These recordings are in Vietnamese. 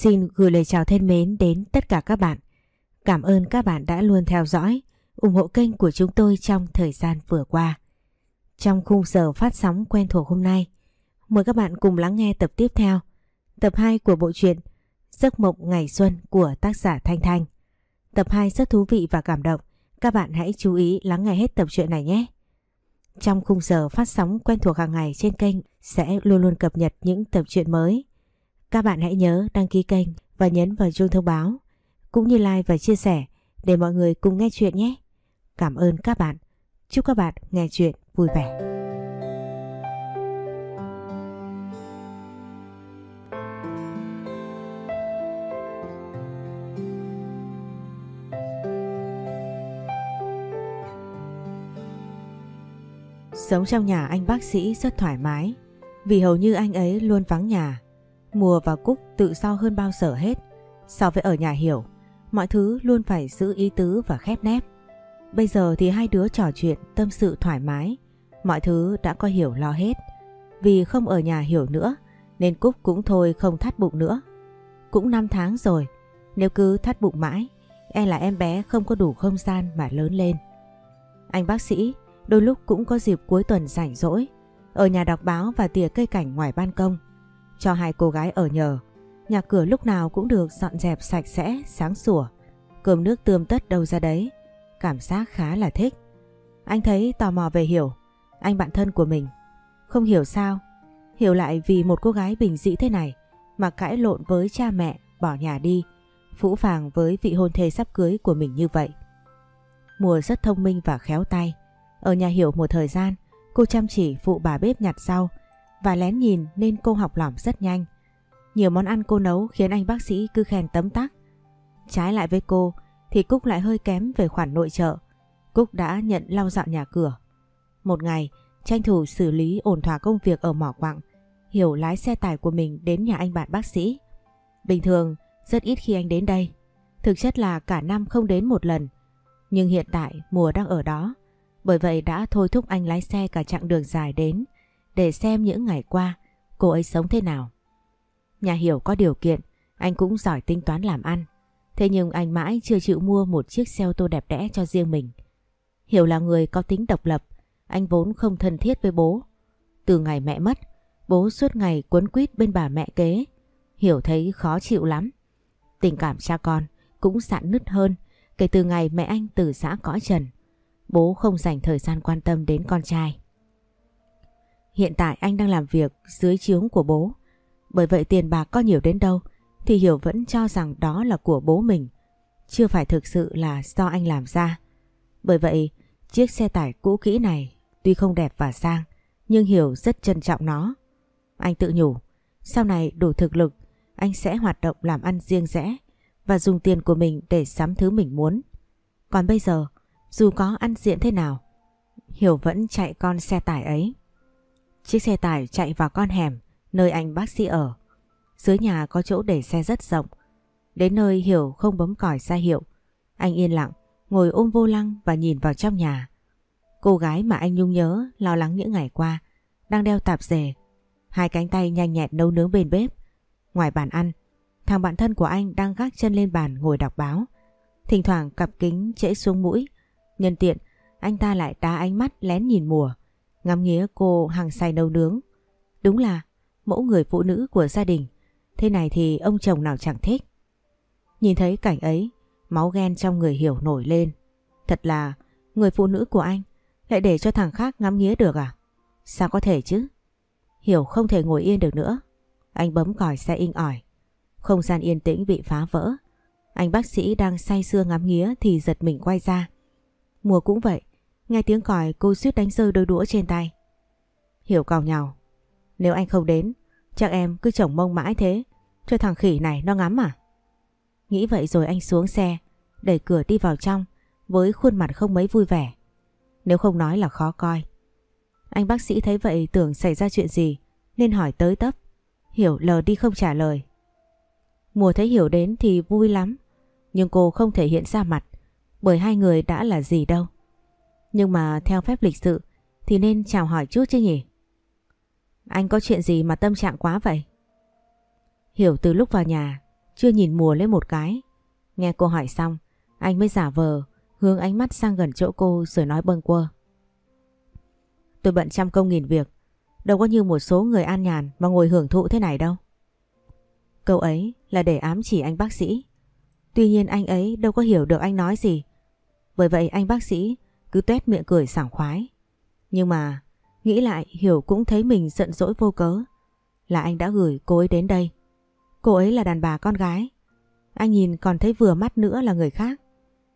Xin gửi lời chào thân mến đến tất cả các bạn. Cảm ơn các bạn đã luôn theo dõi, ủng hộ kênh của chúng tôi trong thời gian vừa qua. Trong khung giờ phát sóng quen thuộc hôm nay, mời các bạn cùng lắng nghe tập tiếp theo, tập 2 của bộ truyện Giấc mộng ngày xuân của tác giả Thanh Thanh. Tập 2 rất thú vị và cảm động, các bạn hãy chú ý lắng nghe hết tập truyện này nhé. Trong khung giờ phát sóng quen thuộc hàng ngày trên kênh sẽ luôn luôn cập nhật những tập truyện mới. Các bạn hãy nhớ đăng ký kênh và nhấn vào chuông thông báo, cũng như like và chia sẻ để mọi người cùng nghe chuyện nhé. Cảm ơn các bạn. Chúc các bạn nghe chuyện vui vẻ. Sống trong nhà anh bác sĩ rất thoải mái vì hầu như anh ấy luôn vắng nhà. Mùa và Cúc tự do hơn bao giờ hết. So với ở nhà hiểu, mọi thứ luôn phải giữ ý tứ và khép nép. Bây giờ thì hai đứa trò chuyện tâm sự thoải mái, mọi thứ đã có hiểu lo hết. Vì không ở nhà hiểu nữa nên Cúc cũng thôi không thắt bụng nữa. Cũng 5 tháng rồi, nếu cứ thắt bụng mãi, e là em bé không có đủ không gian mà lớn lên. Anh bác sĩ đôi lúc cũng có dịp cuối tuần rảnh rỗi, ở nhà đọc báo và tỉa cây cảnh ngoài ban công, cho hai cô gái ở nhờ. Nhà cửa lúc nào cũng được dọn dẹp sạch sẽ, sáng sủa, cơm nước tươm tất đâu ra đấy, cảm giác khá là thích. Anh thấy tò mò về Hiểu, anh bạn thân của mình. Không hiểu sao, Hiểu lại vì một cô gái bình dị thế này mà cãi lộn với cha mẹ, bỏ nhà đi, phũ phàng với vị hôn thê sắp cưới của mình như vậy. Mùa rất thông minh và khéo tay. Ở nhà Hiểu một thời gian, cô chăm chỉ phụ bà bếp nhặt rau và lén nhìn nên cô học lỏm rất nhanh. Nhiều món ăn cô nấu khiến anh bác sĩ cứ khen tấm tắc. Trái lại với cô thì Cúc lại hơi kém về khoản nội trợ. Cúc đã nhận lau dọn nhà cửa. Một ngày, tranh thủ xử lý ổn thỏa công việc ở mỏ quặng, Hiểu lái xe tải của mình đến nhà anh bạn bác sĩ. Bình thường, rất ít khi anh đến đây. Thực chất là cả năm không đến một lần. Nhưng hiện tại mùa đang ở đó. Bởi vậy đã thôi thúc anh lái xe cả chặng đường dài đến để xem những ngày qua cô ấy sống thế nào. Nhà Hiểu có điều kiện, anh cũng giỏi tính toán làm ăn. Thế nhưng anh mãi chưa chịu mua một chiếc xe ô tô đẹp đẽ cho riêng mình. Hiểu là người có tính độc lập, anh vốn không thân thiết với bố. Từ ngày mẹ mất, bố suốt ngày quấn quýt bên bà mẹ kế. Hiểu thấy khó chịu lắm. Tình cảm cha con cũng sạn nứt hơn kể từ ngày mẹ anh từ xã cõi trần. Bố không dành thời gian quan tâm đến con trai. Hiện tại anh đang làm việc dưới chiếu của bố. Bởi vậy tiền bạc có nhiều đến đâu, thì Hiểu vẫn cho rằng đó là của bố mình. Chưa phải thực sự là do anh làm ra. Bởi vậy, chiếc xe tải cũ kỹ này tuy không đẹp và sang, nhưng Hiểu rất trân trọng nó. Anh tự nhủ, sau này đủ thực lực, anh sẽ hoạt động làm ăn riêng rẽ và dùng tiền của mình để sắm thứ mình muốn. Còn bây giờ, dù có ăn diện thế nào, Hiểu vẫn chạy con xe tải ấy. Chiếc xe tải chạy vào con hẻm nơi anh bác sĩ ở. Dưới nhà có chỗ để xe rất rộng. Đến nơi Hiểu không bấm còi ra hiệu. Anh yên lặng, ngồi ôm vô lăng và nhìn vào trong nhà. Cô gái mà anh nhung nhớ, lo lắng những ngày qua, đang đeo tạp dề. Hai cánh tay nhanh nhẹn nấu nướng bên bếp. Ngoài bàn ăn, thằng bạn thân của anh đang gác chân lên bàn ngồi đọc báo. Thỉnh thoảng cặp kính trễ xuống mũi. Nhân tiện, anh ta lại đá ánh mắt lén nhìn mùa ngắm nghía cô hàng xài nấu nướng. Đúng là mẫu người phụ nữ của gia đình, thế này thì ông chồng nào chẳng thích. Nhìn thấy cảnh ấy, máu ghen trong người Hiểu nổi lên. Thật là người phụ nữ của anh lại để cho thằng khác ngắm nghía được à? Sao có thể chứ? Hiểu không thể ngồi yên được nữa. Anh bấm còi xe in ỏi. Không gian yên tĩnh bị phá vỡ. Anh bác sĩ đang say sưa ngắm nghía thì giật mình quay ra. Mùa cũng vậy. Nghe tiếng còi cô suýt đánh rơi đôi đũa trên tay. Hiểu cào nhau. Nếu anh không đến, chắc em cứ chồng mông mãi thế, cho thằng khỉ này nó ngắm à? Nghĩ vậy rồi anh xuống xe, đẩy cửa đi vào trong với khuôn mặt không mấy vui vẻ. Nếu không nói là khó coi. Anh bác sĩ thấy vậy tưởng xảy ra chuyện gì nên hỏi tới tấp. Hiểu lờ đi không trả lời. Mùa thấy Hiểu đến thì vui lắm nhưng cô không thể hiện ra mặt bởi hai người đã là gì đâu. Nhưng mà theo phép lịch sự thì nên chào hỏi chút chứ nhỉ? Anh có chuyện gì mà tâm trạng quá vậy? Hiểu từ lúc vào nhà chưa nhìn mùa lên một cái. Nghe cô hỏi xong, anh mới giả vờ, hướng ánh mắt sang gần chỗ cô rồi nói bâng quơ. Tôi bận trăm công nghìn việc, đâu có như một số người an nhàn mà ngồi hưởng thụ thế này đâu. Câu ấy là để ám chỉ anh bác sĩ. Tuy nhiên anh ấy đâu có hiểu được anh nói gì. Bởi vậy anh bác sĩ cứ tét miệng cười sảng khoái. Nhưng mà, nghĩ lại Hiểu cũng thấy mình giận dỗi vô cớ. Là anh đã gửi cô ấy đến đây. Cô ấy là đàn bà con gái. Anh nhìn còn thấy vừa mắt nữa là người khác.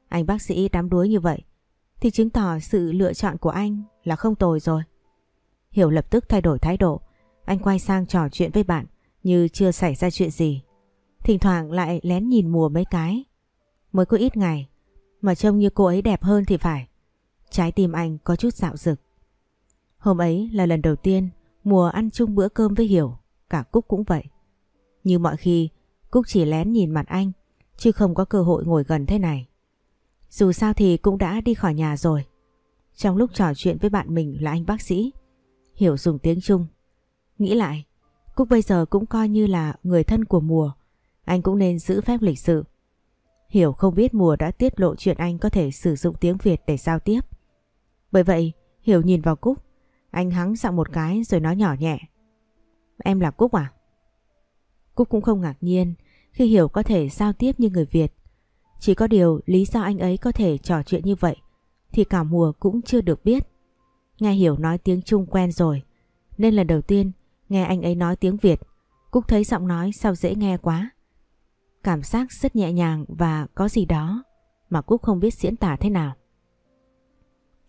Anh bác sĩ đám đuối như vậy, thì chứng tỏ sự lựa chọn của anh là không tồi rồi. Hiểu lập tức thay đổi thái độ. Anh quay sang trò chuyện với bạn như chưa xảy ra chuyện gì. Thỉnh thoảng lại lén nhìn mùa mấy cái. Mới có ít ngày, mà trông như cô ấy đẹp hơn thì phải. Trái tim anh có chút dạo rực. Hôm ấy là lần đầu tiên mùa ăn chung bữa cơm với Hiểu. Cả Cúc cũng vậy. Như mọi khi Cúc chỉ lén nhìn mặt anh chứ không có cơ hội ngồi gần thế này. Dù sao thì cũng đã đi khỏi nhà rồi. Trong lúc trò chuyện với bạn mình là anh bác sĩ, Hiểu dùng tiếng Trung. Nghĩ lại, Cúc bây giờ cũng coi như là người thân của mùa, anh cũng nên giữ phép lịch sự. Hiểu không biết mùa đã tiết lộ chuyện anh có thể sử dụng tiếng Việt để giao tiếp. Bởi vậy, Hiểu nhìn vào Cúc, anh hắng giọng một cái rồi nói nhỏ nhẹ. Em là Cúc à? Cúc cũng không ngạc nhiên khi Hiểu có thể giao tiếp như người Việt. Chỉ có điều lý do anh ấy có thể trò chuyện như vậy thì cả mùa cũng chưa được biết. Nghe Hiểu nói tiếng Trung quen rồi nên lần đầu tiên nghe anh ấy nói tiếng Việt Cúc thấy giọng nói sao dễ nghe quá. Cảm giác rất nhẹ nhàng và có gì đó mà Cúc không biết diễn tả thế nào.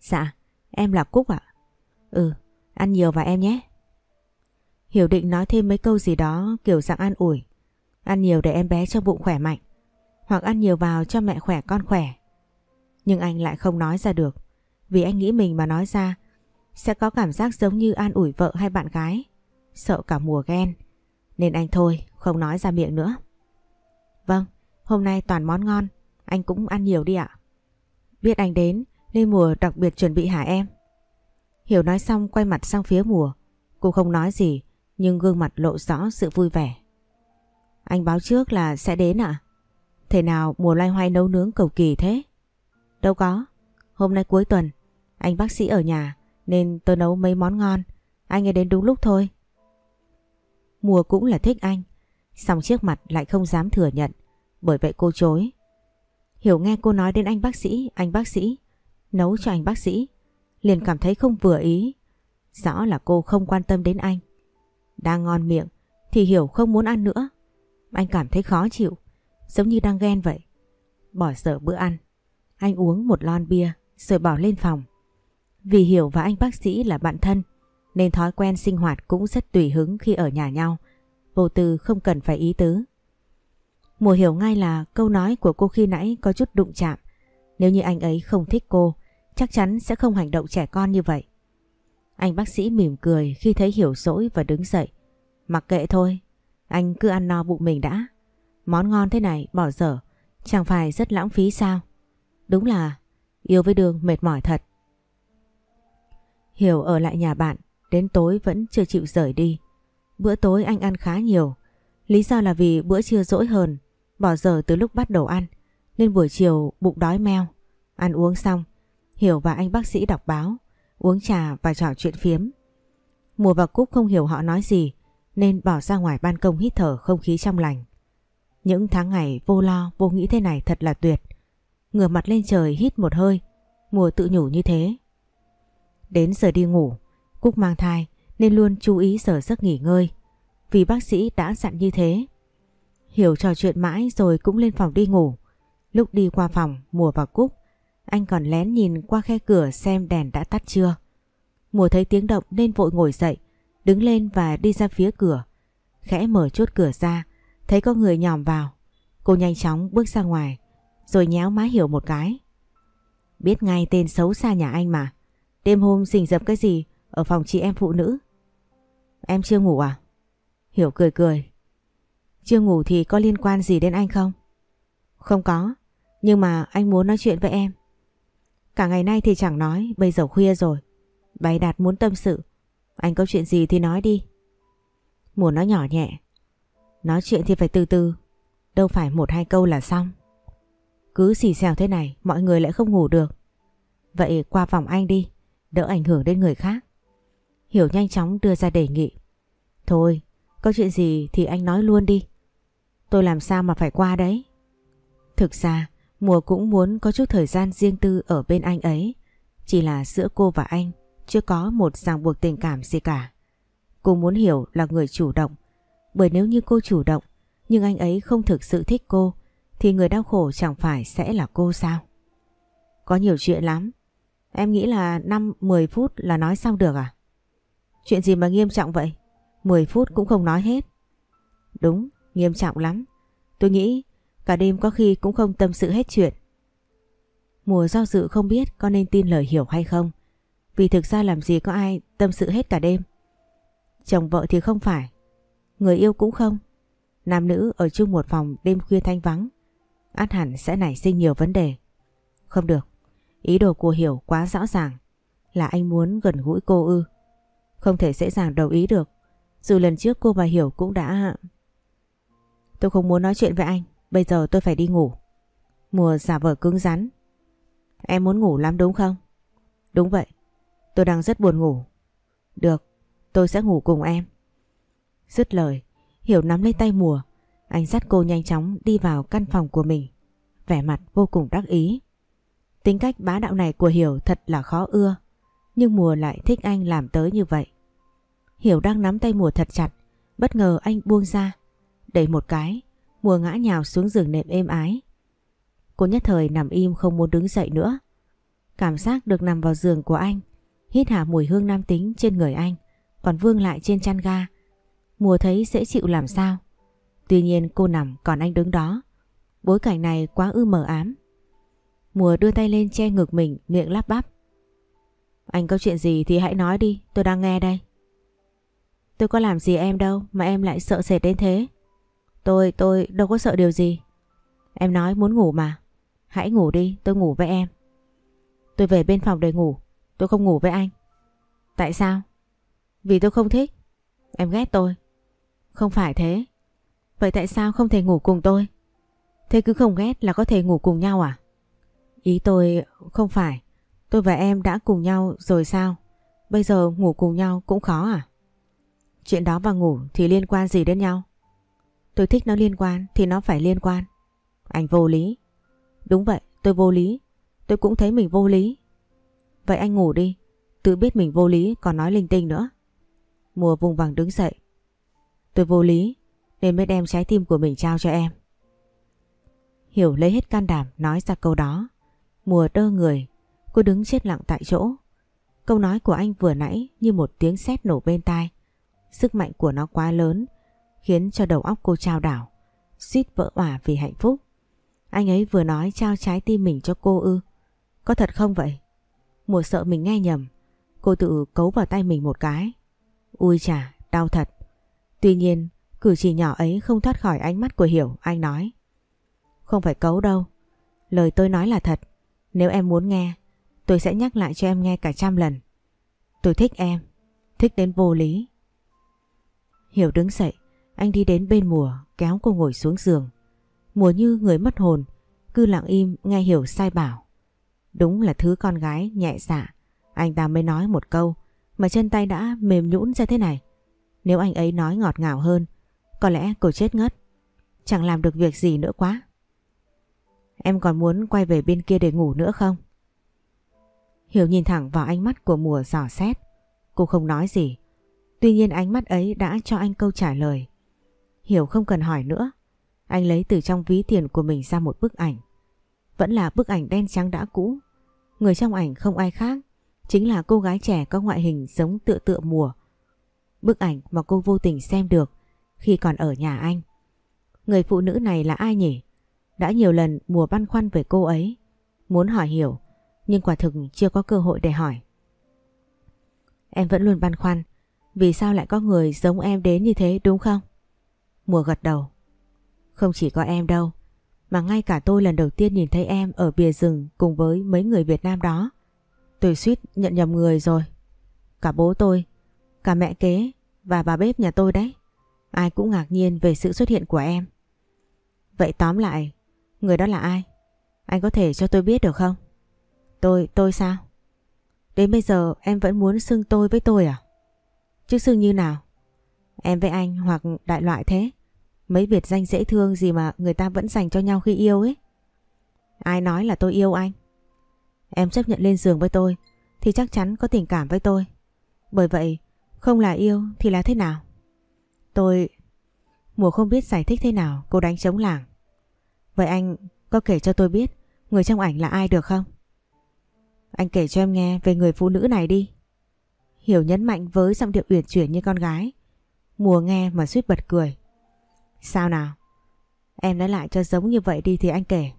Dạ, em là Cúc ạ. Ừ, ăn nhiều vào em nhé. Hiểu định nói thêm mấy câu gì đó kiểu dạng an ủi. Ăn nhiều để em bé cho bụng khỏe mạnh. Hoặc ăn nhiều vào cho mẹ khỏe con khỏe. Nhưng anh lại không nói ra được. Vì anh nghĩ mình mà nói ra sẽ có cảm giác giống như an ủi vợ hay bạn gái. Sợ cả mùa ghen. Nên anh thôi không nói ra miệng nữa. Vâng, hôm nay toàn món ngon. Anh cũng ăn nhiều đi ạ. Biết anh đến lê mùa đặc biệt chuẩn bị hả em? Hiểu nói xong quay mặt sang phía mùa. Cô không nói gì nhưng gương mặt lộ rõ sự vui vẻ. Anh báo trước là sẽ đến ạ? À? Thế nào mùa loay hoay nấu nướng cầu kỳ thế? Đâu có. Hôm nay cuối tuần, anh bác sĩ ở nhà nên tôi nấu mấy món ngon. Anh ấy đến đúng lúc thôi. Mùa cũng là thích anh. Xong trước mặt lại không dám thừa nhận. Bởi vậy cô chối. Hiểu nghe cô nói đến anh bác sĩ, anh bác sĩ. Nấu cho anh bác sĩ. Liền cảm thấy không vừa ý. Rõ là cô không quan tâm đến anh. Đang ngon miệng thì Hiểu không muốn ăn nữa. Anh cảm thấy khó chịu. Giống như đang ghen vậy. Bỏ dở bữa ăn. Anh uống một lon bia rồi bỏ lên phòng. Vì Hiểu và anh bác sĩ là bạn thân nên thói quen sinh hoạt cũng rất tùy hứng khi ở nhà nhau. Vô tư không cần phải ý tứ. Mùa hiểu ngay là câu nói của cô khi nãy có chút đụng chạm. Nếu như anh ấy không thích cô, chắc chắn sẽ không hành động trẻ con như vậy. Anh bác sĩ mỉm cười khi thấy hiểu dỗi và đứng dậy. Mặc kệ thôi, anh cứ ăn no bụng mình đã. Món ngon thế này bỏ dở, chẳng phải rất lãng phí sao? Đúng là yêu với đường mệt mỏi thật. Hiểu ở lại nhà bạn, đến tối vẫn chưa chịu rời đi. Bữa tối anh ăn khá nhiều, lý do là vì bữa trưa dỗi hơn, bỏ giờ từ lúc bắt đầu ăn, nên buổi chiều bụng đói meo. Ăn uống xong, Hiểu và anh bác sĩ đọc báo, uống trà và trò chuyện phiếm. Mùa và Cúc không hiểu họ nói gì, nên bỏ ra ngoài ban công hít thở không khí trong lành. Những tháng ngày vô lo, vô nghĩ thế này thật là tuyệt. Ngửa mặt lên trời hít một hơi, mùa tự nhủ như thế. Đến giờ đi ngủ, Cúc mang thai nên luôn chú ý giờ giấc nghỉ ngơi. Vì bác sĩ đã dặn như thế. Hiểu trò chuyện mãi rồi cũng lên phòng đi ngủ. Lúc đi qua phòng, Mùa và Cúc, anh còn lén nhìn qua khe cửa xem đèn đã tắt chưa. Mùa thấy tiếng động nên vội ngồi dậy, đứng lên và đi ra phía cửa. Khẽ mở chốt cửa ra, thấy có người nhòm vào. Cô nhanh chóng bước ra ngoài, rồi nhéo má Hiểu một cái. Biết ngay tên xấu xa nhà anh mà. Đêm hôm rình rập cái gì ở phòng chị em phụ nữ. Em chưa ngủ à? Hiểu cười cười. Chưa ngủ thì có liên quan gì đến anh không? Không có, nhưng mà anh muốn nói chuyện với em. Cả ngày nay thì chẳng nói, bây giờ khuya rồi. Bày Đạt muốn tâm sự. Anh có chuyện gì thì nói đi. Muốn nói nhỏ nhẹ. Nói chuyện thì phải từ từ. đâu phải một hai câu là xong. Cứ xì xèo thế này mọi người lại không ngủ được. Vậy qua phòng anh đi, đỡ ảnh hưởng đến người khác. Hiểu nhanh chóng đưa ra đề nghị. Thôi, có chuyện gì thì anh nói luôn đi. Tôi làm sao mà phải qua đấy? Thực ra, Mùa cũng muốn có chút thời gian riêng tư ở bên anh ấy. Chỉ là giữa cô và anh chưa có một ràng buộc tình cảm gì cả. Cô muốn hiểu là người chủ động. Bởi nếu như cô chủ động, nhưng anh ấy không thực sự thích cô, thì người đau khổ chẳng phải sẽ là cô sao? Có nhiều chuyện lắm. Em nghĩ là 5-10 phút là nói xong được à? Chuyện gì mà nghiêm trọng vậy? 10 phút cũng không nói hết. Đúng, nghiêm trọng lắm. Tôi nghĩ cả đêm có khi cũng không tâm sự hết chuyện. Mùa do dự không biết có nên tin lời hiểu hay không. Vì thực ra làm gì có ai tâm sự hết cả đêm. Chồng vợ thì không phải. Người yêu cũng không. Nam nữ ở chung một phòng đêm khuya thanh vắng. Át hẳn sẽ nảy sinh nhiều vấn đề. Không được. Ý đồ của Hiểu quá rõ ràng. Là anh muốn gần gũi cô ư. Không thể dễ dàng đồng ý được. Dù lần trước cô và Hiểu cũng đã... Tôi không muốn nói chuyện với anh. Bây giờ tôi phải đi ngủ. Mùa giả vờ cứng rắn. Em muốn ngủ lắm đúng không? Đúng vậy. Tôi đang rất buồn ngủ. Được, tôi sẽ ngủ cùng em. Dứt lời, Hiểu nắm lấy tay mùa. Anh dắt cô nhanh chóng đi vào căn phòng của mình. Vẻ mặt vô cùng đắc ý. Tính cách bá đạo này của Hiểu thật là khó ưa. Nhưng mùa lại thích anh làm tới như vậy. Hiểu đang nắm tay mùa thật chặt. Bất ngờ anh buông ra. Đẩy một cái. Mùa ngã nhào xuống giường nệm êm ái. Cô nhất thời nằm im không muốn đứng dậy nữa. Cảm giác được nằm vào giường của anh. Hít hà mùi hương nam tính trên người anh. Còn vương lại trên chăn ga. Mùa thấy dễ chịu làm sao. Tuy nhiên cô nằm còn anh đứng đó. Bối cảnh này quá ư mờ ám. Mùa đưa tay lên che ngực mình miệng lắp bắp. Anh có chuyện gì thì hãy nói đi, tôi đang nghe đây. Tôi có làm gì em đâu mà em lại sợ sệt đến thế. Tôi, tôi đâu có sợ điều gì. Em nói muốn ngủ mà. Hãy ngủ đi, tôi ngủ với em. Tôi về bên phòng để ngủ, tôi không ngủ với anh. Tại sao? Vì tôi không thích. Em ghét tôi. Không phải thế. Vậy tại sao không thể ngủ cùng tôi? Thế cứ không ghét là có thể ngủ cùng nhau à? Ý tôi không phải. Tôi và em đã cùng nhau rồi sao? Bây giờ ngủ cùng nhau cũng khó à? Chuyện đó và ngủ thì liên quan gì đến nhau? Tôi thích nó liên quan thì nó phải liên quan. Anh vô lý. Đúng vậy, tôi vô lý. Tôi cũng thấy mình vô lý. Vậy anh ngủ đi. Tự biết mình vô lý còn nói linh tinh nữa. Mùa vùng vằng đứng dậy. Tôi vô lý nên mới đem trái tim của mình trao cho em. Hiểu lấy hết can đảm nói ra câu đó. Mùa đơ người, cô đứng chết lặng tại chỗ. Câu nói của anh vừa nãy như một tiếng sét nổ bên tai. Sức mạnh của nó quá lớn, khiến cho đầu óc cô trao đảo, suýt vỡ òa vì hạnh phúc. Anh ấy vừa nói trao trái tim mình cho cô ư. Có thật không vậy? Mùa sợ mình nghe nhầm, cô tự cấu vào tay mình một cái. Ui chà, đau thật. Tuy nhiên, cử chỉ nhỏ ấy không thoát khỏi ánh mắt của Hiểu, anh nói. Không phải cấu đâu, lời tôi nói là thật. Nếu em muốn nghe, tôi sẽ nhắc lại cho em nghe cả trăm lần. Tôi thích em, thích đến vô lý. Hiểu đứng dậy, anh đi đến bên mùa, kéo cô ngồi xuống giường. Mùa như người mất hồn, cứ lặng im nghe Hiểu sai bảo. Đúng là thứ con gái nhẹ dạ, anh ta mới nói một câu mà chân tay đã mềm nhũn ra thế này. Nếu anh ấy nói ngọt ngào hơn, có lẽ cô chết ngất. Chẳng làm được việc gì nữa quá. Em còn muốn quay về bên kia để ngủ nữa không? Hiểu nhìn thẳng vào ánh mắt của mùa giỏ xét. Cô không nói gì. Tuy nhiên ánh mắt ấy đã cho anh câu trả lời. Hiểu không cần hỏi nữa. Anh lấy từ trong ví tiền của mình ra một bức ảnh. Vẫn là bức ảnh đen trắng đã cũ. Người trong ảnh không ai khác. Chính là cô gái trẻ có ngoại hình giống tựa tựa mùa. Bức ảnh mà cô vô tình xem được khi còn ở nhà anh. Người phụ nữ này là ai nhỉ? Đã nhiều lần mùa băn khoăn về cô ấy. Muốn hỏi hiểu, nhưng quả thực chưa có cơ hội để hỏi. Em vẫn luôn băn khoăn, vì sao lại có người giống em đến như thế đúng không? Mùa gật đầu. Không chỉ có em đâu, mà ngay cả tôi lần đầu tiên nhìn thấy em ở bìa rừng cùng với mấy người Việt Nam đó. Tôi suýt nhận nhầm người rồi. Cả bố tôi, cả mẹ kế và bà bếp nhà tôi đấy. Ai cũng ngạc nhiên về sự xuất hiện của em. Vậy tóm lại, người đó là ai? Anh có thể cho tôi biết được không? Tôi, tôi sao? Đến bây giờ em vẫn muốn xưng tôi với tôi à? Chứ xưng như nào? Em với anh hoặc đại loại thế. Mấy biệt danh dễ thương gì mà người ta vẫn dành cho nhau khi yêu ấy. Ai nói là tôi yêu anh? Em chấp nhận lên giường với tôi thì chắc chắn có tình cảm với tôi. Bởi vậy, không là yêu thì là thế nào? Tôi... Mùa không biết giải thích thế nào cô đánh chống làng. Vậy anh có kể cho tôi biết người trong ảnh là ai được không? Anh kể cho em nghe về người phụ nữ này đi. Hiểu nhấn mạnh với giọng điệu uyển chuyển như con gái. Mùa nghe mà suýt bật cười. Sao nào? Em nói lại cho giống như vậy đi thì anh kể.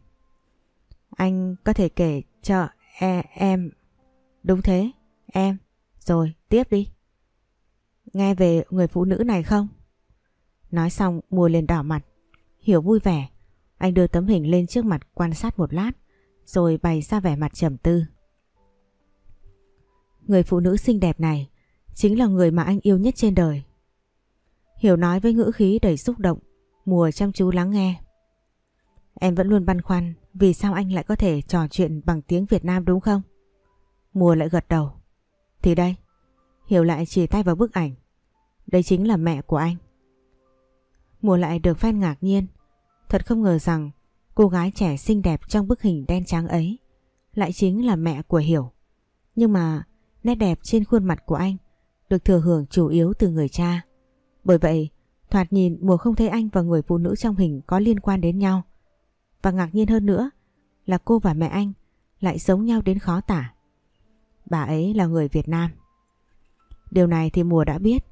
Anh có thể kể cho e, em... Đúng thế, em. Rồi, tiếp đi. Nghe về người phụ nữ này không? Nói xong mùa liền đỏ mặt. Hiểu vui vẻ. Anh đưa tấm hình lên trước mặt quan sát một lát. Rồi bày ra vẻ mặt trầm tư. Người phụ nữ xinh đẹp này chính là người mà anh yêu nhất trên đời. Hiểu nói với ngữ khí đầy xúc động, mùa chăm chú lắng nghe. Em vẫn luôn băn khoăn vì sao anh lại có thể trò chuyện bằng tiếng Việt Nam đúng không? Mùa lại gật đầu. Thì đây, Hiểu lại chỉ tay vào bức ảnh. Đây chính là mẹ của anh. Mùa lại được phen ngạc nhiên. Thật không ngờ rằng cô gái trẻ xinh đẹp trong bức hình đen trắng ấy lại chính là mẹ của Hiểu. Nhưng mà nét đẹp trên khuôn mặt của anh được thừa hưởng chủ yếu từ người cha. Bởi vậy, thoạt nhìn mùa không thấy anh và người phụ nữ trong hình có liên quan đến nhau. Và ngạc nhiên hơn nữa là cô và mẹ anh lại giống nhau đến khó tả. Bà ấy là người Việt Nam. Điều này thì mùa đã biết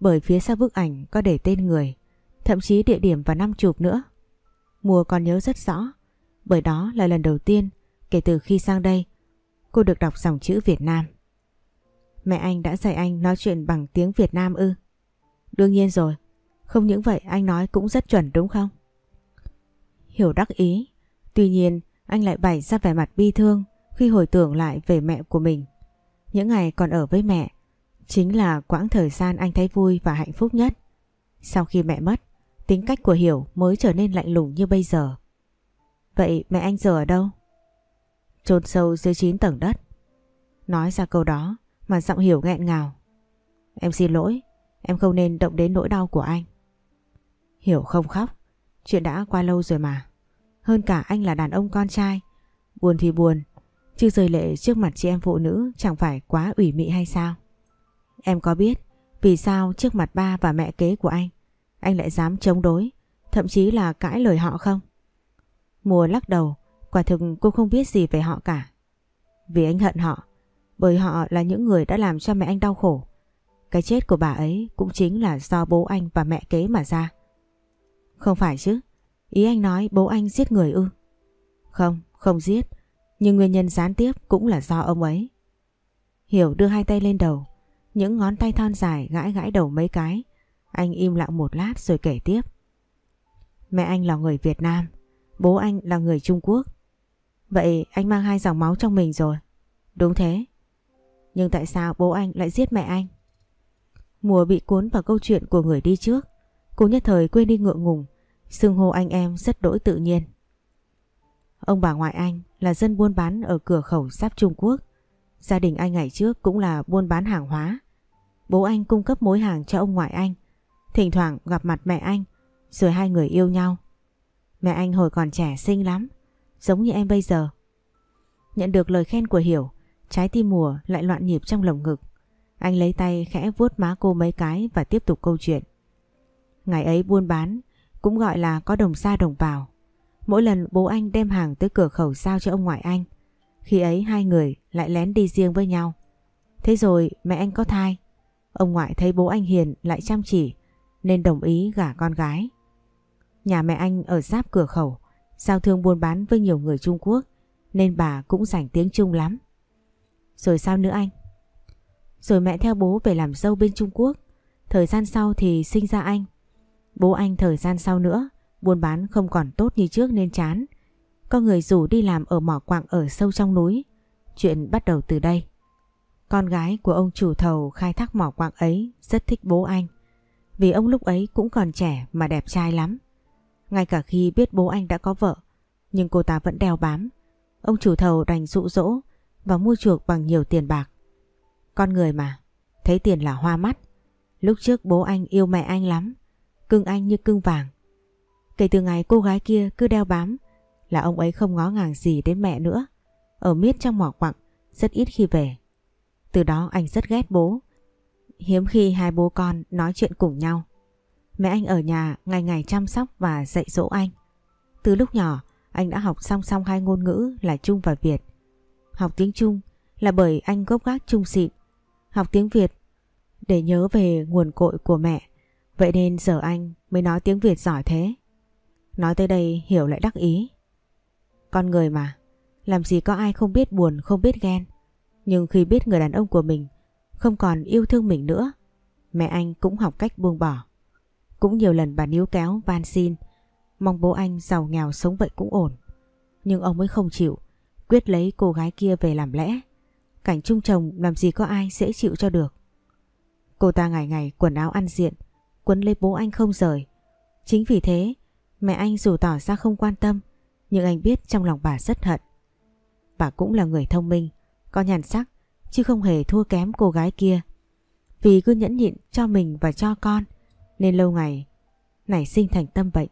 bởi phía sau bức ảnh có để tên người, thậm chí địa điểm và năm chụp nữa. Mùa còn nhớ rất rõ bởi đó là lần đầu tiên kể từ khi sang đây cô được đọc dòng chữ Việt Nam. Mẹ anh đã dạy anh nói chuyện bằng tiếng Việt Nam ư? Đương nhiên rồi, không những vậy anh nói cũng rất chuẩn đúng không? Hiểu đắc ý, tuy nhiên anh lại bày ra vẻ mặt bi thương khi hồi tưởng lại về mẹ của mình. Những ngày còn ở với mẹ, chính là quãng thời gian anh thấy vui và hạnh phúc nhất. Sau khi mẹ mất, tính cách của Hiểu mới trở nên lạnh lùng như bây giờ. Vậy mẹ anh giờ ở đâu? Trôn sâu dưới 9 tầng đất. Nói ra câu đó mà giọng Hiểu nghẹn ngào. Em xin lỗi, em không nên động đến nỗi đau của anh. Hiểu không khóc, chuyện đã qua lâu rồi mà. Hơn cả anh là đàn ông con trai. Buồn thì buồn, chứ rơi lệ trước mặt chị em phụ nữ chẳng phải quá ủy mị hay sao? Em có biết vì sao trước mặt ba và mẹ kế của anh, anh lại dám chống đối, thậm chí là cãi lời họ không? Mùa lắc đầu, quả thực cô không biết gì về họ cả. Vì anh hận họ, bởi họ là những người đã làm cho mẹ anh đau khổ. Cái chết của bà ấy cũng chính là do bố anh và mẹ kế mà ra. Không phải chứ, ý anh nói bố anh giết người ư? Không, không giết, nhưng nguyên nhân gián tiếp cũng là do ông ấy. Hiểu đưa hai tay lên đầu, những ngón tay thon dài gãi gãi đầu mấy cái. Anh im lặng một lát rồi kể tiếp. Mẹ anh là người Việt Nam, bố anh là người Trung Quốc. Vậy anh mang hai dòng máu trong mình rồi. Đúng thế. Nhưng tại sao bố anh lại giết mẹ anh? Mùa bị cuốn vào câu chuyện của người đi trước. Cô nhất thời quên đi ngượng ngùng, xưng hô anh em rất đỗi tự nhiên. Ông bà ngoại anh là dân buôn bán ở cửa khẩu giáp Trung Quốc. Gia đình anh ngày trước cũng là buôn bán hàng hóa. Bố anh cung cấp mối hàng cho ông ngoại anh. Thỉnh thoảng gặp mặt mẹ anh, rồi hai người yêu nhau. Mẹ anh hồi còn trẻ xinh lắm, giống như em bây giờ. Nhận được lời khen của Hiểu, trái tim mùa lại loạn nhịp trong lồng ngực. Anh lấy tay khẽ vuốt má cô mấy cái và tiếp tục câu chuyện. Ngày ấy buôn bán, cũng gọi là có đồng ra đồng vào. Mỗi lần bố anh đem hàng tới cửa khẩu giao cho ông ngoại anh, khi ấy hai người lại lén đi riêng với nhau. Thế rồi mẹ anh có thai. Ông ngoại thấy bố anh hiền lại chăm chỉ nên đồng ý gả con gái. Nhà mẹ anh ở giáp cửa khẩu, giao thương buôn bán với nhiều người Trung Quốc nên bà cũng rảnh tiếng Trung lắm. Rồi sao nữa anh? Rồi mẹ theo bố về làm dâu bên Trung Quốc. Thời gian sau thì sinh ra anh. Bố anh thời gian sau nữa, buôn bán không còn tốt như trước nên chán. Có người rủ đi làm ở mỏ quạng ở sâu trong núi. Chuyện bắt đầu từ đây. Con gái của ông chủ thầu khai thác mỏ quạng ấy rất thích bố anh. Vì ông lúc ấy cũng còn trẻ mà đẹp trai lắm. Ngay cả khi biết bố anh đã có vợ, nhưng cô ta vẫn đeo bám. Ông chủ thầu đành dụ dỗ và mua chuộc bằng nhiều tiền bạc. Con người mà, thấy tiền là hoa mắt. Lúc trước bố anh yêu mẹ anh lắm, cưng anh như cưng vàng. Kể từ ngày cô gái kia cứ đeo bám là ông ấy không ngó ngàng gì đến mẹ nữa. Ở miết trong mỏ quặng, rất ít khi về. Từ đó anh rất ghét bố. Hiếm khi hai bố con nói chuyện cùng nhau. Mẹ anh ở nhà ngày ngày chăm sóc và dạy dỗ anh. Từ lúc nhỏ, anh đã học song song hai ngôn ngữ là Trung và Việt. Học tiếng Trung là bởi anh gốc gác Trung xịn. Học tiếng Việt để nhớ về nguồn cội của mẹ. Vậy nên giờ anh mới nói tiếng Việt giỏi thế. Nói tới đây Hiểu lại đắc ý. Con người mà, làm gì có ai không biết buồn không biết ghen. Nhưng khi biết người đàn ông của mình không còn yêu thương mình nữa, mẹ anh cũng học cách buông bỏ. Cũng nhiều lần bà níu kéo van xin, mong bố anh giàu nghèo sống vậy cũng ổn. Nhưng ông ấy không chịu, quyết lấy cô gái kia về làm lẽ. Cảnh chung chồng làm gì có ai dễ chịu cho được. Cô ta ngày ngày quần áo ăn diện, quấn lấy bố anh không rời. Chính vì thế, mẹ anh dù tỏ ra không quan tâm, nhưng anh biết trong lòng bà rất hận. Bà cũng là người thông minh, có nhàn sắc, chứ không hề thua kém cô gái kia. Vì cứ nhẫn nhịn cho mình và cho con, nên lâu ngày nảy sinh thành tâm bệnh.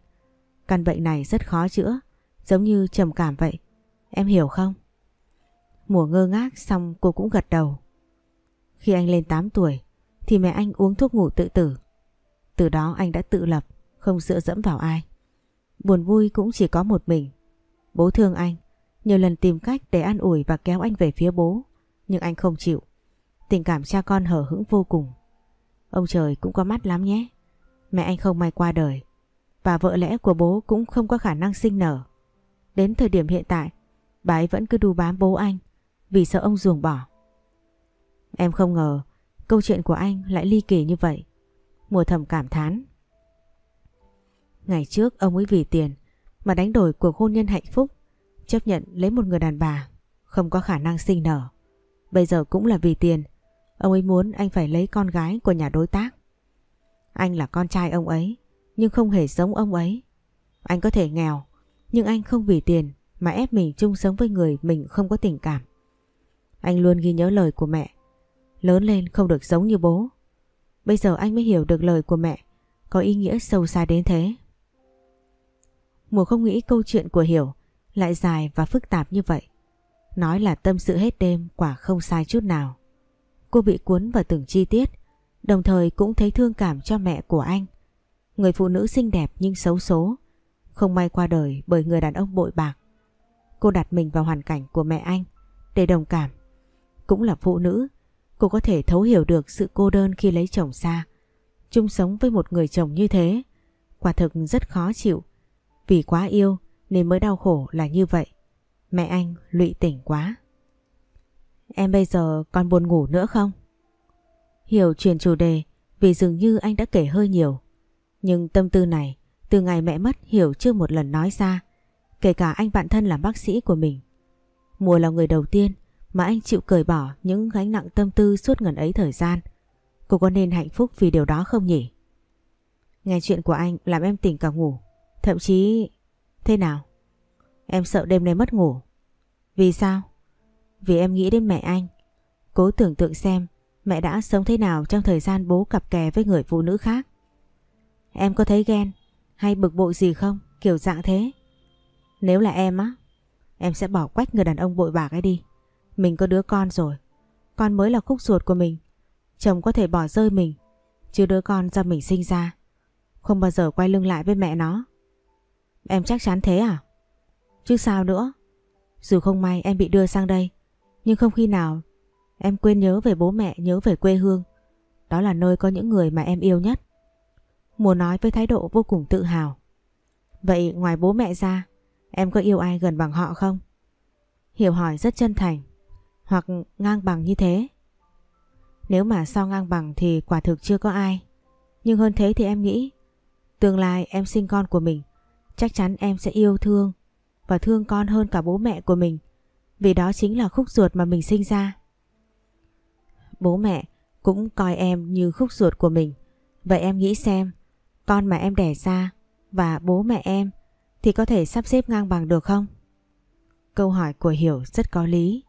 Căn bệnh này rất khó chữa, giống như trầm cảm vậy. Em hiểu không? Mùa ngơ ngác xong cô cũng gật đầu. Khi anh lên 8 tuổi thì mẹ anh uống thuốc ngủ tự tử. Từ đó anh đã tự lập, không dựa dẫm vào ai. Buồn vui cũng chỉ có một mình. Bố thương anh, nhiều lần tìm cách để an ủi và kéo anh về phía bố, nhưng anh không chịu. Tình cảm cha con hở hững vô cùng. Ông trời cũng có mắt lắm nhé. Mẹ anh không may qua đời, và vợ lẽ của bố cũng không có khả năng sinh nở. Đến thời điểm hiện tại, bà ấy vẫn cứ đu bám bố anh, vì sợ ông ruồng bỏ. Em không ngờ câu chuyện của anh lại ly kỳ như vậy. Mùa thầm cảm thán. Ngày trước ông ấy vì tiền mà đánh đổi cuộc hôn nhân hạnh phúc, chấp nhận lấy một người đàn bà không có khả năng sinh nở. Bây giờ cũng là vì tiền, ông ấy muốn anh phải lấy con gái của nhà đối tác. Anh là con trai ông ấy, nhưng không hề giống ông ấy. Anh có thể nghèo, nhưng anh không vì tiền mà ép mình chung sống với người mình không có tình cảm. Anh luôn ghi nhớ lời của mẹ, lớn lên không được giống như bố. Bây giờ anh mới hiểu được lời của mẹ có ý nghĩa sâu xa đến thế. Mùa không nghĩ câu chuyện của Hiểu lại dài và phức tạp như vậy. Nói là tâm sự hết đêm quả không sai chút nào. Cô bị cuốn vào từng chi tiết, đồng thời cũng thấy thương cảm cho mẹ của anh. Người phụ nữ xinh đẹp nhưng xấu số, không may qua đời bởi người đàn ông bội bạc. Cô đặt mình vào hoàn cảnh của mẹ anh để đồng cảm. Cũng là phụ nữ, cô có thể thấu hiểu được sự cô đơn khi lấy chồng xa. Chung sống với một người chồng như thế, quả thực rất khó chịu vì quá yêu nên mới đau khổ là như vậy. Mẹ anh lụy tỉnh quá. Em bây giờ còn buồn ngủ nữa không? Hiểu chuyển chủ đề vì dường như anh đã kể hơi nhiều. Nhưng tâm tư này từ ngày mẹ mất Hiểu chưa một lần nói ra. Kể cả anh bạn thân làm bác sĩ của mình. Mùa là người đầu tiên mà anh chịu cởi bỏ những gánh nặng tâm tư suốt ngần ấy thời gian. Cô có nên hạnh phúc vì điều đó không nhỉ? Nghe chuyện của anh làm em tỉnh cả ngủ. Thậm chí... Thế nào? Em sợ đêm nay mất ngủ. Vì sao? Vì em nghĩ đến mẹ anh. Cố tưởng tượng xem mẹ đã sống thế nào trong thời gian bố cặp kè với người phụ nữ khác. Em có thấy ghen hay bực bội gì không? Kiểu dạng thế. Nếu là em á, em sẽ bỏ quách người đàn ông bội bạc ấy đi. Mình có đứa con rồi. Con mới là khúc ruột của mình. Chồng có thể bỏ rơi mình, chứ đứa con do mình sinh ra. Không bao giờ quay lưng lại với mẹ nó. Em chắc chắn thế à? Chứ sao nữa? Dù không may em bị đưa sang đây, nhưng không khi nào em quên nhớ về bố mẹ, nhớ về quê hương. Đó là nơi có những người mà em yêu nhất. Mùa nói với thái độ vô cùng tự hào. Vậy ngoài bố mẹ ra, em có yêu ai gần bằng họ không? Hiểu hỏi rất chân thành, hoặc ngang bằng như thế. Nếu mà so ngang bằng thì quả thực chưa có ai. Nhưng hơn thế thì em nghĩ, tương lai em sinh con của mình chắc chắn em sẽ yêu thương và thương con hơn cả bố mẹ của mình vì đó chính là khúc ruột mà mình sinh ra. Bố mẹ cũng coi em như khúc ruột của mình vậy em nghĩ xem con mà em đẻ ra và bố mẹ em thì có thể sắp xếp ngang bằng được không? Câu hỏi của Hiểu rất có lý.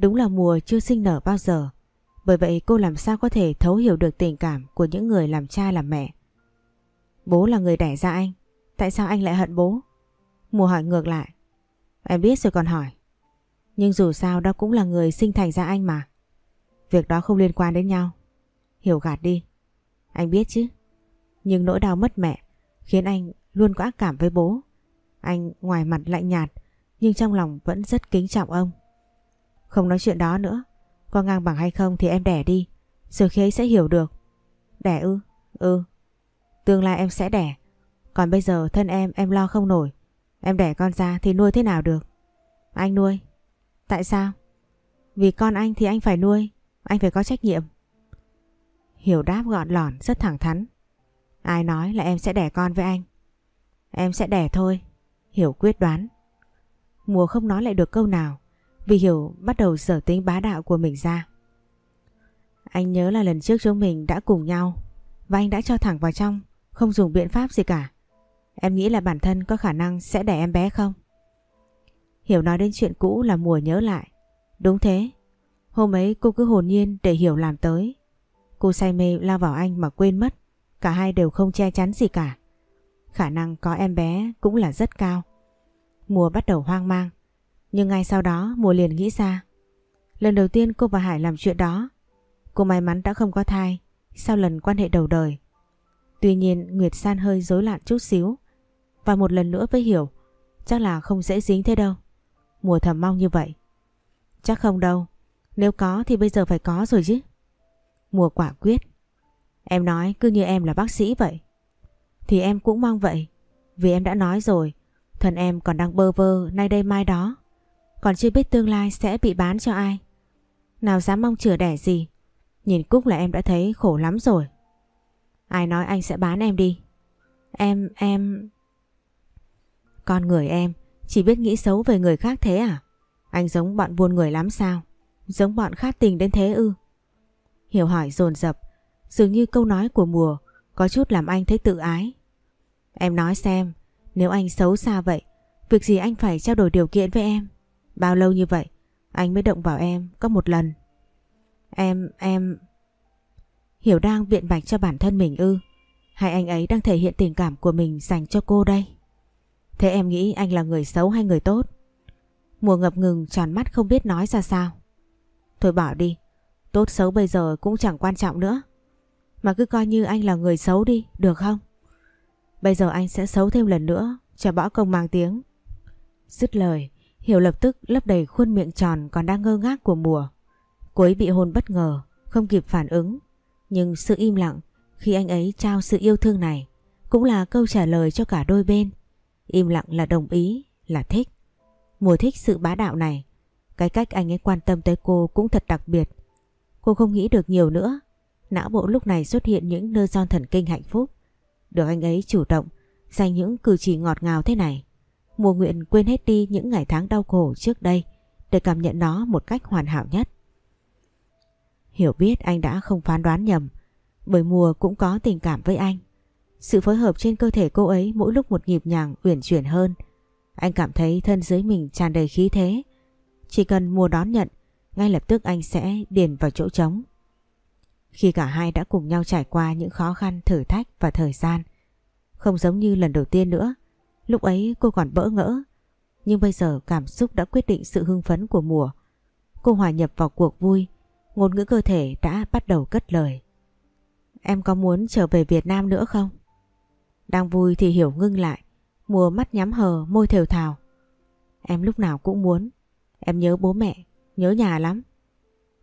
Đúng là mùa chưa sinh nở bao giờ. Bởi vậy cô làm sao có thể thấu hiểu được tình cảm của những người làm cha làm mẹ. Bố là người đẻ ra anh. Tại sao anh lại hận bố? Mùa hỏi ngược lại. Em biết rồi còn hỏi. Nhưng dù sao đó cũng là người sinh thành ra anh mà. Việc đó không liên quan đến nhau. Hiểu gạt đi. Anh biết chứ. Nhưng nỗi đau mất mẹ khiến anh luôn có ác cảm với bố. Anh ngoài mặt lạnh nhạt, nhưng trong lòng vẫn rất kính trọng ông. Không nói chuyện đó nữa. Có ngang bằng hay không thì em đẻ đi. Rồi khi ấy sẽ hiểu được. Đẻ ư? Ừ. Tương lai em sẽ đẻ. Còn bây giờ thân em em lo không nổi. Em đẻ con ra thì nuôi thế nào được? Anh nuôi. Tại sao? Vì con anh thì anh phải nuôi. Anh phải có trách nhiệm. Hiểu đáp gọn lỏn, rất thẳng thắn. Ai nói là em sẽ đẻ con với anh? Em sẽ đẻ thôi. Hiểu quyết đoán. Mùa không nói lại được câu nào vì Hiểu bắt đầu sở tính bá đạo của mình ra. Anh nhớ là lần trước chúng mình đã cùng nhau và anh đã cho thẳng vào trong, không dùng biện pháp gì cả. Em nghĩ là bản thân có khả năng sẽ đẻ em bé không? Hiểu nói đến chuyện cũ là mùa nhớ lại. Đúng thế. Hôm ấy cô cứ hồn nhiên để Hiểu làm tới. Cô say mê lao vào anh mà quên mất. Cả hai đều không che chắn gì cả. Khả năng có em bé cũng là rất cao. Mùa bắt đầu hoang mang. Nhưng ngay sau đó, mùa liền nghĩ ra. Lần đầu tiên cô và Hải làm chuyện đó. Cô may mắn đã không có thai sau lần quan hệ đầu đời. Tuy nhiên, Nguyệt San hơi rối loạn chút xíu. Và một lần nữa với Hiểu chắc là không dễ dính thế đâu. Mùa thầm mong như vậy. Chắc không đâu. Nếu có thì bây giờ phải có rồi chứ. Mùa quả quyết. Em nói cứ như em là bác sĩ vậy. Thì em cũng mong vậy. Vì em đã nói rồi. Thần em còn đang bơ vơ, nay đây mai đó. Còn chưa biết tương lai sẽ bị bán cho ai. Nào dám mong chừa đẻ gì. Nhìn Cúc là em đã thấy khổ lắm rồi. Ai nói anh sẽ bán em đi. Em, em... Con người em chỉ biết nghĩ xấu về người khác thế à? Anh giống bọn buôn người lắm sao? Giống bọn khát tình đến thế ư? Hiểu hỏi dồn dập Dường như câu nói của mùa Có chút làm anh thấy tự ái Em nói xem Nếu anh xấu xa vậy Việc gì anh phải trao đổi điều kiện với em Bao lâu như vậy? Anh mới động vào em có một lần. Em, em Hiểu đang biện bạch cho bản thân mình ư? Hay anh ấy đang thể hiện tình cảm của mình dành cho cô đây? Thế em nghĩ anh là người xấu hay người tốt? Mùa ngập ngừng tròn mắt không biết nói ra sao. Thôi bỏ đi Tốt xấu bây giờ cũng chẳng quan trọng nữa. Mà cứ coi như anh là người xấu đi Được không? Bây giờ anh sẽ xấu thêm lần nữa Cho bỏ công mang tiếng. Dứt lời Hiểu lập tức lấp đầy khuôn miệng tròn Còn đang ngơ ngác của mùa Cô ấy bị hôn bất ngờ Không kịp phản ứng Nhưng sự im lặng Khi anh ấy trao sự yêu thương này Cũng là câu trả lời cho cả đôi bên Im lặng là đồng ý Là thích Mùa thích sự bá đạo này Cái cách anh ấy quan tâm tới cô cũng thật đặc biệt Cô không nghĩ được nhiều nữa. Não bộ lúc này xuất hiện những nơ son thần kinh hạnh phúc. Được anh ấy chủ động, dành những cử chỉ ngọt ngào thế này. Mùa nguyện quên hết đi những ngày tháng đau khổ trước đây để cảm nhận nó một cách hoàn hảo nhất. Hiểu biết anh đã không phán đoán nhầm, bởi mùa cũng có tình cảm với anh. Sự phối hợp trên cơ thể cô ấy mỗi lúc một nhịp nhàng uyển chuyển hơn. Anh cảm thấy thân dưới mình tràn đầy khí thế. Chỉ cần mùa đón nhận ngay lập tức anh sẽ điền vào chỗ trống. Khi cả hai đã cùng nhau trải qua những khó khăn, thử thách và thời gian, không giống như lần đầu tiên nữa, lúc ấy cô còn bỡ ngỡ, nhưng bây giờ cảm xúc đã quyết định sự hưng phấn của mùa. Cô hòa nhập vào cuộc vui, ngôn ngữ cơ thể đã bắt đầu cất lời. Em có muốn trở về Việt Nam nữa không? Đang vui thì hiểu ngưng lại, mùa mắt nhắm hờ, môi thều thào. Em lúc nào cũng muốn, em nhớ bố mẹ, Nhớ nhà lắm.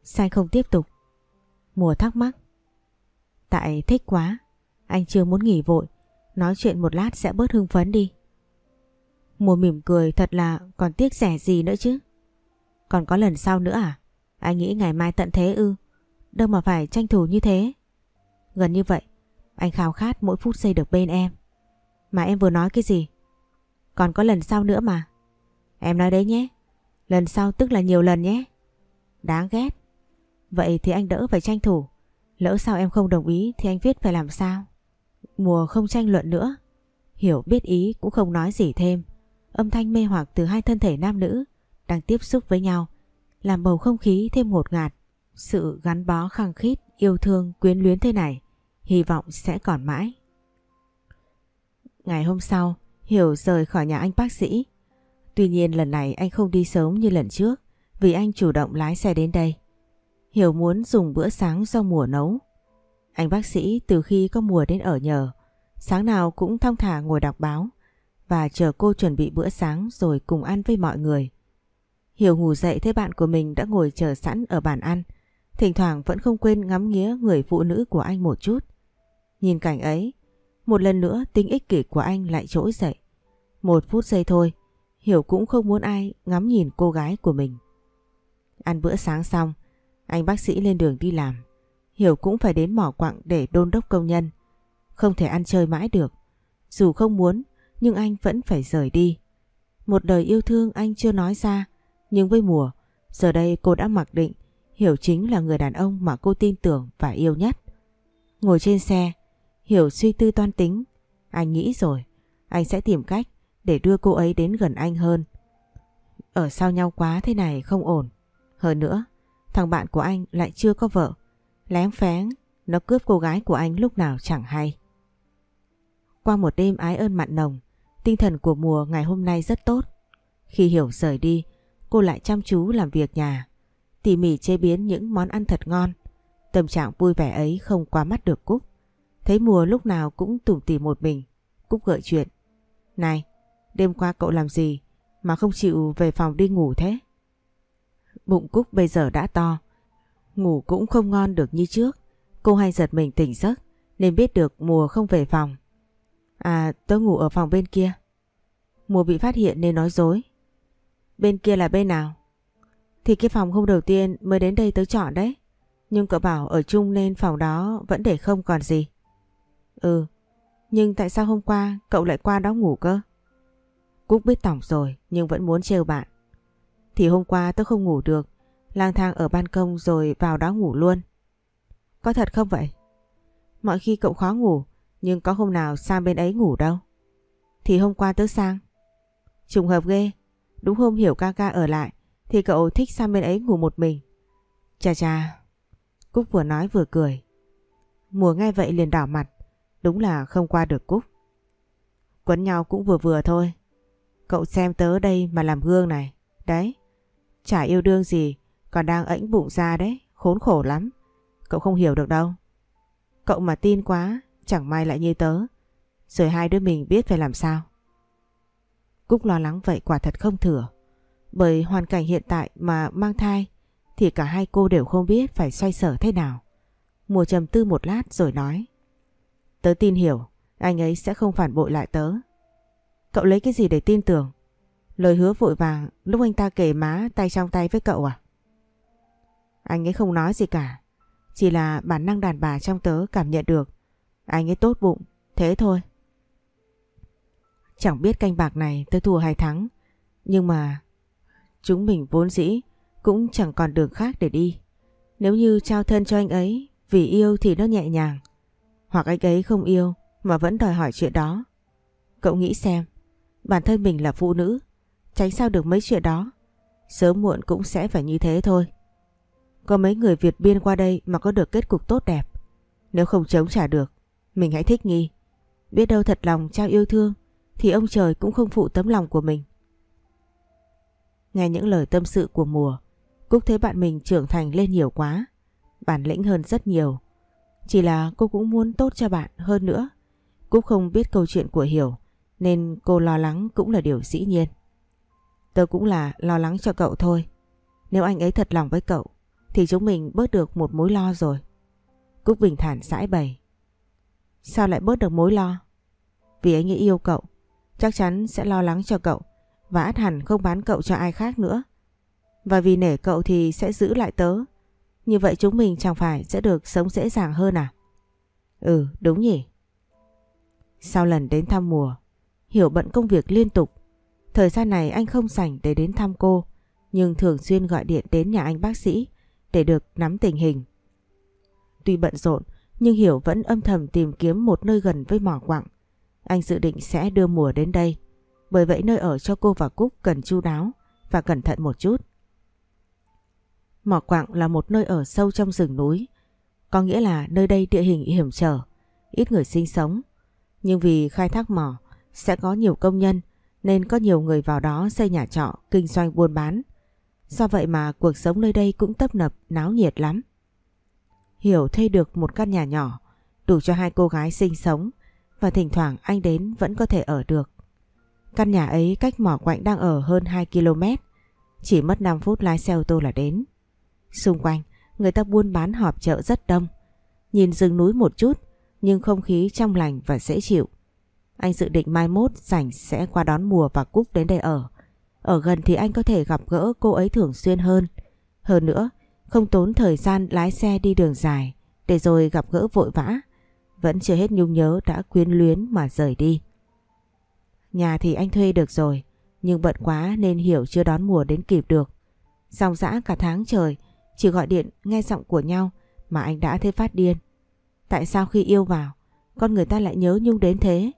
Sai không tiếp tục? Mùa thắc mắc. Tại thích quá. Anh chưa muốn nghỉ vội. Nói chuyện một lát sẽ bớt hưng phấn đi. Mùa mỉm cười thật là còn tiếc rẻ gì nữa chứ. Còn có lần sau nữa à? Anh nghĩ ngày mai tận thế ư. Đâu mà phải tranh thủ như thế. Gần như vậy, anh khao khát mỗi phút giây được bên em. Mà em vừa nói cái gì? Còn có lần sau nữa mà. Em nói đấy nhé. Lần sau tức là nhiều lần nhé. Đáng ghét. Vậy thì anh đỡ phải tranh thủ. Lỡ sao em không đồng ý thì anh viết phải làm sao? Mùa không tranh luận nữa. Hiểu biết ý cũng không nói gì thêm. Âm thanh mê hoặc từ hai thân thể nam nữ đang tiếp xúc với nhau, làm bầu không khí thêm ngột ngạt. Sự gắn bó khăng khít, yêu thương, quyến luyến thế này, hy vọng sẽ còn mãi. Ngày hôm sau, Hiểu rời khỏi nhà anh bác sĩ. Tuy nhiên lần này anh không đi sớm như lần trước vì anh chủ động lái xe đến đây. Hiểu muốn dùng bữa sáng do mùa nấu. Anh bác sĩ từ khi có mùa đến ở nhờ, sáng nào cũng thong thả ngồi đọc báo và chờ cô chuẩn bị bữa sáng rồi cùng ăn với mọi người. Hiểu ngủ dậy thấy bạn của mình đã ngồi chờ sẵn ở bàn ăn, thỉnh thoảng vẫn không quên ngắm nghía người phụ nữ của anh một chút. Nhìn cảnh ấy, một lần nữa tính ích kỷ của anh lại trỗi dậy. Một phút giây thôi, Hiểu cũng không muốn ai ngắm nhìn cô gái của mình. Ăn bữa sáng xong, anh bác sĩ lên đường đi làm. Hiểu cũng phải đến mỏ quặng để đôn đốc công nhân. Không thể ăn chơi mãi được. Dù không muốn, nhưng anh vẫn phải rời đi. Một đời yêu thương anh chưa nói ra, nhưng với mùa, giờ đây cô đã mặc định Hiểu chính là người đàn ông mà cô tin tưởng và yêu nhất. Ngồi trên xe, Hiểu suy tư toan tính. Anh nghĩ rồi, anh sẽ tìm cách để đưa cô ấy đến gần anh hơn. Ở sau nhau quá thế này không ổn. Hơn nữa, thằng bạn của anh lại chưa có vợ. Lén phén, nó cướp cô gái của anh lúc nào chẳng hay. Qua một đêm ái ơn mặn nồng, tinh thần của mùa ngày hôm nay rất tốt. Khi Hiểu rời đi, cô lại chăm chú làm việc nhà, tỉ mỉ chế biến những món ăn thật ngon. Tâm trạng vui vẻ ấy không qua mắt được Cúc. Thấy mùa lúc nào cũng tủm tỉm một mình. Cúc gợi chuyện. Này, đêm qua cậu làm gì mà không chịu về phòng đi ngủ thế? Bụng Cúc bây giờ đã to. Ngủ cũng không ngon được như trước. Cô hay giật mình tỉnh giấc nên biết được mùa không về phòng. À tớ ngủ ở phòng bên kia. Mùa bị phát hiện nên nói dối. Bên kia là bên nào? Thì cái phòng hôm đầu tiên mới đến đây tớ chọn đấy. Nhưng cậu bảo ở chung nên phòng đó vẫn để không còn gì. Ừ, nhưng tại sao hôm qua cậu lại qua đó ngủ cơ? Cúc biết tổng rồi nhưng vẫn muốn trêu bạn. Thì hôm qua tớ không ngủ được, lang thang ở ban công rồi vào đó ngủ luôn. Có thật không vậy? Mọi khi cậu khó ngủ, nhưng có hôm nào sang bên ấy ngủ đâu. Thì hôm qua tớ sang. Trùng hợp ghê, đúng hôm hiểu ca ca ở lại, thì cậu thích sang bên ấy ngủ một mình. Chà chà, Cúc vừa nói vừa cười. Mùa nghe vậy liền đỏ mặt, đúng là không qua được Cúc. Quấn nhau cũng vừa vừa thôi. Cậu xem tớ đây mà làm gương này. Đấy, chả yêu đương gì, còn đang ẩn bụng ra đấy, khốn khổ lắm. Cậu không hiểu được đâu. Cậu mà tin quá, chẳng may lại như tớ. Rồi hai đứa mình biết phải làm sao. Cúc lo lắng vậy quả thật không thừa. Bởi hoàn cảnh hiện tại mà mang thai thì cả hai cô đều không biết phải xoay sở thế nào. Mùa trầm tư một lát rồi nói. Tớ tin hiểu, anh ấy sẽ không phản bội lại tớ. Cậu lấy cái gì để tin tưởng? Lời hứa vội vàng lúc anh ta kể má tay trong tay với cậu à? Anh ấy không nói gì cả. Chỉ là bản năng đàn bà trong tớ cảm nhận được. Anh ấy tốt bụng, thế thôi. Chẳng biết canh bạc này tôi thua hay thắng. Nhưng mà chúng mình vốn dĩ cũng chẳng còn đường khác để đi. Nếu như trao thân cho anh ấy vì yêu thì nó nhẹ nhàng. Hoặc anh ấy không yêu mà vẫn đòi hỏi chuyện đó. Cậu nghĩ xem, bản thân mình là phụ nữ, tránh sao được mấy chuyện đó. Sớm muộn cũng sẽ phải như thế thôi. Có mấy người Việt biên qua đây mà có được kết cục tốt đẹp. Nếu không chống trả được, mình hãy thích nghi. Biết đâu thật lòng trao yêu thương thì ông trời cũng không phụ tấm lòng của mình. Nghe những lời tâm sự của mùa, Cúc thấy bạn mình trưởng thành lên nhiều quá, bản lĩnh hơn rất nhiều. Chỉ là cô cũng muốn tốt cho bạn hơn nữa. Cúc không biết câu chuyện của Hiểu, nên cô lo lắng cũng là điều dĩ nhiên. Tớ cũng là lo lắng cho cậu thôi. Nếu anh ấy thật lòng với cậu, thì chúng mình bớt được một mối lo rồi. Cúc bình thản giải bày. Sao lại bớt được mối lo? Vì anh ấy yêu cậu, chắc chắn sẽ lo lắng cho cậu và át hẳn không bán cậu cho ai khác nữa. Và vì nể cậu thì sẽ giữ lại tớ. Như vậy chúng mình chẳng phải sẽ được sống dễ dàng hơn à? Ừ, đúng nhỉ. Sau lần đến thăm mùa, Hiểu bận công việc liên tục. Thời gian này anh không rảnh để đến thăm cô, nhưng thường xuyên gọi điện đến nhà anh bác sĩ để được nắm tình hình. Tuy bận rộn, nhưng Hiểu vẫn âm thầm tìm kiếm một nơi gần với mỏ quặng. Anh dự định sẽ đưa mùa đến đây. Bởi vậy nơi ở cho cô và Cúc cần chu đáo và cẩn thận một chút. Mỏ quạng là một nơi ở sâu trong rừng núi. Có nghĩa là nơi đây địa hình hiểm trở, ít người sinh sống. Nhưng vì khai thác mỏ sẽ có nhiều công nhân nên có nhiều người vào đó xây nhà trọ, kinh doanh buôn bán. Do vậy mà cuộc sống nơi đây cũng tấp nập, náo nhiệt lắm. Hiểu thuê được một căn nhà nhỏ, đủ cho hai cô gái sinh sống và thỉnh thoảng anh đến vẫn có thể ở được. Căn nhà ấy cách mỏ quạnh đang ở hơn 2 km, chỉ mất 5 phút lái xe ô tô là đến. Xung quanh, người ta buôn bán họp chợ rất đông. Nhìn rừng núi một chút, nhưng không khí trong lành và dễ chịu. Anh dự định mai mốt rảnh sẽ qua đón mùa và Cúc đến đây ở. Ở gần thì anh có thể gặp gỡ cô ấy thường xuyên hơn. Hơn nữa, không tốn thời gian lái xe đi đường dài để rồi gặp gỡ vội vã. Vẫn chưa hết nhung nhớ đã quyến luyến mà rời đi. Nhà thì anh thuê được rồi, nhưng bận quá nên hiểu chưa đón mùa đến kịp được. Dòng dã cả tháng trời, chỉ gọi điện nghe giọng của nhau mà anh đã thấy phát điên. Tại sao khi yêu vào, con người ta lại nhớ nhung đến thế?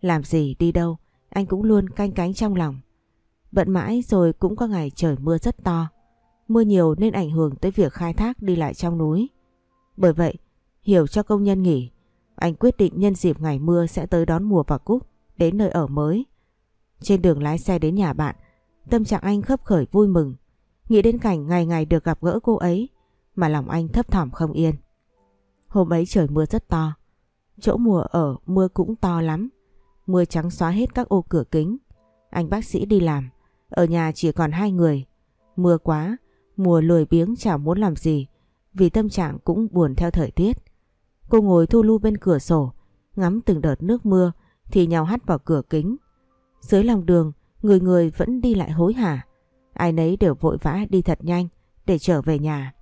Làm gì đi đâu, anh cũng luôn canh cánh trong lòng. Bận mãi rồi cũng có ngày trời mưa rất to. Mưa nhiều nên ảnh hưởng tới việc khai thác đi lại trong núi. Bởi vậy, hiểu cho công nhân nghỉ, anh quyết định nhân dịp ngày mưa sẽ tới đón mùa và Cúc đến nơi ở mới. Trên đường lái xe đến nhà bạn, tâm trạng anh khấp khởi vui mừng. Nghĩ đến cảnh ngày ngày được gặp gỡ cô ấy mà lòng anh thấp thỏm không yên. Hôm ấy trời mưa rất to. Chỗ mùa ở mưa cũng to lắm. Mưa trắng xóa hết các ô cửa kính. Anh bác sĩ đi làm. Ở nhà chỉ còn hai người. Mưa quá, mùa lười biếng chẳng muốn làm gì. Vì tâm trạng cũng buồn theo thời tiết. Cô ngồi thu lưu bên cửa sổ, ngắm từng đợt nước mưa thì nhào hắt vào cửa kính. Dưới lòng đường, người người vẫn đi lại hối hả. Ai nấy đều vội vã đi thật nhanh để trở về nhà.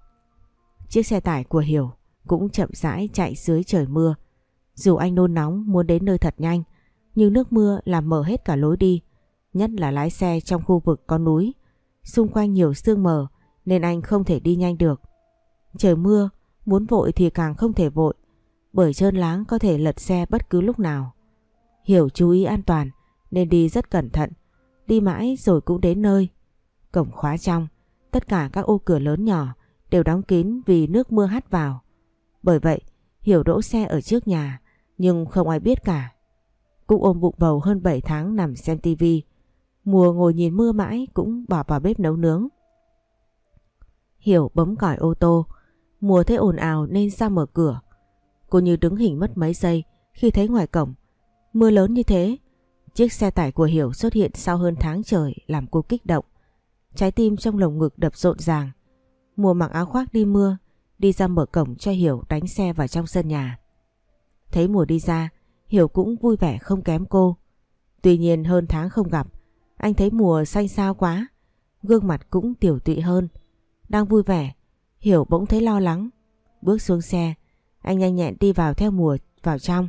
Chiếc xe tải của Hiểu cũng chậm rãi chạy dưới trời mưa. Dù anh nôn nóng muốn đến nơi thật nhanh, nhưng nước mưa làm mở hết cả lối đi, nhất là lái xe trong khu vực có núi. Xung quanh nhiều sương mờ nên anh không thể đi nhanh được. Trời mưa, muốn vội thì càng không thể vội, bởi trơn láng có thể lật xe bất cứ lúc nào. Hiểu chú ý an toàn nên đi rất cẩn thận, đi mãi rồi cũng đến nơi. Cổng khóa trong, tất cả các ô cửa lớn nhỏ đều đóng kín vì nước mưa hắt vào. Bởi vậy, Hiểu đỗ xe ở trước nhà, nhưng không ai biết cả. Cũng ôm bụng bầu hơn 7 tháng nằm xem tivi. Mùa ngồi nhìn mưa mãi cũng bỏ vào bếp nấu nướng. Hiểu bấm còi ô tô, mùa thấy ồn ào nên ra mở cửa. Cô như đứng hình mất mấy giây khi thấy ngoài cổng. Mưa lớn như thế, chiếc xe tải của Hiểu xuất hiện sau hơn tháng trời làm cô kích động. Trái tim trong lồng ngực đập rộn ràng. Mùa mặc áo khoác đi mưa, đi ra mở cổng cho Hiểu đánh xe vào trong sân nhà. Thấy mùa đi ra, Hiểu cũng vui vẻ không kém cô. Tuy nhiên hơn tháng không gặp, anh thấy mùa xanh xao quá, gương mặt cũng tiểu tụy hơn. Đang vui vẻ, Hiểu bỗng thấy lo lắng. Bước xuống xe, anh nhanh nhẹn đi vào theo mùa vào trong.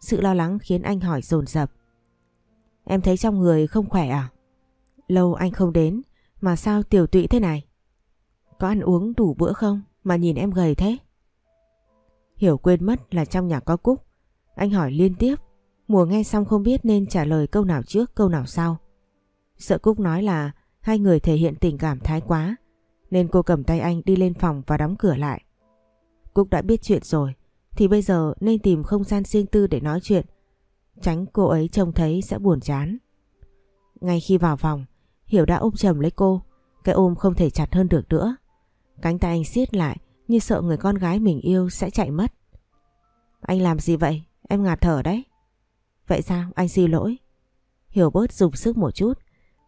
Sự lo lắng khiến anh hỏi dồn dập. Em thấy trong người không khỏe à? Lâu anh không đến, mà sao tiểu tụy thế này? Có ăn uống đủ bữa không mà nhìn em gầy thế? Hiểu quên mất là trong nhà có Cúc. Anh hỏi liên tiếp, mùa nghe xong không biết nên trả lời câu nào trước câu nào sau. Sợ Cúc nói là hai người thể hiện tình cảm thái quá, nên cô cầm tay anh đi lên phòng và đóng cửa lại. Cúc đã biết chuyện rồi, thì bây giờ nên tìm không gian riêng tư để nói chuyện. Tránh cô ấy trông thấy sẽ buồn chán. Ngay khi vào phòng, Hiểu đã ôm chầm lấy cô, cái ôm không thể chặt hơn được nữa. Cánh tay anh siết lại như sợ người con gái mình yêu sẽ chạy mất. Anh làm gì vậy? Em ngạt thở đấy. Vậy sao? Anh xin lỗi. Hiểu bớt dùng sức một chút.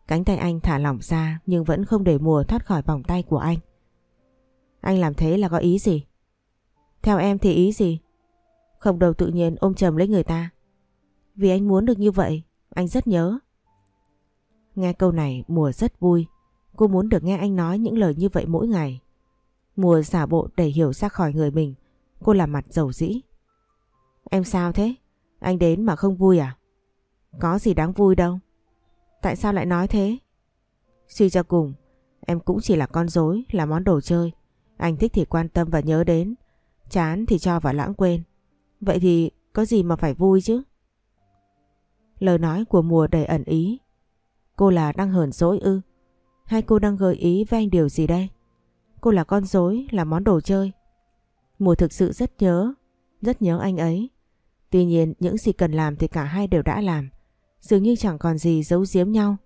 Cánh tay anh thả lỏng ra nhưng vẫn không để mùa thoát khỏi vòng tay của anh. Anh làm thế là có ý gì? Theo em thì ý gì? Không đầu tự nhiên ôm chầm lấy người ta. Vì anh muốn được như vậy, anh rất nhớ. Nghe câu này mùa rất vui. Cô muốn được nghe anh nói những lời như vậy mỗi ngày. Mùa giả bộ để hiểu ra khỏi người mình. Cô làm mặt dầu dĩ. Em sao thế? Anh đến mà không vui à? Có gì đáng vui đâu. Tại sao lại nói thế? Suy cho cùng, em cũng chỉ là con dối, là món đồ chơi. Anh thích thì quan tâm và nhớ đến. Chán thì cho vào lãng quên. Vậy thì có gì mà phải vui chứ? Lời nói của mùa đầy ẩn ý. Cô là đang hờn dỗi ư? Hay cô đang gợi ý với anh điều gì đây? Cô là con dối, là món đồ chơi. Mùa thực sự rất nhớ, rất nhớ anh ấy. Tuy nhiên những gì cần làm thì cả hai đều đã làm. Dường như chẳng còn gì giấu giếm nhau.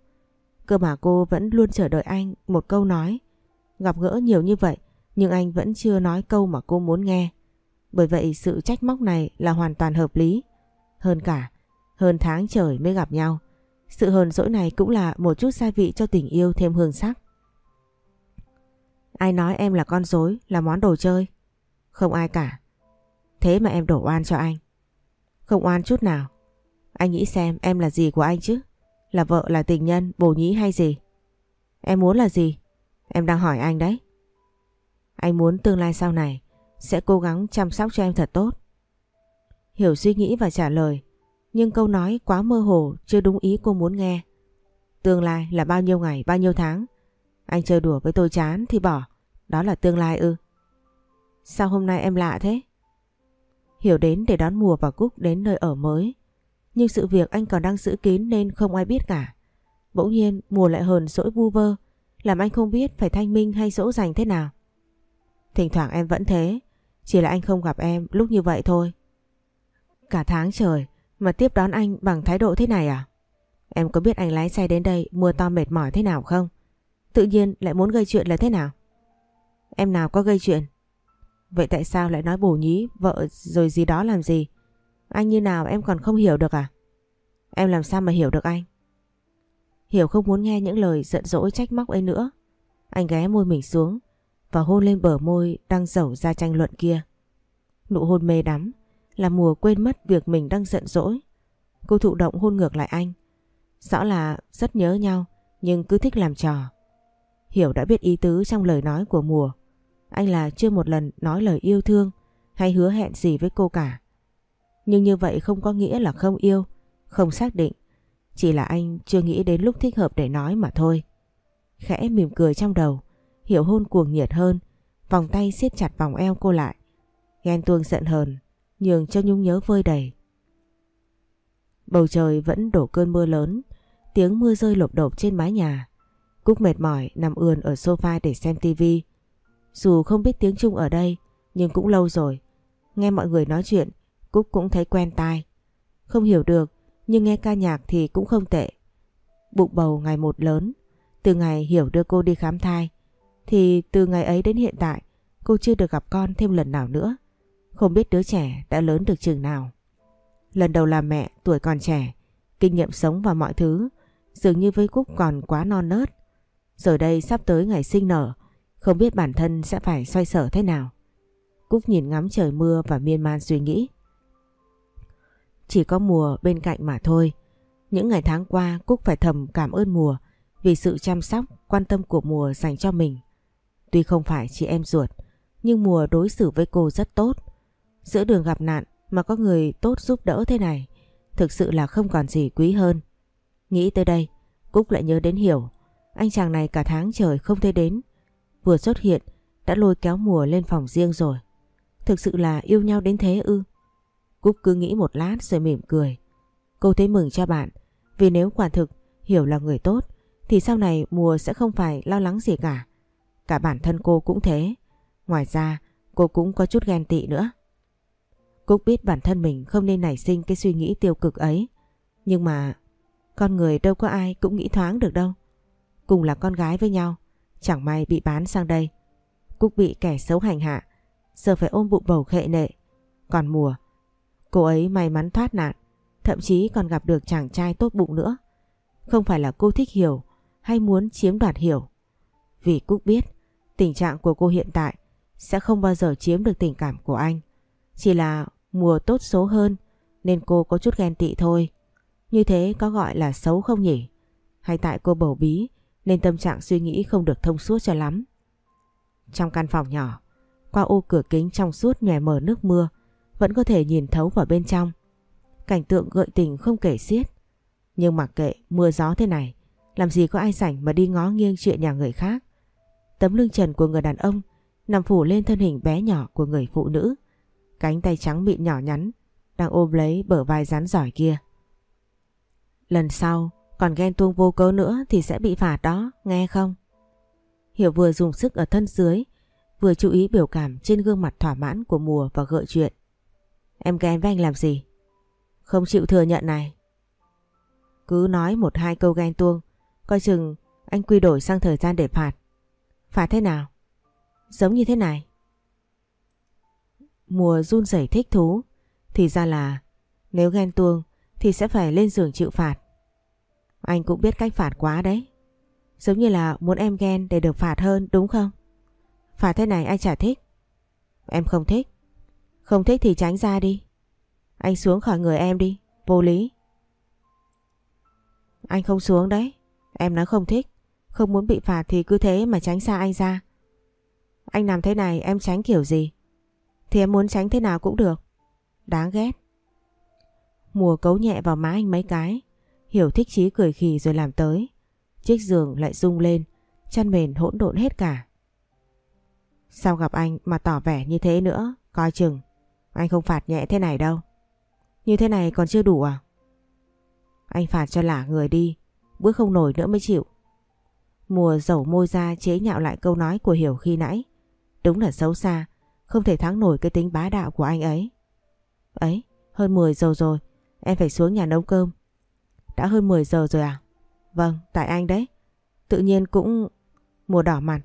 Cơ mà cô vẫn luôn chờ đợi anh một câu nói. Gặp gỡ nhiều như vậy nhưng anh vẫn chưa nói câu mà cô muốn nghe. Bởi vậy sự trách móc này là hoàn toàn hợp lý. Hơn cả, hơn tháng trời mới gặp nhau. Sự hờn dỗi này cũng là một chút gia vị cho tình yêu thêm hương sắc. Ai nói em là con dối, là món đồ chơi? Không ai cả. Thế mà em đổ oan cho anh. Không oan chút nào. Anh nghĩ xem em là gì của anh chứ? Là vợ, là tình nhân, bồ nhí hay gì? Em muốn là gì? Em đang hỏi anh đấy. Anh muốn tương lai sau này sẽ cố gắng chăm sóc cho em thật tốt. Hiểu suy nghĩ và trả lời, nhưng câu nói quá mơ hồ chưa đúng ý cô muốn nghe. Tương lai là bao nhiêu ngày, bao nhiêu tháng? Anh chơi đùa với tôi chán thì bỏ, đó là tương lai ư. Sao hôm nay em lạ thế? Hiểu đến để đón mùa và Cúc đến nơi ở mới. Nhưng sự việc anh còn đang giữ kín nên không ai biết cả. Bỗng nhiên mùa lại hờn dỗi vu vơ, làm anh không biết phải thanh minh hay dỗ dành thế nào. Thỉnh thoảng em vẫn thế, chỉ là anh không gặp em lúc như vậy thôi. Cả tháng trời mà tiếp đón anh bằng thái độ thế này à? Em có biết anh lái xe đến đây mưa to mệt mỏi thế nào không? Tự nhiên lại muốn gây chuyện là thế nào? Em nào có gây chuyện? Vậy tại sao lại nói bổ nhí vợ rồi gì đó làm gì? Anh như nào em còn không hiểu được à? Em làm sao mà hiểu được anh? Hiểu không muốn nghe những lời giận dỗi trách móc ấy nữa. Anh ghé môi mình xuống và hôn lên bờ môi đang dẩu ra tranh luận kia. Nụ hôn mê đắm, là mùa quên mất việc mình đang giận dỗi. Cô thụ động hôn ngược lại anh. Rõ là rất nhớ nhau, nhưng cứ thích làm trò. Hiểu đã biết ý tứ trong lời nói của mùa. Anh là chưa một lần nói lời yêu thương hay hứa hẹn gì với cô cả. Nhưng như vậy không có nghĩa là không yêu, không xác định. Chỉ là anh chưa nghĩ đến lúc thích hợp để nói mà thôi. Khẽ mỉm cười trong đầu, hiểu hôn cuồng nhiệt hơn, vòng tay siết chặt vòng eo cô lại. Ghen tuông giận hờn, nhường cho nhung nhớ vơi đầy. Bầu trời vẫn đổ cơn mưa lớn, tiếng mưa rơi lộp đột trên mái nhà. Cúc mệt mỏi nằm ườn ở sofa để xem tivi. Dù không biết tiếng Trung ở đây, nhưng cũng lâu rồi. Nghe mọi người nói chuyện, Cúc cũng thấy quen tai. Không hiểu được, nhưng nghe ca nhạc thì cũng không tệ. Bụng bầu ngày một lớn, từ ngày Hiểu đưa cô đi khám thai, thì từ ngày ấy đến hiện tại cô chưa được gặp con thêm lần nào nữa. Không biết đứa trẻ đã lớn được chừng nào. Lần đầu làm mẹ tuổi còn trẻ, kinh nghiệm sống và mọi thứ dường như với Cúc còn quá non nớt. Giờ đây sắp tới ngày sinh nở, không biết bản thân sẽ phải xoay sở thế nào. Cúc nhìn ngắm trời mưa và miên man suy nghĩ. Chỉ có mùa bên cạnh mà thôi. Những ngày tháng qua Cúc phải thầm cảm ơn mùa vì sự chăm sóc, quan tâm của mùa dành cho mình. Tuy không phải chị em ruột, nhưng mùa đối xử với cô rất tốt. Giữa đường gặp nạn mà có người tốt giúp đỡ thế này, thực sự là không còn gì quý hơn. Nghĩ tới đây, Cúc lại nhớ đến Hiểu. Anh chàng này cả tháng trời không thấy đến. Vừa xuất hiện, đã lôi kéo mùa lên phòng riêng rồi. Thực sự là yêu nhau đến thế ư? Cúc cứ nghĩ một lát rồi mỉm cười. Cô thấy mừng cho bạn, vì nếu quả thực Hiểu là người tốt, thì sau này mùa sẽ không phải lo lắng gì cả. Cả bản thân cô cũng thế. Ngoài ra cô cũng có chút ghen tị nữa. Cúc biết bản thân mình không nên nảy sinh cái suy nghĩ tiêu cực ấy. Nhưng mà con người đâu có ai cũng nghĩ thoáng được đâu. Cùng là con gái với nhau, chẳng may bị bán sang đây. Cúc bị kẻ xấu hành hạ, giờ phải ôm bụng bầu khệ nệ. Còn mùa, cô ấy may mắn thoát nạn, thậm chí còn gặp được chàng trai tốt bụng nữa. Không phải là cô thích hiểu hay muốn chiếm đoạt hiểu. Vì Cúc biết tình trạng của cô hiện tại sẽ không bao giờ chiếm được tình cảm của anh. Chỉ là mùa tốt số hơn nên cô có chút ghen tị thôi. Như thế có gọi là xấu không nhỉ? Hay tại cô bầu bí nên tâm trạng suy nghĩ không được thông suốt cho lắm. Trong căn phòng nhỏ, qua ô cửa kính trong suốt nhòe mở nước mưa, vẫn có thể nhìn thấu vào bên trong. Cảnh tượng gợi tình không kể xiết. Nhưng mặc kệ mưa gió thế này, làm gì có ai rảnh mà đi ngó nghiêng chuyện nhà người khác. Tấm lưng trần của người đàn ông nằm phủ lên thân hình bé nhỏ của người phụ nữ. Cánh tay trắng mịn nhỏ nhắn đang ôm lấy bờ vai rắn giỏi kia. Lần sau còn ghen tuông vô cớ nữa thì sẽ bị phạt đó, nghe không? Hiểu vừa dùng sức ở thân dưới, vừa chú ý biểu cảm trên gương mặt thỏa mãn của mùa và gợi chuyện. Em ghen với anh làm gì? Không chịu thừa nhận này. Cứ nói một hai câu ghen tuông, coi chừng anh quy đổi sang thời gian để phạt. Phạt thế nào? Giống như thế này. Mùa run rẩy thích thú, thì ra là nếu ghen tuông thì sẽ phải lên giường chịu phạt. Anh cũng biết cách phạt quá đấy. Giống như là muốn em ghen để được phạt hơn đúng không? Phạt thế này anh chả thích. Em không thích. Không thích thì tránh ra đi. Anh xuống khỏi người em đi. Vô lý. Anh không xuống đấy. Em nói không thích. Không muốn bị phạt thì cứ thế mà tránh xa anh ra. Anh làm thế này em tránh kiểu gì? Thì em muốn tránh thế nào cũng được. Đáng ghét. Mùa cấu nhẹ vào má anh mấy cái. Hiểu thích chí cười khì rồi làm tới. Chiếc giường lại rung lên. Chăn mền hỗn độn hết cả. Sao gặp anh mà tỏ vẻ như thế nữa? Coi chừng. Anh không phạt nhẹ thế này đâu. Như thế này còn chưa đủ à? Anh phạt cho lả người đi. Bước không nổi nữa mới chịu. Mùa dầu môi ra chế nhạo lại câu nói của Hiểu khi nãy. Đúng là xấu xa. Không thể thắng nổi cái tính bá đạo của anh ấy. Ấy, hơn 10 giờ rồi. Em phải xuống nhà nấu cơm. Đã hơn 10 giờ rồi à? Vâng, tại anh đấy. Tự nhiên cũng... Mùa đỏ mặt.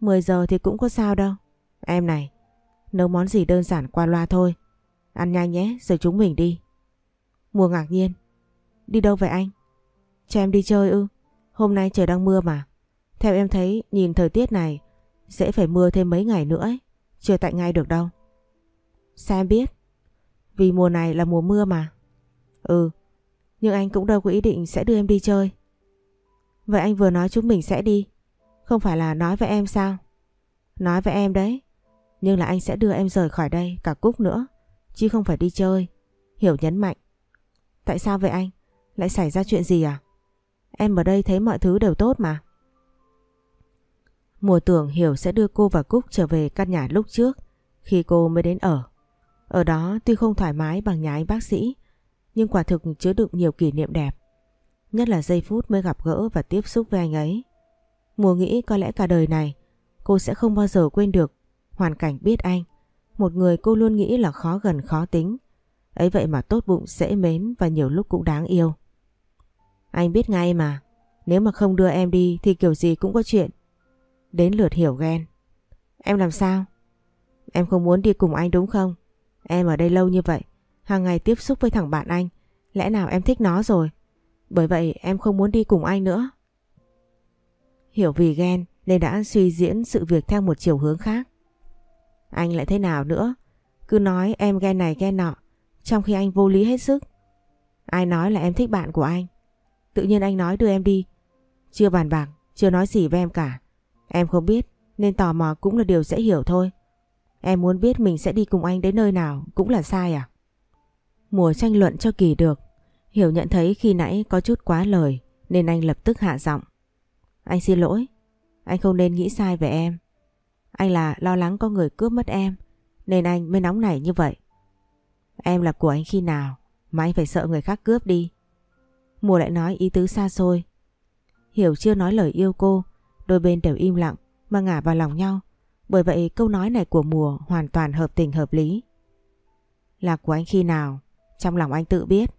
10 giờ thì cũng có sao đâu. Em này, nấu món gì đơn giản qua loa thôi. Ăn nhanh nhé, rồi chúng mình đi. Mùa ngạc nhiên. Đi đâu vậy anh? Cho em đi chơi ư? Hôm nay trời đang mưa mà. Theo em thấy, nhìn thời tiết này, sẽ phải mưa thêm mấy ngày nữa ấy. Chưa tạnh ngay được đâu. Sao em biết? Vì mùa này là mùa mưa mà. Ừ, nhưng anh cũng đâu có ý định sẽ đưa em đi chơi. Vậy anh vừa nói chúng mình sẽ đi. Không phải là nói với em sao? Nói với em đấy. Nhưng là anh sẽ đưa em rời khỏi đây cả Cúc nữa. Chứ không phải đi chơi. Hiểu nhấn mạnh. Tại sao vậy anh? Lại xảy ra chuyện gì à? Em ở đây thấy mọi thứ đều tốt mà. Mùa tưởng Hiểu sẽ đưa cô và Cúc trở về căn nhà lúc trước, khi cô mới đến ở. Ở đó tuy không thoải mái bằng nhà anh bác sĩ, nhưng quả thực chứa đựng nhiều kỷ niệm đẹp. Nhất là giây phút mới gặp gỡ và tiếp xúc với anh ấy. Mùa nghĩ có lẽ cả đời này, cô sẽ không bao giờ quên được hoàn cảnh biết anh. Một người cô luôn nghĩ là khó gần khó tính. Ấy vậy mà tốt bụng dễ mến và nhiều lúc cũng đáng yêu. Anh biết ngay mà, nếu mà không đưa em đi thì kiểu gì cũng có chuyện. Đến lượt hiểu ghen. Em làm sao? Em không muốn đi cùng anh đúng không? Em ở đây lâu như vậy, hàng ngày tiếp xúc với thằng bạn anh, lẽ nào em thích nó rồi? Bởi vậy em không muốn đi cùng anh nữa. Hiểu vì ghen nên đã suy diễn sự việc theo một chiều hướng khác. Anh lại thế nào nữa? Cứ nói em ghen này ghen nọ, trong khi anh vô lý hết sức. Ai nói là em thích bạn của anh? Tự nhiên anh nói đưa em đi. Chưa bàn bạc, chưa nói gì với em cả. Em không biết, nên tò mò cũng là điều dễ hiểu thôi. Em muốn biết mình sẽ đi cùng anh đến nơi nào cũng là sai à? Mùa tranh luận cho kỳ được. Hiểu nhận thấy khi nãy có chút quá lời nên anh lập tức hạ giọng. Anh xin lỗi, anh không nên nghĩ sai về em. Anh là lo lắng có người cướp mất em nên anh mới nóng nảy như vậy. Em là của anh khi nào mà anh phải sợ người khác cướp đi. Mùa lại nói ý tứ xa xôi. Hiểu chưa nói lời yêu cô, đôi bên đều im lặng mà ngả vào lòng nhau. Bởi vậy câu nói này của mùa hoàn toàn hợp tình hợp lý. Là của anh khi nào, trong lòng anh tự biết.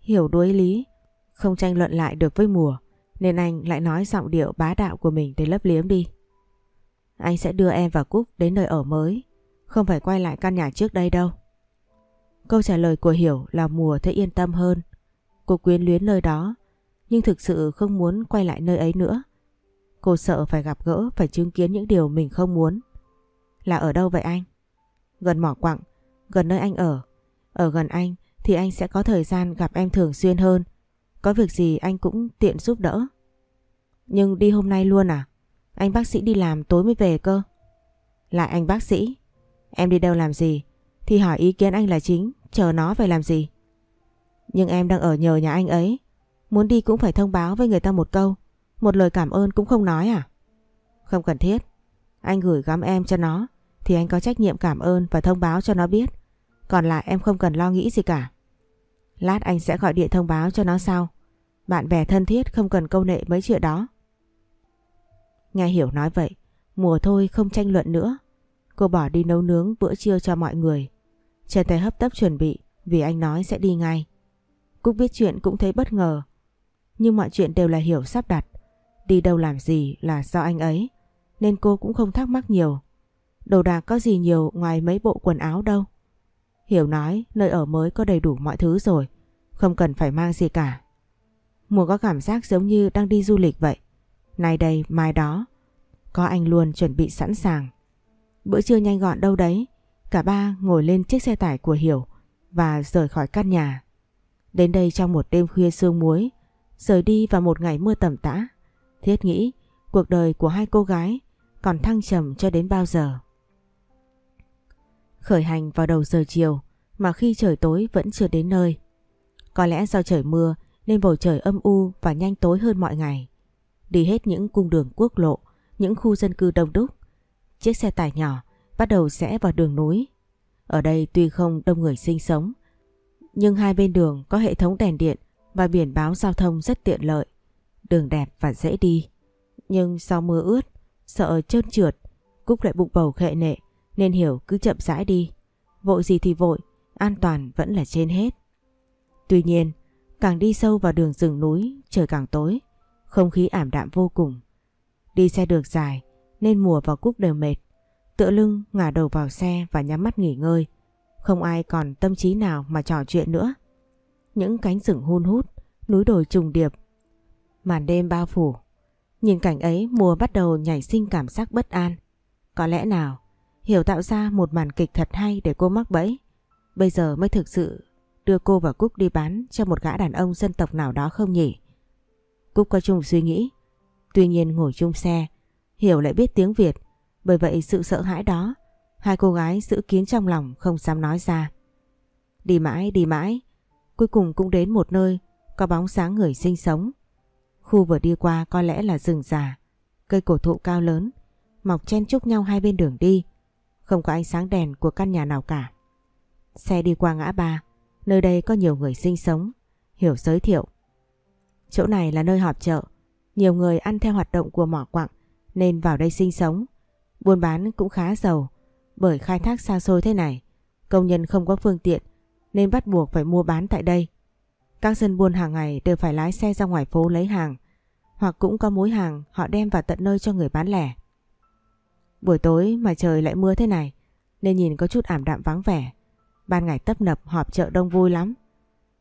Hiểu đuối lý, không tranh luận lại được với mùa, nên anh lại nói giọng điệu bá đạo của mình để lấp liếm đi. Anh sẽ đưa em và Cúc đến nơi ở mới, không phải quay lại căn nhà trước đây đâu. Câu trả lời của Hiểu là mùa thấy yên tâm hơn. Cô quyến luyến nơi đó, nhưng thực sự không muốn quay lại nơi ấy nữa. Cô sợ phải gặp gỡ, phải chứng kiến những điều mình không muốn. Là ở đâu vậy anh? Gần mỏ quặng, gần nơi anh ở. Ở gần anh thì anh sẽ có thời gian gặp em thường xuyên hơn. Có việc gì anh cũng tiện giúp đỡ. Nhưng đi hôm nay luôn à? Anh bác sĩ đi làm tối mới về cơ. Lại anh bác sĩ? Em đi đâu làm gì? Thì hỏi ý kiến anh là chính, chờ nó về làm gì? Nhưng em đang ở nhờ nhà anh ấy. Muốn đi cũng phải thông báo với người ta một câu. Một lời cảm ơn cũng không nói à? Không cần thiết. Anh gửi gắm em cho nó thì anh có trách nhiệm cảm ơn và thông báo cho nó biết. Còn lại em không cần lo nghĩ gì cả. Lát anh sẽ gọi điện thông báo cho nó sau. Bạn bè thân thiết không cần câu nệ mấy chuyện đó. Nghe Hiểu nói vậy, mùa thôi không tranh luận nữa. Cô bỏ đi nấu nướng bữa trưa cho mọi người. Trần tay hấp tấp chuẩn bị vì anh nói sẽ đi ngay. Cúc biết chuyện cũng thấy bất ngờ. Nhưng mọi chuyện đều là Hiểu sắp đặt. Đi đâu làm gì là do anh ấy. Nên cô cũng không thắc mắc nhiều. Đồ đạc có gì nhiều ngoài mấy bộ quần áo đâu. Hiểu nói nơi ở mới có đầy đủ mọi thứ rồi. Không cần phải mang gì cả. Mùa có cảm giác giống như đang đi du lịch vậy. Nay đây mai đó. Có anh luôn chuẩn bị sẵn sàng. Bữa trưa nhanh gọn đâu đấy. Cả ba ngồi lên chiếc xe tải của Hiểu và rời khỏi căn nhà. Đến đây trong một đêm khuya sương muối, rời đi vào một ngày mưa tầm tã. Thiết nghĩ cuộc đời của hai cô gái còn thăng trầm cho đến bao giờ. Khởi hành vào đầu giờ chiều mà khi trời tối vẫn chưa đến nơi. Có lẽ do trời mưa nên bầu trời âm u và nhanh tối hơn mọi ngày. Đi hết những cung đường quốc lộ, những khu dân cư đông đúc. Chiếc xe tải nhỏ bắt đầu rẽ vào đường núi. Ở đây tuy không đông người sinh sống, nhưng hai bên đường có hệ thống đèn điện và biển báo giao thông rất tiện lợi. Đường đẹp và dễ đi. Nhưng sau mưa ướt, sợ trơn trượt, Cúc lại bụng bầu khệ nệ nên hiểu cứ chậm rãi đi. Vội gì thì vội, an toàn vẫn là trên hết. Tuy nhiên, càng đi sâu vào đường rừng núi, trời càng tối, không khí ảm đạm vô cùng. Đi xe được dài nên mùa và Cúc đều mệt. Tựa lưng ngả đầu vào xe và nhắm mắt nghỉ ngơi. Không ai còn tâm trí nào mà trò chuyện nữa. Những cánh rừng hun hút, núi đồi trùng điệp. Màn đêm bao phủ. Nhìn cảnh ấy mùa bắt đầu nhảy sinh cảm giác bất an. Có lẽ nào Hiểu tạo ra một màn kịch thật hay để cô mắc bẫy. Bây giờ mới thực sự đưa cô và Cúc đi bán cho một gã đàn ông dân tộc nào đó không nhỉ? Cúc có chung suy nghĩ. Tuy nhiên ngồi chung xe, Hiểu lại biết tiếng Việt. Bởi vậy sự sợ hãi đó, hai cô gái giữ kín trong lòng không dám nói ra. Đi mãi, đi mãi, cuối cùng cũng đến một nơi có bóng sáng người sinh sống. Khu vừa đi qua có lẽ là rừng già, cây cổ thụ cao lớn, mọc chen chúc nhau hai bên đường đi. Không có ánh sáng đèn của căn nhà nào cả. Xe đi qua ngã ba, nơi đây có nhiều người sinh sống, hiểu giới thiệu. Chỗ này là nơi họp chợ, nhiều người ăn theo hoạt động của mỏ quặng nên vào đây sinh sống. Buôn bán cũng khá giàu, bởi khai thác xa xôi thế này, công nhân không có phương tiện nên bắt buộc phải mua bán tại đây. Các dân buôn hàng ngày đều phải lái xe ra ngoài phố lấy hàng, hoặc cũng có mối hàng họ đem vào tận nơi cho người bán lẻ. Buổi tối mà trời lại mưa thế này nên nhìn có chút ảm đạm vắng vẻ. Ban ngày tấp nập họp chợ đông vui lắm.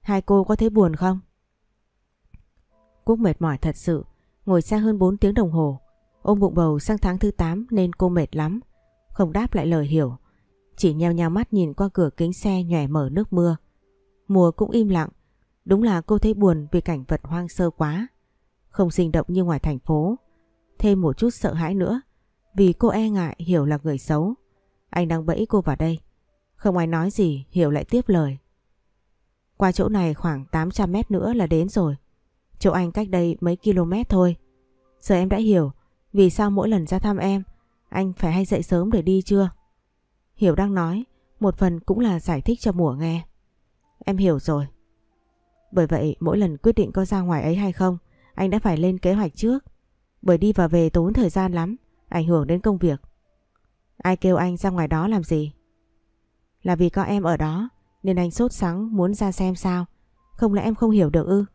Hai cô có thấy buồn không? Cúc mệt mỏi thật sự, ngồi xe hơn 4 tiếng đồng hồ. Ôm bụng bầu sang tháng thứ 8 nên cô mệt lắm. Không đáp lại lời hiểu. Chỉ nheo nheo mắt nhìn qua cửa kính xe nhòe mở nước mưa. Mùa cũng im lặng. Đúng là cô thấy buồn vì cảnh vật hoang sơ quá. Không sinh động như ngoài thành phố. Thêm một chút sợ hãi nữa. Vì cô e ngại Hiểu là người xấu. Anh đang bẫy cô vào đây. Không ai nói gì, Hiểu lại tiếp lời. Qua chỗ này khoảng 800 mét nữa là đến rồi. Chỗ anh cách đây mấy km thôi. Giờ em đã hiểu vì sao mỗi lần ra thăm em anh phải hay dậy sớm để đi chưa? Hiểu đang nói, một phần cũng là giải thích cho mùa nghe. Em hiểu rồi. Bởi vậy mỗi lần quyết định có ra ngoài ấy hay không, anh đã phải lên kế hoạch trước. Bởi đi và về tốn thời gian lắm ảnh hưởng đến công việc. Ai kêu anh ra ngoài đó làm gì? Là vì có em ở đó nên anh sốt sắng muốn ra xem sao. Không lẽ em không hiểu được ư?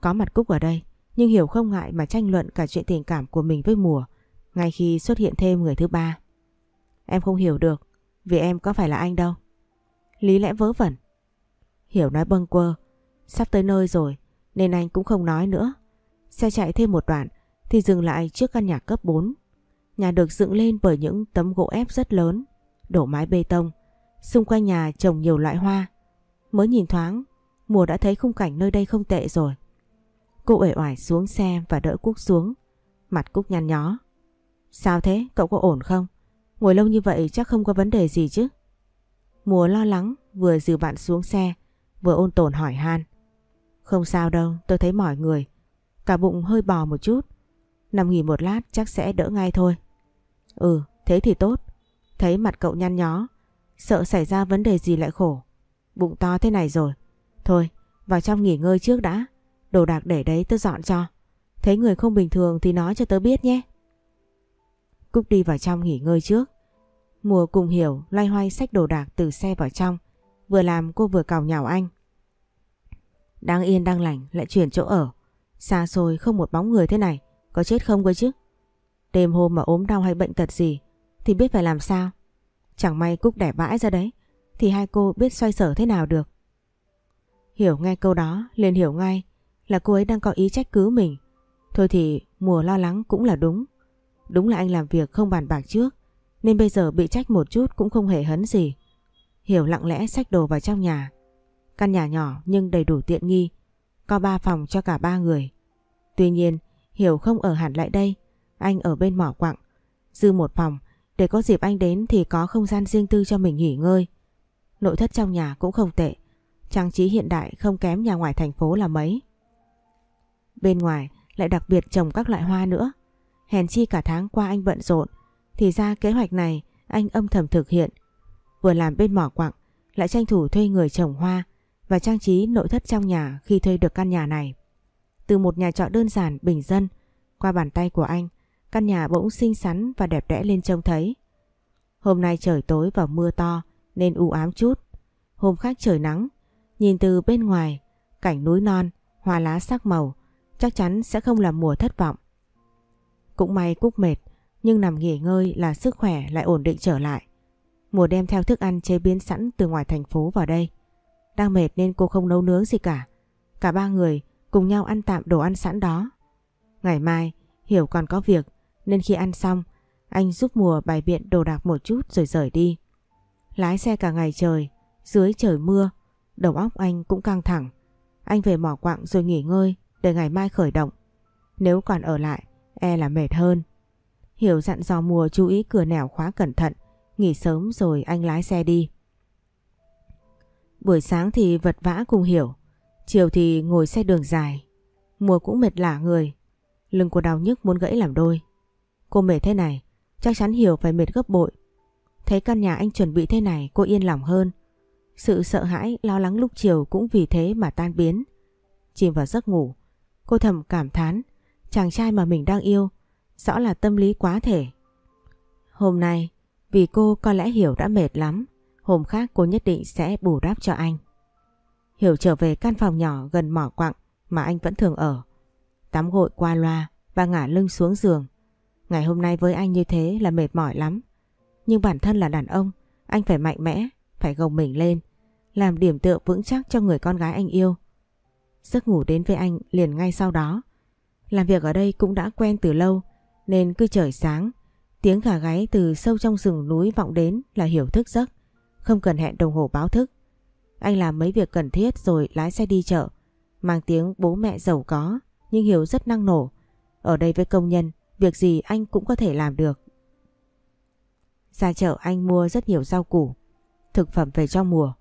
Có mặt Cúc ở đây nhưng Hiểu không ngại mà tranh luận cả chuyện tình cảm của mình với Mùa ngay khi xuất hiện thêm người thứ ba. Em không hiểu được vì em có phải là anh đâu. Lý lẽ vớ vẩn. Hiểu nói bâng quơ sắp tới nơi rồi nên anh cũng không nói nữa. Xe chạy thêm một đoạn thì dừng lại trước căn nhà cấp 4. Nhà được dựng lên bởi những tấm gỗ ép rất lớn, đổ mái bê tông. Xung quanh nhà trồng nhiều loại hoa. Mới nhìn thoáng, mùa đã thấy khung cảnh nơi đây không tệ rồi. Cô uể oải xuống xe và đỡ Cúc xuống. Mặt Cúc nhăn nhó. Sao thế? Cậu có ổn không? Ngồi lâu như vậy chắc không có vấn đề gì chứ? Mùa lo lắng vừa dìu bạn xuống xe vừa ôn tồn hỏi han. Không sao đâu, tôi thấy mỏi người. Cả bụng hơi bò một chút. Nằm nghỉ một lát chắc sẽ đỡ ngay thôi. Ừ, thế thì tốt. Thấy mặt cậu nhăn nhó, sợ xảy ra vấn đề gì lại khổ. Bụng to thế này rồi, Thôi, vào trong nghỉ ngơi trước đã. Đồ đạc để đấy tớ dọn cho. Thấy người không bình thường thì nói cho tớ biết nhé. Cúc đi vào trong nghỉ ngơi trước. Mùa cùng hiểu loay hoay xách đồ đạc từ xe vào trong. Vừa làm cô vừa cào nhào anh. Đang yên đang lành lại chuyển chỗ ở. Xa xôi không một bóng người thế này. Có chết không cơ chứ? Đêm hôm mà ốm đau hay bệnh tật gì thì biết phải làm sao. Chẳng may Cúc đẻ vãi ra đấy thì hai cô biết xoay sở thế nào được. Hiểu nghe câu đó liền hiểu ngay là cô ấy đang có ý trách cứ mình. Thôi thì mùa lo lắng cũng là đúng. Đúng là anh làm việc không bàn bạc trước, nên bây giờ bị trách một chút cũng không hề hấn gì. Hiểu lặng lẽ xách đồ vào trong nhà. Căn nhà nhỏ nhưng đầy đủ tiện nghi. Có ba phòng cho cả ba người. Tuy nhiên, Hiểu không ở hẳn lại đây. Anh ở bên mỏ quặng. Dư một phòng, để có dịp anh đến thì có không gian riêng tư cho mình nghỉ ngơi. Nội thất trong nhà cũng không tệ. Trang trí hiện đại không kém nhà ngoài thành phố là mấy. Bên ngoài lại đặc biệt trồng các loại hoa nữa. Hèn chi cả tháng qua anh bận rộn. Thì ra kế hoạch này anh âm thầm thực hiện. Vừa làm bên mỏ quặng lại tranh thủ thuê người trồng hoa và trang trí nội thất trong nhà khi thuê được căn nhà này. Từ một nhà trọ đơn giản bình dân qua bàn tay của anh căn nhà bỗng xinh xắn và đẹp đẽ lên trông thấy. Hôm nay trời tối và mưa to nên u ám chút. Hôm khác trời nắng, nhìn từ bên ngoài, cảnh núi non, hoa lá sắc màu, chắc chắn sẽ không làm mùa thất vọng. Cũng may Cúc mệt, nhưng nằm nghỉ ngơi là sức khỏe lại ổn định trở lại. Mùa đem theo thức ăn chế biến sẵn từ ngoài thành phố vào đây. Đang mệt nên cô không nấu nướng gì cả. Cả ba người cùng nhau ăn tạm đồ ăn sẵn đó. Ngày mai, Hiểu còn có việc nên khi ăn xong, anh giúp mùa bày biện đồ đạc một chút rồi rời đi. Lái xe cả ngày trời, dưới trời mưa, đầu óc anh cũng căng thẳng. Anh về mỏ quạng rồi nghỉ ngơi để ngày mai khởi động. Nếu còn ở lại, e là mệt hơn. Hiểu dặn dò mùa chú ý cửa nẻo khóa cẩn thận, nghỉ sớm rồi anh lái xe đi. Buổi sáng thì vật vã cùng Hiểu, chiều thì ngồi xe đường dài. Mùa cũng mệt lả người, lưng của đau nhức muốn gãy làm đôi. Cô mệt thế này, chắc chắn Hiểu phải mệt gấp bội. Thấy căn nhà anh chuẩn bị thế này cô yên lòng hơn. Sự sợ hãi, lo lắng lúc chiều cũng vì thế mà tan biến. Chìm vào giấc ngủ, cô thầm cảm thán, chàng trai mà mình đang yêu, rõ là tâm lý quá thể. Hôm nay, vì cô có lẽ Hiểu đã mệt lắm, hôm khác cô nhất định sẽ bù đắp cho anh. Hiểu trở về căn phòng nhỏ gần mỏ quặng mà anh vẫn thường ở. Tắm gội qua loa và ngả lưng xuống giường. Ngày hôm nay với anh như thế là mệt mỏi lắm. Nhưng bản thân là đàn ông, anh phải mạnh mẽ, phải gồng mình lên, làm điểm tựa vững chắc cho người con gái anh yêu. Giấc ngủ đến với anh liền ngay sau đó. Làm việc ở đây cũng đã quen từ lâu, nên cứ trời sáng, tiếng gà gáy từ sâu trong rừng núi vọng đến là hiểu thức giấc, không cần hẹn đồng hồ báo thức. Anh làm mấy việc cần thiết rồi lái xe đi chợ, mang tiếng bố mẹ giàu có, nhưng Hiểu rất năng nổ. Ở đây với công nhân, việc gì anh cũng có thể làm được. Ra chợ anh mua rất nhiều rau củ, thực phẩm về cho mùa.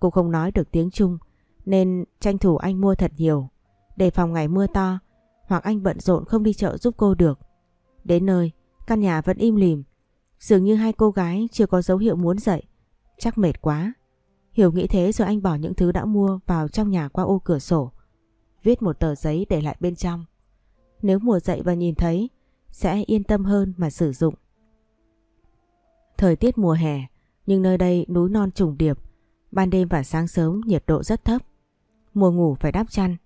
Cô không nói được tiếng Trung nên tranh thủ anh mua thật nhiều để phòng ngày mưa to hoặc anh bận rộn không đi chợ giúp cô được. Đến nơi, căn nhà vẫn im lìm. Dường như hai cô gái chưa có dấu hiệu muốn dậy. Chắc mệt quá. Hiểu nghĩ thế rồi anh bỏ những thứ đã mua vào trong nhà qua ô cửa sổ. Viết một tờ giấy để lại bên trong. Nếu mùa dậy và nhìn thấy, sẽ yên tâm hơn mà sử dụng. Thời tiết mùa hè, nhưng nơi đây núi non trùng điệp, ban đêm và sáng sớm nhiệt độ rất thấp. Mùa ngủ phải đắp chăn,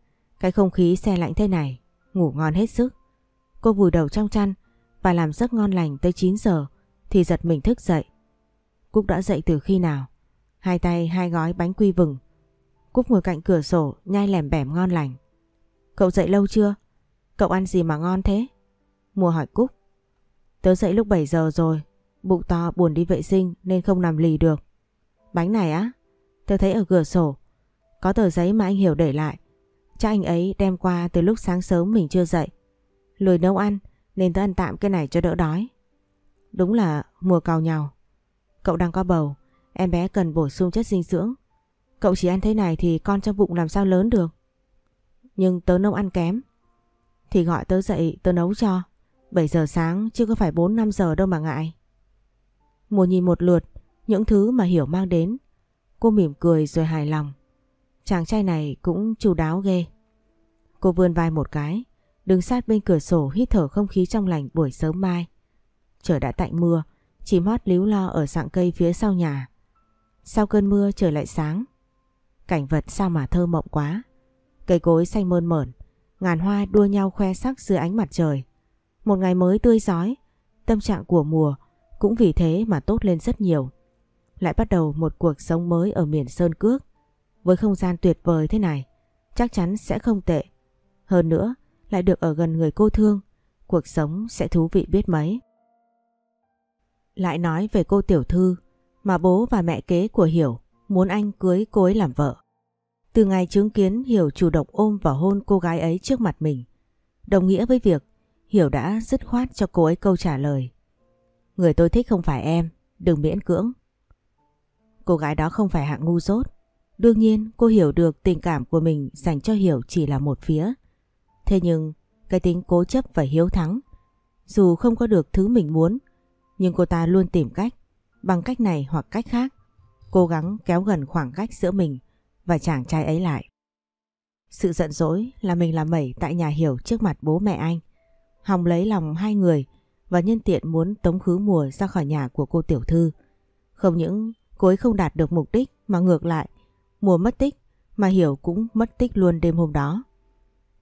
cái không khí xe lạnh thế này, ngủ ngon hết sức. Cô vùi đầu trong chăn và làm giấc ngon lành tới 9 giờ thì giật mình thức dậy. Cúc đã dậy từ khi nào? Hai tay hai gói bánh quy vừng. Cúc ngồi cạnh cửa sổ nhai lèm bẻm ngon lành. Cậu dậy lâu chưa? Cậu ăn gì mà ngon thế? Mùa hỏi Cúc. Tớ dậy lúc 7 giờ rồi, bụng to buồn đi vệ sinh nên không nằm lì được. Bánh này á? Tớ thấy ở cửa sổ. Có tờ giấy mà anh Hiểu để lại. Chắc anh ấy đem qua từ lúc sáng sớm mình chưa dậy. Lười nấu ăn nên tớ ăn tạm cái này cho đỡ đói. Đúng là mùa cào nhau. Cậu đang có bầu, em bé cần bổ sung chất dinh dưỡng. Cậu chỉ ăn thế này thì con trong bụng làm sao lớn được. Nhưng tớ nấu ăn kém. Thì gọi tớ dậy tớ nấu cho. 7 giờ sáng chứ có phải 4-5 giờ đâu mà ngại. Mùa nhìn một lượt những thứ mà Hiểu mang đến. Cô mỉm cười rồi hài lòng. Chàng trai này cũng chu đáo ghê. Cô vươn vai một cái, đứng sát bên cửa sổ hít thở không khí trong lành buổi sớm mai. Trời đã tạnh mưa, chỉ mót líu lo ở sạng cây phía sau nhà. Sau cơn mưa trời lại sáng. Cảnh vật sao mà thơ mộng quá. Cây cối xanh mơn mởn, ngàn hoa đua nhau khoe sắc dưới ánh mặt trời. Một ngày mới tươi giói, tâm trạng của mùa cũng vì thế mà tốt lên rất nhiều. Lại bắt đầu một cuộc sống mới ở miền Sơn Cước. Với không gian tuyệt vời thế này, chắc chắn sẽ không tệ. Hơn nữa, lại được ở gần người cô thương, cuộc sống sẽ thú vị biết mấy. Lại nói về cô tiểu thư mà bố và mẹ kế của Hiểu muốn anh cưới cô ấy làm vợ. Từ ngày chứng kiến Hiểu chủ động ôm và hôn cô gái ấy trước mặt mình, đồng nghĩa với việc Hiểu đã dứt khoát cho cô ấy câu trả lời. Người tôi thích không phải em, đừng miễn cưỡng. Cô gái đó không phải hạng ngu dốt. Đương nhiên cô hiểu được tình cảm của mình dành cho Hiểu chỉ là một phía. Thế nhưng cái tính cố chấp và hiếu thắng, dù không có được thứ mình muốn, nhưng cô ta luôn tìm cách, bằng cách này hoặc cách khác, cố gắng kéo gần khoảng cách giữa mình và chàng trai ấy lại. Sự giận dỗi là mình làm mẩy tại nhà Hiểu trước mặt bố mẹ anh. Hòng lấy lòng hai người và nhân tiện muốn tống khứ mùa ra khỏi nhà của cô tiểu thư. Không những cô ấy không đạt được mục đích mà ngược lại, mùa mất tích mà Hiểu cũng mất tích luôn đêm hôm đó.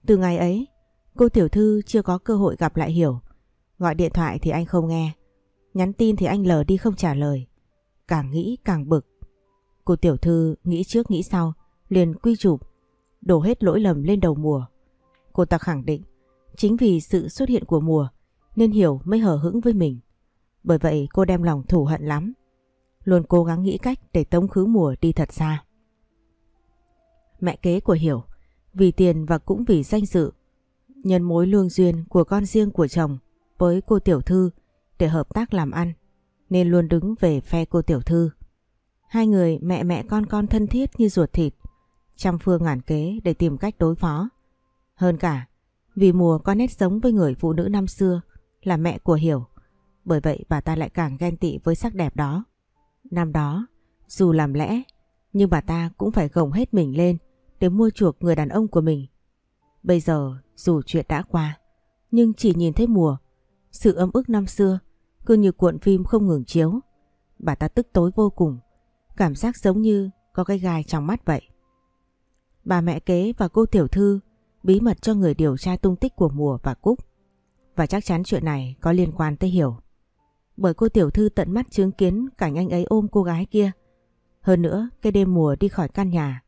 Từ ngày ấy, cô tiểu thư chưa có cơ hội gặp lại Hiểu. Gọi điện thoại thì anh không nghe, nhắn tin thì anh lờ đi không trả lời. Càng nghĩ càng bực. Cô tiểu thư nghĩ trước nghĩ sau, liền quy chụp, đổ hết lỗi lầm lên đầu mùa. Cô ta khẳng định, chính vì sự xuất hiện của mùa nên Hiểu mới hờ hững với mình. Bởi vậy cô đem lòng thù hận lắm. Luôn cố gắng nghĩ cách để tống khứ mùa đi thật xa. Mẹ kế của Hiểu, vì tiền và cũng vì danh dự, nhân mối lương duyên của con riêng của chồng với cô tiểu thư để hợp tác làm ăn, nên luôn đứng về phe cô tiểu thư. Hai người mẹ mẹ con con thân thiết như ruột thịt, trăm phương ngàn kế để tìm cách đối phó. Hơn cả, vì mùa có nét giống với người phụ nữ năm xưa là mẹ của Hiểu. Bởi vậy bà ta lại càng ghen tị với sắc đẹp đó. Năm đó, dù làm lẽ, nhưng bà ta cũng phải gồng hết mình lên để mua chuộc người đàn ông của mình. Bây giờ, dù chuyện đã qua, nhưng chỉ nhìn thấy mùa, sự ấm ức năm xưa cứ như cuộn phim không ngừng chiếu. Bà ta tức tối vô cùng, cảm giác giống như có cái gai trong mắt vậy. Bà mẹ kế và cô tiểu thư bí mật cho người điều tra tung tích của Mùa và Cúc. Và chắc chắn chuyện này có liên quan tới Hiểu. Bởi cô tiểu thư tận mắt chứng kiến cảnh anh ấy ôm cô gái kia. Hơn nữa, cái đêm Mùa đi khỏi căn nhà,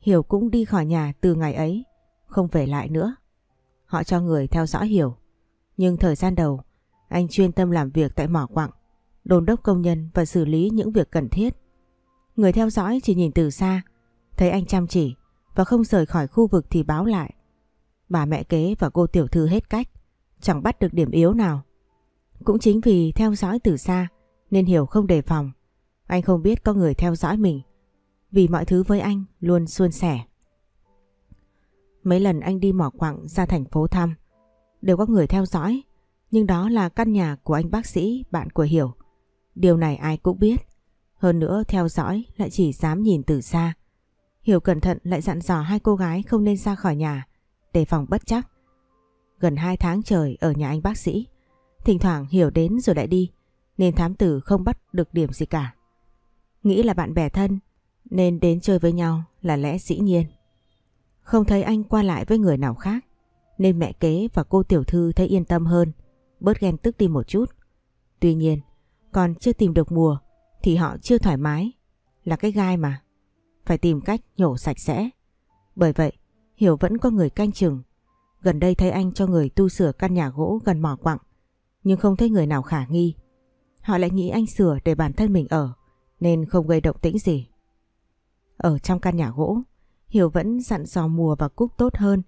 Hiểu cũng đi khỏi nhà từ ngày ấy, không về lại nữa. Họ cho người theo dõi Hiểu. Nhưng thời gian đầu, anh chuyên tâm làm việc tại mỏ quặng, đồn đốc công nhân và xử lý những việc cần thiết. Người theo dõi chỉ nhìn từ xa, thấy anh chăm chỉ và không rời khỏi khu vực thì báo lại. Bà mẹ kế và cô tiểu thư hết cách, chẳng bắt được điểm yếu nào. Cũng chính vì theo dõi từ xa nên Hiểu không đề phòng. Anh không biết có người theo dõi mình vì mọi thứ với anh luôn suôn sẻ. Mấy lần anh đi mỏ quặng ra thành phố thăm đều có người theo dõi nhưng đó là căn nhà của anh bác sĩ bạn của Hiểu. Điều này ai cũng biết. Hơn nữa theo dõi lại chỉ dám nhìn từ xa. Hiểu cẩn thận lại dặn dò hai cô gái không nên ra khỏi nhà đề phòng bất chắc. Gần 2 tháng trời ở nhà anh bác sĩ, thỉnh thoảng Hiểu đến rồi lại đi, nên thám tử không bắt được điểm gì cả. Nghĩ là bạn bè thân, nên đến chơi với nhau là lẽ dĩ nhiên. Không thấy anh qua lại với người nào khác, nên mẹ kế và cô tiểu thư thấy yên tâm hơn, bớt ghen tức đi một chút. Tuy nhiên, còn chưa tìm được mùa thì họ chưa thoải mái, là cái gai mà. Phải tìm cách nhổ sạch sẽ. Bởi vậy, Hiểu vẫn có người canh chừng. Gần đây thấy anh cho người tu sửa căn nhà gỗ gần mỏ quặng, nhưng không thấy người nào khả nghi. Họ lại nghĩ anh sửa để bản thân mình ở, nên không gây động tĩnh gì. Ở trong căn nhà gỗ, Hiểu vẫn dặn dò mùa và Cúc tốt hơn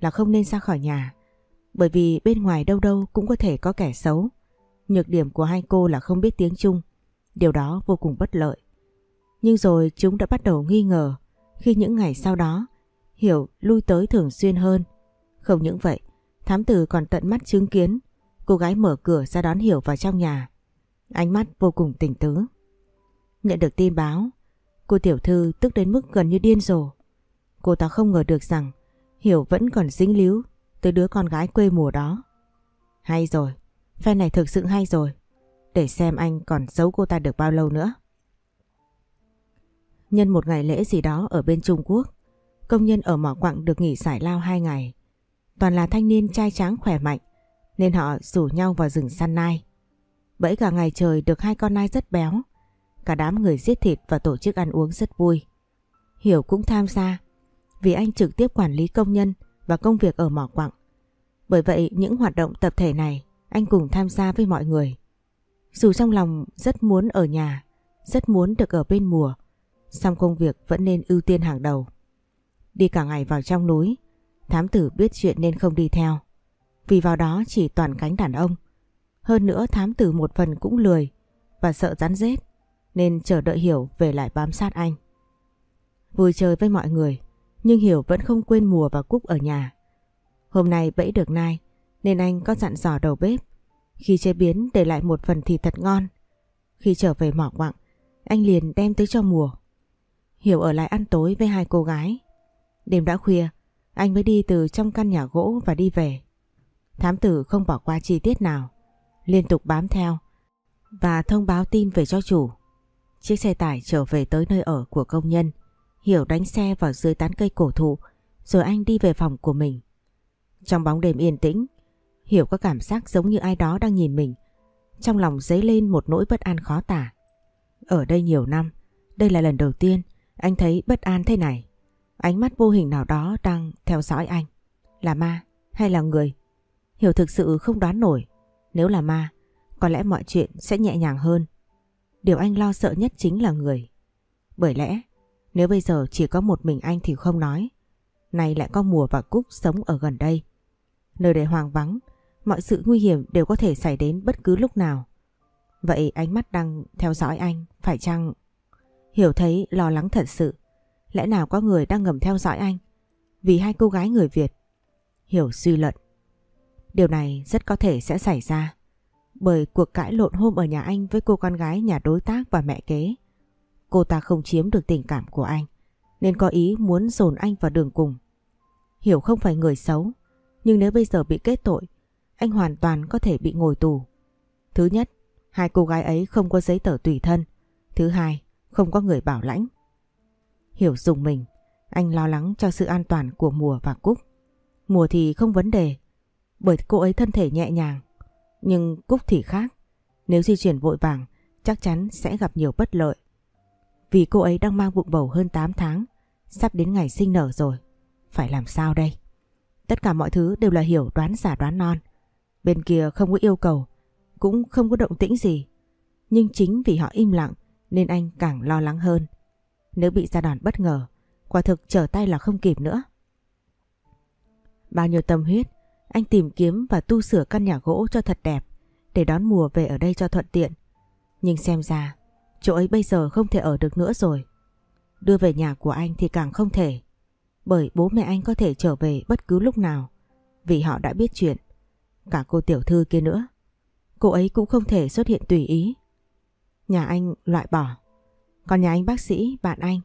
là không nên ra khỏi nhà. Bởi vì bên ngoài đâu đâu cũng có thể có kẻ xấu. Nhược điểm của hai cô là không biết tiếng Trung. Điều đó vô cùng bất lợi. Nhưng rồi chúng đã bắt đầu nghi ngờ khi những ngày sau đó Hiểu lui tới thường xuyên hơn. Không những vậy, thám tử còn tận mắt chứng kiến cô gái mở cửa ra đón Hiểu vào trong nhà. Ánh mắt vô cùng tỉnh tứ. Nhận được tin báo, cô tiểu thư tức đến mức gần như điên rồ. Cô ta không ngờ được rằng Hiểu vẫn còn dính líu tới đứa con gái quê mùa đó. Hay rồi, phe này thực sự hay rồi. Để xem anh còn giấu cô ta được bao lâu nữa. Nhân một ngày lễ gì đó ở bên Trung Quốc, công nhân ở mỏ quặng được nghỉ giải lao hai ngày. Toàn là thanh niên trai tráng khỏe mạnh, nên họ rủ nhau vào rừng săn nai. Bẫy cả ngày trời được hai con nai rất béo. Cả đám người giết thịt và tổ chức ăn uống rất vui. Hiểu cũng tham gia vì anh trực tiếp quản lý công nhân và công việc ở mỏ quặng. Bởi vậy những hoạt động tập thể này anh cùng tham gia với mọi người. Dù trong lòng rất muốn ở nhà, rất muốn được ở bên mùa, song công việc vẫn nên ưu tiên hàng đầu. Đi cả ngày vào trong núi, thám tử biết chuyện nên không đi theo. Vì vào đó chỉ toàn cánh đàn ông. Hơn nữa thám tử một phần cũng lười và sợ rắn rết nên chờ đợi Hiểu về lại bám sát anh. Vui chơi với mọi người nhưng Hiểu vẫn không quên mùa và Cúc ở nhà. Hôm nay bẫy được nai nên anh có dặn dò đầu bếp. Khi chế biến để lại một phần thịt thật ngon. Khi trở về mỏ quặng, anh liền đem tới cho mùa. Hiểu ở lại ăn tối với hai cô gái. Đêm đã khuya, anh mới đi từ trong căn nhà gỗ và đi về. Thám tử không bỏ qua chi tiết nào, liên tục bám theo và thông báo tin về cho chủ. Chiếc xe tải trở về tới nơi ở của công nhân. Hiểu đánh xe vào dưới tán cây cổ thụ rồi anh đi về phòng của mình. Trong bóng đêm yên tĩnh, Hiểu có cảm giác giống như ai đó đang nhìn mình. Trong lòng dấy lên một nỗi bất an khó tả. Ở đây nhiều năm, đây là lần đầu tiên anh thấy bất an thế này. Ánh mắt vô hình nào đó đang theo dõi anh. Là ma hay là người? Hiểu thực sự không đoán nổi. Nếu là ma, có lẽ mọi chuyện sẽ nhẹ nhàng hơn. Điều anh lo sợ nhất chính là người. Bởi lẽ, nếu bây giờ chỉ có một mình anh thì không nói. Này lại có mùa và cúc sống ở gần đây. Nơi đây hoang vắng, mọi sự nguy hiểm đều có thể xảy đến bất cứ lúc nào. Vậy ánh mắt đang theo dõi anh, phải chăng... Hiểu thấy lo lắng thật sự. Lẽ nào có người đang ngầm theo dõi anh? Vì hai cô gái người Việt. Hiểu suy luận. Điều này rất có thể sẽ xảy ra. Bởi cuộc cãi lộn hôm ở nhà anh với cô con gái nhà đối tác và mẹ kế. Cô ta không chiếm được tình cảm của anh. Nên có ý muốn dồn anh vào đường cùng. Hiểu không phải người xấu. Nhưng nếu bây giờ bị kết tội, anh hoàn toàn có thể bị ngồi tù. Thứ nhất, hai cô gái ấy không có giấy tờ tùy thân. Thứ hai, không có người bảo lãnh. Hiểu dùng mình, anh lo lắng cho sự an toàn của Mùa và Cúc. Mùa thì không vấn đề, bởi cô ấy thân thể nhẹ nhàng. Nhưng Cúc thì khác, nếu di chuyển vội vàng chắc chắn sẽ gặp nhiều bất lợi. Vì cô ấy đang mang bụng bầu hơn 8 tháng, sắp đến ngày sinh nở rồi. Phải làm sao đây? Tất cả mọi thứ đều là hiểu đoán giả đoán non. Bên kia không có yêu cầu, cũng không có động tĩnh gì. Nhưng chính vì họ im lặng nên anh càng lo lắng hơn. Nếu bị gia đòn bất ngờ, quả thực trở tay là không kịp nữa. Bao nhiêu tâm huyết, anh tìm kiếm và tu sửa căn nhà gỗ cho thật đẹp để đón mùa về ở đây cho thuận tiện. Nhưng xem ra, chỗ ấy bây giờ không thể ở được nữa rồi. Đưa về nhà của anh thì càng không thể. Bởi bố mẹ anh có thể trở về bất cứ lúc nào vì họ đã biết chuyện. Cả cô tiểu thư kia nữa. Cô ấy cũng không thể xuất hiện tùy ý. Nhà anh loại bỏ. Còn nhà anh bác sĩ, bạn anh,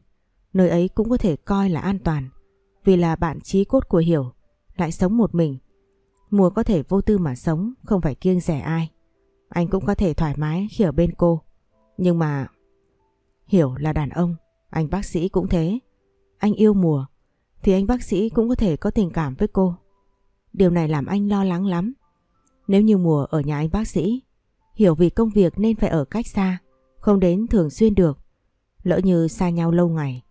nơi ấy cũng có thể coi là an toàn vì là bạn trí cốt của Hiểu lại sống một mình. Mùa có thể vô tư mà sống, không phải kiêng rẻ ai. Anh cũng có thể thoải mái khi ở bên cô. Nhưng mà... Hiểu là đàn ông, anh bác sĩ cũng thế. Anh yêu mùa, thì anh bác sĩ cũng có thể có tình cảm với cô. Điều này làm anh lo lắng lắm. Nếu như mùa ở nhà anh bác sĩ, hiểu vì công việc nên phải ở cách xa, không đến thường xuyên được. Lỡ như xa nhau lâu ngày,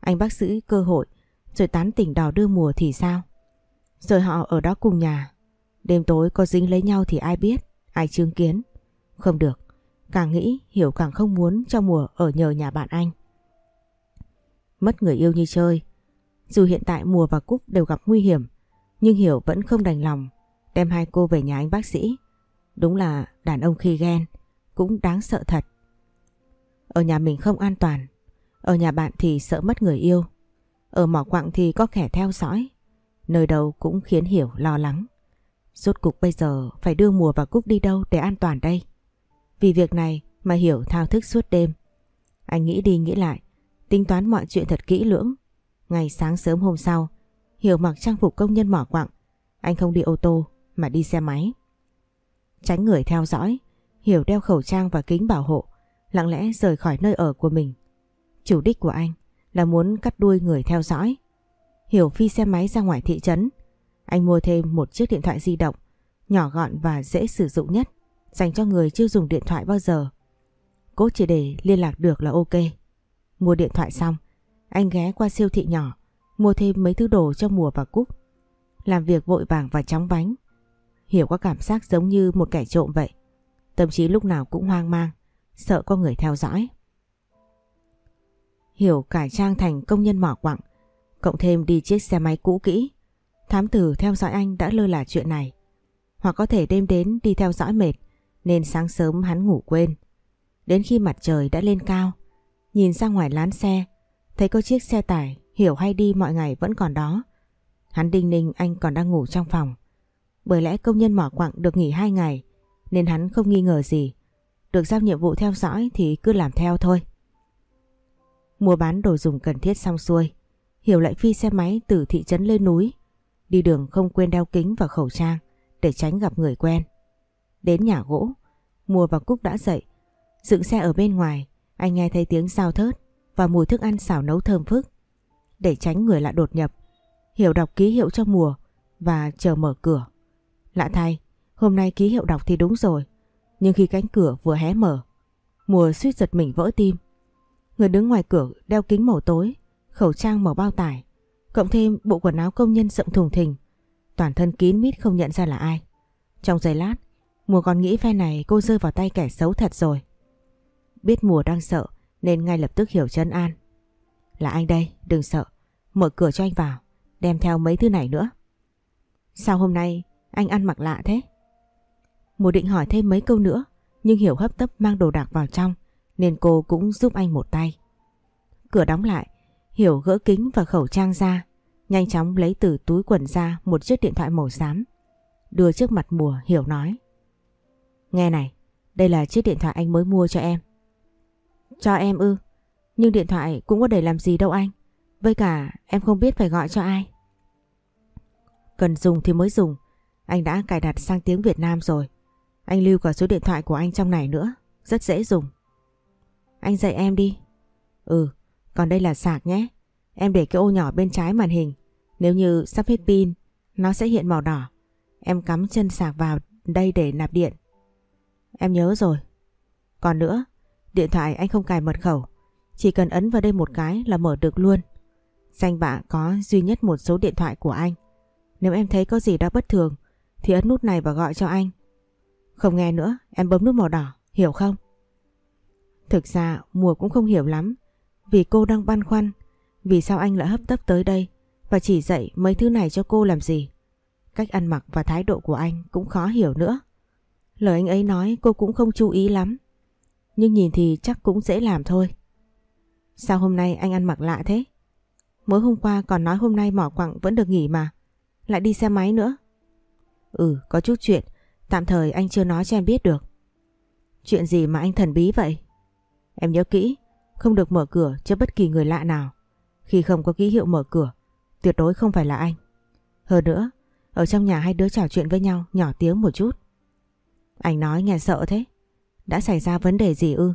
anh bác sĩ cơ hội rồi tán tỉnh đò đưa mùa thì sao? Rồi họ ở đó cùng nhà, đêm tối có dính lấy nhau thì ai biết, ai chứng kiến. Không được, càng nghĩ Hiểu càng không muốn cho mùa ở nhờ nhà bạn anh. Mất người yêu như chơi, dù hiện tại Mùa và Cúc đều gặp nguy hiểm, nhưng Hiểu vẫn không đành lòng đem hai cô về nhà anh bác sĩ. Đúng là đàn ông khi ghen, cũng đáng sợ thật. Ở nhà mình không an toàn, ở nhà bạn thì sợ mất người yêu. Ở mỏ quặng thì có kẻ theo dõi, nơi đâu cũng khiến Hiểu lo lắng. Rốt cục bây giờ phải đưa Mùa và Cúc đi đâu để an toàn đây? Vì việc này mà Hiểu thao thức suốt đêm. Anh nghĩ đi nghĩ lại, tính toán mọi chuyện thật kỹ lưỡng Ngày sáng sớm hôm sau, Hiểu mặc trang phục công nhân mỏ quặng. Anh không đi ô tô mà đi xe máy. Tránh người theo dõi, Hiểu đeo khẩu trang và kính bảo hộ, lặng lẽ rời khỏi nơi ở của mình. Chủ đích của anh là muốn cắt đuôi người theo dõi. Hiểu phi xe máy ra ngoài thị trấn. Anh mua thêm một chiếc điện thoại di động, nhỏ gọn và dễ sử dụng nhất, dành cho người chưa dùng điện thoại bao giờ. Cố chỉ để liên lạc được là ok. Mua điện thoại xong, anh ghé qua siêu thị nhỏ, mua thêm mấy thứ đồ cho mùa và cúc. Làm việc vội vàng và chóng vánh. Hiểu có cảm giác giống như một kẻ trộm vậy. Tâm trí lúc nào cũng hoang mang, sợ có người theo dõi. Hiểu cải trang thành công nhân mỏ quặng, cộng thêm đi chiếc xe máy cũ kỹ. Thám tử theo dõi anh đã lơ là chuyện này. Hoặc có thể đêm đến đi theo dõi mệt, nên sáng sớm hắn ngủ quên. Đến khi mặt trời đã lên cao, nhìn ra ngoài lán xe, thấy có chiếc xe tải hiểu hay đi mọi ngày vẫn còn đó. Hắn đinh ninh anh còn đang ngủ trong phòng. Bởi lẽ công nhân mỏ quặng được nghỉ hai ngày, nên hắn không nghi ngờ gì. Được giao nhiệm vụ theo dõi thì cứ làm theo thôi. Mua bán đồ dùng cần thiết xong xuôi, Hiểu lại phi xe máy từ thị trấn lên núi. Đi đường không quên đeo kính và khẩu trang để tránh gặp người quen. Đến nhà gỗ, Mùa và Cúc đã dậy. Dựng xe ở bên ngoài, anh nghe thấy tiếng sao thớt và mùi thức ăn xào nấu thơm phức. Để tránh người lạ đột nhập, Hiểu đọc ký hiệu cho Mùa và chờ mở cửa. Lạ thay, hôm nay ký hiệu đọc thì đúng rồi. Nhưng khi cánh cửa vừa hé mở, Mùa suýt giật mình vỡ tim. Người đứng ngoài cửa đeo kính màu tối, khẩu trang màu bao tải, cộng thêm bộ quần áo công nhân rộng thùng thình. Toàn thân kín mít không nhận ra là ai. Trong giây lát, Mùa còn nghĩ phe này cô rơi vào tay kẻ xấu thật rồi. Biết Mùa đang sợ nên ngay lập tức hiểu chân an. Là anh đây, đừng sợ. Mở cửa cho anh vào, đem theo mấy thứ này nữa. Sao hôm nay anh ăn mặc lạ thế? Mùa định hỏi thêm mấy câu nữa, nhưng Hiểu hấp tấp mang đồ đạc vào trong, nên cô cũng giúp anh một tay. Cửa đóng lại, Hiểu gỡ kính và khẩu trang ra, nhanh chóng lấy từ túi quần ra một chiếc điện thoại màu xám. Đưa trước mặt mùa, Hiểu nói. Nghe này, đây là chiếc điện thoại anh mới mua cho em. Cho em ư, nhưng điện thoại cũng có để làm gì đâu anh. Với cả em không biết phải gọi cho ai. Cần dùng thì mới dùng, anh đã cài đặt sang tiếng Việt Nam rồi. Anh lưu cả số điện thoại của anh trong này nữa, rất dễ dùng. Anh dạy em đi. Ừ, còn đây là sạc nhé. Em để cái ô nhỏ bên trái màn hình. Nếu như sắp hết pin, nó sẽ hiện màu đỏ. Em cắm chân sạc vào đây để nạp điện. Em nhớ rồi. Còn nữa, điện thoại anh không cài mật khẩu. Chỉ cần ấn vào đây một cái là mở được luôn. Danh bạ có duy nhất một số điện thoại của anh. Nếu em thấy có gì đó bất thường thì ấn nút này và gọi cho anh. Không nghe nữa, em bấm nút màu đỏ, hiểu không? Thực ra mùa cũng không hiểu lắm vì cô đang băn khoăn vì sao anh lại hấp tấp tới đây và chỉ dạy mấy thứ này cho cô làm gì. Cách ăn mặc và thái độ của anh cũng khó hiểu nữa. Lời anh ấy nói cô cũng không chú ý lắm. Nhưng nhìn thì chắc cũng dễ làm thôi. Sao hôm nay anh ăn mặc lạ thế? Mới hôm qua còn nói hôm nay mỏ quặng vẫn được nghỉ mà. Lại đi xe máy nữa. Ừ, có chút chuyện. Tạm thời anh chưa nói cho em biết được. Chuyện gì mà anh thần bí vậy? Em nhớ kỹ, không được mở cửa cho bất kỳ người lạ nào. Khi không có ký hiệu mở cửa, tuyệt đối không phải là anh. Hơn nữa, ở trong nhà hai đứa trò chuyện với nhau nhỏ tiếng một chút. Anh nói nghe sợ thế. Đã xảy ra vấn đề gì ư?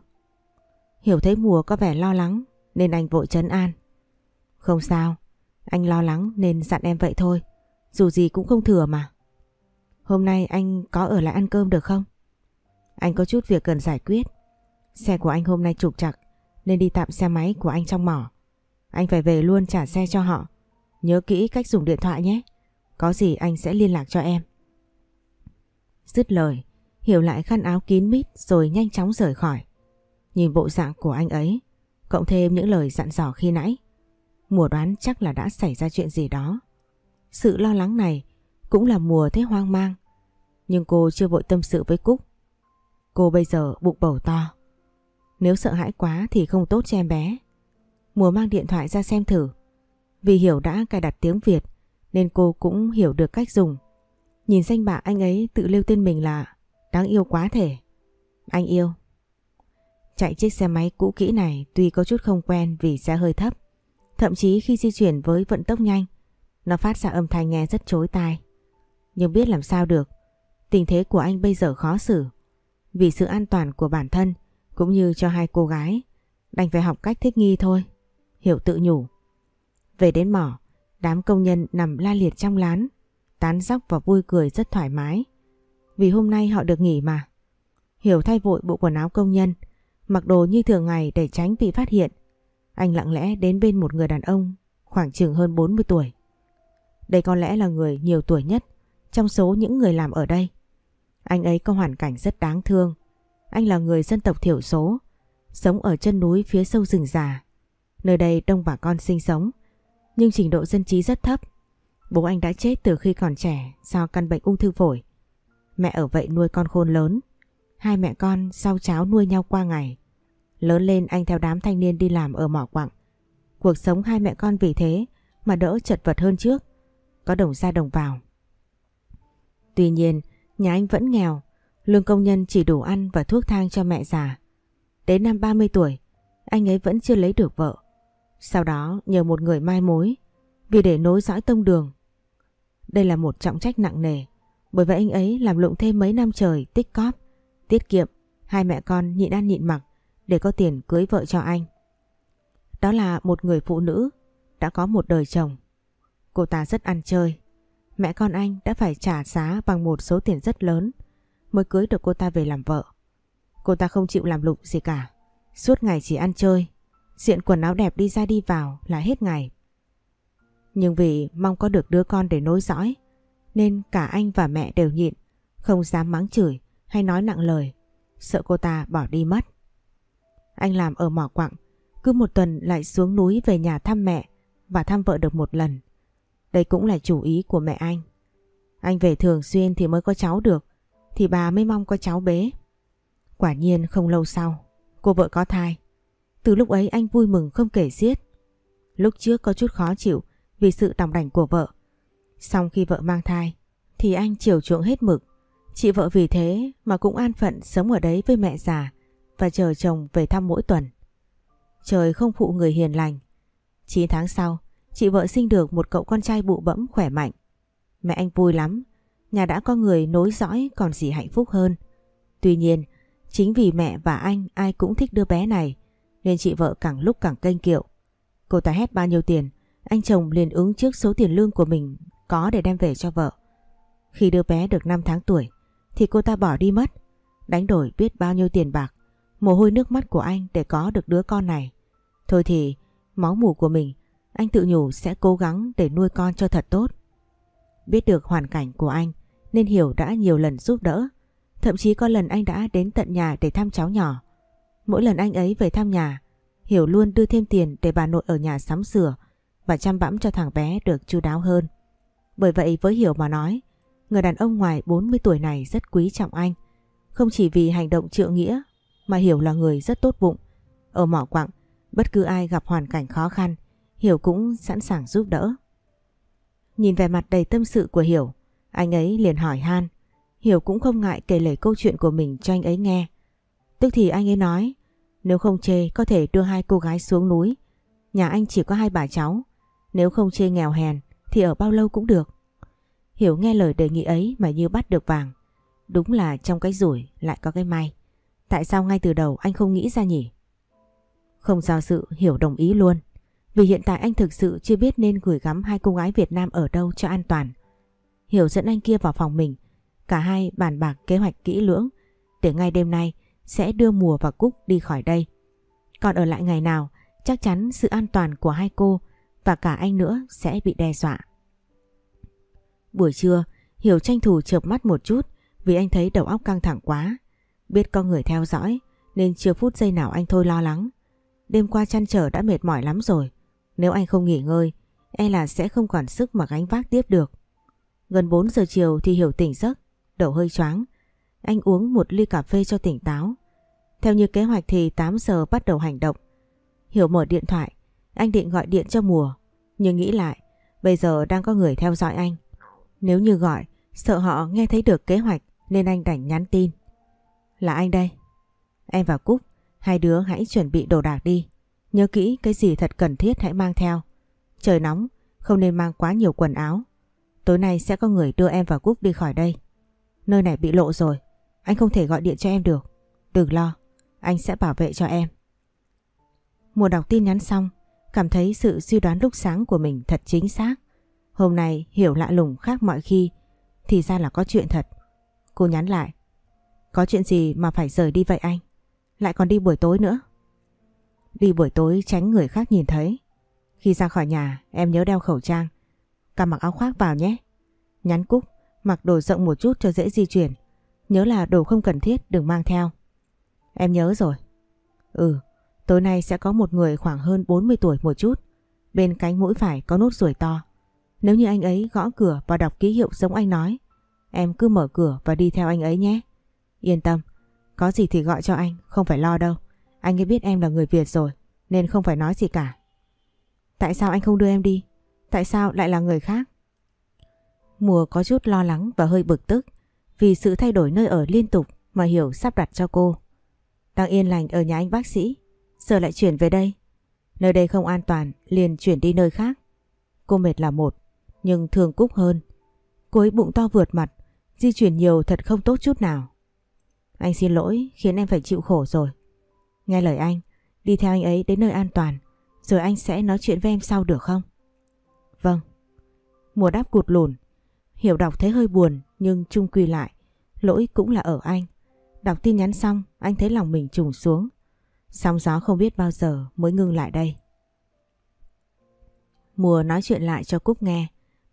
Hiểu thấy mùa có vẻ lo lắng nên anh vội chấn an. Không sao, anh lo lắng nên dặn em vậy thôi. Dù gì cũng không thừa mà. Hôm nay anh có ở lại ăn cơm được không? Anh có chút việc cần giải quyết. Xe của anh hôm nay trục trặc nên đi tạm xe máy của anh trong mỏ. Anh phải về luôn trả xe cho họ. Nhớ kỹ cách dùng điện thoại nhé. Có gì anh sẽ liên lạc cho em. Dứt lời, Hiểu lại khăn áo kín mít rồi nhanh chóng rời khỏi. Nhìn bộ dạng của anh ấy, cộng thêm những lời dặn dò khi nãy. Mùa đoán chắc là đã xảy ra chuyện gì đó. Sự lo lắng này cũng là mùa thấy hoang mang. Nhưng cô chưa vội tâm sự với Cúc. Cô bây giờ bụng bầu to. Nếu sợ hãi quá thì không tốt cho em bé. Mùa mang điện thoại ra xem thử. Vì Hiểu đã cài đặt tiếng Việt nên cô cũng hiểu được cách dùng. Nhìn danh bạ anh ấy tự lưu tên mình là Đáng yêu quá thể. Anh yêu. Chạy chiếc xe máy cũ kỹ này tuy có chút không quen vì xe hơi thấp. Thậm chí khi di chuyển với vận tốc nhanh, nó phát ra âm thanh nghe rất chối tai. Nhưng biết làm sao được, tình thế của anh bây giờ khó xử. Vì sự an toàn của bản thân cũng như cho hai cô gái, đành phải học cách thích nghi thôi. Hiểu tự nhủ. Về đến mỏ, đám công nhân nằm la liệt trong lán, tán dóc và vui cười rất thoải mái. Vì hôm nay họ được nghỉ mà. Hiểu thay vội bộ quần áo công nhân, mặc đồ như thường ngày để tránh bị phát hiện. Anh lặng lẽ đến bên một người đàn ông khoảng chừng hơn 40 tuổi. Đây có lẽ là người nhiều tuổi nhất trong số những người làm ở đây. Anh ấy có hoàn cảnh rất đáng thương. Anh là người dân tộc thiểu số, sống ở chân núi phía sâu rừng già. Nơi đây đông bà con sinh sống, nhưng trình độ dân trí rất thấp. Bố anh đã chết từ khi còn trẻ do căn bệnh ung thư phổi. Mẹ ở vậy nuôi con khôn lớn. Hai mẹ con sau cháo nuôi nhau qua ngày. Lớn lên anh theo đám thanh niên đi làm ở mỏ quặng. Cuộc sống hai mẹ con vì thế mà đỡ chật vật hơn trước. Có đồng ra đồng vào. Tuy nhiên, nhà anh vẫn nghèo. Lương công nhân chỉ đủ ăn và thuốc thang cho mẹ già. Đến năm 30 tuổi, anh ấy vẫn chưa lấy được vợ. Sau đó nhờ một người mai mối vì để nối dõi tông đường. Đây là một trọng trách nặng nề. Bởi vậy anh ấy làm lụng thêm mấy năm trời tích cóp, tiết kiệm, hai mẹ con nhịn ăn nhịn mặc để có tiền cưới vợ cho anh. Đó là một người phụ nữ đã có một đời chồng. Cô ta rất ăn chơi. Mẹ con anh đã phải trả giá bằng một số tiền rất lớn mới cưới được cô ta về làm vợ. Cô ta không chịu làm lụng gì cả. Suốt ngày chỉ ăn chơi. Diện quần áo đẹp đi ra đi vào là hết ngày. Nhưng vì mong có được đứa con để nối dõi nên cả anh và mẹ đều nhịn, không dám mắng chửi hay nói nặng lời, sợ cô ta bỏ đi mất. Anh làm ở mỏ quặng, cứ một tuần lại xuống núi về nhà thăm mẹ và thăm vợ được một lần. Đây cũng là chủ ý của mẹ anh. Anh về thường xuyên thì mới có cháu được, thì bà mới mong có cháu bế. Quả nhiên không lâu sau, cô vợ có thai. Từ lúc ấy anh vui mừng không kể xiết. Lúc trước có chút khó chịu vì sự đỏng đảnh của vợ. Xong khi vợ mang thai thì anh chiều chuộng hết mực. Chị vợ vì thế mà cũng an phận sống ở đấy với mẹ già và chờ chồng về thăm mỗi tuần. Trời không phụ người hiền lành. 9 tháng sau, chị vợ sinh được một cậu con trai bụ bẫm khỏe mạnh. Mẹ anh vui lắm, nhà đã có người nối dõi còn gì hạnh phúc hơn. Tuy nhiên, chính vì mẹ và anh ai cũng thích đứa bé này nên chị vợ càng lúc càng kênh kiệu. Cô ta hét bao nhiêu tiền, anh chồng liền ứng trước số tiền lương của mình có để đem về cho vợ. Khi đứa bé được 5 tháng tuổi thì cô ta bỏ đi mất, đánh đổi biết bao nhiêu tiền bạc, mồ hôi nước mắt của anh để có được đứa con này. Thôi thì máu mủ của mình anh tự nhủ sẽ cố gắng để nuôi con cho thật tốt. Biết được hoàn cảnh của anh nên Hiểu đã nhiều lần giúp đỡ. Thậm chí có lần anh đã đến tận nhà để thăm cháu nhỏ. Mỗi lần anh ấy về thăm nhà, Hiểu luôn đưa thêm tiền để bà nội ở nhà sắm sửa và chăm bẵm cho thằng bé được chu đáo hơn. Bởi vậy với Hiểu mà nói, người đàn ông ngoài 40 tuổi này rất quý trọng anh. Không chỉ vì hành động trượng nghĩa mà Hiểu là người rất tốt bụng. Ở mỏ quặng, bất cứ ai gặp hoàn cảnh khó khăn, Hiểu cũng sẵn sàng giúp đỡ. Nhìn về mặt đầy tâm sự của Hiểu, anh ấy liền hỏi han. Hiểu cũng không ngại kể lể câu chuyện của mình cho anh ấy nghe. Tức thì anh ấy nói, nếu không chê có thể đưa hai cô gái xuống núi. Nhà anh chỉ có hai bà cháu, nếu không chê nghèo hèn thì ở bao lâu cũng được. Hiểu nghe lời đề nghị ấy mà như bắt được vàng. Đúng là trong cái rủi lại có cái may. Tại sao ngay từ đầu anh không nghĩ ra nhỉ? Không do sự Hiểu đồng ý luôn. Vì hiện tại anh thực sự chưa biết nên gửi gắm hai cô gái Việt Nam ở đâu cho an toàn. Hiểu dẫn anh kia vào phòng mình. Cả hai bàn bạc kế hoạch kỹ lưỡng để ngay đêm nay sẽ đưa Mùa và Cúc đi khỏi đây. Còn ở lại ngày nào chắc chắn sự an toàn của hai cô và cả anh nữa sẽ bị đe dọa. Buổi trưa, Hiểu tranh thủ chợp mắt một chút vì anh thấy đầu óc căng thẳng quá. Biết có người theo dõi nên chưa phút giây nào anh thôi lo lắng. Đêm qua chăn trở đã mệt mỏi lắm rồi. Nếu anh không nghỉ ngơi, e là sẽ không còn sức mà gánh vác tiếp được. Gần 4 giờ chiều thì Hiểu tỉnh giấc, đầu hơi choáng. Anh uống một ly cà phê cho tỉnh táo. Theo như kế hoạch thì 8 giờ bắt đầu hành động. Hiểu mở điện thoại, anh định gọi điện cho Mùa. Nhưng nghĩ lại, bây giờ đang có người theo dõi anh. Nếu như gọi, sợ họ nghe thấy được kế hoạch nên anh đành nhắn tin. Là anh đây. Em và Cúc, hai đứa hãy chuẩn bị đồ đạc đi. Nhớ kỹ cái gì thật cần thiết hãy mang theo. Trời nóng, không nên mang quá nhiều quần áo. Tối nay sẽ có người đưa em và Cúc đi khỏi đây. Nơi này bị lộ rồi, anh không thể gọi điện cho em được. Đừng lo, anh sẽ bảo vệ cho em. Mùa đọc tin nhắn xong, cảm thấy sự suy đoán lúc sáng của mình thật chính xác. Hôm nay hiểu lạ lùng khác mọi khi, thì ra là có chuyện thật. Cô nhắn lại, có chuyện gì mà phải rời đi vậy anh? Lại còn đi buổi tối nữa. Đi buổi tối tránh người khác nhìn thấy. Khi ra khỏi nhà em nhớ đeo khẩu trang. Cả mặc áo khoác vào nhé. Nhắn Cúc, mặc đồ rộng một chút cho dễ di chuyển. Nhớ là đồ không cần thiết đừng mang theo. Em nhớ rồi. Ừ, tối nay sẽ có một người khoảng hơn 40 tuổi một chút. Bên cánh mũi phải có nốt ruồi to. Nếu như anh ấy gõ cửa và đọc ký hiệu giống anh nói, em cứ mở cửa và đi theo anh ấy nhé. Yên tâm, có gì thì gọi cho anh, không phải lo đâu. Anh ấy biết em là người Việt rồi, nên không phải nói gì cả. Tại sao anh không đưa em đi? Tại sao lại là người khác? Mùa có chút lo lắng và hơi bực tức vì sự thay đổi nơi ở liên tục mà Hiểu sắp đặt cho cô. Đang yên lành ở nhà anh bác sĩ, giờ lại chuyển về đây. Nơi đây không an toàn, liền chuyển đi nơi khác. Cô mệt là một, nhưng thường Cúc hơn. Cô ấy bụng to vượt mặt, di chuyển nhiều thật không tốt chút nào. Anh xin lỗi khiến em phải chịu khổ rồi. Nghe lời anh, đi theo anh ấy đến nơi an toàn, rồi anh sẽ nói chuyện với em sau được không? Vâng. Mùa đáp cụt lùn. Hiểu đọc thấy hơi buồn nhưng chung quy lại. Lỗi cũng là ở anh. Đọc tin nhắn xong anh thấy lòng mình trùng xuống. Sóng gió không biết bao giờ mới ngưng lại đây. Mùa nói chuyện lại cho Cúc nghe.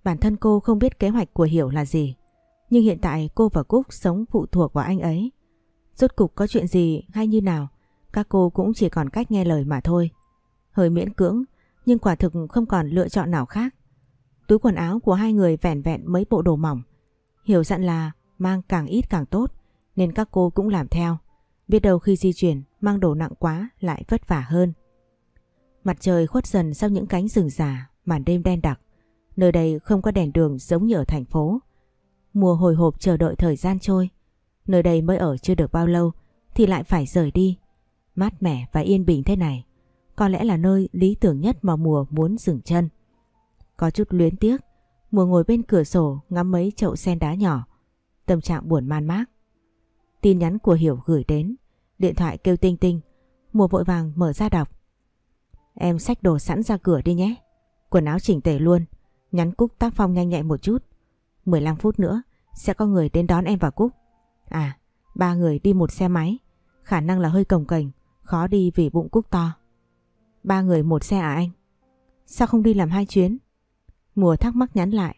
Bản thân cô không biết kế hoạch của Hiểu là gì. Nhưng hiện tại cô và Cúc sống phụ thuộc vào anh ấy. Rốt cục có chuyện gì hay như nào, các cô cũng chỉ còn cách nghe lời mà thôi. Hơi miễn cưỡng, nhưng quả thực không còn lựa chọn nào khác. Túi quần áo của hai người vẻn vẹn mấy bộ đồ mỏng. Hiểu dặn là mang càng ít càng tốt, nên các cô cũng làm theo. Biết đâu khi di chuyển, mang đồ nặng quá lại vất vả hơn. Mặt trời khuất dần sau những cánh rừng già, màn đêm đen đặc. Nơi đây không có đèn đường giống như ở thành phố. Mùa hồi hộp chờ đợi thời gian trôi. Nơi đây mới ở chưa được bao lâu thì lại phải rời đi. Mát mẻ và yên bình thế này có lẽ là nơi lý tưởng nhất mà mùa muốn dừng chân. Có chút luyến tiếc, mùa ngồi bên cửa sổ ngắm mấy chậu sen đá nhỏ. Tâm trạng buồn man mác. Tin nhắn của Hiểu gửi đến, điện thoại kêu tinh tinh, mùa vội vàng mở ra đọc. Em xách đồ sẵn ra cửa đi nhé. Quần áo chỉnh tề luôn, nhắn Cúc tác phong nhanh nhạy một chút. 15 phút nữa sẽ có người đến đón em và Cúc. À, ba người đi một xe máy, khả năng là hơi cồng cành khó đi vì bụng Cúc to. Ba người một xe à anh? Sao không đi làm hai chuyến? Mùa thắc mắc nhắn lại.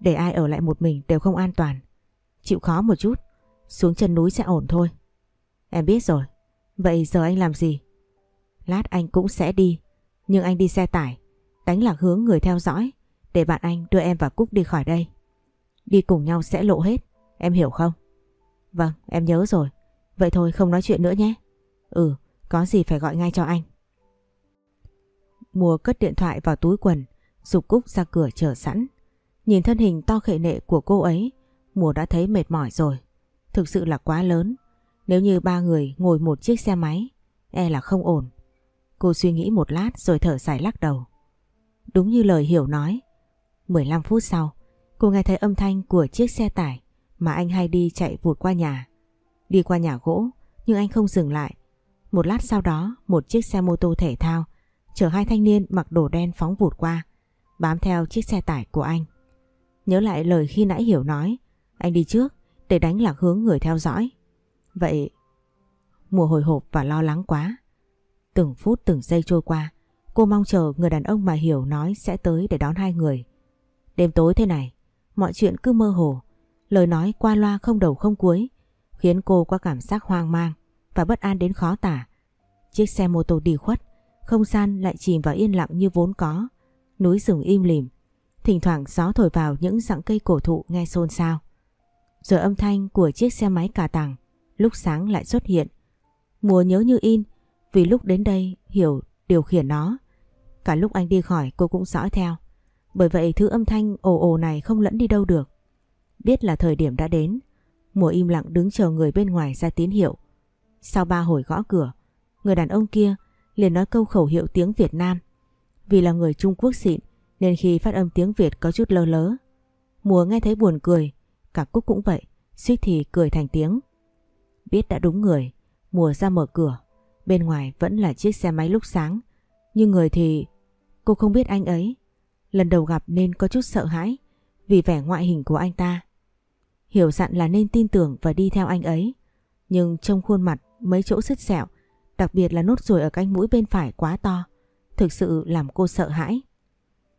Để ai ở lại một mình đều không an toàn. Chịu khó một chút, xuống chân núi sẽ ổn thôi. Em biết rồi, vậy giờ anh làm gì? Lát anh cũng sẽ đi, nhưng anh đi xe tải, đánh lạc hướng người theo dõi, để bạn anh đưa em và Cúc đi khỏi đây. Đi cùng nhau sẽ lộ hết, em hiểu không? Vâng, em nhớ rồi. Vậy thôi không nói chuyện nữa nhé. Ừ, có gì phải gọi ngay cho anh. Mùa cất điện thoại vào túi quần, dục Cúc ra cửa chờ sẵn. Nhìn thân hình to khệ nệ của cô ấy, Mùa đã thấy mệt mỏi rồi. Thực sự là quá lớn. Nếu như ba người ngồi một chiếc xe máy, e là không ổn. Cô suy nghĩ một lát rồi thở dài lắc đầu. Đúng như lời Hiểu nói. 15 phút sau, cô nghe thấy âm thanh của chiếc xe tải mà anh hay đi chạy vụt qua nhà. Đi qua nhà gỗ, nhưng anh không dừng lại. Một lát sau đó, một chiếc xe mô tô thể thao chở hai thanh niên mặc đồ đen phóng vụt qua, bám theo chiếc xe tải của anh. Nhớ lại lời khi nãy Hiểu nói, anh đi trước để đánh lạc hướng người theo dõi. Vậy mùa hồi hộp và lo lắng quá. Từng phút từng giây trôi qua, cô mong chờ người đàn ông mà Hiểu nói sẽ tới để đón hai người. Đêm tối thế này, mọi chuyện cứ mơ hồ, lời nói qua loa không đầu không cuối, khiến cô có cảm giác hoang mang và bất an đến khó tả. Chiếc xe mô tô đi khuất, không gian lại chìm vào yên lặng như vốn có, núi rừng im lìm, thỉnh thoảng gió thổi vào những rặng cây cổ thụ nghe xôn xao. Rồi âm thanh của chiếc xe máy cà tàng lúc sáng lại xuất hiện. Mùa nhớ như in vì lúc đến đây hiểu điều khiển nó. Cả lúc anh đi khỏi cô cũng dõi theo. Bởi vậy thứ âm thanh ồ ồ này không lẫn đi đâu được. Biết là thời điểm đã đến, mùa im lặng đứng chờ người bên ngoài ra tín hiệu. Sau ba hồi gõ cửa, người đàn ông kia liền nói câu khẩu hiệu tiếng Việt Nam vì là người Trung Quốc xịn nên khi phát âm tiếng Việt có chút lơ lớ. Mùa nghe thấy buồn cười, cả Cúc cũng vậy, suýt thì cười thành tiếng. Biết đã đúng người, mùa ra mở cửa, bên ngoài vẫn là chiếc xe máy lúc sáng, nhưng người thì cô không biết anh ấy. Lần đầu gặp nên có chút sợ hãi vì vẻ ngoại hình của anh ta. Hiểu dặn là nên tin tưởng và đi theo anh ấy, nhưng trong khuôn mặt mấy chỗ sứt sẹo, đặc biệt là nốt ruồi ở cánh mũi bên phải quá to, thực sự làm cô sợ hãi.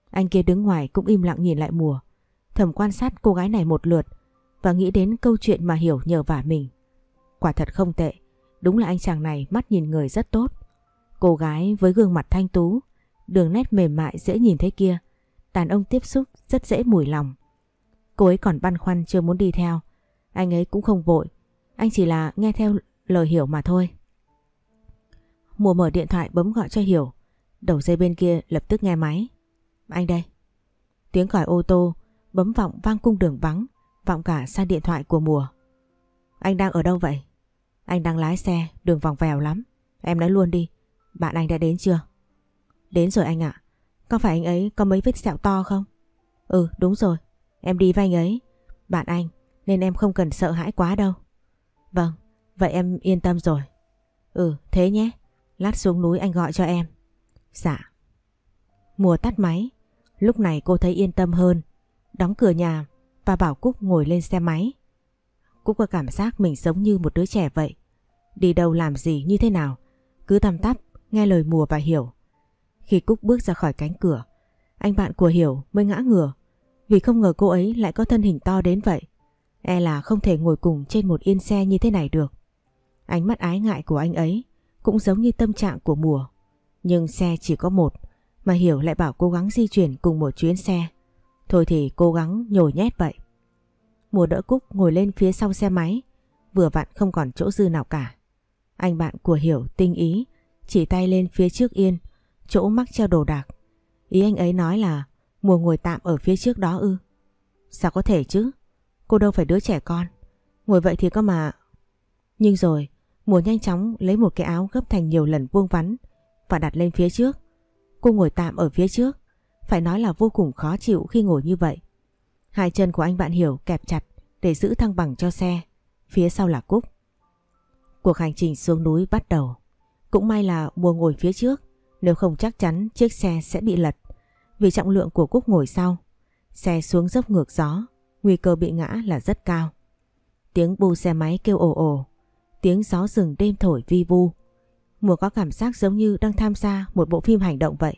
Anh kia đứng ngoài cũng im lặng nhìn lại mùa, thầm quan sát cô gái này một lượt và nghĩ đến câu chuyện mà Hiểu nhờ vả mình. Quả thật không tệ, đúng là anh chàng này mắt nhìn người rất tốt. Cô gái với gương mặt thanh tú, đường nét mềm mại dễ nhìn thấy kia, đàn ông tiếp xúc rất dễ mùi lòng. Cô ấy còn băn khoăn chưa muốn đi theo, anh ấy cũng không vội, anh chỉ là nghe theo lời Hiểu mà thôi. Mùa mở điện thoại bấm gọi cho Hiểu, đầu dây bên kia lập tức nghe máy. Anh đây. Tiếng còi ô tô bấm vọng vang cung đường vắng, vọng cả sang điện thoại của mùa. Anh đang ở đâu vậy? Anh đang lái xe, đường vòng vèo lắm. Em nói luôn đi, bạn anh đã đến chưa? Đến rồi anh ạ. Có phải anh ấy có mấy vết sẹo to không? Ừ, đúng rồi. Em đi với anh ấy. Bạn anh, nên em không cần sợ hãi quá đâu. Vâng, vậy em yên tâm rồi. Ừ, thế nhé. Lát xuống núi anh gọi cho em. Dạ. Mùa tắt máy. Lúc này cô thấy yên tâm hơn. Đóng cửa nhà và bảo Cúc ngồi lên xe máy. Cúc có cảm giác mình giống như một đứa trẻ vậy. Đi đâu làm gì như thế nào, cứ tăm tắp, nghe lời mùa và hiểu. Khi Cúc bước ra khỏi cánh cửa, anh bạn của Hiểu mới ngã ngửa vì không ngờ cô ấy lại có thân hình to đến vậy. E là không thể ngồi cùng trên một yên xe như thế này được. Ánh mắt ái ngại của anh ấy cũng giống như tâm trạng của mùa. Nhưng xe chỉ có một, mà Hiểu lại bảo cố gắng di chuyển cùng một chuyến xe. Thôi thì cố gắng nhồi nhét vậy. Mùa đỡ Cúc ngồi lên phía sau xe máy, vừa vặn không còn chỗ dư nào cả. Anh bạn của Hiểu tinh ý, chỉ tay lên phía trước yên, chỗ mắc treo đồ đạc. Ý anh ấy nói là mùa ngồi tạm ở phía trước đó ư. Sao có thể chứ? Cô đâu phải đứa trẻ con. Ngồi vậy thì có mà... Nhưng rồi, mùa nhanh chóng lấy một cái áo gấp thành nhiều lần vuông vắn và đặt lên phía trước. Cô ngồi tạm ở phía trước, phải nói là vô cùng khó chịu khi ngồi như vậy. Hai chân của anh bạn Hiểu kẹp chặt để giữ thăng bằng cho xe. Phía sau là Cúc. Cuộc hành trình xuống núi bắt đầu. Cũng may là mùa ngồi phía trước, nếu không chắc chắn chiếc xe sẽ bị lật. Vì trọng lượng của Cúc ngồi sau, xe xuống dốc ngược gió, nguy cơ bị ngã là rất cao. Tiếng bu xe máy kêu ồ ồ, tiếng gió rừng đêm thổi vi vu. Mùa có cảm giác giống như đang tham gia một bộ phim hành động vậy.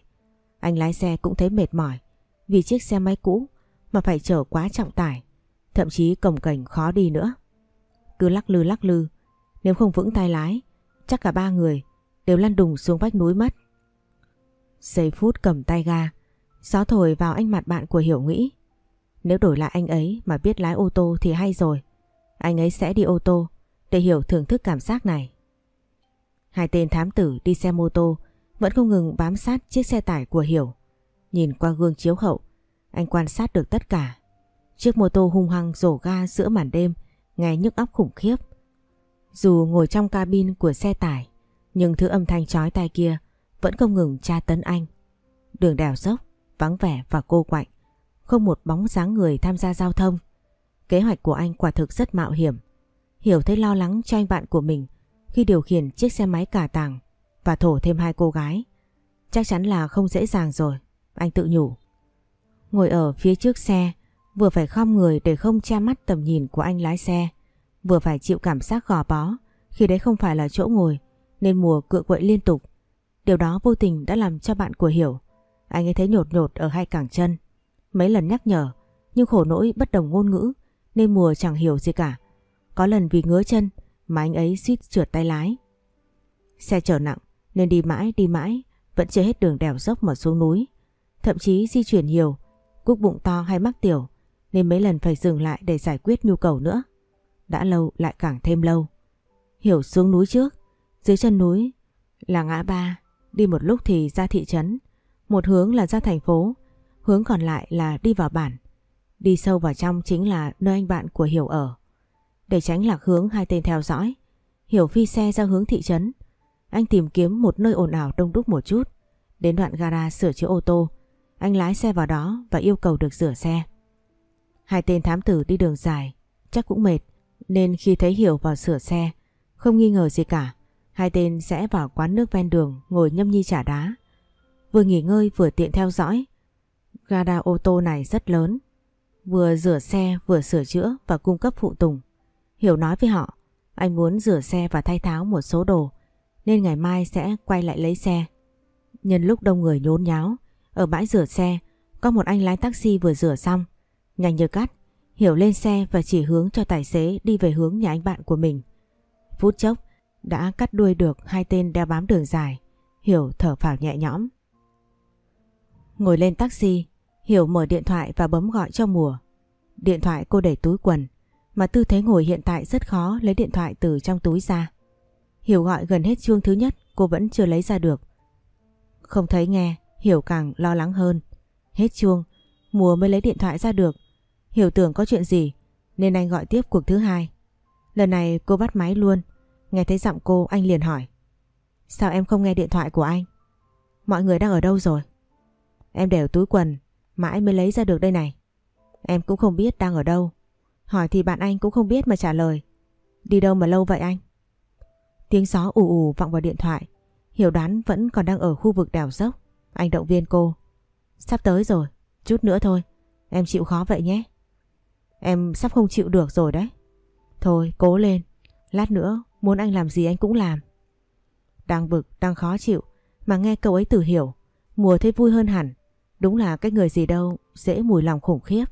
Anh lái xe cũng thấy mệt mỏi vì chiếc xe máy cũ mà phải chở quá trọng tải, thậm chí cồng cảnh khó đi nữa. Cứ lắc lư lắc lư, nếu không vững tay lái, chắc cả ba người đều lăn đùng xuống vách núi mất. Giây phút cầm tay ga, gió thổi vào anh mặt bạn của Hiểu nghĩ. Nếu đổi lại anh ấy mà biết lái ô tô thì hay rồi. Anh ấy sẽ đi ô tô để Hiểu thưởng thức cảm giác này. Hai tên thám tử đi xe mô tô vẫn không ngừng bám sát chiếc xe tải của Hiểu. Nhìn qua gương chiếu hậu, anh quan sát được tất cả. Chiếc mô tô hung hăng rổ ga giữa màn đêm, nghe nhức óc khủng khiếp. Dù ngồi trong cabin của xe tải, nhưng thứ âm thanh chói tai kia vẫn không ngừng tra tấn anh. Đường đèo dốc, vắng vẻ và cô quạnh, không một bóng dáng người tham gia giao thông. Kế hoạch của anh quả thực rất mạo hiểm. Hiểu thấy lo lắng cho anh bạn của mình khi điều khiển chiếc xe máy cả tàng và thổ thêm hai cô gái. Chắc chắn là không dễ dàng rồi, anh tự nhủ. Ngồi ở phía trước xe, vừa phải khom người để không che mắt tầm nhìn của anh lái xe, vừa phải chịu cảm giác gò bó khi đấy không phải là chỗ ngồi nên mùa cựa quậy liên tục. Điều đó vô tình đã làm cho bạn của Hiểu. Anh ấy thấy nhột nhột ở hai cẳng chân. Mấy lần nhắc nhở, nhưng khổ nỗi bất đồng ngôn ngữ nên mùa chẳng hiểu gì cả. Có lần vì ngứa chân mà anh ấy suýt trượt tay lái. Xe chở nặng nên đi mãi đi mãi vẫn chưa hết đường đèo dốc mà xuống núi. Thậm chí di chuyển nhiều, Cúc bụng to hay mắc tiểu nên mấy lần phải dừng lại để giải quyết nhu cầu nữa. Đã lâu lại càng thêm lâu. Hiểu xuống núi trước, dưới chân núi là ngã ba, đi một lúc thì ra thị trấn, một hướng là ra thành phố, hướng còn lại là đi vào bản. Đi sâu vào trong chính là nơi anh bạn của Hiểu ở. Để tránh lạc hướng hai tên theo dõi, Hiểu phi xe ra hướng thị trấn. Anh tìm kiếm một nơi ồn ào đông đúc một chút Đến đoạn gara sửa chữa ô tô, anh lái xe vào đó và yêu cầu được rửa xe. Hai tên thám tử đi đường dài, chắc cũng mệt, nên khi thấy Hiểu vào sửa xe, không nghi ngờ gì cả. Hai tên sẽ vào quán nước ven đường ngồi nhâm nhi trả đá. Vừa nghỉ ngơi vừa tiện theo dõi. Gara ô tô này rất lớn. Vừa rửa xe vừa sửa chữa và cung cấp phụ tùng. Hiểu nói với họ, anh muốn rửa xe và thay tháo một số đồ nên ngày mai sẽ quay lại lấy xe. Nhân lúc đông người nhốn nháo, ở bãi rửa xe có một anh lái taxi vừa rửa xong. Nhanh như cắt, Hiểu lên xe và chỉ hướng cho tài xế đi về hướng nhà anh bạn của mình. Phút chốc đã cắt đuôi được hai tên đeo bám đường dài. Hiểu thở phào nhẹ nhõm. Ngồi lên taxi, Hiểu mở điện thoại và bấm gọi cho mùa. Điện thoại cô để túi quần, mà tư thế ngồi hiện tại rất khó lấy điện thoại từ trong túi ra. Hiểu gọi gần hết chuông thứ nhất cô vẫn chưa lấy ra được. Không thấy nghe, Hiểu càng lo lắng hơn. Hết chuông, mùa mới lấy điện thoại ra được. Hiểu tưởng có chuyện gì nên anh gọi tiếp cuộc thứ hai. Lần này cô bắt máy luôn. Nghe thấy giọng cô anh liền hỏi. Sao em không nghe điện thoại của anh? Mọi người đang ở đâu rồi? Em để ở túi quần, mãi mới lấy ra được đây này. Em cũng không biết đang ở đâu. Hỏi thì bạn anh cũng không biết mà trả lời. Đi đâu mà lâu vậy anh? Tiếng gió ù ù vọng vào điện thoại. Hiểu đoán vẫn còn đang ở khu vực đèo dốc. Anh động viên cô. Sắp tới rồi, chút nữa thôi. Em chịu khó vậy nhé. Em sắp không chịu được rồi đấy. Thôi cố lên, lát nữa muốn anh làm gì anh cũng làm. Đang bực, đang khó chịu mà nghe cậu ấy tự hiểu. Mùa thấy vui hơn hẳn. Đúng là cái người gì đâu dễ mùi lòng khủng khiếp.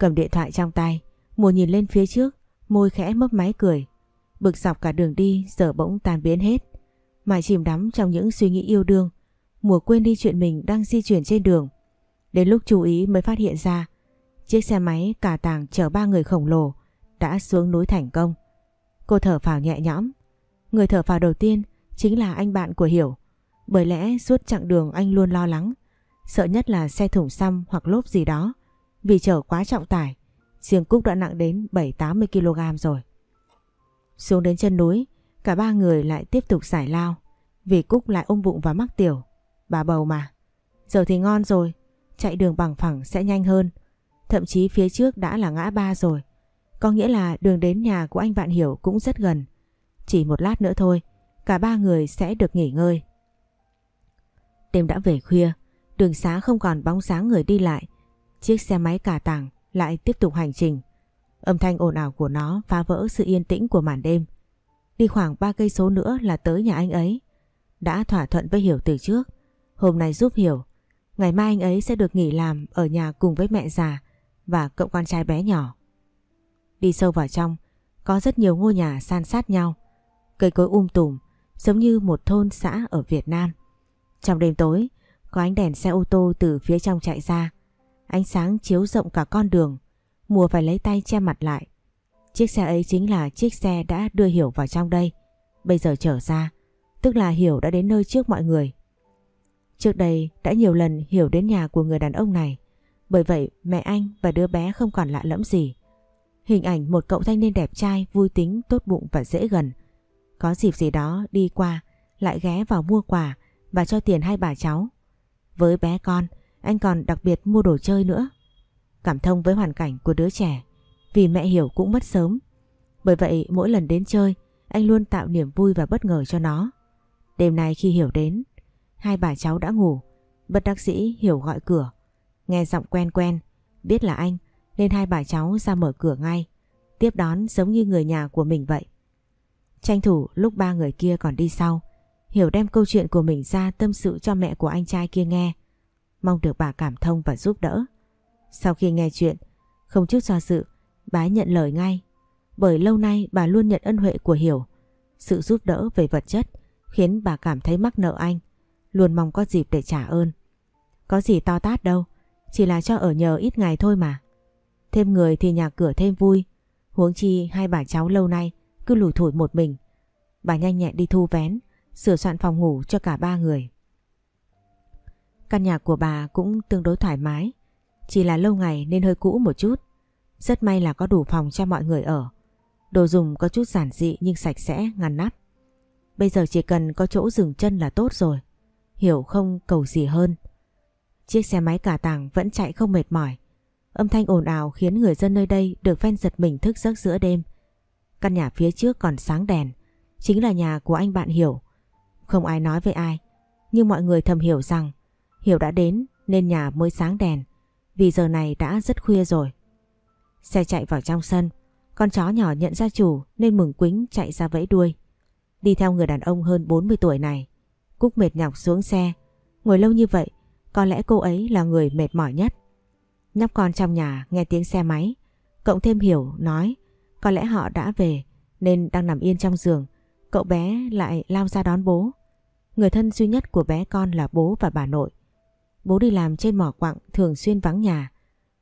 Cầm điện thoại trong tay, mùa nhìn lên phía trước, môi khẽ mấp máy cười. Bực dọc cả đường đi giờ bỗng tan biến hết. Mãi chìm đắm trong những suy nghĩ yêu đương, mùa quên đi chuyện mình đang di chuyển trên đường. Đến lúc chú ý mới phát hiện ra Chiếc xe máy cả tàng chở ba người khổng lồ đã xuống núi thành công. Cô thở phào nhẹ nhõm. Người thở phào đầu tiên chính là anh bạn của Hiểu. Bởi lẽ suốt chặng đường anh luôn lo lắng. Sợ nhất là xe thủng xăm hoặc lốp gì đó. Vì chở quá trọng tải, riêng Cúc đã nặng đến 7-80 kg rồi. Xuống đến chân núi, cả ba người lại tiếp tục giải lao. Vì Cúc lại ôm bụng và mắc tiểu. Bà bầu mà. Giờ thì ngon rồi, chạy đường bằng phẳng sẽ nhanh hơn. Thậm chí phía trước đã là ngã ba rồi. Có nghĩa là đường đến nhà của anh bạn Hiểu cũng rất gần. Chỉ một lát nữa thôi, cả ba người sẽ được nghỉ ngơi. Đêm đã về khuya, đường xá không còn bóng sáng người đi lại. Chiếc xe máy cả tàng lại tiếp tục hành trình. Âm thanh ồn ào của nó phá vỡ sự yên tĩnh của màn đêm. Đi khoảng 3 cây số nữa là tới nhà anh ấy. Đã thỏa thuận với Hiểu từ trước. Hôm nay giúp Hiểu. Ngày mai anh ấy sẽ được nghỉ làm ở nhà cùng với mẹ già và cậu con trai bé nhỏ. Đi sâu vào trong, có rất nhiều ngôi nhà san sát nhau, cây cối um tùm, giống như một thôn xã ở Việt Nam. Trong đêm tối, có ánh đèn xe ô tô từ phía trong chạy ra, ánh sáng chiếu rộng cả con đường, mùa phải lấy tay che mặt lại. Chiếc xe ấy chính là chiếc xe đã đưa Hiểu vào trong đây, bây giờ trở ra, tức là Hiểu đã đến nơi trước mọi người. Trước đây đã nhiều lần Hiểu đến nhà của người đàn ông này, bởi vậy mẹ anh và đứa bé không còn lạ lẫm gì. Hình ảnh một cậu thanh niên đẹp trai, vui tính, tốt bụng và dễ gần. Có dịp gì đó đi qua, lại ghé vào mua quà và cho tiền hai bà cháu. Với bé con, anh còn đặc biệt mua đồ chơi nữa. Cảm thông với hoàn cảnh của đứa trẻ, vì mẹ hiểu cũng mất sớm. Bởi vậy mỗi lần đến chơi, anh luôn tạo niềm vui và bất ngờ cho nó. Đêm nay khi Hiểu đến, hai bà cháu đã ngủ, bất đắc dĩ Hiểu gọi cửa. Nghe giọng quen quen, biết là anh nên hai bà cháu ra mở cửa ngay, tiếp đón giống như người nhà của mình vậy. Tranh thủ lúc ba người kia còn đi sau, Hiểu đem câu chuyện của mình ra tâm sự cho mẹ của anh trai kia nghe, mong được bà cảm thông và giúp đỡ. Sau khi nghe chuyện, không chút do dự, bà nhận lời ngay, bởi lâu nay bà luôn nhận ân huệ của Hiểu. Sự giúp đỡ về vật chất khiến bà cảm thấy mắc nợ anh, luôn mong có dịp để trả ơn. Có gì to tát đâu, chỉ là cho ở nhờ ít ngày thôi mà. Thêm người thì nhà cửa thêm vui. Huống chi hai bà cháu lâu nay cứ lủi thủi một mình. Bà nhanh nhẹn đi thu vén, sửa soạn phòng ngủ cho cả ba người. Căn nhà của bà cũng tương đối thoải mái. Chỉ là lâu ngày nên hơi cũ một chút. Rất may là có đủ phòng cho mọi người ở. Đồ dùng có chút giản dị nhưng sạch sẽ, ngăn nắp. Bây giờ chỉ cần có chỗ dừng chân là tốt rồi. Hiểu không cầu gì hơn. Chiếc xe máy cả tàng vẫn chạy không mệt mỏi. Âm thanh ồn ào khiến người dân nơi đây được ven giật mình thức giấc giữa đêm. Căn nhà phía trước còn sáng đèn, chính là nhà của anh bạn Hiểu. Không ai nói với ai, nhưng mọi người thầm hiểu rằng Hiểu đã đến nên nhà mới sáng đèn, vì giờ này đã rất khuya rồi. Xe chạy vào trong sân, con chó nhỏ nhận ra chủ nên mừng quính chạy ra vẫy đuôi. Đi theo người đàn ông hơn 40 tuổi này, Cúc mệt nhọc xuống xe, ngồi lâu như vậy, có lẽ cô ấy là người mệt mỏi nhất. Nhóc con trong nhà nghe tiếng xe máy, cộng thêm hiểu nói có lẽ họ đã về nên đang nằm yên trong giường, cậu bé lại lao ra đón bố. Người thân duy nhất của bé con là bố và bà nội. Bố đi làm trên mỏ quặng thường xuyên vắng nhà.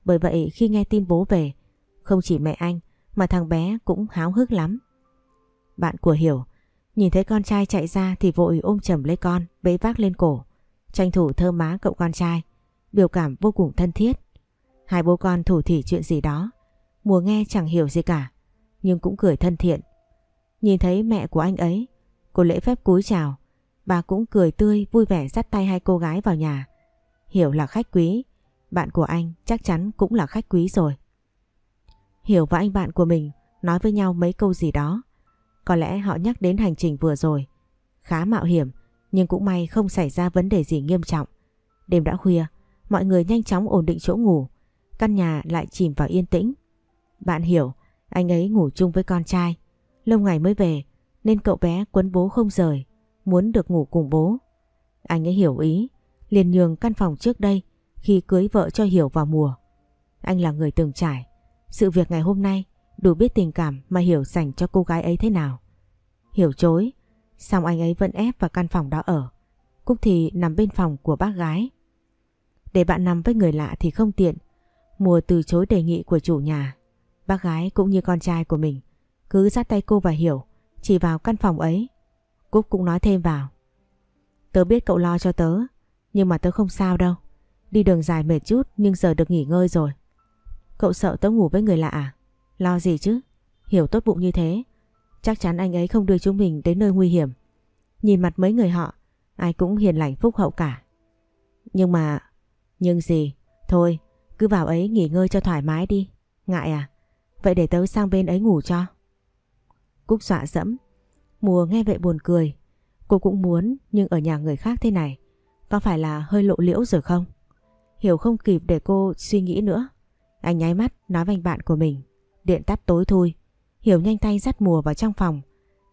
Bởi vậy khi nghe tin bố về, không chỉ mẹ anh mà thằng bé cũng háo hức lắm. Bạn của Hiểu nhìn thấy con trai chạy ra thì vội ôm chầm lấy con, bế vác lên cổ. Tranh thủ thơ má cậu con trai, biểu cảm vô cùng thân thiết. Hai bố con thủ thỉ chuyện gì đó, mùa nghe chẳng hiểu gì cả, nhưng cũng cười thân thiện. Nhìn thấy mẹ của anh ấy, cô lễ phép cúi chào, bà cũng cười tươi vui vẻ dắt tay hai cô gái vào nhà. Hiểu là khách quý, bạn của anh chắc chắn cũng là khách quý rồi. Hiểu và anh bạn của mình nói với nhau mấy câu gì đó. Có lẽ họ nhắc đến hành trình vừa rồi. Khá mạo hiểm, nhưng cũng may không xảy ra vấn đề gì nghiêm trọng. Đêm đã khuya, mọi người nhanh chóng ổn định chỗ ngủ. Căn nhà lại chìm vào yên tĩnh. Bạn hiểu, anh ấy ngủ chung với con trai. Lâu ngày mới về, nên cậu bé quấn bố không rời, muốn được ngủ cùng bố. Anh ấy hiểu ý, liền nhường căn phòng trước đây khi cưới vợ cho Hiểu vào mùa. Anh là người từng trải, sự việc ngày hôm nay đủ biết tình cảm mà Hiểu dành cho cô gái ấy thế nào. Hiểu chối, xong anh ấy vẫn ép vào căn phòng đó ở. Cúc thì nằm bên phòng của bác gái. Để bạn nằm với người lạ thì không tiện. Mùa từ chối đề nghị của chủ nhà. Bác gái cũng như con trai của mình cứ dắt tay cô và Hiểu chỉ vào căn phòng ấy. Cúc cũng nói thêm vào. Tớ biết cậu lo cho tớ nhưng mà tớ không sao đâu. Đi đường dài mệt chút nhưng giờ được nghỉ ngơi rồi. Cậu sợ tớ ngủ với người lạ à? Lo gì chứ? Hiểu tốt bụng như thế. Chắc chắn anh ấy không đưa chúng mình đến nơi nguy hiểm. Nhìn mặt mấy người họ, ai cũng hiền lành phúc hậu cả. Nhưng mà... Nhưng gì? Thôi, cứ vào ấy nghỉ ngơi cho thoải mái đi. Ngại à? Vậy để tớ sang bên ấy ngủ cho. Cúc dọa dẫm. Mùa nghe vậy buồn cười. Cô cũng muốn nhưng ở nhà người khác thế này. Có phải là hơi lộ liễu rồi không? Hiểu không kịp để cô suy nghĩ nữa. Anh nháy mắt nói với anh bạn của mình. Điện tắt tối thui. Hiểu nhanh tay dắt mùa vào trong phòng.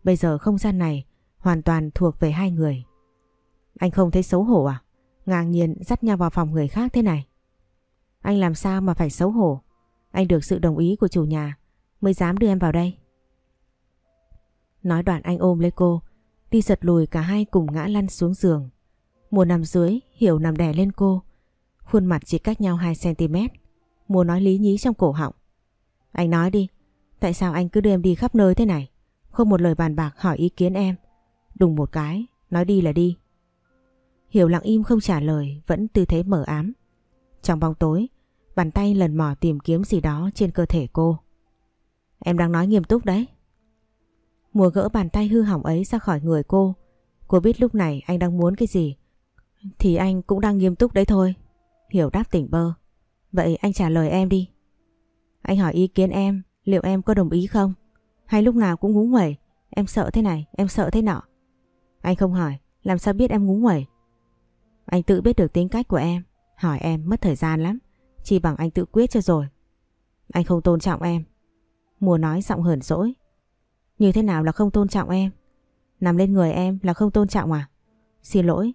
Bây giờ không gian này hoàn toàn thuộc về hai người. Anh không thấy xấu hổ à? Ngang nhiên dắt nhau vào phòng người khác thế này. Anh làm sao mà phải xấu hổ? Anh được sự đồng ý của chủ nhà mới dám đưa em vào đây. Nói đoạn anh ôm lấy cô, đi giật lùi cả hai cùng ngã lăn xuống giường. Mùa nằm dưới, Hiểu nằm đè lên cô. Khuôn mặt chỉ cách nhau 2cm. Mùa nói lý nhí trong cổ họng. Anh nói đi, tại sao anh cứ đưa em đi khắp nơi thế này? Không một lời bàn bạc hỏi ý kiến em. Đùng một cái, nói đi là đi. Hiểu lặng im không trả lời, vẫn tư thế mở ám. Trong bóng tối, bàn tay lần mò tìm kiếm gì đó trên cơ thể cô. Em đang nói nghiêm túc đấy. Mùa gỡ bàn tay hư hỏng ấy ra khỏi người cô. Cô biết lúc này anh đang muốn cái gì. Thì anh cũng đang nghiêm túc đấy thôi. Hiểu đáp tỉnh bơ. Vậy anh trả lời em đi. Anh hỏi ý kiến em, liệu em có đồng ý không? Hay lúc nào cũng ngú nguẩy, em sợ thế này, em sợ thế nọ. Anh không hỏi, làm sao biết em ngú nguẩy? Anh tự biết được tính cách của em, hỏi em mất thời gian lắm, chỉ bằng anh tự quyết cho rồi. Anh không tôn trọng em. Mùa nói giọng hờn dỗi. Như thế nào là không tôn trọng em? Nằm lên người em là không tôn trọng à? Xin lỗi,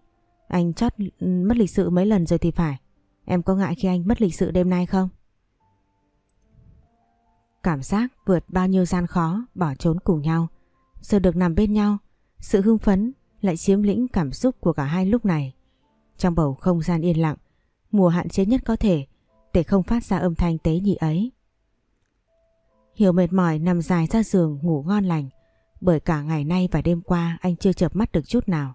anh chót mất lịch sự mấy lần rồi thì phải. Em có ngại khi anh mất lịch sự đêm nay không? Cảm giác vượt bao nhiêu gian khó bỏ trốn cùng nhau. Giờ được nằm bên nhau, sự hưng phấn lại chiếm lĩnh cảm xúc của cả hai lúc này. Trong bầu không gian yên lặng, mùa hạn chế nhất có thể để không phát ra âm thanh tế nhị ấy. Hiểu mệt mỏi nằm dài ra giường ngủ ngon lành bởi cả ngày nay và đêm qua anh chưa chợp mắt được chút nào.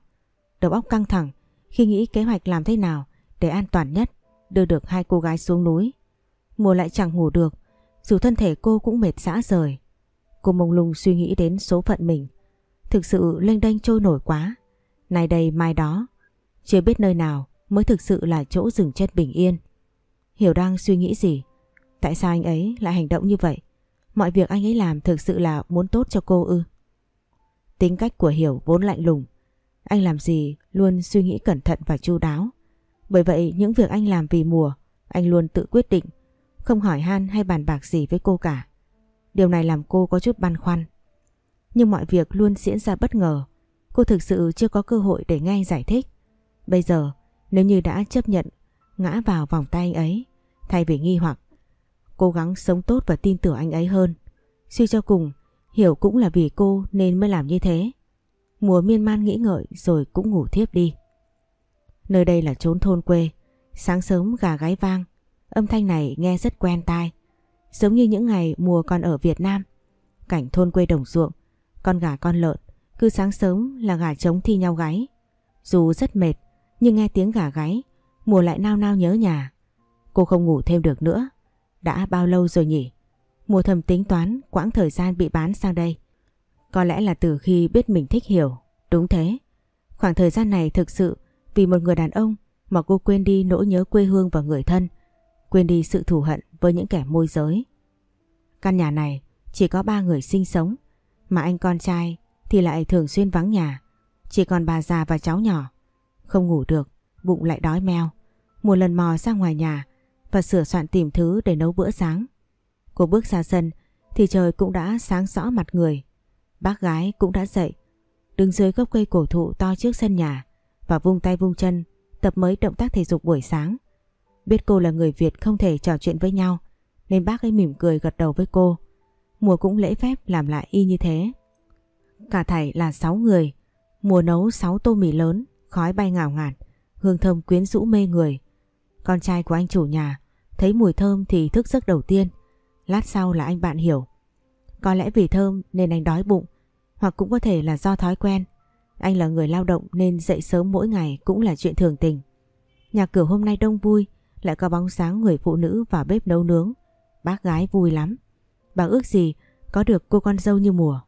Đầu óc căng thẳng khi nghĩ kế hoạch làm thế nào để an toàn nhất đưa được hai cô gái xuống núi. Mùa lại chẳng ngủ được, dù thân thể cô cũng mệt rã rời. Cô mông lung suy nghĩ đến số phận mình. Thực sự lênh đênh trôi nổi quá. Nay đây mai đó. Chưa biết nơi nào mới thực sự là chỗ dừng chân bình yên. Hiểu đang suy nghĩ gì? Tại sao anh ấy lại hành động như vậy? Mọi việc anh ấy làm thực sự là muốn tốt cho cô ư? Tính cách của Hiểu vốn lạnh lùng. Anh làm gì luôn suy nghĩ cẩn thận và chu đáo. Bởi vậy những việc anh làm vì mùa, anh luôn tự quyết định, không hỏi han hay bàn bạc gì với cô cả. Điều này làm cô có chút băn khoăn. Nhưng mọi việc luôn diễn ra bất ngờ. Cô thực sự chưa có cơ hội để nghe anh giải thích. Bây giờ, nếu như đã chấp nhận ngã vào vòng tay anh ấy, thay vì nghi hoặc, cố gắng sống tốt và tin tưởng anh ấy hơn. Suy cho cùng, hiểu cũng là vì cô nên mới làm như thế. Mùa miên man nghĩ ngợi rồi cũng ngủ thiếp đi. Nơi đây là chốn thôn quê, sáng sớm gà gáy vang, âm thanh này nghe rất quen tai. Giống như những ngày mùa còn ở Việt Nam, cảnh thôn quê đồng ruộng, con gà con lợn, cứ sáng sớm là gà trống thi nhau gáy. Dù rất mệt, nhưng nghe tiếng gà gáy, mùa lại nao nao nhớ nhà. Cô không ngủ thêm được nữa. Đã bao lâu rồi nhỉ? Mùa thầm tính toán quãng thời gian bị bán sang đây. Có lẽ là từ khi biết mình thích hiểu. Đúng thế. Khoảng thời gian này thực sự vì một người đàn ông mà cô quên đi nỗi nhớ quê hương và người thân. Quên đi sự thù hận với những kẻ môi giới. Căn nhà này chỉ có ba người sinh sống. Mà anh con trai thì lại thường xuyên vắng nhà. Chỉ còn bà già và cháu nhỏ. Không ngủ được, bụng lại đói meo. Một lần mò ra ngoài nhà và sửa soạn tìm thứ để nấu bữa sáng. Cô bước ra sân thì trời cũng đã sáng rõ mặt người. Bác gái cũng đã dậy, đứng dưới gốc cây cổ thụ to trước sân nhà và vung tay vung chân tập mấy động tác thể dục buổi sáng. Biết cô là người Việt không thể trò chuyện với nhau nên bác ấy mỉm cười gật đầu với cô. Mùa cũng lễ phép làm lại y như thế. Cả thảy là 6 người, mùa nấu 6 tô mì lớn, khói bay ngào ngạt, hương thơm quyến rũ mê người. Con trai của anh chủ nhà thấy mùi thơm thì thức giấc đầu tiên, lát sau là anh bạn hiểu. Có lẽ vì thơm nên anh đói bụng, hoặc cũng có thể là do thói quen. Anh là người lao động nên dậy sớm mỗi ngày cũng là chuyện thường tình. Nhà cửa hôm nay đông vui, lại có bóng sáng người phụ nữ vào bếp nấu nướng. Bác gái vui lắm. Bà ước gì có được cô con dâu như mùa.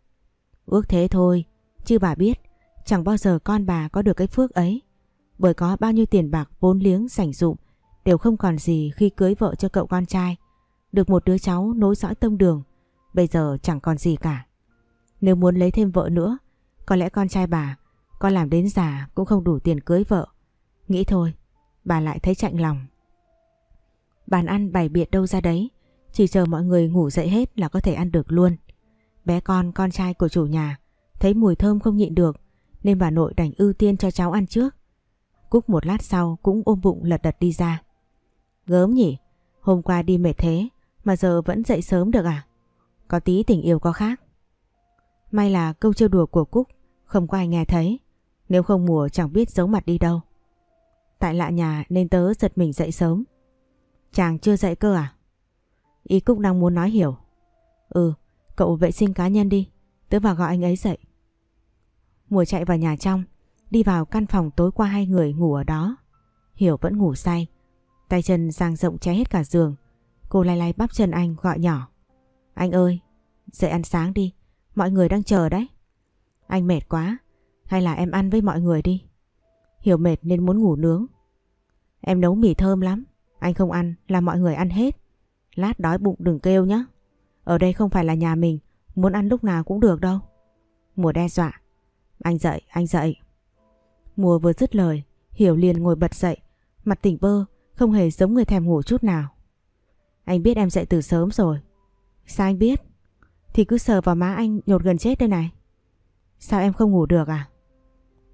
Ước thế thôi, chứ bà biết chẳng bao giờ con bà có được cái phước ấy. Bởi có bao nhiêu tiền bạc vốn liếng sảnh dụng đều không còn gì khi cưới vợ cho cậu con trai. Được một đứa cháu nối dõi tông đường, bây giờ chẳng còn gì cả. Nếu muốn lấy thêm vợ nữa, có lẽ con trai bà, con làm đến già cũng không đủ tiền cưới vợ. Nghĩ thôi, bà lại thấy chạnh lòng. Bàn ăn bày biện đâu ra đấy, chỉ chờ mọi người ngủ dậy hết là có thể ăn được luôn. Bé con, con trai của chủ nhà, thấy mùi thơm không nhịn được, nên bà nội đành ưu tiên cho cháu ăn trước. Cúc một lát sau cũng ôm bụng lật đật đi ra. Gớm nhỉ, hôm qua đi mệt thế mà giờ vẫn dậy sớm được à? Có tí tình yêu có khác. May là câu trêu đùa của Cúc không có ai nghe thấy. Nếu không mùa chẳng biết giấu mặt đi đâu. Tại lạ nhà nên tớ giật mình dậy sớm. Chàng chưa dậy cơ à? Ý Cúc đang muốn nói hiểu. Ừ, cậu vệ sinh cá nhân đi. Tớ vào gọi anh ấy dậy. Mùa chạy vào nhà trong, đi vào căn phòng tối qua hai người ngủ ở đó. Hiểu vẫn ngủ say. Tay chân giang rộng che hết cả giường. Cô lay lay bắp chân anh gọi nhỏ. Anh ơi, dậy ăn sáng đi. Mọi người đang chờ đấy. Anh mệt quá. Hay là em ăn với mọi người đi. Hiểu mệt nên muốn ngủ nướng. Em nấu mì thơm lắm. Anh không ăn là mọi người ăn hết. Lát đói bụng đừng kêu nhé. Ở đây không phải là nhà mình. Muốn ăn lúc nào cũng được đâu. Mùa đe dọa. Anh dậy, anh dậy. Mùa vừa dứt lời, Hiểu liền ngồi bật dậy, mặt tỉnh bơ, không hề giống người thèm ngủ chút nào. Anh biết em dậy từ sớm rồi. Sao anh biết? Thì cứ sờ vào má anh nhột gần chết đây này. Sao em không ngủ được à?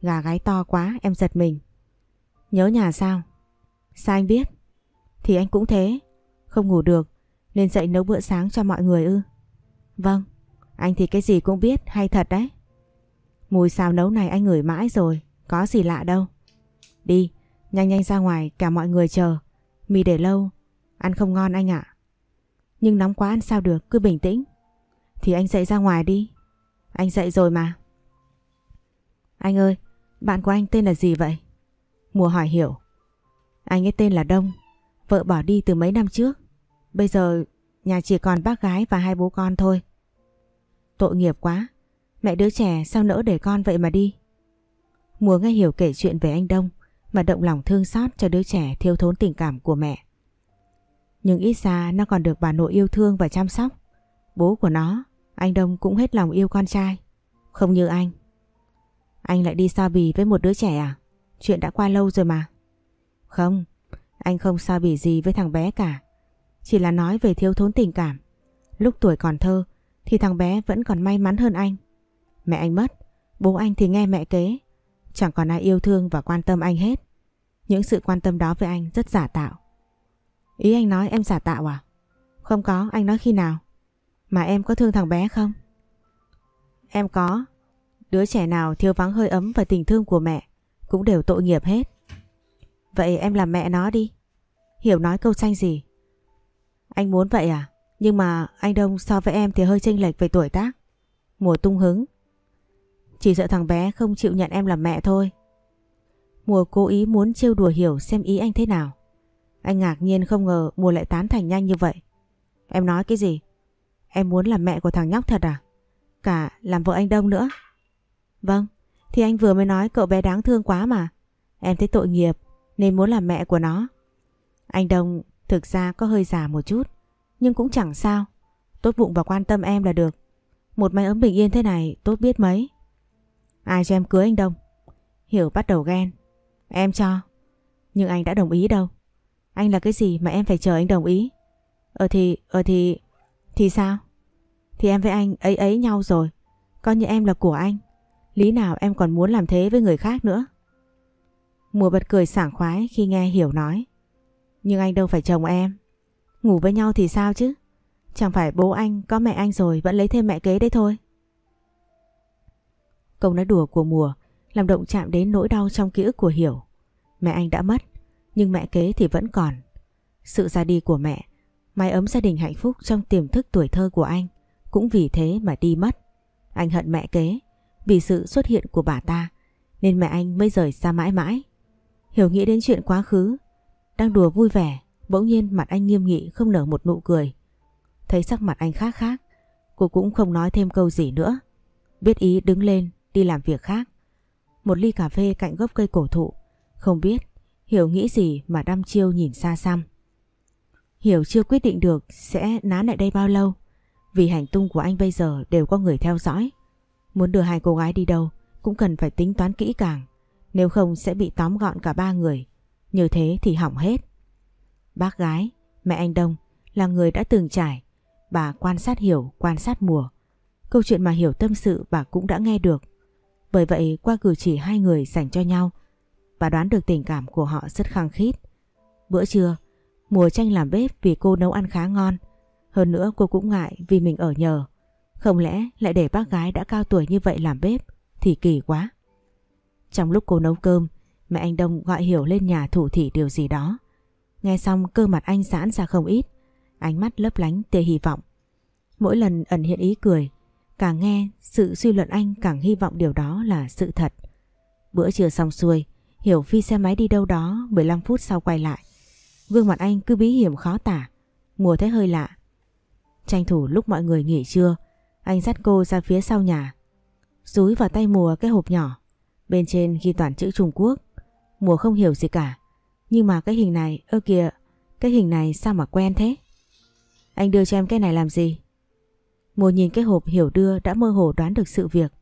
Gà gáy to quá em giật mình. Nhớ nhà sao? Sao anh biết? Thì anh cũng thế. Không ngủ được nên dậy nấu bữa sáng cho mọi người ư? Vâng, anh thì cái gì cũng biết hay thật đấy. Mùi xào nấu này anh ngửi mãi rồi, có gì lạ đâu. Đi, nhanh nhanh ra ngoài cả mọi người chờ. Mì để lâu, ăn không ngon anh ạ. Nhưng nóng quá ăn sao được, cứ bình tĩnh. Thì anh dậy ra ngoài đi. Anh dậy rồi mà. Anh ơi, bạn của anh tên là gì vậy? Mùa hỏi hiểu. Anh ấy tên là Đông, vợ bỏ đi từ mấy năm trước. Bây giờ nhà chỉ còn bác gái và hai bố con thôi. Tội nghiệp quá, Mẹ đứa trẻ sao nỡ để con vậy mà đi Mùa nghe hiểu kể chuyện về anh Đông mà động lòng thương xót cho đứa trẻ thiếu thốn tình cảm của mẹ. Nhưng ít ra nó còn được bà nội yêu thương và chăm sóc. Bố của nó, anh Đông cũng hết lòng yêu con trai. Không như anh. Anh lại đi so bì với một đứa trẻ à? Chuyện đã qua lâu rồi mà. Không, anh không so bì gì với thằng bé cả. Chỉ là nói về thiếu thốn tình cảm. Lúc tuổi còn thơ thì thằng bé vẫn còn may mắn hơn anh. Mẹ anh mất, bố anh thì nghe mẹ kế. Chẳng còn ai yêu thương và quan tâm anh hết. Những sự quan tâm đó với anh rất giả tạo. Ý anh nói em giả tạo à? Không có, anh nói khi nào? Mà em có thương thằng bé không? Em có. Đứa trẻ nào thiếu vắng hơi ấm và tình thương của mẹ cũng đều tội nghiệp hết. Vậy em làm mẹ nó đi. Hiểu nói câu xanh gì? Anh muốn vậy à? Nhưng mà anh Đông so với em thì hơi chênh lệch về tuổi tác. Mùa tung hứng. Chỉ sợ thằng bé không chịu nhận em làm mẹ thôi. Mùa cố ý muốn trêu đùa hiểu xem ý anh thế nào. Anh ngạc nhiên không ngờ mùa lại tán thành nhanh như vậy. Em nói cái gì? Em muốn làm mẹ của thằng nhóc thật à? Cả làm vợ anh Đông nữa. Vâng, thì anh vừa mới nói cậu bé đáng thương quá mà. Em thấy tội nghiệp nên muốn làm mẹ của nó. Anh Đông thực ra có hơi già một chút, nhưng cũng chẳng sao. Tốt bụng và quan tâm em là được. Một mái ấm bình yên thế này tốt biết mấy. Ai cho em cưới anh Đông? Hiểu bắt đầu ghen. Em cho. Nhưng anh đã đồng ý đâu. Anh là cái gì mà em phải chờ anh đồng ý? Ờ thì, ờ thì... Thì sao? Thì em với anh ấy ấy nhau rồi. Coi như em là của anh. Lý nào em còn muốn làm thế với người khác nữa? Mùa bật cười sảng khoái khi nghe Hiểu nói. Nhưng anh đâu phải chồng em. Ngủ với nhau thì sao chứ? Chẳng phải bố anh có mẹ anh rồi vẫn lấy thêm mẹ kế đấy thôi. Câu nói đùa của mùa làm động chạm đến nỗi đau trong ký ức của Hiểu. Mẹ anh đã mất, nhưng mẹ kế thì vẫn còn. Sự ra đi của mẹ, mái ấm gia đình hạnh phúc trong tiềm thức tuổi thơ của anh cũng vì thế mà đi mất. Anh hận mẹ kế vì sự xuất hiện của bà ta nên mẹ anh mới rời xa mãi mãi. Hiểu nghĩ đến chuyện quá khứ, đang đùa vui vẻ, bỗng nhiên mặt anh nghiêm nghị không nở một nụ cười. Thấy sắc mặt anh khác khác, cô cũng không nói thêm câu gì nữa. Biết ý đứng lên đi làm việc khác. Một ly cà phê cạnh gốc cây cổ thụ, không biết Hiểu nghĩ gì mà đăm chiêu nhìn xa xăm. Hiểu chưa quyết định được sẽ nán lại đây bao lâu, vì hành tung của anh bây giờ đều có người theo dõi. Muốn đưa hai cô gái đi đâu cũng cần phải tính toán kỹ càng, nếu không sẽ bị tóm gọn cả ba người. Như thế thì hỏng hết. Bác gái, mẹ anh Đông là người đã từng trải. Bà quan sát Hiểu, quan sát mùa. Câu chuyện mà Hiểu tâm sự bà cũng đã nghe được. Bởi vậy qua cử chỉ hai người dành cho nhau, bà đoán được tình cảm của họ rất khăng khít. Bữa trưa, mùa tranh làm bếp vì cô nấu ăn khá ngon. Hơn nữa cô cũng ngại vì mình ở nhờ. Không lẽ lại để bác gái đã cao tuổi như vậy làm bếp thì kỳ quá. Trong lúc cô nấu cơm, mẹ anh Đông gọi Hiểu lên nhà thủ thỉ điều gì đó. Nghe xong cơ mặt anh giãn ra không ít, ánh mắt lấp lánh tia hy vọng. Mỗi lần ẩn hiện ý cười, càng nghe sự suy luận anh càng hy vọng điều đó là sự thật. Bữa trưa xong xuôi, Hiểu phi xe máy đi đâu đó 15 phút sau quay lại. Gương mặt anh cứ bí hiểm khó tả, mùa thấy hơi lạ. Tranh thủ lúc mọi người nghỉ trưa, anh dắt cô ra phía sau nhà. Rúi vào tay mùa cái hộp nhỏ, bên trên ghi toàn chữ Trung Quốc. Mùa không hiểu gì cả, nhưng mà cái hình này, ơ kìa, cái hình này sao mà quen thế? Anh đưa cho em cái này làm gì? Mùa nhìn cái hộp hiểu đưa đã mơ hồ đoán được sự việc.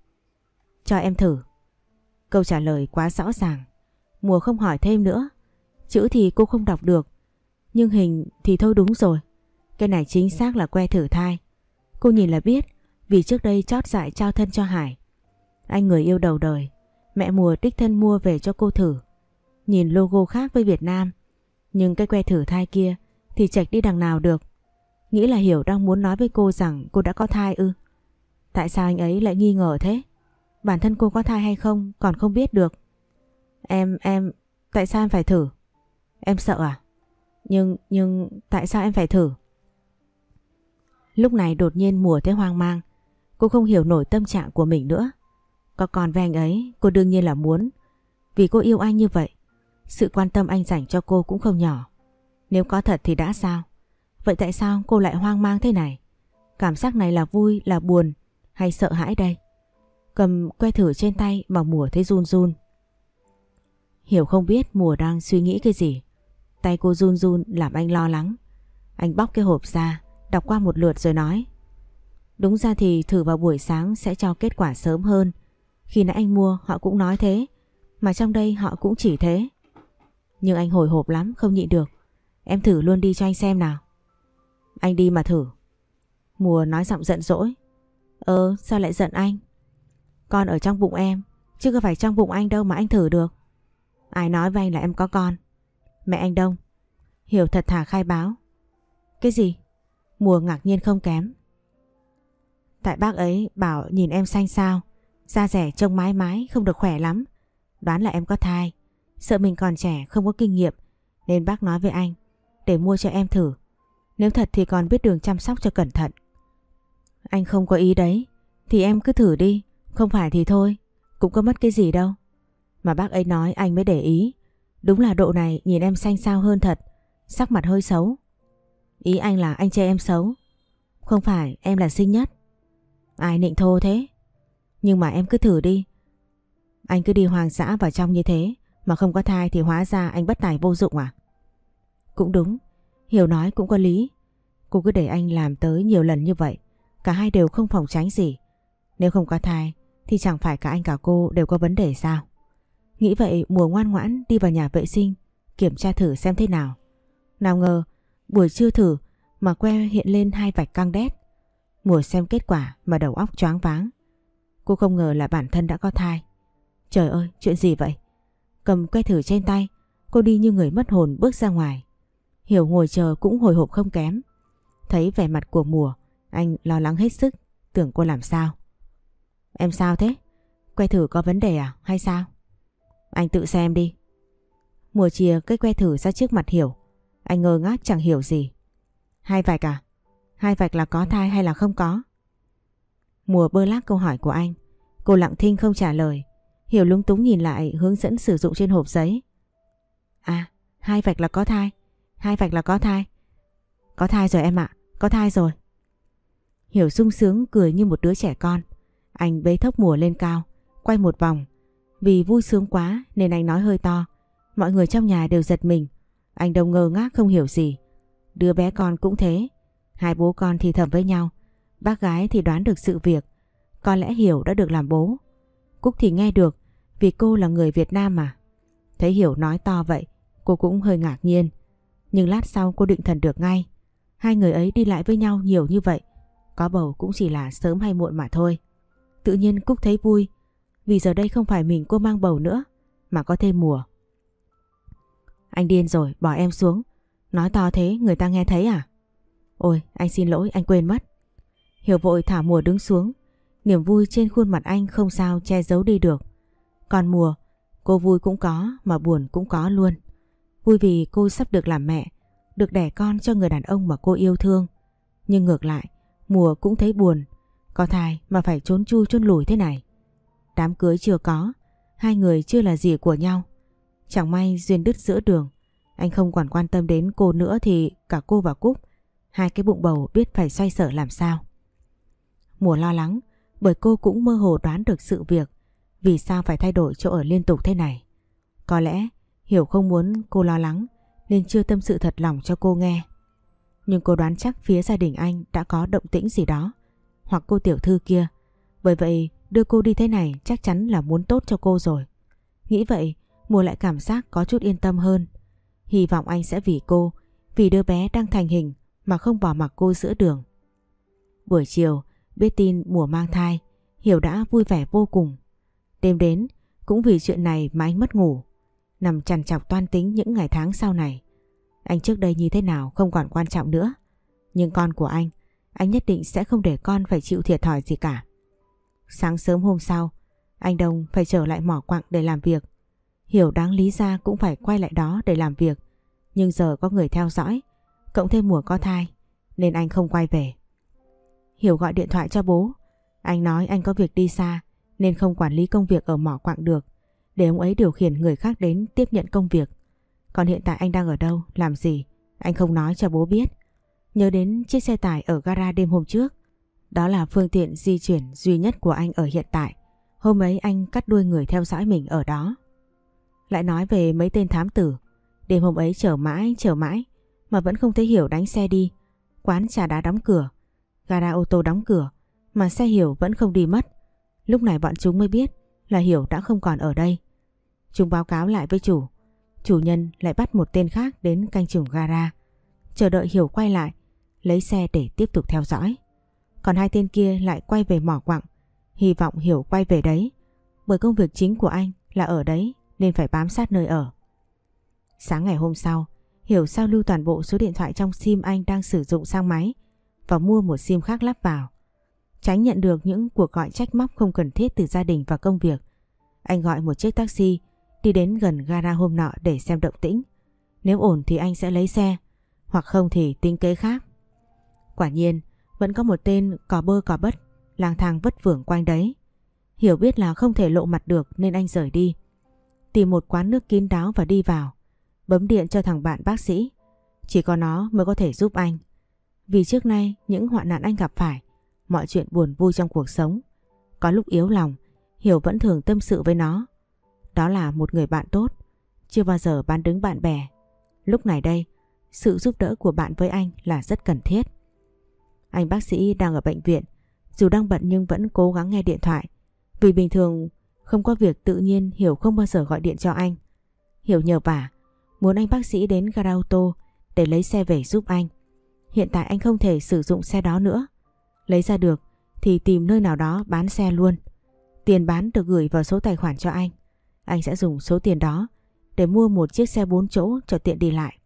Cho em thử. Câu trả lời quá rõ ràng. Mùa không hỏi thêm nữa. Chữ thì cô không đọc được. Nhưng hình thì thôi đúng rồi. Cái này chính xác là que thử thai. Cô nhìn là biết vì trước đây chót dại trao thân cho Hải. Anh người yêu đầu đời. Mẹ mùa đích thân mua về cho cô thử. Nhìn logo khác với Việt Nam. Nhưng cái que thử thai kia thì chạch đi đằng nào được. Nghĩ là Hiểu đang muốn nói với cô rằng cô đã có thai ư. Tại sao anh ấy lại nghi ngờ thế? Bản thân cô có thai hay không còn không biết được. Em, em, tại sao em phải thử? Em sợ à? Nhưng, nhưng tại sao em phải thử? Lúc này đột nhiên mùa thấy hoang mang. Cô không hiểu nổi tâm trạng của mình nữa. Có còn với anh ấy, cô đương nhiên là muốn. Vì cô yêu anh như vậy. Sự quan tâm anh dành cho cô cũng không nhỏ. Nếu có thật thì đã sao? Vậy tại sao cô lại hoang mang thế này? Cảm giác này là vui, là buồn hay sợ hãi đây? Cầm que thử trên tay mà mùa thấy run run. Hiểu không biết mùa đang suy nghĩ cái gì. Tay cô run run làm anh lo lắng. Anh bóc cái hộp ra, đọc qua một lượt rồi nói. Đúng ra thì thử vào buổi sáng sẽ cho kết quả sớm hơn. Khi nãy anh mua họ cũng nói thế, mà trong đây họ cũng chỉ thế. Nhưng anh hồi hộp lắm, không nhịn được. Em thử luôn đi cho anh xem nào. Anh đi mà thử. Mùa nói giọng giận dỗi. Ờ, sao lại giận anh? Con ở trong bụng em, chứ không phải trong bụng anh đâu mà anh thử được. Ai nói với anh là em có con? Mẹ anh Đông. Hiểu thật thà khai báo. Cái gì? Mùa ngạc nhiên không kém. Tại bác ấy bảo nhìn em xanh sao, da rẻ trông mái mái không được khỏe lắm. Đoán là em có thai, sợ mình còn trẻ không có kinh nghiệm nên bác nói với anh để mua cho em thử. Nếu thật thì còn biết đường chăm sóc cho cẩn thận. Anh không có ý đấy, thì em cứ thử đi, không phải thì thôi, cũng có mất cái gì đâu. Mà bác ấy nói anh mới để ý, đúng là độ này nhìn em xanh xao hơn thật, sắc mặt hơi xấu. Ý anh là anh chê em xấu, không phải em là xinh nhất. Ai nịnh thô thế? Nhưng mà em cứ thử đi. Anh cứ đi hoàng dã vào trong như thế mà không có thai thì hóa ra anh bất tài vô dụng à? Cũng đúng, Hiểu nói cũng có lý. Cô cứ để anh làm tới nhiều lần như vậy. Cả hai đều không phòng tránh gì. Nếu không có thai thì chẳng phải cả anh cả cô đều có vấn đề sao? Nghĩ vậy mùa ngoan ngoãn đi vào nhà vệ sinh kiểm tra thử xem thế nào. Nào ngờ buổi trưa thử mà que hiện lên hai vạch căng đét. Mùa xem kết quả mà đầu óc choáng váng. Cô không ngờ là bản thân đã có thai. Trời ơi, chuyện gì vậy? Cầm que thử trên tay, cô đi như người mất hồn bước ra ngoài. Hiểu ngồi chờ cũng hồi hộp không kém. Thấy vẻ mặt của mùa, anh lo lắng hết sức, tưởng cô làm sao. Em sao thế? Que thử có vấn đề à hay sao? Anh tự xem đi. Mùa chia cái que thử ra trước mặt Hiểu. Anh ngơ ngác chẳng hiểu gì. Hai vạch à? Hai vạch là có thai hay là không có? Mùa bơ lác câu hỏi của anh. Cô lặng thinh không trả lời. Hiểu lúng túng nhìn lại hướng dẫn sử dụng trên hộp giấy. À, hai vạch là có thai. Hai vạch là có thai. Có thai rồi em ạ, có thai rồi. Hiểu sung sướng cười như một đứa trẻ con. Anh bế thốc mùa lên cao, quay một vòng. Vì vui sướng quá nên anh nói hơi to. Mọi người trong nhà đều giật mình. Anh đông ngơ ngác không hiểu gì. Đứa bé con cũng thế. Hai bố con thì thầm với nhau. Bác gái thì đoán được sự việc. Có lẽ Hiểu đã được làm bố. Cúc thì nghe được vì cô là người Việt Nam mà. Thấy Hiểu nói to vậy, cô cũng hơi ngạc nhiên. Nhưng lát sau cô định thần được ngay. Hai người ấy đi lại với nhau nhiều như vậy. Có bầu cũng chỉ là sớm hay muộn mà thôi. Tự nhiên Cúc thấy vui. Vì giờ đây không phải mình cô mang bầu nữa. Mà có thêm mùa. Anh điên rồi, bỏ em xuống. Nói to thế người ta nghe thấy à? Ôi, anh xin lỗi, anh quên mất. Hiểu vội thả mùa đứng xuống. Niềm vui trên khuôn mặt anh không sao che giấu đi được. Còn mùa, cô vui cũng có mà buồn cũng có luôn. Vui vì cô sắp được làm mẹ, được đẻ con cho người đàn ông mà cô yêu thương. Nhưng ngược lại, mùa cũng thấy buồn, có thai mà phải trốn chui chôn lùi thế này. Đám cưới chưa có, hai người chưa là gì của nhau. Chẳng may duyên đứt giữa đường, anh không còn quan tâm đến cô nữa thì cả cô và Cúc, hai cái bụng bầu biết phải xoay sở làm sao. Mùa lo lắng, bởi cô cũng mơ hồ đoán được sự việc, vì sao phải thay đổi chỗ ở liên tục thế này. Có lẽ Hiểu không muốn cô lo lắng nên chưa tâm sự thật lòng cho cô nghe. Nhưng cô đoán chắc phía gia đình anh đã có động tĩnh gì đó. Hoặc cô tiểu thư kia. Bởi vậy đưa cô đi thế này chắc chắn là muốn tốt cho cô rồi. Nghĩ vậy mùa lại cảm giác có chút yên tâm hơn. Hy vọng anh sẽ vì cô, vì đứa bé đang thành hình mà không bỏ mặc cô giữa đường. Buổi chiều, biết tin mùa mang thai, Hiểu đã vui vẻ vô cùng. Đêm đến, cũng vì chuyện này mà anh mất ngủ nằm chằn chọc toan tính những ngày tháng sau này. Anh trước đây như thế nào không còn quan trọng nữa. Nhưng con của anh, anh nhất định sẽ không để con phải chịu thiệt thòi gì cả. Sáng sớm hôm sau, anh Đông phải trở lại mỏ quặng để làm việc. Hiểu đáng lý ra cũng phải quay lại đó để làm việc. Nhưng giờ có người theo dõi, cộng thêm mùa có thai, nên anh không quay về. Hiểu gọi điện thoại cho bố. Anh nói anh có việc đi xa, nên không quản lý công việc ở mỏ quặng được để ông ấy điều khiển người khác đến tiếp nhận công việc. Còn hiện tại anh đang ở đâu, làm gì, anh không nói cho bố biết. Nhớ đến chiếc xe tải ở gara đêm hôm trước. Đó là phương tiện di chuyển duy nhất của anh ở hiện tại. Hôm ấy anh cắt đuôi người theo dõi mình ở đó. Lại nói về mấy tên thám tử. Đêm hôm ấy chờ mãi, chờ mãi mà vẫn không thấy Hiểu đánh xe đi. Quán trà đá đóng cửa, gara ô tô đóng cửa mà xe Hiểu vẫn không đi mất. Lúc này bọn chúng mới biết là Hiểu đã không còn ở đây. Chúng báo cáo lại với chủ. Chủ nhân lại bắt một tên khác đến canh chừng gara. Chờ đợi Hiểu quay lại, lấy xe để tiếp tục theo dõi. Còn hai tên kia lại quay về mỏ quặng. Hy vọng Hiểu quay về đấy. Bởi công việc chính của anh là ở đấy nên phải bám sát nơi ở. Sáng ngày hôm sau, Hiểu sao lưu toàn bộ số điện thoại trong sim anh đang sử dụng sang máy và mua một sim khác lắp vào. Tránh nhận được những cuộc gọi trách móc không cần thiết từ gia đình và công việc. Anh gọi một chiếc taxi đi đến gần gara hôm nọ để xem động tĩnh. Nếu ổn thì anh sẽ lấy xe, hoặc không thì tính kế khác. Quả nhiên, vẫn có một tên cò bơ cò bất, lang thang vất vưởng quanh đấy. Hiểu biết là không thể lộ mặt được nên anh rời đi. Tìm một quán nước kín đáo và đi vào. Bấm điện cho thằng bạn bác sĩ. Chỉ có nó mới có thể giúp anh. Vì trước nay những hoạn nạn anh gặp phải, mọi chuyện buồn vui trong cuộc sống. Có lúc yếu lòng, Hiểu vẫn thường tâm sự với nó. Đó là một người bạn tốt, chưa bao giờ bán đứng bạn bè. Lúc này đây, sự giúp đỡ của bạn với anh là rất cần thiết. Anh bác sĩ đang ở bệnh viện, dù đang bận nhưng vẫn cố gắng nghe điện thoại. Vì bình thường không có việc tự nhiên Hiểu không bao giờ gọi điện cho anh. Hiểu nhờ vả, muốn anh bác sĩ đến gara ô tô để lấy xe về giúp anh. Hiện tại anh không thể sử dụng xe đó nữa. Lấy ra được thì tìm nơi nào đó bán xe luôn. Tiền bán được gửi vào số tài khoản cho anh. Anh sẽ dùng số tiền đó để mua một chiếc xe 4 chỗ cho tiện đi lại.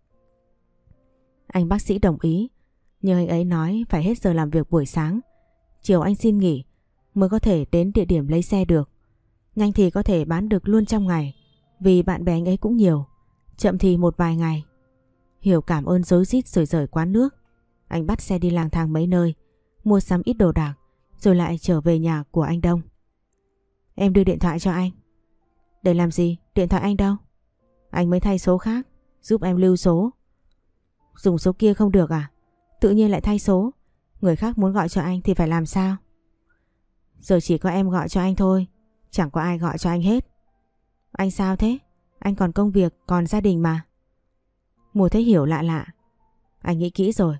Anh bác sĩ đồng ý, nhưng anh ấy nói phải hết giờ làm việc buổi sáng. Chiều anh xin nghỉ mới có thể đến địa điểm lấy xe được. Nhanh thì có thể bán được luôn trong ngày vì bạn bè anh ấy cũng nhiều. Chậm thì một vài ngày. Hiểu cảm ơn dối rít rồi rời quán nước. Anh bắt xe đi lang thang mấy nơi, mua sắm ít đồ đạc rồi lại trở về nhà của anh Đông. Em đưa điện thoại cho anh. Để làm gì? Điện thoại anh đâu? Anh mới thay số khác, giúp em lưu số. Dùng số kia không được à? Tự nhiên lại thay số. Người khác muốn gọi cho anh thì phải làm sao? Giờ chỉ có em gọi cho anh thôi, chẳng có ai gọi cho anh hết. Anh sao thế? Anh còn công việc, còn gia đình mà. Mùa thấy hiểu lạ lạ. Anh nghĩ kỹ rồi,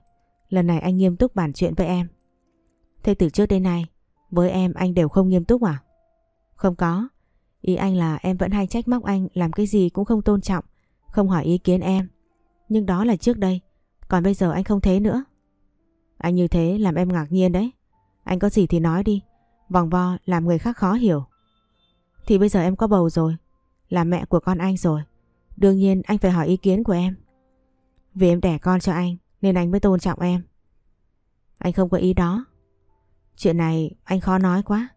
lần này anh nghiêm túc bàn chuyện với em. Thế từ trước đến nay, với em anh đều không nghiêm túc à? Không có, ý anh là em vẫn hay trách móc anh làm cái gì cũng không tôn trọng, không hỏi ý kiến em. Nhưng đó là trước đây, còn bây giờ anh không thế nữa. Anh như thế làm em ngạc nhiên đấy. Anh có gì thì nói đi, vòng vo làm người khác khó hiểu. Thì bây giờ em có bầu rồi, là mẹ của con anh rồi. Đương nhiên anh phải hỏi ý kiến của em. Vì em đẻ con cho anh nên anh mới tôn trọng em. Anh không có ý đó. Chuyện này anh khó nói quá.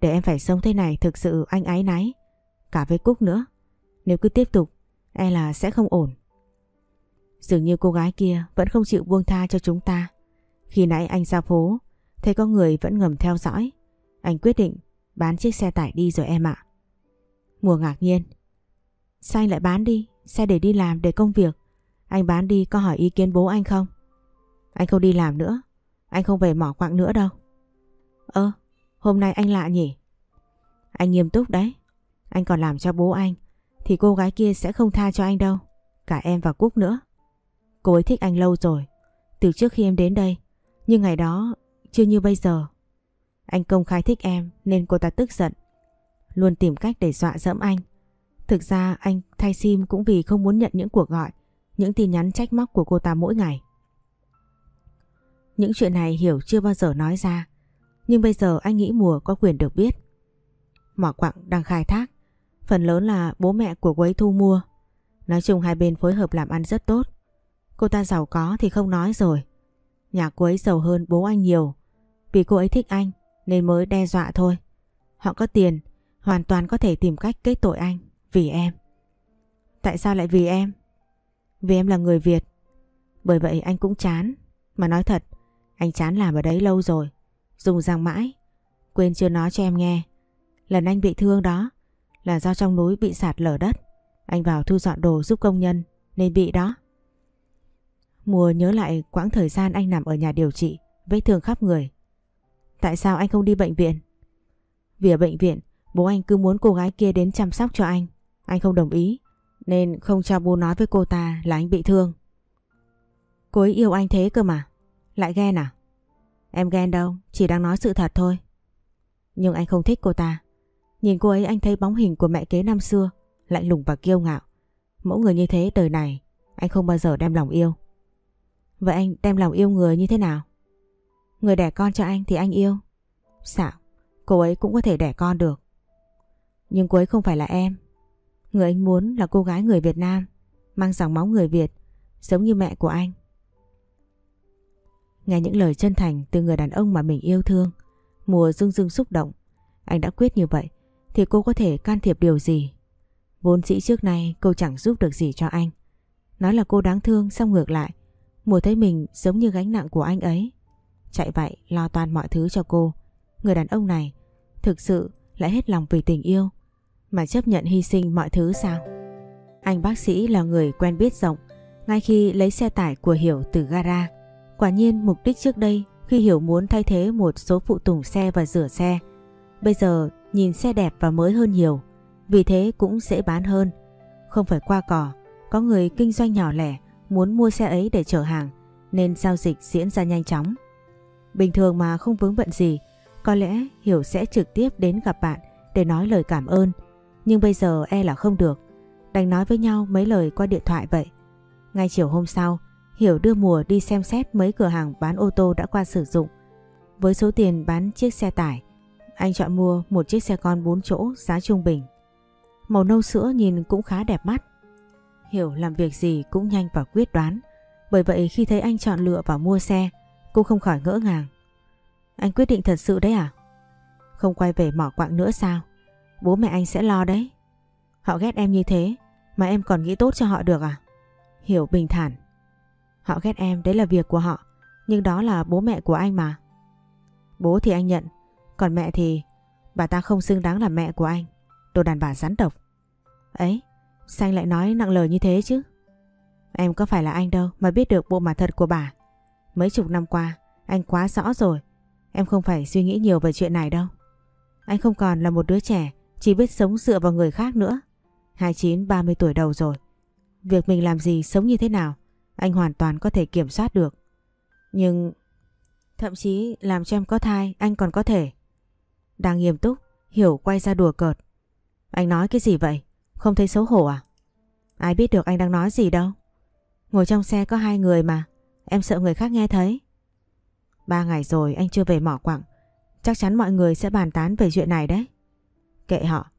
Để em phải sống thế này thực sự anh ái náy. Cả với Cúc nữa. Nếu cứ tiếp tục, e là sẽ không ổn. Dường như cô gái kia vẫn không chịu buông tha cho chúng ta. Khi nãy anh ra phố, thấy có người vẫn ngầm theo dõi. Anh quyết định bán chiếc xe tải đi rồi em ạ. Mùa ngạc nhiên. Sao anh lại bán đi? Xe để đi làm, để công việc. Anh bán đi có hỏi ý kiến bố anh không? Anh không đi làm nữa. Anh không về mỏ quạng nữa đâu. Ơ, hôm nay anh lạ nhỉ? Anh nghiêm túc đấy. Anh còn làm cho bố anh. Thì cô gái kia sẽ không tha cho anh đâu. Cả em và Cúc nữa. Cô ấy thích anh lâu rồi. Từ trước khi em đến đây. Nhưng ngày đó chưa như bây giờ. Anh công khai thích em nên cô ta tức giận. Luôn tìm cách để dọa dẫm anh. Thực ra anh thay sim cũng vì không muốn nhận những cuộc gọi, những tin nhắn trách móc của cô ta mỗi ngày. Những chuyện này Hiểu chưa bao giờ nói ra. Nhưng bây giờ anh nghĩ mùa có quyền được biết. Mỏ quặng đang khai thác. Phần lớn là bố mẹ của quấy thu mua. Nói chung hai bên phối hợp làm ăn rất tốt. Cô ta giàu có thì không nói rồi. Nhà cô ấy giàu hơn bố anh nhiều. Vì cô ấy thích anh nên mới đe dọa thôi. Họ có tiền, hoàn toàn có thể tìm cách kết tội anh vì em. Tại sao lại vì em? Vì em là người Việt. Bởi vậy anh cũng chán. Mà nói thật, anh chán làm ở đấy lâu rồi. Dùng răng mãi. Quên chưa nói cho em nghe. Lần anh bị thương đó là do trong núi bị sạt lở đất. Anh vào thu dọn đồ giúp công nhân nên bị đó. Mùa nhớ lại quãng thời gian anh nằm ở nhà điều trị, vết thương khắp người. Tại sao anh không đi bệnh viện? Vì ở bệnh viện, bố anh cứ muốn cô gái kia đến chăm sóc cho anh. Anh không đồng ý nên không cho bố nói với cô ta là anh bị thương. Cô ấy yêu anh thế cơ mà. Lại ghen à? Em ghen đâu, chỉ đang nói sự thật thôi. Nhưng anh không thích cô ta. Nhìn cô ấy anh thấy bóng hình của mẹ kế năm xưa, lạnh lùng và kiêu ngạo. Mẫu người như thế đời này, anh không bao giờ đem lòng yêu. Vậy anh đem lòng yêu người như thế nào? Người đẻ con cho anh thì anh yêu. Xạo, Cô ấy cũng có thể đẻ con được. Nhưng cô ấy không phải là em. Người anh muốn là cô gái người Việt Nam, mang dòng máu người Việt, giống như mẹ của anh. Nghe những lời chân thành từ người đàn ông mà mình yêu thương, mùa dưng dưng xúc động. Anh đã quyết như vậy, thì cô có thể can thiệp điều gì? Vốn dĩ trước nay cô chẳng giúp được gì cho anh. Nói là cô đáng thương xong ngược lại, mùa thấy mình giống như gánh nặng của anh ấy. Chạy vậy lo toàn mọi thứ cho cô. Người đàn ông này thực sự lại hết lòng vì tình yêu mà chấp nhận hy sinh mọi thứ sao? Anh bác sĩ là người quen biết rộng ngay khi lấy xe tải của Hiểu từ gara. Quả nhiên mục đích trước đây khi Hiểu muốn thay thế một số phụ tùng xe và rửa xe. Bây giờ nhìn xe đẹp và mới hơn nhiều, vì thế cũng dễ bán hơn. Không phải qua cỏ, có người kinh doanh nhỏ lẻ muốn mua xe ấy để chở hàng nên giao dịch diễn ra nhanh chóng. Bình thường mà không vướng bận gì, có lẽ Hiểu sẽ trực tiếp đến gặp bạn để nói lời cảm ơn. Nhưng bây giờ e là không được, đành nói với nhau mấy lời qua điện thoại vậy. Ngay chiều hôm sau, Hiểu đưa Mùa đi xem xét mấy cửa hàng bán ô tô đã qua sử dụng. Với số tiền bán chiếc xe tải, anh chọn mua một chiếc xe con 4 chỗ giá trung bình. Màu nâu sữa nhìn cũng khá đẹp mắt. Hiểu làm việc gì cũng nhanh và quyết đoán. Bởi vậy khi thấy anh chọn lựa và mua xe, cô không khỏi ngỡ ngàng. Anh quyết định thật sự đấy à? Không quay về mỏ quạng nữa sao? Bố mẹ anh sẽ lo đấy. Họ ghét em như thế mà em còn nghĩ tốt cho họ được à? Hiểu bình thản. Họ ghét em đấy là việc của họ nhưng đó là bố mẹ của anh mà. Bố thì anh nhận còn mẹ thì bà ta không xứng đáng là mẹ của anh. Đồ đàn bà rắn độc. Ấy, sao anh lại nói nặng lời như thế chứ? Em có phải là anh đâu mà biết được bộ mặt thật của bà. Mấy chục năm qua, anh quá rõ rồi. Em không phải suy nghĩ nhiều về chuyện này đâu. Anh không còn là một đứa trẻ, chỉ biết sống dựa vào người khác nữa. 29-30 tuổi đầu rồi. Việc mình làm gì, sống như thế nào, anh hoàn toàn có thể kiểm soát được. Nhưng thậm chí làm cho em có thai, anh còn có thể. Đang nghiêm túc, Hiểu quay ra đùa cợt. Anh nói cái gì vậy? Không thấy xấu hổ à? Ai biết được anh đang nói gì đâu. Ngồi trong xe có hai người mà. Em sợ người khác nghe thấy. Ba ngày rồi anh chưa về mỏ quặng. Chắc chắn mọi người sẽ bàn tán về chuyện này đấy. Kệ họ.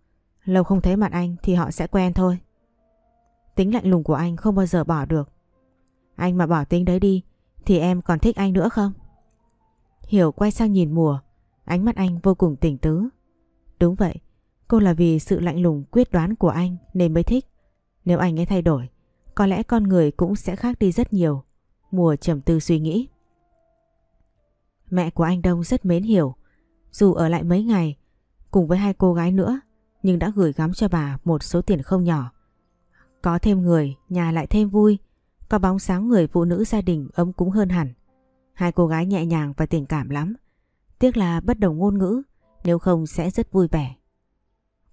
Lâu không thấy mặt anh thì họ sẽ quen thôi. Tính lạnh lùng của anh không bao giờ bỏ được. Anh mà bỏ tính đấy đi, thì em còn thích anh nữa không? Hiểu quay sang nhìn mùa. Ánh mắt anh vô cùng tỉnh tứ. Đúng vậy. Cô là vì sự lạnh lùng quyết đoán của anh nên mới thích. Nếu anh ấy thay đổi, có lẽ con người cũng sẽ khác đi rất nhiều. Mùa trầm tư suy nghĩ. Mẹ của anh Đông rất mến hiểu. Dù ở lại mấy ngày, cùng với hai cô gái nữa, nhưng đã gửi gắm cho bà một số tiền không nhỏ. Có thêm người, nhà lại thêm vui. Có bóng sáng người phụ nữ gia đình ấm cúng hơn hẳn. Hai cô gái nhẹ nhàng và tình cảm lắm. Tiếc là bất đồng ngôn ngữ, nếu không sẽ rất vui vẻ.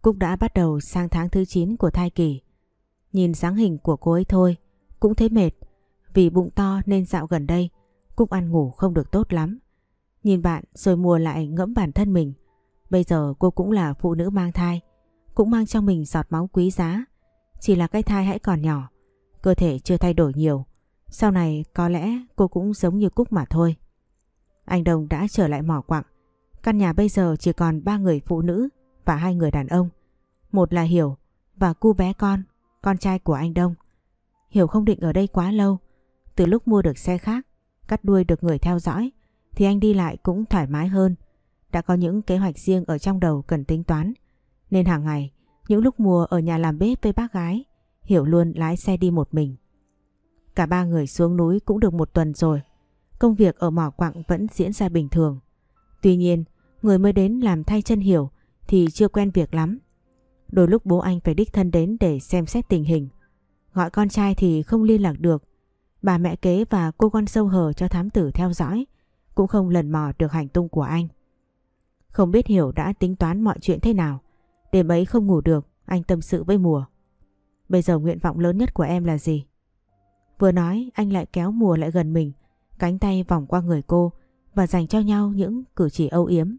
Cúc đã bắt đầu sang tháng thứ 9 của thai kỳ. Nhìn dáng hình của cô ấy thôi, cũng thấy mệt. Vì bụng to nên dạo gần đây, Cúc ăn ngủ không được tốt lắm. Nhìn bạn rồi mùa lại ngẫm bản thân mình. Bây giờ cô cũng là phụ nữ mang thai, cũng mang trong mình giọt máu quý giá. Chỉ là cái thai hãy còn nhỏ, cơ thể chưa thay đổi nhiều. Sau này có lẽ cô cũng giống như Cúc mà thôi. Anh Đồng đã trở lại mỏ quặng. Căn nhà bây giờ chỉ còn ba người phụ nữ và hai người đàn ông. Một là Hiểu và cu bé con, con trai của anh Đông. Hiểu không định ở đây quá lâu. Từ lúc mua được xe khác, cắt đuôi được người theo dõi, thì anh đi lại cũng thoải mái hơn. Đã có những kế hoạch riêng ở trong đầu cần tính toán. Nên hàng ngày, những lúc mùa ở nhà làm bếp với bác gái, Hiểu luôn lái xe đi một mình. Cả ba người xuống núi cũng được một tuần rồi. Công việc ở mỏ quặng vẫn diễn ra bình thường. Tuy nhiên, người mới đến làm thay chân Hiểu thì chưa quen việc lắm. Đôi lúc bố anh phải đích thân đến để xem xét tình hình. Gọi con trai thì không liên lạc được. Bà mẹ kế và cô con sâu hờ cho thám tử theo dõi cũng không lần mò được hành tung của anh. Không biết Hiểu đã tính toán mọi chuyện thế nào. Đêm ấy không ngủ được, anh tâm sự với Mùa. Bây giờ nguyện vọng lớn nhất của em là gì? Vừa nói anh lại kéo mùa lại gần mình, cánh tay vòng qua người cô và dành cho nhau những cử chỉ âu yếm.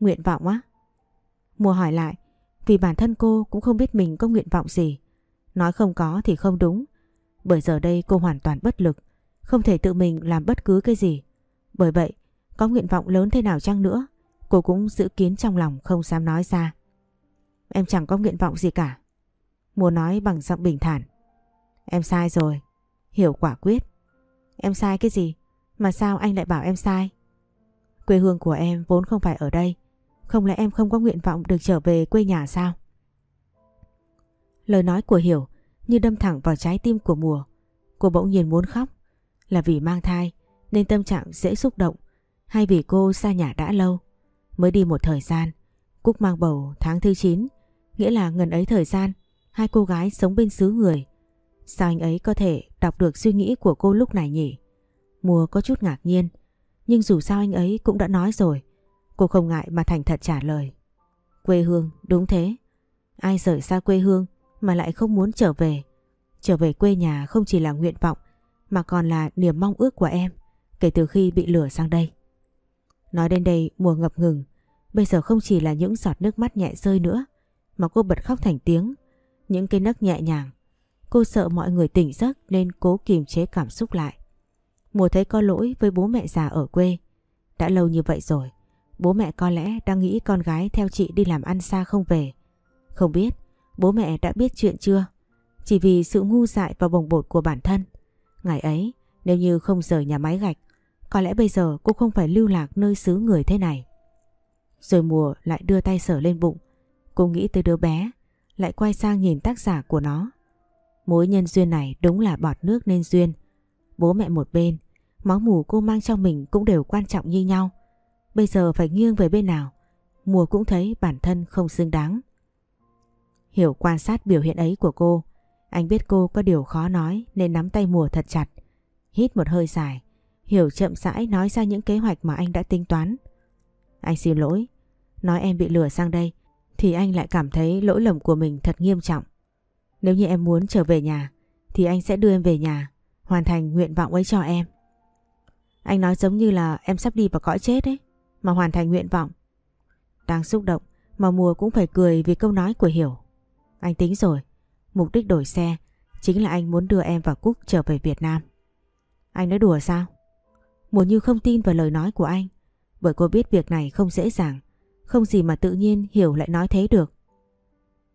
Nguyện vọng á? Mùa hỏi lại, vì bản thân cô cũng không biết mình có nguyện vọng gì. Nói không có thì không đúng, bởi giờ đây cô hoàn toàn bất lực, không thể tự mình làm bất cứ cái gì. Bởi vậy, có nguyện vọng lớn thế nào chăng nữa, cô cũng giữ kín trong lòng không dám nói ra. Em chẳng có nguyện vọng gì cả. Mùa nói bằng giọng bình thản. Em sai rồi. Hiểu quả quyết. Em sai cái gì? Mà sao anh lại bảo em sai? Quê hương của em vốn không phải ở đây. Không lẽ em không có nguyện vọng được trở về quê nhà sao? Lời nói của Hiểu như đâm thẳng vào trái tim của mùa. Cô bỗng nhiên muốn khóc. Là vì mang thai nên tâm trạng dễ xúc động hay vì cô xa nhà đã lâu. Mới đi một thời gian, Cúc mang bầu tháng thứ 9, nghĩa là ngần ấy thời gian hai cô gái sống bên xứ người. Sao anh ấy có thể đọc được suy nghĩ của cô lúc này nhỉ? Mùa có chút ngạc nhiên, nhưng dù sao anh ấy cũng đã nói rồi. Cô không ngại mà thành thật trả lời. Quê hương, đúng thế. Ai rời xa quê hương mà lại không muốn trở về. Trở về quê nhà không chỉ là nguyện vọng mà còn là niềm mong ước của em kể từ khi bị lửa sang đây. Nói đến đây mùa ngập ngừng, bây giờ không chỉ là những giọt nước mắt nhẹ rơi nữa mà cô bật khóc thành tiếng những cái nấc nhẹ nhàng. Cô sợ mọi người tỉnh giấc nên cố kiềm chế cảm xúc lại. Mùa thấy có lỗi với bố mẹ già ở quê. Đã lâu như vậy rồi, bố mẹ có lẽ đang nghĩ con gái theo chị đi làm ăn xa không về. Không biết, bố mẹ đã biết chuyện chưa? Chỉ vì sự ngu dại và bồng bột của bản thân. Ngày ấy, nếu như không rời nhà máy gạch, có lẽ bây giờ cô không phải lưu lạc nơi xứ người thế này. Rồi mùa lại đưa tay sờ lên bụng. Cô nghĩ tới đứa bé lại quay sang nhìn tác giả của nó. Mối nhân duyên này đúng là bọt nước nên duyên. Bố mẹ một bên, máu mù cô mang trong mình cũng đều quan trọng như nhau. Bây giờ phải nghiêng về bên nào, mùa cũng thấy bản thân không xứng đáng. Hiểu quan sát biểu hiện ấy của cô, anh biết cô có điều khó nói nên nắm tay mùa thật chặt. Hít một hơi dài, Hiểu chậm rãi nói ra những kế hoạch mà anh đã tính toán. Anh xin lỗi, nói em bị lừa sang đây thì anh lại cảm thấy lỗi lầm của mình thật nghiêm trọng. Nếu như em muốn trở về nhà thì anh sẽ đưa em về nhà, hoàn thành nguyện vọng ấy cho em. Anh nói giống như là em sắp đi vào cõi chết ấy, mà hoàn thành nguyện vọng. Đang xúc động mà mùa cũng phải cười vì câu nói của Hiểu. Anh tính rồi, mục đích đổi xe chính là anh muốn đưa em và Cúc trở về Việt Nam. Anh nói đùa sao? Mùa như không tin vào lời nói của anh, bởi cô biết việc này không dễ dàng. Không gì mà tự nhiên Hiểu lại nói thế được.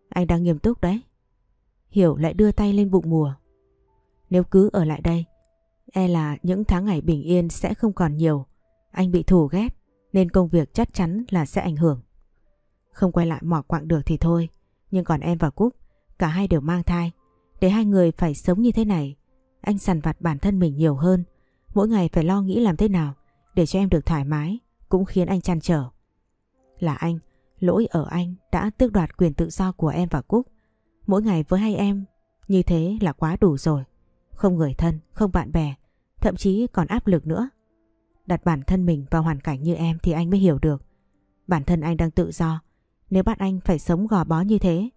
Anh đang nghiêm túc đấy. Hiểu lại đưa tay lên bụng mùa. Nếu cứ ở lại đây, e là những tháng ngày bình yên sẽ không còn nhiều. Anh bị thù ghét nên công việc chắc chắn là sẽ ảnh hưởng. Không quay lại mỏ quạng được thì thôi, nhưng còn em và Cúc, cả hai đều mang thai. Để hai người phải sống như thế này, anh sằn vặt bản thân mình nhiều hơn. Mỗi ngày phải lo nghĩ làm thế nào để cho em được thoải mái cũng khiến anh chăn trở. Là anh, lỗi ở anh đã tước đoạt quyền tự do của em và Cúc. Mỗi ngày với hai em như thế là quá đủ rồi. Không người thân, không bạn bè, thậm chí còn áp lực nữa. Đặt bản thân mình vào hoàn cảnh như em thì anh mới hiểu được. Bản thân anh đang tự do. Nếu bắt anh phải sống gò bó như thế,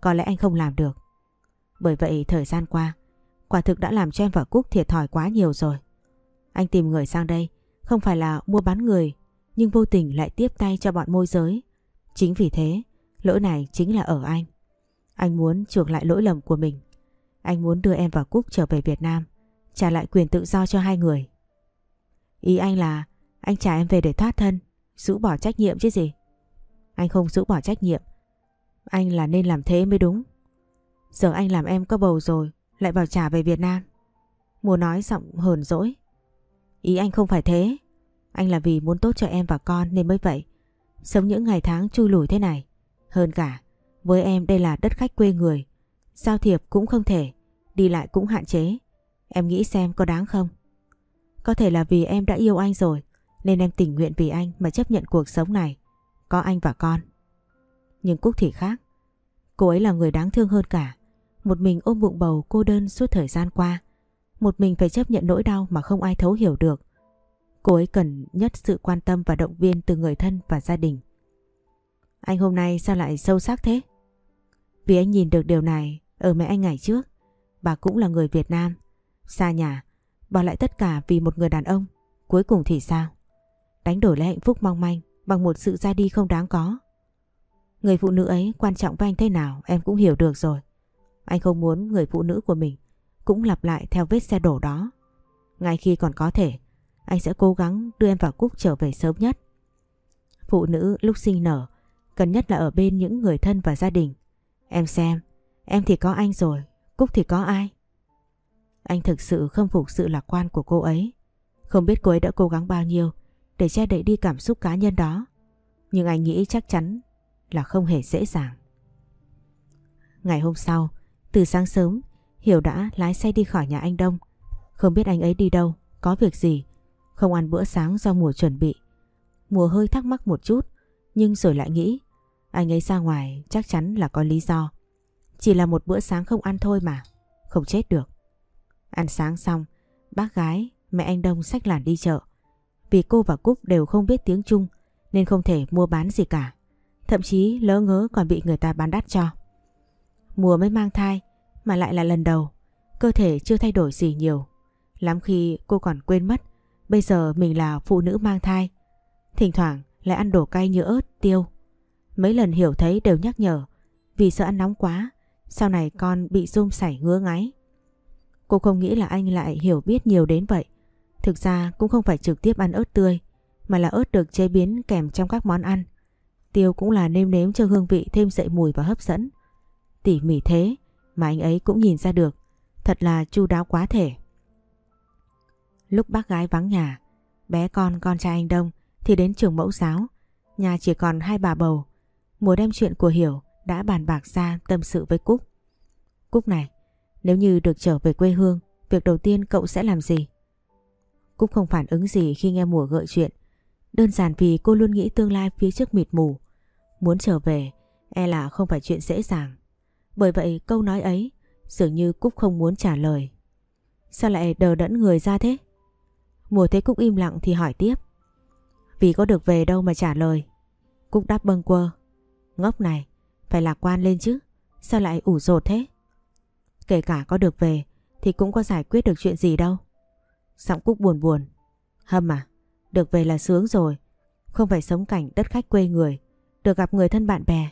có lẽ anh không làm được. Bởi vậy thời gian qua, quả thực đã làm cho em và Cúc thiệt thòi quá nhiều rồi. Anh tìm người sang đây, không phải là mua bán người nhưng vô tình lại tiếp tay cho bọn môi giới. Chính vì thế, lỗi này chính là ở anh. Anh muốn chuộc lại lỗi lầm của mình. Anh muốn đưa em và Cúc trở về Việt Nam, trả lại quyền tự do cho hai người. Ý anh là anh trả em về để thoát thân, rũ bỏ trách nhiệm chứ gì. Anh không rũ bỏ trách nhiệm. Anh là nên làm thế mới đúng. Giờ anh làm em có bầu rồi, lại bảo trả về Việt Nam. Mùa nói giọng hờn dỗi. Ý anh không phải thế. Anh là vì muốn tốt cho em và con nên mới vậy. Sống những ngày tháng chui lủi thế này. Hơn cả, với em đây là đất khách quê người. Giao thiệp cũng không thể, đi lại cũng hạn chế. Em nghĩ xem có đáng không? Có thể là vì em đã yêu anh rồi, nên em tình nguyện vì anh mà chấp nhận cuộc sống này. Có anh và con. Nhưng Cúc thì khác. Cô ấy là người đáng thương hơn cả. Một mình ôm bụng bầu cô đơn suốt thời gian qua. Một mình phải chấp nhận nỗi đau mà không ai thấu hiểu được. Cô ấy cần nhất sự quan tâm và động viên từ người thân và gia đình. Anh hôm nay sao lại sâu sắc thế? Vì anh nhìn được điều này Ở mẹ anh ngày trước, bà cũng là người Việt Nam. Xa nhà, bỏ lại tất cả vì một người đàn ông. Cuối cùng thì sao? Đánh đổi lấy hạnh phúc mong manh bằng một sự ra đi không đáng có. Người phụ nữ ấy quan trọng với anh thế nào em cũng hiểu được rồi. Anh không muốn người phụ nữ của mình cũng lặp lại theo vết xe đổ đó. Ngay khi còn có thể, anh sẽ cố gắng đưa em và Cúc trở về sớm nhất. Phụ nữ lúc sinh nở, cần nhất là ở bên những người thân và gia đình. Em xem, em thì có anh rồi, Cúc thì có ai? Anh thực sự không phục sự lạc quan của cô ấy. Không biết cô ấy đã cố gắng bao nhiêu để che đậy đi cảm xúc cá nhân đó. Nhưng anh nghĩ chắc chắn là không hề dễ dàng. Ngày hôm sau, từ sáng sớm, Hiểu đã lái xe đi khỏi nhà anh Đông. Không biết anh ấy đi đâu, có việc gì. Không ăn bữa sáng do mùa chuẩn bị. Mùa hơi thắc mắc một chút, nhưng rồi lại nghĩ anh ấy ra ngoài chắc chắn là có lý do. Chỉ là một bữa sáng không ăn thôi mà, không chết được. Ăn sáng xong, bác gái, mẹ anh Đông xách làn đi chợ. Vì cô và Cúc đều không biết tiếng Trung nên không thể mua bán gì cả. Thậm chí lỡ ngớ còn bị người ta bán đắt cho. Mùa mới mang thai mà lại là lần đầu. Cơ thể chưa thay đổi gì nhiều. Lắm khi cô còn quên mất bây giờ mình là phụ nữ mang thai. Thỉnh thoảng lại ăn đồ cay như ớt, tiêu. Mấy lần hiểu thấy đều nhắc nhở vì sợ ăn nóng quá. Sau này con bị rôm sảy ngứa ngáy. Cô không nghĩ là anh lại hiểu biết nhiều đến vậy. Thực ra cũng không phải trực tiếp ăn ớt tươi mà là ớt được chế biến kèm trong các món ăn. Tiêu cũng là nêm nếm cho hương vị thêm dậy mùi và hấp dẫn. Tỉ mỉ thế mà anh ấy cũng nhìn ra được. Thật là chu đáo quá thể. Lúc bác gái vắng nhà, bé con con trai anh Đông thì đến trường mẫu giáo. Nhà chỉ còn hai bà bầu. Mùa đem chuyện của Hiểu đã bàn bạc ra tâm sự với Cúc. Cúc này, nếu như được trở về quê hương, việc đầu tiên cậu sẽ làm gì? Cúc không phản ứng gì khi nghe mùa gợi chuyện. Đơn giản vì cô luôn nghĩ tương lai phía trước mịt mù. Muốn trở về, e là không phải chuyện dễ dàng. Bởi vậy câu nói ấy dường như Cúc không muốn trả lời. Sao lại đờ đẫn người ra thế? Mùa thấy Cúc im lặng thì hỏi tiếp. Vì có được về đâu mà trả lời. Cúc đáp bâng quơ. Ngốc này, phải lạc quan lên chứ. Sao lại ủ rột thế? Kể cả có được về thì cũng có giải quyết được chuyện gì đâu. Giọng Cúc buồn buồn. Hâm à, được về là sướng rồi. Không phải sống cảnh đất khách quê người. Được gặp người thân bạn bè.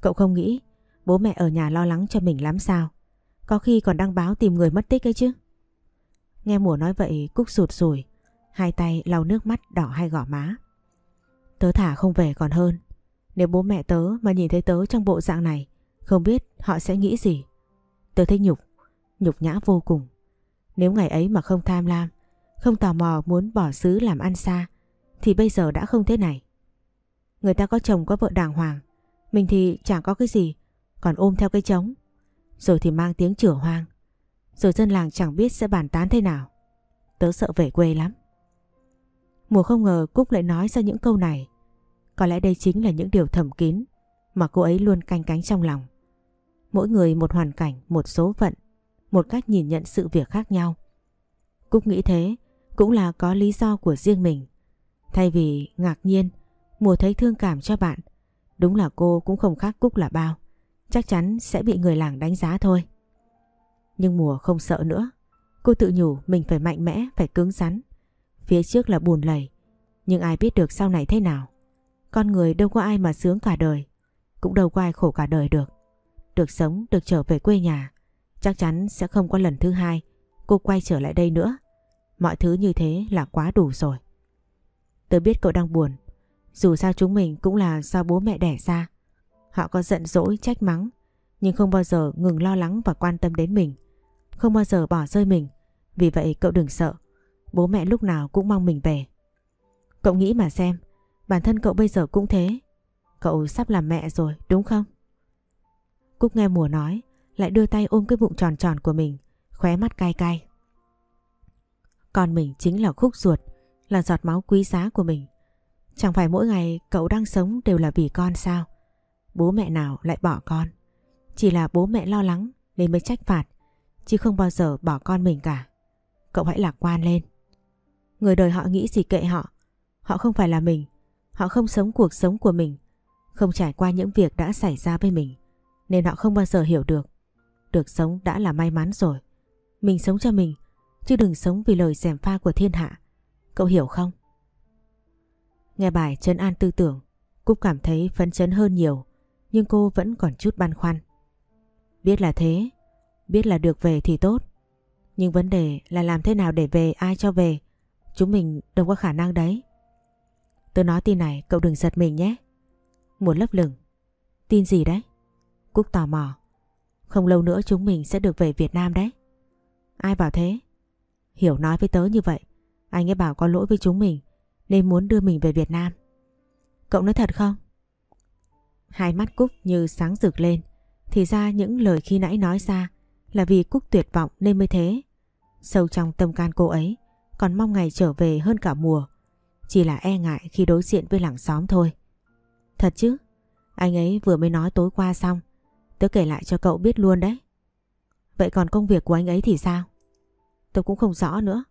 Cậu không nghĩ bố mẹ ở nhà lo lắng cho mình lắm sao? Có khi còn đăng báo tìm người mất tích ấy chứ. Nghe mùa nói vậy Cúc sụt sùi. Hai tay lau nước mắt đỏ hai gỏ má. Tớ thả không về còn hơn. Nếu bố mẹ tớ mà nhìn thấy tớ trong bộ dạng này, không biết họ sẽ nghĩ gì. Tớ thấy nhục, nhục nhã vô cùng. Nếu ngày ấy mà không tham lam, không tò mò muốn bỏ xứ làm ăn xa, thì bây giờ đã không thế này. Người ta có chồng có vợ đàng hoàng, mình thì chẳng có cái gì, còn ôm theo cái trống. Rồi thì mang tiếng chửa hoang. Rồi dân làng chẳng biết sẽ bàn tán thế nào. Tớ sợ về quê lắm. Mùa không ngờ Cúc lại nói ra những câu này. Có lẽ đây chính là những điều thầm kín mà cô ấy luôn canh cánh trong lòng. Mỗi người một hoàn cảnh, một số phận, một cách nhìn nhận sự việc khác nhau. Cúc nghĩ thế cũng là có lý do của riêng mình. Thay vì ngạc nhiên, mùa thấy thương cảm cho bạn, đúng là cô cũng không khác Cúc là bao. Chắc chắn sẽ bị người làng đánh giá thôi. Nhưng mùa không sợ nữa. Cô tự nhủ mình phải mạnh mẽ, phải cứng rắn. Phía trước là buồn lầy. Nhưng ai biết được sau này thế nào. Con người đâu có ai mà sướng cả đời. Cũng đâu có ai khổ cả đời được. Được sống, được trở về quê nhà. Chắc chắn sẽ không có lần thứ hai cô quay trở lại đây nữa. Mọi thứ như thế là quá đủ rồi. Tôi biết cậu đang buồn. Dù sao chúng mình cũng là do bố mẹ đẻ ra. Họ có giận dỗi, trách mắng. Nhưng không bao giờ ngừng lo lắng và quan tâm đến mình. Không bao giờ bỏ rơi mình. Vì vậy cậu đừng sợ. Bố mẹ lúc nào cũng mong mình về. Cậu nghĩ mà xem. Bản thân cậu bây giờ cũng thế. Cậu sắp làm mẹ rồi, đúng không? Cúc nghe mùa nói, lại đưa tay ôm cái bụng tròn tròn của mình, khóe mắt cay cay. Con mình chính là khúc ruột, là giọt máu quý giá của mình. Chẳng phải mỗi ngày cậu đang sống đều là vì con sao? Bố mẹ nào lại bỏ con? Chỉ là bố mẹ lo lắng nên mới trách phạt, chứ không bao giờ bỏ con mình cả. Cậu hãy lạc quan lên. Người đời họ nghĩ gì kệ họ. Họ không phải là mình. Họ không sống cuộc sống của mình. Không trải qua những việc đã xảy ra với mình. Nên họ không bao giờ hiểu được. được sống đã là may mắn rồi. Mình sống cho mình, chứ đừng sống vì lời dèm pha của thiên hạ. Cậu hiểu không? Nghe bài trấn an tư tưởng, Cúc cảm thấy phấn chấn hơn nhiều, nhưng cô vẫn còn chút băn khoăn. Biết là thế, biết là được về thì tốt. Nhưng vấn đề là làm thế nào để về ai cho về, chúng mình đâu có khả năng đấy. Tôi nói tin này cậu đừng giật mình nhé. Một lấp lửng. Tin gì đấy? Cúc tò mò. Không lâu nữa chúng mình sẽ được về Việt Nam đấy. Ai bảo thế? Hiểu nói với tớ như vậy. Anh ấy bảo có lỗi với chúng mình, nên muốn đưa mình về Việt Nam. Cậu nói thật không? Hai mắt Cúc như sáng rực lên. Thì ra những lời khi nãy nói ra là vì Cúc tuyệt vọng nên mới thế. Sâu trong tâm can cô ấy, còn mong ngày trở về hơn cả mùa. Chỉ là e ngại khi đối diện với làng xóm thôi. Thật chứ? Anh ấy vừa mới nói tối qua xong. Tớ kể lại cho cậu biết luôn đấy. Vậy còn công việc của anh ấy thì sao? Tôi cũng không rõ nữa.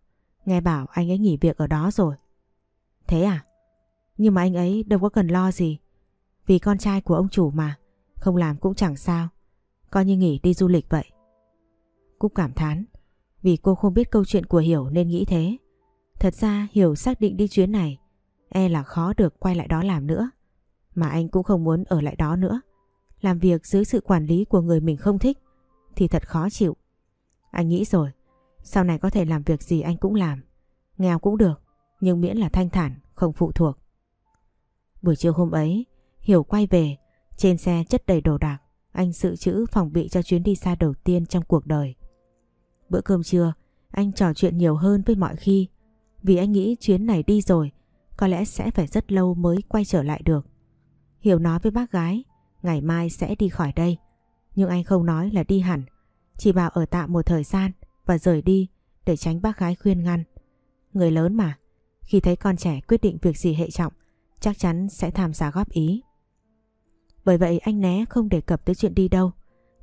Nghe bảo anh ấy nghỉ việc ở đó rồi. Thế à? Nhưng mà anh ấy đâu có cần lo gì. Vì con trai của ông chủ mà. Không làm cũng chẳng sao. Coi như nghỉ đi du lịch vậy. Cúc cảm thán. Vì cô không biết câu chuyện của Hiểu nên nghĩ thế. Thật ra Hiểu xác định đi chuyến này. E là khó được quay lại đó làm nữa. Mà anh cũng không muốn ở lại đó nữa. Làm việc dưới sự quản lý của người mình không thích thì thật khó chịu. Anh nghĩ rồi, sau này có thể làm việc gì anh cũng làm. Nghèo cũng được, nhưng miễn là thanh thản, không phụ thuộc. Buổi chiều hôm ấy, Hiểu quay về, trên xe chất đầy đồ đạc. Anh dự trữ phòng bị cho chuyến đi xa đầu tiên trong cuộc đời. Bữa cơm trưa, anh trò chuyện nhiều hơn với mọi khi. Vì anh nghĩ chuyến này đi rồi, có lẽ sẽ phải rất lâu mới quay trở lại được. Hiểu nói với bác gái, ngày mai sẽ đi khỏi đây. Nhưng anh không nói là đi hẳn, chỉ bảo ở tạm một thời gian và rời đi để tránh bác gái khuyên ngăn. Người lớn mà, khi thấy con trẻ quyết định việc gì hệ trọng, chắc chắn sẽ tham gia góp ý. Bởi vậy anh né không đề cập tới chuyện đi đâu,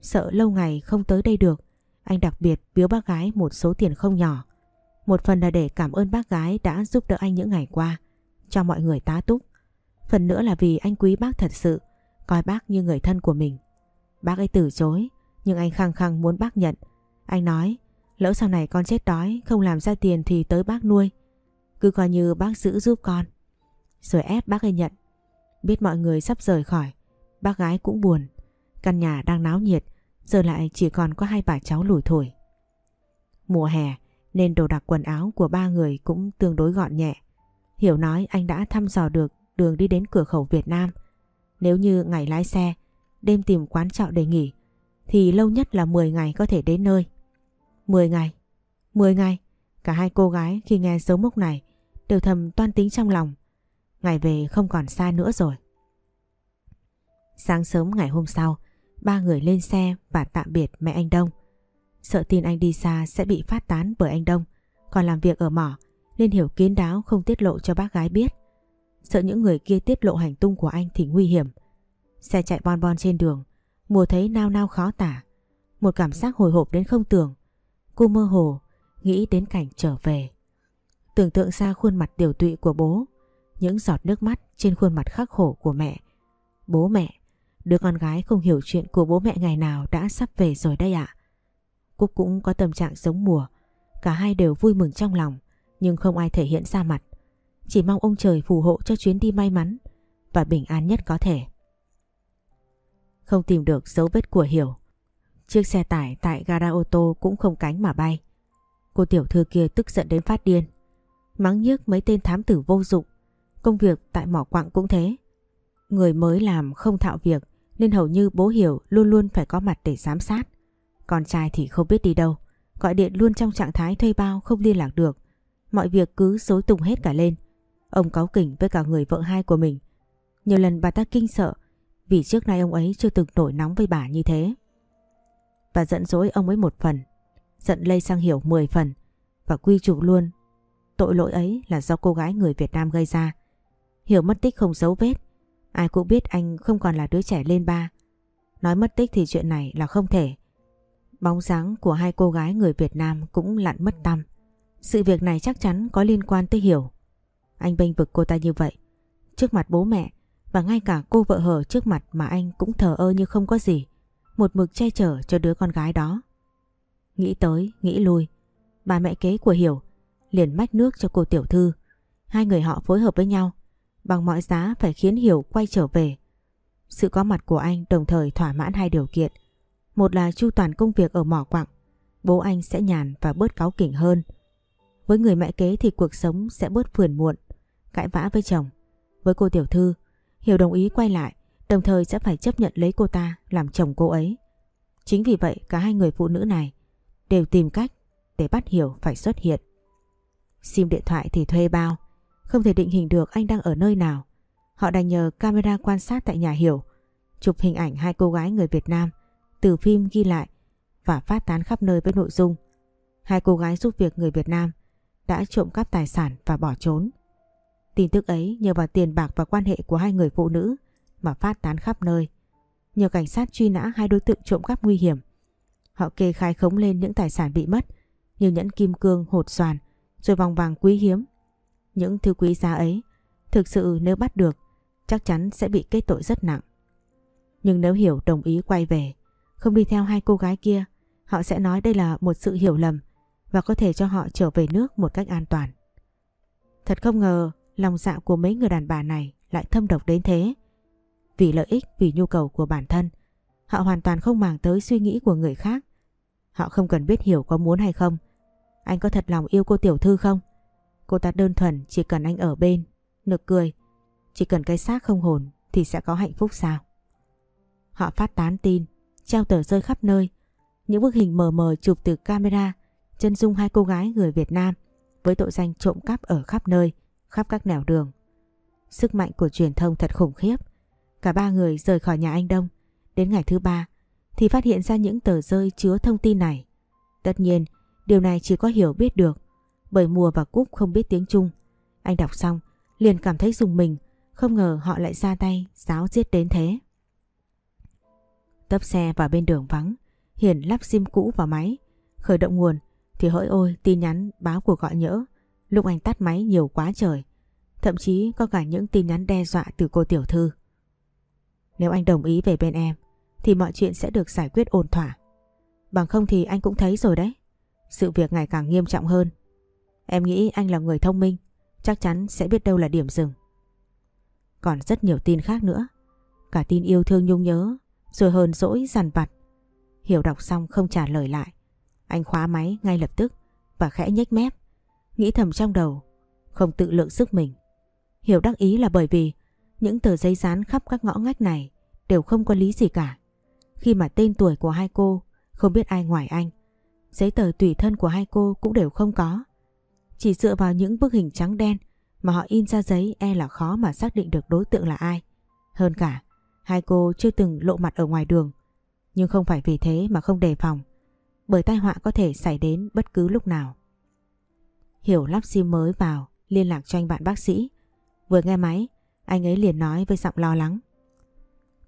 sợ lâu ngày không tới đây được. Anh đặc biệt biếu bác gái một số tiền không nhỏ. Một phần là để cảm ơn bác gái đã giúp đỡ anh những ngày qua, cho mọi người tá túc. Phần nữa là vì anh quý bác thật sự, coi bác như người thân của mình. Bác ấy từ chối, nhưng anh khăng khăng muốn bác nhận. Anh nói, lỡ sau này con chết đói, không làm ra tiền thì tới bác nuôi. Cứ coi như bác giữ giúp con. Rồi ép bác ấy nhận. Biết mọi người sắp rời khỏi, bác gái cũng buồn. Căn nhà đang náo nhiệt, giờ lại chỉ còn có hai bà cháu lủi thổi. Mùa hè nên đồ đặc quần áo của ba người cũng tương đối gọn nhẹ. Hiểu nói anh đã thăm dò được đường đi đến cửa khẩu Việt Nam. Nếu như ngày lái xe, đêm tìm quán trọ để nghỉ, thì lâu nhất là 10 ngày có thể đến nơi. 10 ngày, 10 ngày, cả hai cô gái khi nghe dấu mốc này đều thầm toan tính trong lòng. Ngày về không còn xa nữa rồi. Sáng sớm ngày hôm sau, ba người lên xe và tạm biệt mẹ anh Đông. Sợ tin anh đi xa sẽ bị phát tán bởi anh Đông, còn làm việc ở mỏ nên hiểu kín đáo không tiết lộ cho bác gái biết. Sợ những người kia tiết lộ hành tung của anh thì nguy hiểm. Xe chạy bon bon trên đường, mùa thấy nao nao khó tả. Một cảm giác hồi hộp đến không tưởng. Cô mơ hồ, nghĩ đến cảnh trở về. Tưởng tượng ra khuôn mặt điều tụy của bố, những giọt nước mắt trên khuôn mặt khắc khổ của mẹ. Bố mẹ, đứa con gái không hiểu chuyện của bố mẹ ngày nào đã sắp về rồi đây ạ. Cúc cũng có tâm trạng giống mùa, cả hai đều vui mừng trong lòng, nhưng không ai thể hiện ra mặt. Chỉ mong ông trời phù hộ cho chuyến đi may mắn và bình an nhất có thể. Không tìm được dấu vết của Hiểu. Chiếc xe tải tại gara ô tô cũng không cánh mà bay. Cô tiểu thư kia tức giận đến phát điên. Mắng nhức mấy tên thám tử vô dụng. Công việc tại mỏ quặng cũng thế. Người mới làm không thạo việc nên hầu như bố Hiểu luôn luôn phải có mặt để giám sát. Con trai thì không biết đi đâu. Gọi điện luôn trong trạng thái thuê bao không liên lạc được. Mọi việc cứ dối tung hết cả lên. Ông cáu kỉnh với cả người vợ hai của mình. Nhiều lần bà ta kinh sợ vì trước nay ông ấy chưa từng nổi nóng với bà như thế. Bà giận dỗi ông ấy một phần, giận lây sang hiểu 10 phần và quy chụp luôn. Tội lỗi ấy là do cô gái người Việt Nam gây ra. Hiểu mất tích không dấu vết, ai cũng biết anh không còn là đứa trẻ lên ba. Nói mất tích thì chuyện này là không thể. Bóng dáng của hai cô gái người Việt Nam cũng lặn mất tâm. Sự việc này chắc chắn có liên quan tới Hiểu. Anh bênh vực cô ta như vậy. Trước mặt bố mẹ và ngay cả cô vợ hờ trước mặt mà anh cũng thờ ơ như không có gì. một mực che chở cho đứa con gái đó. Nghĩ tới, nghĩ lui, bà mẹ kế của Hiểu liền mách nước cho cô tiểu thư. Hai người họ phối hợp với nhau, bằng mọi giá phải khiến Hiểu quay trở về. Sự có mặt của anh đồng thời thỏa mãn hai điều kiện. Một là chu toàn công việc ở mỏ quặng, bố anh sẽ nhàn và bớt cáu kỉnh hơn. Với người mẹ kế thì cuộc sống sẽ bớt phiền muộn, cãi vã với chồng. Với cô tiểu thư, Hiểu đồng ý quay lại, đồng thời sẽ phải chấp nhận lấy cô ta làm chồng cô ấy. Chính vì vậy cả hai người phụ nữ này đều tìm cách để bắt Hiểu phải xuất hiện. Sim điện thoại thì thuê bao, không thể định hình được anh đang ở nơi nào. Họ đành nhờ camera quan sát tại nhà Hiểu, chụp hình ảnh hai cô gái người Việt Nam từ phim ghi lại và phát tán khắp nơi với nội dung. Hai cô gái giúp việc người Việt Nam đã trộm cắp tài sản và bỏ trốn. Tin tức ấy nhờ vào tiền bạc và quan hệ của hai người phụ nữ mà phát tán khắp nơi. Nhờ cảnh sát truy nã hai đối tượng trộm cắp nguy hiểm. Họ kê khai khống lên những tài sản bị mất như nhẫn kim cương, hột xoàn rồi vòng vàng quý hiếm. Những thứ quý giá ấy thực sự nếu bắt được chắc chắn sẽ bị kết tội rất nặng. Nhưng nếu Hiểu đồng ý quay về, không đi theo hai cô gái kia, họ sẽ nói đây là một sự hiểu lầm và có thể cho họ trở về nước một cách an toàn. Thật không ngờ lòng dạ của mấy người đàn bà này lại thâm độc đến thế. Vì lợi ích, vì nhu cầu của bản thân, họ hoàn toàn không màng tới suy nghĩ của người khác. Họ không cần biết hiểu có muốn hay không. Anh có thật lòng yêu cô tiểu thư không? Cô ta đơn thuần chỉ cần anh ở bên, nực cười. Chỉ cần cái xác không hồn thì sẽ có hạnh phúc sao? Họ phát tán tin, treo tờ rơi khắp nơi. Những bức hình mờ mờ chụp từ camera chân dung hai cô gái người Việt Nam với tội danh trộm cắp ở khắp nơi, khắp các nẻo đường. Sức mạnh của truyền thông thật khủng khiếp. Cả ba người rời khỏi nhà anh Đông. Đến ngày thứ ba thì phát hiện ra những tờ rơi chứa thông tin này. Tất nhiên, điều này chỉ có hiểu biết được bởi Mùa và Cúc không biết tiếng Trung. Anh đọc xong, liền cảm thấy dùng mình, không ngờ họ lại ra tay, giáo giết đến thế. Tấp xe vào bên đường vắng, Hiển lắp sim cũ vào máy, khởi động nguồn thì hỡi ôi tin nhắn báo cuộc gọi nhỡ. Lúc anh tắt máy nhiều quá trời, thậm chí có cả những tin nhắn đe dọa từ cô tiểu thư. Nếu anh đồng ý về bên em, thì mọi chuyện sẽ được giải quyết ổn thỏa. Bằng không thì anh cũng thấy rồi đấy. Sự việc ngày càng nghiêm trọng hơn. Em nghĩ anh là người thông minh, chắc chắn sẽ biết đâu là điểm dừng. Còn rất nhiều tin khác nữa. Cả tin yêu thương nhung nhớ, rồi hờn dỗi dằn vặt. Hiểu đọc xong không trả lời lại. Anh khóa máy ngay lập tức và khẽ nhếch mép. Nghĩ thầm trong đầu, không tự lượng sức mình. Hiểu đắc ý là bởi vì những tờ giấy dán khắp các ngõ ngách này đều không có lý gì cả. Khi mà tên tuổi của hai cô không biết ai ngoài anh, giấy tờ tùy thân của hai cô cũng đều không có. Chỉ dựa vào những bức hình trắng đen mà họ in ra giấy e là khó mà xác định được đối tượng là ai. Hơn cả, hai cô chưa từng lộ mặt ở ngoài đường. Nhưng không phải vì thế mà không đề phòng. Bởi tai họa có thể xảy đến bất cứ lúc nào. Hiểu lắp sim mới vào, liên lạc cho anh bạn bác sĩ. Vừa nghe máy, anh ấy liền nói với giọng lo lắng.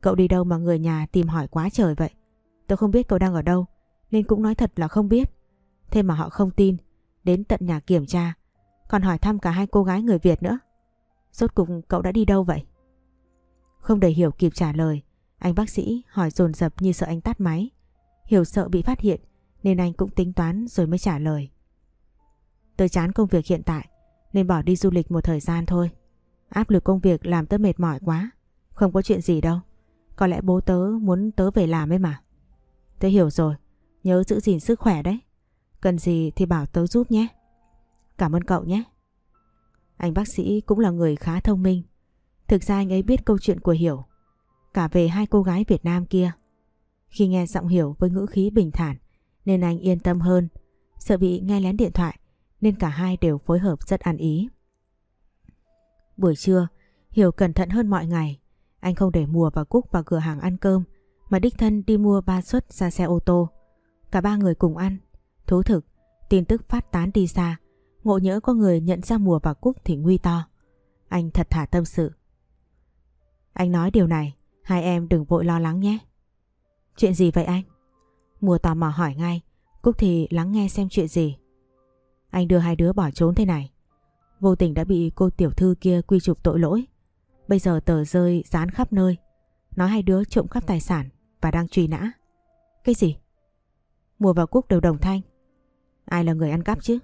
Cậu đi đâu mà người nhà tìm hỏi quá trời vậy? Tôi không biết cậu đang ở đâu, nên cũng nói thật là không biết. Thế mà họ không tin, đến tận nhà kiểm tra, còn hỏi thăm cả hai cô gái người Việt nữa. Rốt cục cậu đã đi đâu vậy? Không để Hiểu kịp trả lời, anh bác sĩ hỏi dồn dập như sợ anh tắt máy. Hiểu sợ bị phát hiện nên anh cũng tính toán rồi mới trả lời. Tôi chán công việc hiện tại, nên bỏ đi du lịch một thời gian thôi. Áp lực công việc làm tớ mệt mỏi quá. Không có chuyện gì đâu. Có lẽ bố tớ muốn tớ về làm ấy mà. Tớ hiểu rồi. Nhớ giữ gìn sức khỏe đấy. Cần gì thì bảo tớ giúp nhé. Cảm ơn cậu nhé. Anh bác sĩ cũng là người khá thông minh. Thực ra anh ấy biết câu chuyện của Hiểu. Cả về hai cô gái Việt Nam kia. Khi nghe giọng Hiểu với ngữ khí bình thản, nên anh yên tâm hơn. Sợ bị nghe lén điện thoại nên cả hai đều phối hợp rất ăn ý. Buổi trưa, Hiểu cẩn thận hơn mọi ngày. Anh không để Mùa và Cúc vào cửa hàng ăn cơm mà đích thân đi mua ba suất ra xe ô tô. Cả ba người cùng ăn. Thú thực, tin tức phát tán đi xa. Ngộ nhỡ có người nhận ra Mùa và Cúc thì nguy to. Anh thật thả tâm sự. Anh nói điều này, hai em đừng vội lo lắng nhé. Chuyện gì vậy anh? Mùa tò mò hỏi ngay, Cúc thì lắng nghe xem chuyện gì. Anh đưa hai đứa bỏ trốn thế này. Vô tình đã bị cô tiểu thư kia quy chụp tội lỗi. Bây giờ tờ rơi dán khắp nơi. Nói hai đứa trộm cắp tài sản và đang truy nã. Cái gì? Mùa và Cúc đều đồng thanh. Ai là người ăn cắp chứ?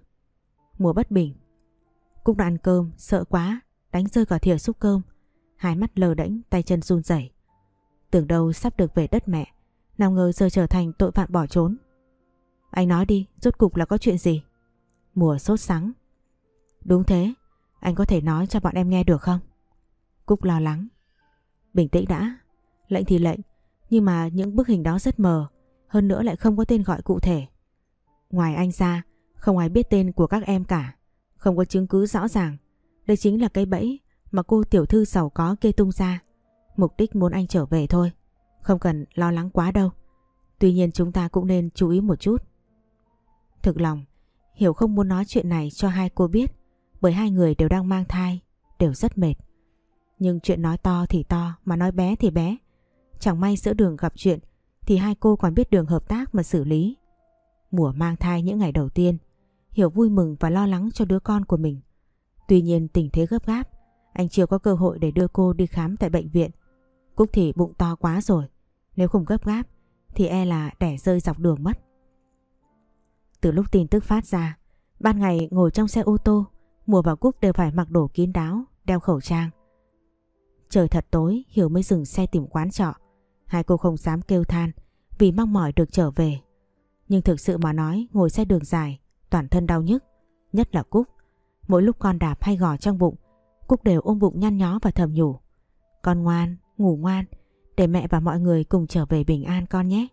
Mùa bất bình. Cúc đã ăn cơm, sợ quá, đánh rơi cả thìa xúc cơm. Hai mắt lờ đễnh, tay chân run rẩy. Tưởng đâu sắp được về đất mẹ, nào ngờ giờ trở thành tội phạm bỏ trốn. Anh nói đi, rốt cục là có chuyện gì? Mùa sốt sắng. Đúng thế, anh có thể nói cho bọn em nghe được không? Cúc lo lắng. Bình tĩnh đã, lệnh thì lệnh, nhưng mà những bức hình đó rất mờ, hơn nữa lại không có tên gọi cụ thể. Ngoài anh ra, không ai biết tên của các em cả, không có chứng cứ rõ ràng. Đây chính là cây bẫy mà cô tiểu thư giàu có kê tung ra. Mục đích muốn anh trở về thôi, không cần lo lắng quá đâu. Tuy nhiên chúng ta cũng nên chú ý một chút. Thực lòng, Hiểu không muốn nói chuyện này cho hai cô biết bởi hai người đều đang mang thai, đều rất mệt. Nhưng chuyện nói to thì to mà nói bé thì bé. Chẳng may giữa đường gặp chuyện thì hai cô còn biết đường hợp tác mà xử lý. Mùa mang thai những ngày đầu tiên, Hiểu vui mừng và lo lắng cho đứa con của mình. Tuy nhiên tình thế gấp gáp, anh chưa có cơ hội để đưa cô đi khám tại bệnh viện. Cúc thì bụng to quá rồi, nếu không gấp gáp thì e là đẻ rơi dọc đường mất. Từ lúc tin tức phát ra, ban ngày ngồi trong xe ô tô, Mùa và Cúc đều phải mặc đồ kín đáo, đeo khẩu trang. Trời thật tối, Hiểu mới dừng xe tìm quán trọ. Hai cô không dám kêu than vì mong mỏi được trở về. Nhưng thực sự mà nói ngồi xe đường dài, toàn thân đau nhức, nhất là Cúc. Mỗi lúc con đạp hay gò trong bụng, Cúc đều ôm bụng nhăn nhó và thầm nhủ. Con ngoan, ngủ ngoan, để mẹ và mọi người cùng trở về bình an con nhé.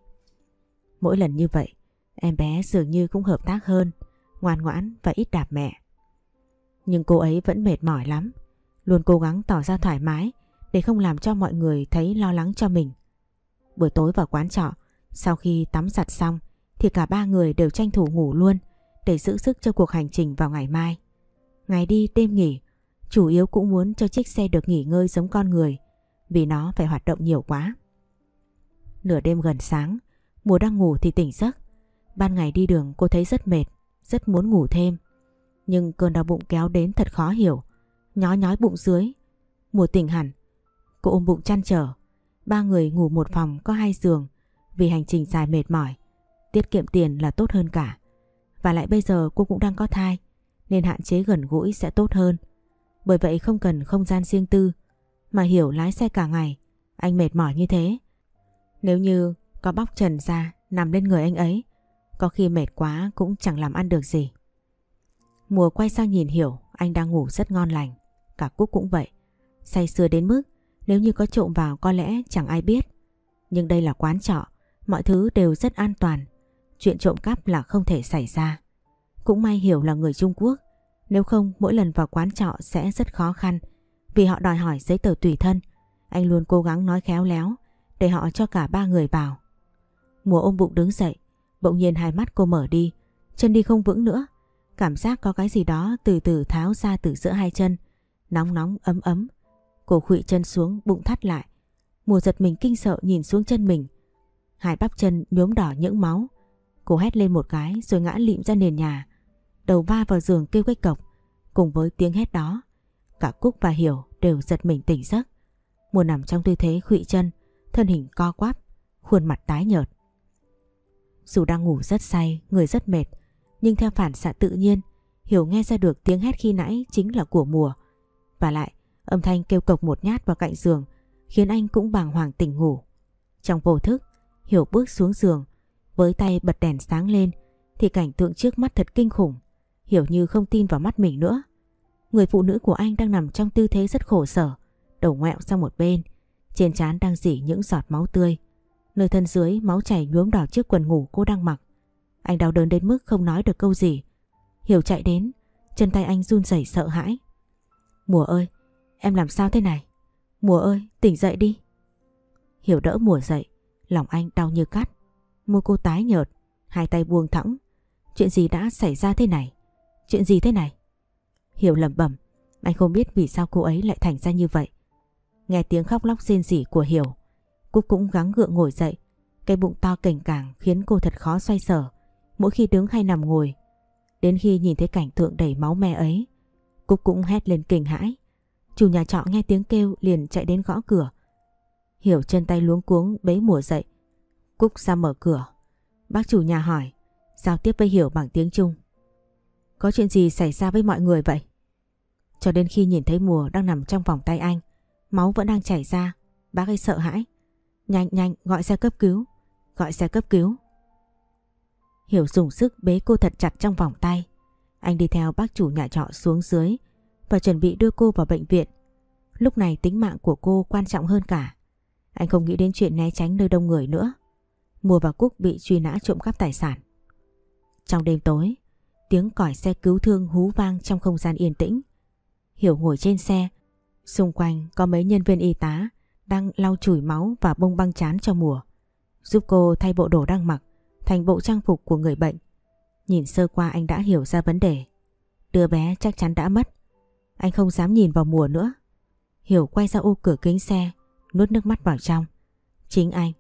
Mỗi lần như vậy, em bé dường như cũng hợp tác hơn, ngoan ngoãn và ít đạp mẹ. Nhưng cô ấy vẫn mệt mỏi lắm, luôn cố gắng tỏ ra thoải mái để không làm cho mọi người thấy lo lắng cho mình. Buổi tối vào quán trọ, sau khi tắm giặt xong thì cả ba người đều tranh thủ ngủ luôn để giữ sức cho cuộc hành trình vào ngày mai. Ngày đi đêm nghỉ, chủ yếu cũng muốn cho chiếc xe được nghỉ ngơi giống con người vì nó phải hoạt động nhiều quá. Nửa đêm gần sáng, mùa đang ngủ thì tỉnh giấc. Ban ngày đi đường cô thấy rất mệt, rất muốn ngủ thêm. Nhưng cơn đau bụng kéo đến thật khó hiểu. Nhói nhói bụng dưới. Mùa tỉnh hẳn. Cô ôm bụng chăn trở. Ba người ngủ một phòng có hai giường. Vì hành trình dài mệt mỏi. Tiết kiệm tiền là tốt hơn cả. Và lại bây giờ cô cũng đang có thai. Nên hạn chế gần gũi sẽ tốt hơn. Bởi vậy không cần không gian riêng tư. Mà hiểu lái xe cả ngày. Anh mệt mỏi như thế. Nếu như có bóc trần ra nằm lên người anh ấy. Có khi mệt quá cũng chẳng làm ăn được gì. Mùa quay sang nhìn Hiểu, anh đang ngủ rất ngon lành. Cả Cúc cũng vậy. Say sưa đến mức nếu như có trộm vào có lẽ chẳng ai biết. Nhưng đây là quán trọ, mọi thứ đều rất an toàn. Chuyện trộm cắp là không thể xảy ra. Cũng may Hiểu là người Trung Quốc. Nếu không mỗi lần vào quán trọ sẽ rất khó khăn vì họ đòi hỏi giấy tờ tùy thân. Anh luôn cố gắng nói khéo léo để họ cho cả ba người vào. Mùa ôm bụng đứng dậy, bỗng nhiên hai mắt cô mở đi, chân đi không vững nữa. Cảm giác có cái gì đó từ từ tháo ra từ giữa hai chân. Nóng nóng ấm ấm. Cô khụy chân xuống bụng thắt lại. Mùa giật mình kinh sợ nhìn xuống chân mình. Hai bắp chân nhuốm đỏ những máu. Cô hét lên một cái rồi ngã lịm ra nền nhà. Đầu va vào giường kêu quách cộc. Cùng với tiếng hét đó, cả Cúc và Hiểu đều giật mình tỉnh giấc. Mùa nằm trong tư thế khụy chân, thân hình co quắp, khuôn mặt tái nhợt. Dù đang ngủ rất say, người rất mệt, nhưng theo phản xạ tự nhiên, Hiểu nghe ra được tiếng hét khi nãy chính là của mùa. Và lại, âm thanh kêu cộc một nhát vào cạnh giường khiến anh cũng bàng hoàng tỉnh ngủ. Trong vô thức, Hiểu bước xuống giường, với tay bật đèn sáng lên thì cảnh tượng trước mắt thật kinh khủng. Hiểu như không tin vào mắt mình nữa. Người phụ nữ của anh đang nằm trong tư thế rất khổ sở, đầu ngoẹo sang một bên, trên trán đang dỉ những giọt máu tươi. Nơi thân dưới máu chảy nhuốm đỏ chiếc quần ngủ cô đang mặc. Anh đau đớn đến mức không nói được câu gì. Hiểu chạy đến, chân tay anh run rẩy sợ hãi. Mùa ơi, em làm sao thế này? Mùa ơi, tỉnh dậy đi. Hiểu đỡ mùa dậy, lòng anh đau như cắt. Môi cô tái nhợt, hai tay buông thõng. Chuyện gì đã xảy ra thế này? Chuyện gì thế này? Hiểu lẩm bẩm, anh không biết vì sao cô ấy lại thành ra như vậy. Nghe tiếng khóc lóc rên rỉ của Hiểu, Cúc cũng gắng gượng ngồi dậy. Cái bụng to cành càng khiến cô thật khó xoay sở mỗi khi đứng hay nằm ngồi. Đến khi nhìn thấy cảnh tượng đầy máu me ấy, Cúc cũng hét lên kinh hãi. Chủ nhà trọ nghe tiếng kêu liền chạy đến gõ cửa. Hiểu chân tay luống cuống bế mùa dậy. Cúc ra mở cửa, Bác chủ nhà hỏi, giao tiếp với Hiểu bằng tiếng Trung. Có chuyện gì xảy ra với mọi người vậy? Cho đến khi nhìn thấy mùa đang nằm trong vòng tay anh, máu vẫn đang chảy ra, bác ấy sợ hãi. Nhanh nhanh gọi xe cấp cứu, gọi xe cấp cứu. Hiểu dùng sức bế cô thật chặt trong vòng tay. Anh đi theo bác chủ nhà trọ xuống dưới và chuẩn bị đưa cô vào bệnh viện. Lúc này tính mạng của cô quan trọng hơn cả. Anh không nghĩ đến chuyện né tránh nơi đông người nữa. Mùa và Cúc bị truy nã trộm cắp tài sản. Trong đêm tối, tiếng còi xe cứu thương hú vang trong không gian yên tĩnh. Hiểu ngồi trên xe, xung quanh có mấy nhân viên y tá đang lau chùi máu và bông băng chán cho mùa. Giúp cô thay bộ đồ đang mặc thành bộ trang phục của người bệnh. Nhìn sơ qua anh đã hiểu ra vấn đề. Đứa bé chắc chắn đã mất. Anh không dám nhìn vào mùa nữa. Hiểu quay ra ô cửa kính xe, nuốt nước mắt vào trong. Chính anh,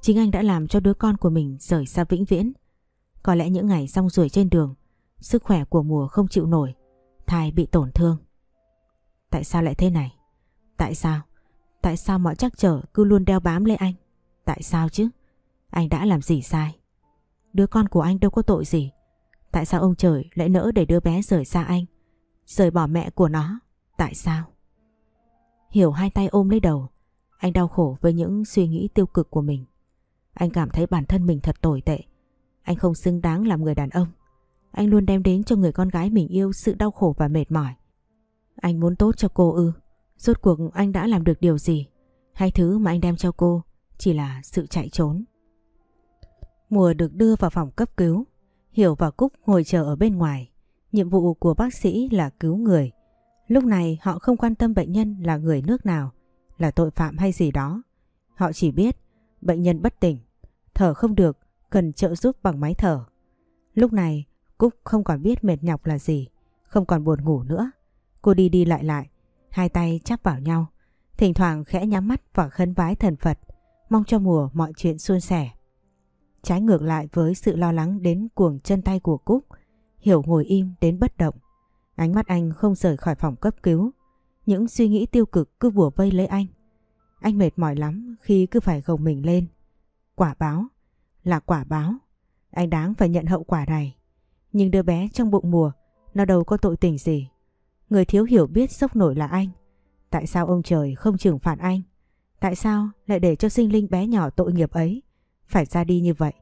chính anh đã làm cho đứa con của mình rời xa vĩnh viễn. Có lẽ những ngày rong ruổi trên đường, sức khỏe của mùa không chịu nổi, thai bị tổn thương. Tại sao lại thế này? Tại sao? Tại sao mọi chắc trở cứ luôn đeo bám lấy anh? Tại sao chứ? Anh đã làm gì sai? Đứa con của anh đâu có tội gì. Tại sao ông trời lại nỡ để đứa bé rời xa anh? Rời bỏ mẹ của nó. Tại sao? Hiểu hai tay ôm lấy đầu. Anh đau khổ với những suy nghĩ tiêu cực của mình. Anh cảm thấy bản thân mình thật tồi tệ. Anh không xứng đáng làm người đàn ông. Anh luôn đem đến cho người con gái mình yêu sự đau khổ và mệt mỏi. Anh muốn tốt cho cô ư. Rốt cuộc anh đã làm được điều gì? Hay thứ mà anh đem cho cô chỉ là sự chạy trốn? Mùa được đưa vào phòng cấp cứu. Hiểu và Cúc ngồi chờ ở bên ngoài. Nhiệm vụ của bác sĩ là cứu người. Lúc này họ không quan tâm bệnh nhân là người nước nào, là tội phạm hay gì đó. Họ chỉ biết bệnh nhân bất tỉnh, thở không được, cần trợ giúp bằng máy thở. Lúc này Cúc không còn biết mệt nhọc là gì, không còn buồn ngủ nữa. Cô đi đi lại lại, hai tay chắp vào nhau, thỉnh thoảng khẽ nhắm mắt và khấn vái thần Phật, mong cho mùa mọi chuyện suôn sẻ. Trái ngược lại với sự lo lắng đến cuồng chân tay của Cúc, Hiểu ngồi im đến bất động. Ánh mắt anh không rời khỏi phòng cấp cứu. Những suy nghĩ tiêu cực cứ bùa vây lấy anh. Anh mệt mỏi lắm khi cứ phải gồng mình lên. Quả báo, là quả báo. Anh đáng phải nhận hậu quả này. Nhưng đứa bé trong bụng mùa, nó đâu có tội tình gì. Người thiếu hiểu biết sốc nổi là anh. Tại sao ông trời không trừng phạt anh? Tại sao lại để cho sinh linh bé nhỏ tội nghiệp ấy phải ra đi như vậy.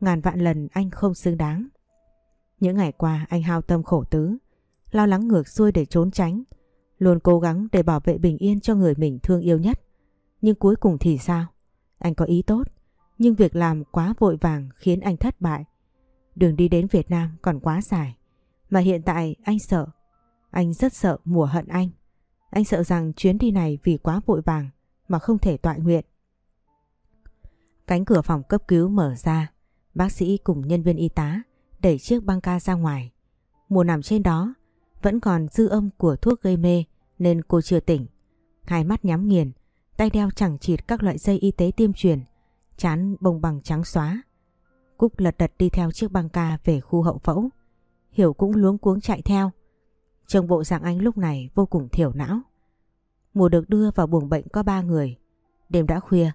Ngàn vạn lần anh không xứng đáng. Những ngày qua anh hao tâm khổ tứ, lo lắng ngược xuôi để trốn tránh, luôn cố gắng để bảo vệ bình yên cho người mình thương yêu nhất. Nhưng cuối cùng thì sao? Anh có ý tốt, nhưng việc làm quá vội vàng khiến anh thất bại. Đường đi đến Việt Nam còn quá dài, mà hiện tại anh sợ. Anh rất sợ mùa hận anh. Anh sợ rằng chuyến đi này vì quá vội vàng mà không thể tọa nguyện. Cánh cửa phòng cấp cứu mở ra, bác sĩ cùng nhân viên y tá đẩy chiếc băng ca ra ngoài. Mùa nằm trên đó, vẫn còn dư âm của thuốc gây mê nên cô chưa tỉnh. Hai mắt nhắm nghiền, tay đeo chẳng chịt các loại dây y tế tiêm truyền, chán bông bằng trắng xóa. Cúc lật đật đi theo chiếc băng ca về khu hậu phẫu. Hiểu cũng luống cuống chạy theo. Trông bộ dạng anh lúc này vô cùng thiểu não. Mùa được đưa vào buồng bệnh có ba người. Đêm đã khuya,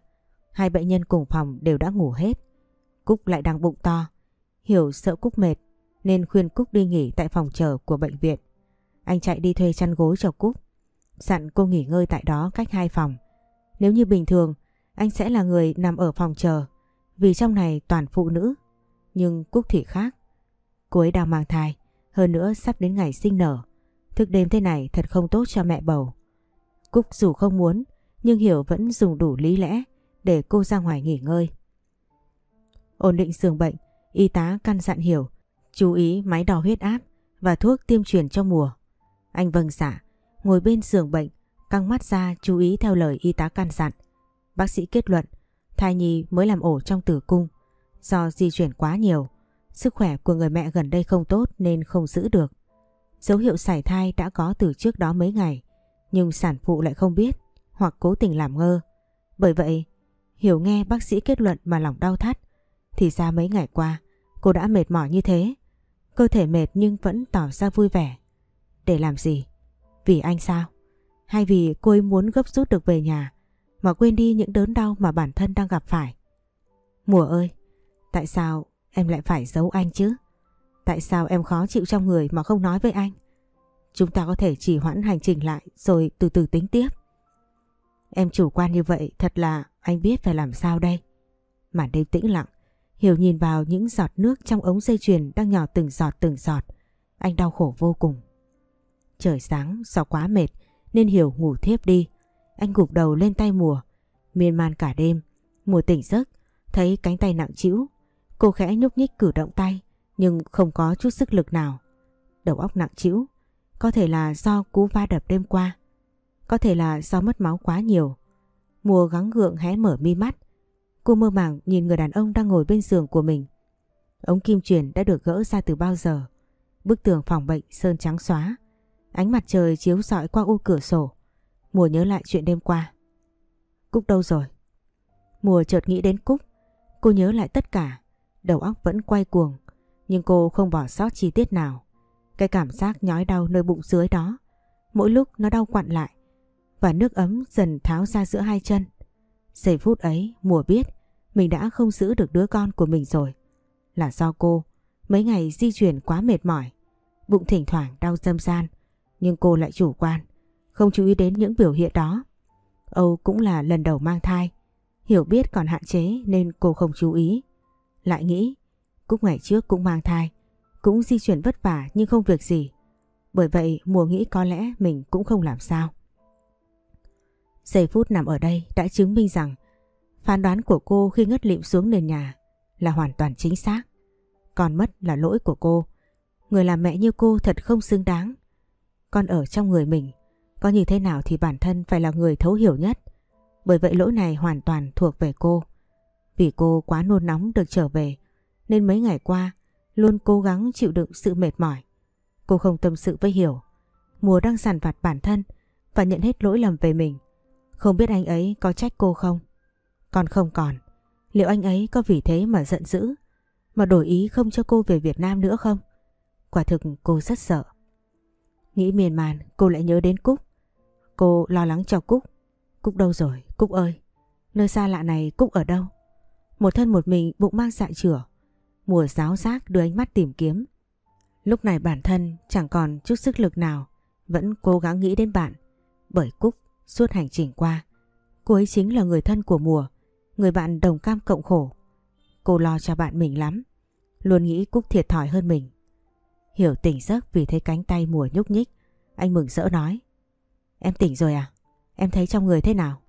Hai bệnh nhân cùng phòng đều đã ngủ hết. Cúc lại đang bụng to. Hiểu sợ Cúc mệt nên khuyên Cúc đi nghỉ tại phòng chờ của bệnh viện. Anh chạy đi thuê chăn gối cho Cúc. Dặn cô nghỉ ngơi tại đó cách hai phòng. Nếu như bình thường, anh sẽ là người nằm ở phòng chờ vì trong này toàn phụ nữ. Nhưng Cúc thì khác. Cô ấy đang mang thai, hơn nữa sắp đến ngày sinh nở. Thức đêm thế này thật không tốt cho mẹ bầu. Cúc dù không muốn, nhưng Hiểu vẫn dùng đủ lý lẽ để cô ra ngoài nghỉ ngơi. Ổn định giường bệnh, y tá căn dặn Hiểu, chú ý máy đo huyết áp và thuốc tiêm truyền cho mùa. Anh vâng dạ, ngồi bên giường bệnh, căng mắt ra chú ý theo lời y tá căn dặn. Bác sĩ kết luận, thai nhi mới làm ổ trong tử cung. Do di chuyển quá nhiều, sức khỏe của người mẹ gần đây không tốt nên không giữ được. Dấu hiệu sảy thai đã có từ trước đó mấy ngày, nhưng sản phụ lại không biết hoặc cố tình làm ngơ. Bởi vậy, Hiểu nghe bác sĩ kết luận mà lòng đau thắt. Thì ra mấy ngày qua cô đã mệt mỏi như thế. Cơ thể mệt nhưng vẫn tỏ ra vui vẻ. Để làm gì? Vì anh sao? Hay vì cô ấy muốn gấp rút được về nhà mà quên đi những đớn đau mà bản thân đang gặp phải? Mùa ơi, tại sao em lại phải giấu anh chứ? Tại sao em khó chịu trong người mà không nói với anh? Chúng ta có thể chỉ hoãn hành trình lại rồi từ từ tính tiếp. Em chủ quan như vậy thật là anh biết phải làm sao đây. Màn đêm tĩnh lặng, Hiểu nhìn vào những giọt nước trong ống dây chuyền đang nhỏ từng giọt từng giọt. Anh đau khổ vô cùng. Trời sáng do quá mệt nên Hiểu ngủ thiếp đi. Anh gục đầu lên tay mùa. Miên man cả đêm. Mùa tỉnh giấc. Thấy cánh tay nặng trĩu. Cô khẽ nhúc nhích cử động tay. Nhưng không có chút sức lực nào. Đầu óc nặng trĩu. Có thể là do cú va đập đêm qua. Có thể là do mất máu quá nhiều. Mùa gắng gượng hé mở mi mắt. Cô mơ màng nhìn người đàn ông đang ngồi bên giường của mình. Ống kim truyền đã được gỡ ra từ bao giờ. Bức tường phòng bệnh sơn trắng xóa. Ánh mặt trời chiếu rọi qua ô cửa sổ. Mùa nhớ lại chuyện đêm qua. Cúc đâu rồi? Mùa chợt nghĩ đến Cúc. Cô nhớ lại tất cả. Đầu óc vẫn quay cuồng. Nhưng cô không bỏ sót chi tiết nào. Cái cảm giác nhói đau nơi bụng dưới đó. Mỗi lúc nó đau quặn lại. Và nước ấm dần tháo ra giữa hai chân. Giây phút ấy, mùa biết, mình đã không giữ được đứa con của mình rồi. Là do cô, mấy ngày di chuyển quá mệt mỏi. Bụng thỉnh thoảng đau dâm gian. Nhưng cô lại chủ quan. Không chú ý đến những biểu hiện đó. Âu cũng là lần đầu mang thai. Hiểu biết còn hạn chế nên cô không chú ý. Lại nghĩ Cúc ngày trước cũng mang thai. Cũng di chuyển vất vả nhưng không việc gì. Bởi vậy mùa nghĩ có lẽ mình cũng không làm sao. Giây phút nằm ở đây đã chứng minh rằng phán đoán của cô khi ngất lịm xuống nền nhà là hoàn toàn chính xác. Còn mất là lỗi của cô. Người làm mẹ như cô thật không xứng đáng. Con ở trong người mình, có như thế nào thì bản thân phải là người thấu hiểu nhất. Bởi vậy lỗi này hoàn toàn thuộc về cô. Vì cô quá nôn nóng được trở về, nên mấy ngày qua, luôn cố gắng chịu đựng sự mệt mỏi. Cô không tâm sự với Hiểu. Mùa đang sàn vặt bản thân và nhận hết lỗi lầm về mình. Không biết anh ấy có trách cô không? Còn không còn. Liệu anh ấy có vì thế mà giận dữ? Mà đổi ý không cho cô về Việt Nam nữa không? Quả thực cô rất sợ. Nghĩ miền màn, cô lại nhớ đến Cúc. Cô lo lắng cho Cúc. Cúc đâu rồi? Cúc ơi! Nơi xa lạ này Cúc ở đâu? Một thân một mình bụng mang dạ chửa. Mùa giáo giác đưa ánh mắt tìm kiếm. Lúc này bản thân chẳng còn chút sức lực nào. Vẫn cố gắng nghĩ đến bạn. Bởi Cúc Suốt hành trình qua, cô ấy chính là người thân của mùa, người bạn đồng cam cộng khổ. Cô lo cho bạn mình lắm, luôn nghĩ Cúc thiệt thòi hơn mình. Hiểu tỉnh giấc vì thấy cánh tay mùa nhúc nhích, anh mừng rỡ nói. Em tỉnh rồi à? Em thấy trong người thế nào?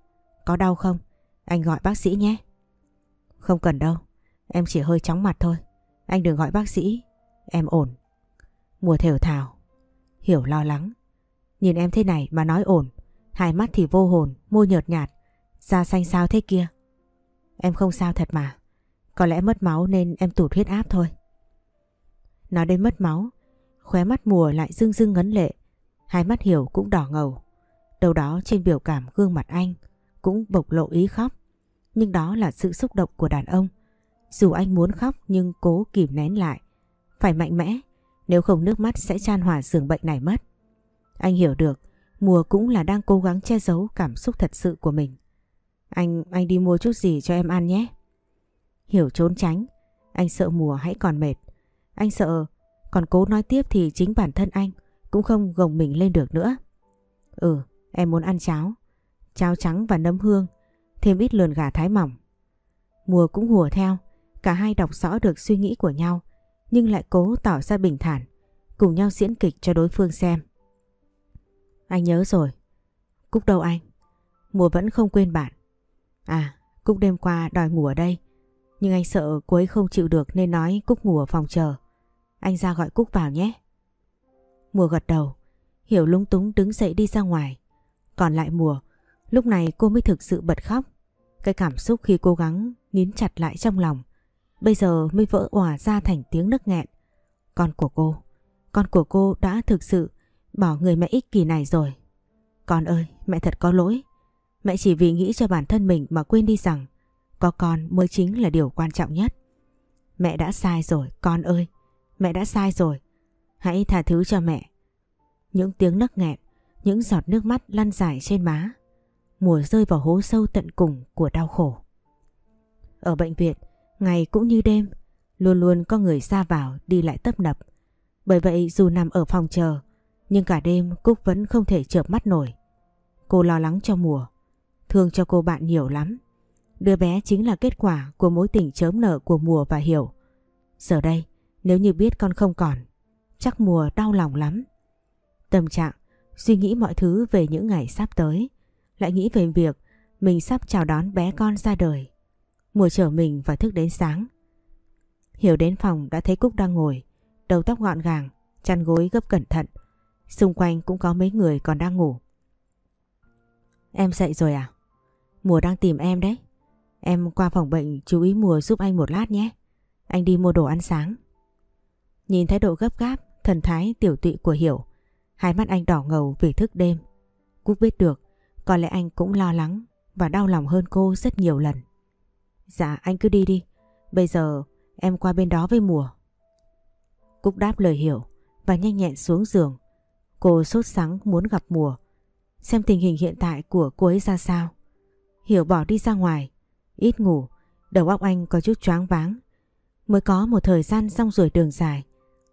Có đau không? Anh gọi bác sĩ nhé. Không cần đâu, em chỉ hơi chóng mặt thôi. Anh đừng gọi bác sĩ, em ổn. Mùa thều thào, hiểu lo lắng. Nhìn em thế này mà nói ổn, Hai mắt thì vô hồn, môi nhợt nhạt, da xanh sao thế kia. Em không sao thật mà, có lẽ mất máu nên em tụt huyết áp thôi. Nói đến mất máu, khóe mắt mùa lại rưng rưng ngấn lệ, hai mắt hiểu cũng đỏ ngầu. Đầu đó trên biểu cảm gương mặt anh cũng bộc lộ ý khóc, nhưng đó là sự xúc động của đàn ông. Dù anh muốn khóc nhưng cố kìm nén lại, phải mạnh mẽ, nếu không nước mắt sẽ chan hòa giường bệnh này mất. Anh hiểu được Mùa cũng là đang cố gắng che giấu cảm xúc thật sự của mình. Anh, anh đi mua chút gì cho em ăn nhé. Hiểu trốn tránh, anh sợ mùa hãy còn mệt. Anh sợ còn cố nói tiếp thì chính bản thân anh cũng không gồng mình lên được nữa. Ừ, em muốn ăn cháo. Cháo trắng và nấm hương, thêm ít lườn gà thái mỏng. Mùa cũng hùa theo, cả hai đọc rõ được suy nghĩ của nhau, nhưng lại cố tỏ ra bình thản, cùng nhau diễn kịch cho đối phương xem. Anh nhớ rồi. Cúc đâu anh? Mùa vẫn không quên bạn. À, Cúc đêm qua đòi ngủ ở đây. Nhưng anh sợ cô ấy không chịu được nên nói Cúc ngủ ở phòng chờ. Anh ra gọi Cúc vào nhé. Mùa gật đầu. Hiểu lúng túng đứng dậy đi ra ngoài. Còn lại mùa, lúc này cô mới thực sự bật khóc. Cái cảm xúc khi cố gắng nín chặt lại trong lòng. Bây giờ mới vỡ òa ra thành tiếng nức nghẹn. Con của cô, con của cô đã thực sự Bỏ người mẹ ích kỷ này rồi. Con ơi, mẹ thật có lỗi. Mẹ chỉ vì nghĩ cho bản thân mình mà quên đi rằng có con mới chính là điều quan trọng nhất. Mẹ đã sai rồi, con ơi. Mẹ đã sai rồi. Hãy tha thứ cho mẹ. Những tiếng nấc nghẹn, những giọt nước mắt lăn dài trên má. Mùa rơi vào hố sâu tận cùng của đau khổ. Ở bệnh viện, ngày cũng như đêm, Luôn luôn có người ra vào đi lại tấp nập. Bởi vậy dù nằm ở phòng chờ, nhưng cả đêm Cúc vẫn không thể chợp mắt nổi. Cô lo lắng cho mùa, thương cho cô bạn nhiều lắm. Đứa bé chính là kết quả của mối tình chớm nở của mùa và hiểu. Giờ đây, nếu như biết con không còn, chắc mùa đau lòng lắm. Tâm trạng, suy nghĩ mọi thứ về những ngày sắp tới, lại nghĩ về việc mình sắp chào đón bé con ra đời. Mùa chở mình và thức đến sáng. Hiểu đến phòng đã thấy Cúc đang ngồi, đầu tóc gọn gàng, chăn gối gấp cẩn thận. Xung quanh cũng có mấy người còn đang ngủ. Em dậy rồi à? Mùa đang tìm em đấy. Em qua phòng bệnh chú ý Mùa giúp anh một lát nhé. Anh đi mua đồ ăn sáng. Nhìn thái độ gấp gáp, thần thái tiểu tụy của Hiểu. Hai mắt anh đỏ ngầu vì thức đêm. Cúc biết được, có lẽ anh cũng lo lắng và đau lòng hơn cô rất nhiều lần. Dạ anh cứ đi đi. Bây giờ em qua bên đó với Mùa. Cúc đáp lời Hiểu và nhanh nhẹn xuống giường. Cô sốt sắng muốn gặp Mùa. Xem tình hình hiện tại của cô ấy ra sao. Hiểu bỏ đi ra ngoài. Ít ngủ, đầu óc anh có chút choáng váng. Mới có một thời gian xong rồi đường dài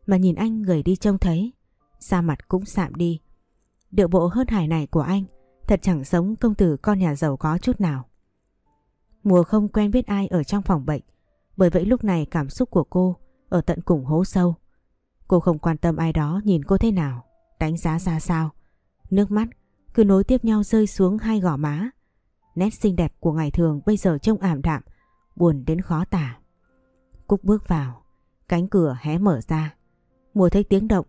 mà nhìn anh người đi trông thấy. Da mặt cũng sạm đi. Điệu bộ hơn hải này của anh thật chẳng giống công tử con nhà giàu có chút nào. Mùa không quen biết ai ở trong phòng bệnh bởi vậy lúc này cảm xúc của cô ở tận cùng hố sâu. Cô không quan tâm ai đó nhìn cô thế nào, đánh giá ra sao. Nước mắt cứ nối tiếp nhau rơi xuống hai gò má. Nét xinh đẹp của ngày thường bây giờ trông ảm đạm, buồn đến khó tả. Cúc bước vào, cánh cửa hé mở ra. Mùa thấy tiếng động,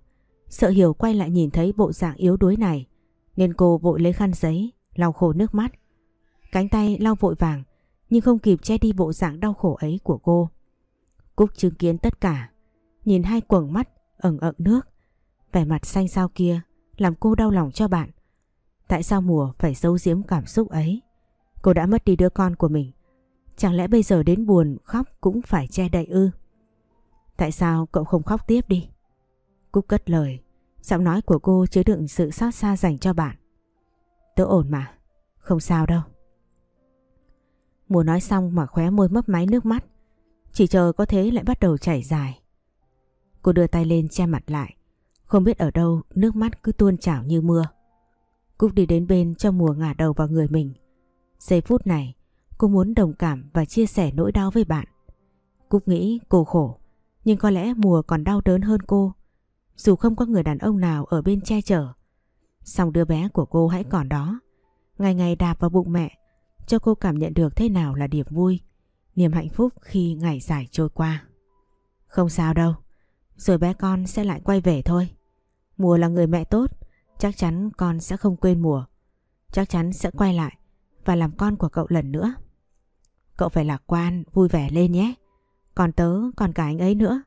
sợ hiểu quay lại nhìn thấy bộ dạng yếu đuối này, nên cô vội lấy khăn giấy, lau khô nước mắt. Cánh tay lau vội vàng, nhưng không kịp che đi bộ dạng đau khổ ấy của cô. Cúc chứng kiến tất cả, nhìn hai quầng mắt ẩn ẩn nước, vẻ mặt xanh xao kia làm cô đau lòng cho bạn. Tại sao mùa phải giấu giếm cảm xúc ấy? Cô đã mất đi đứa con của mình. Chẳng lẽ bây giờ đến buồn khóc cũng phải che đậy ư? Tại sao cậu không khóc tiếp đi? Cúc cất lời, giọng nói của cô chứa đựng sự xót xa dành cho bạn. Tớ ổn mà, không sao đâu. Mùa nói xong mà khóe môi mấp máy nước mắt. Chỉ chờ có thế lại bắt đầu chảy dài. Cô đưa tay lên che mặt lại. Không biết ở đâu, nước mắt cứ tuôn trào như mưa. Cúc đi đến bên cho mùa ngả đầu vào người mình. Giây phút này, cô muốn đồng cảm và chia sẻ nỗi đau với bạn. Cúc nghĩ cô khổ, nhưng có lẽ mùa còn đau đớn hơn cô. Dù không có người đàn ông nào ở bên che chở. Xong đứa bé của cô hãy còn đó. Ngày ngày đạp vào bụng mẹ cho cô cảm nhận được thế nào là điểm vui, niềm hạnh phúc khi ngày dài trôi qua. Không sao đâu, rồi bé con sẽ lại quay về thôi. Mùa là người mẹ tốt, chắc chắn con sẽ không quên mùa. Chắc chắn sẽ quay lại và làm con của cậu lần nữa. Cậu phải lạc quan, vui vẻ lên nhé. Còn tớ, còn cả anh ấy nữa.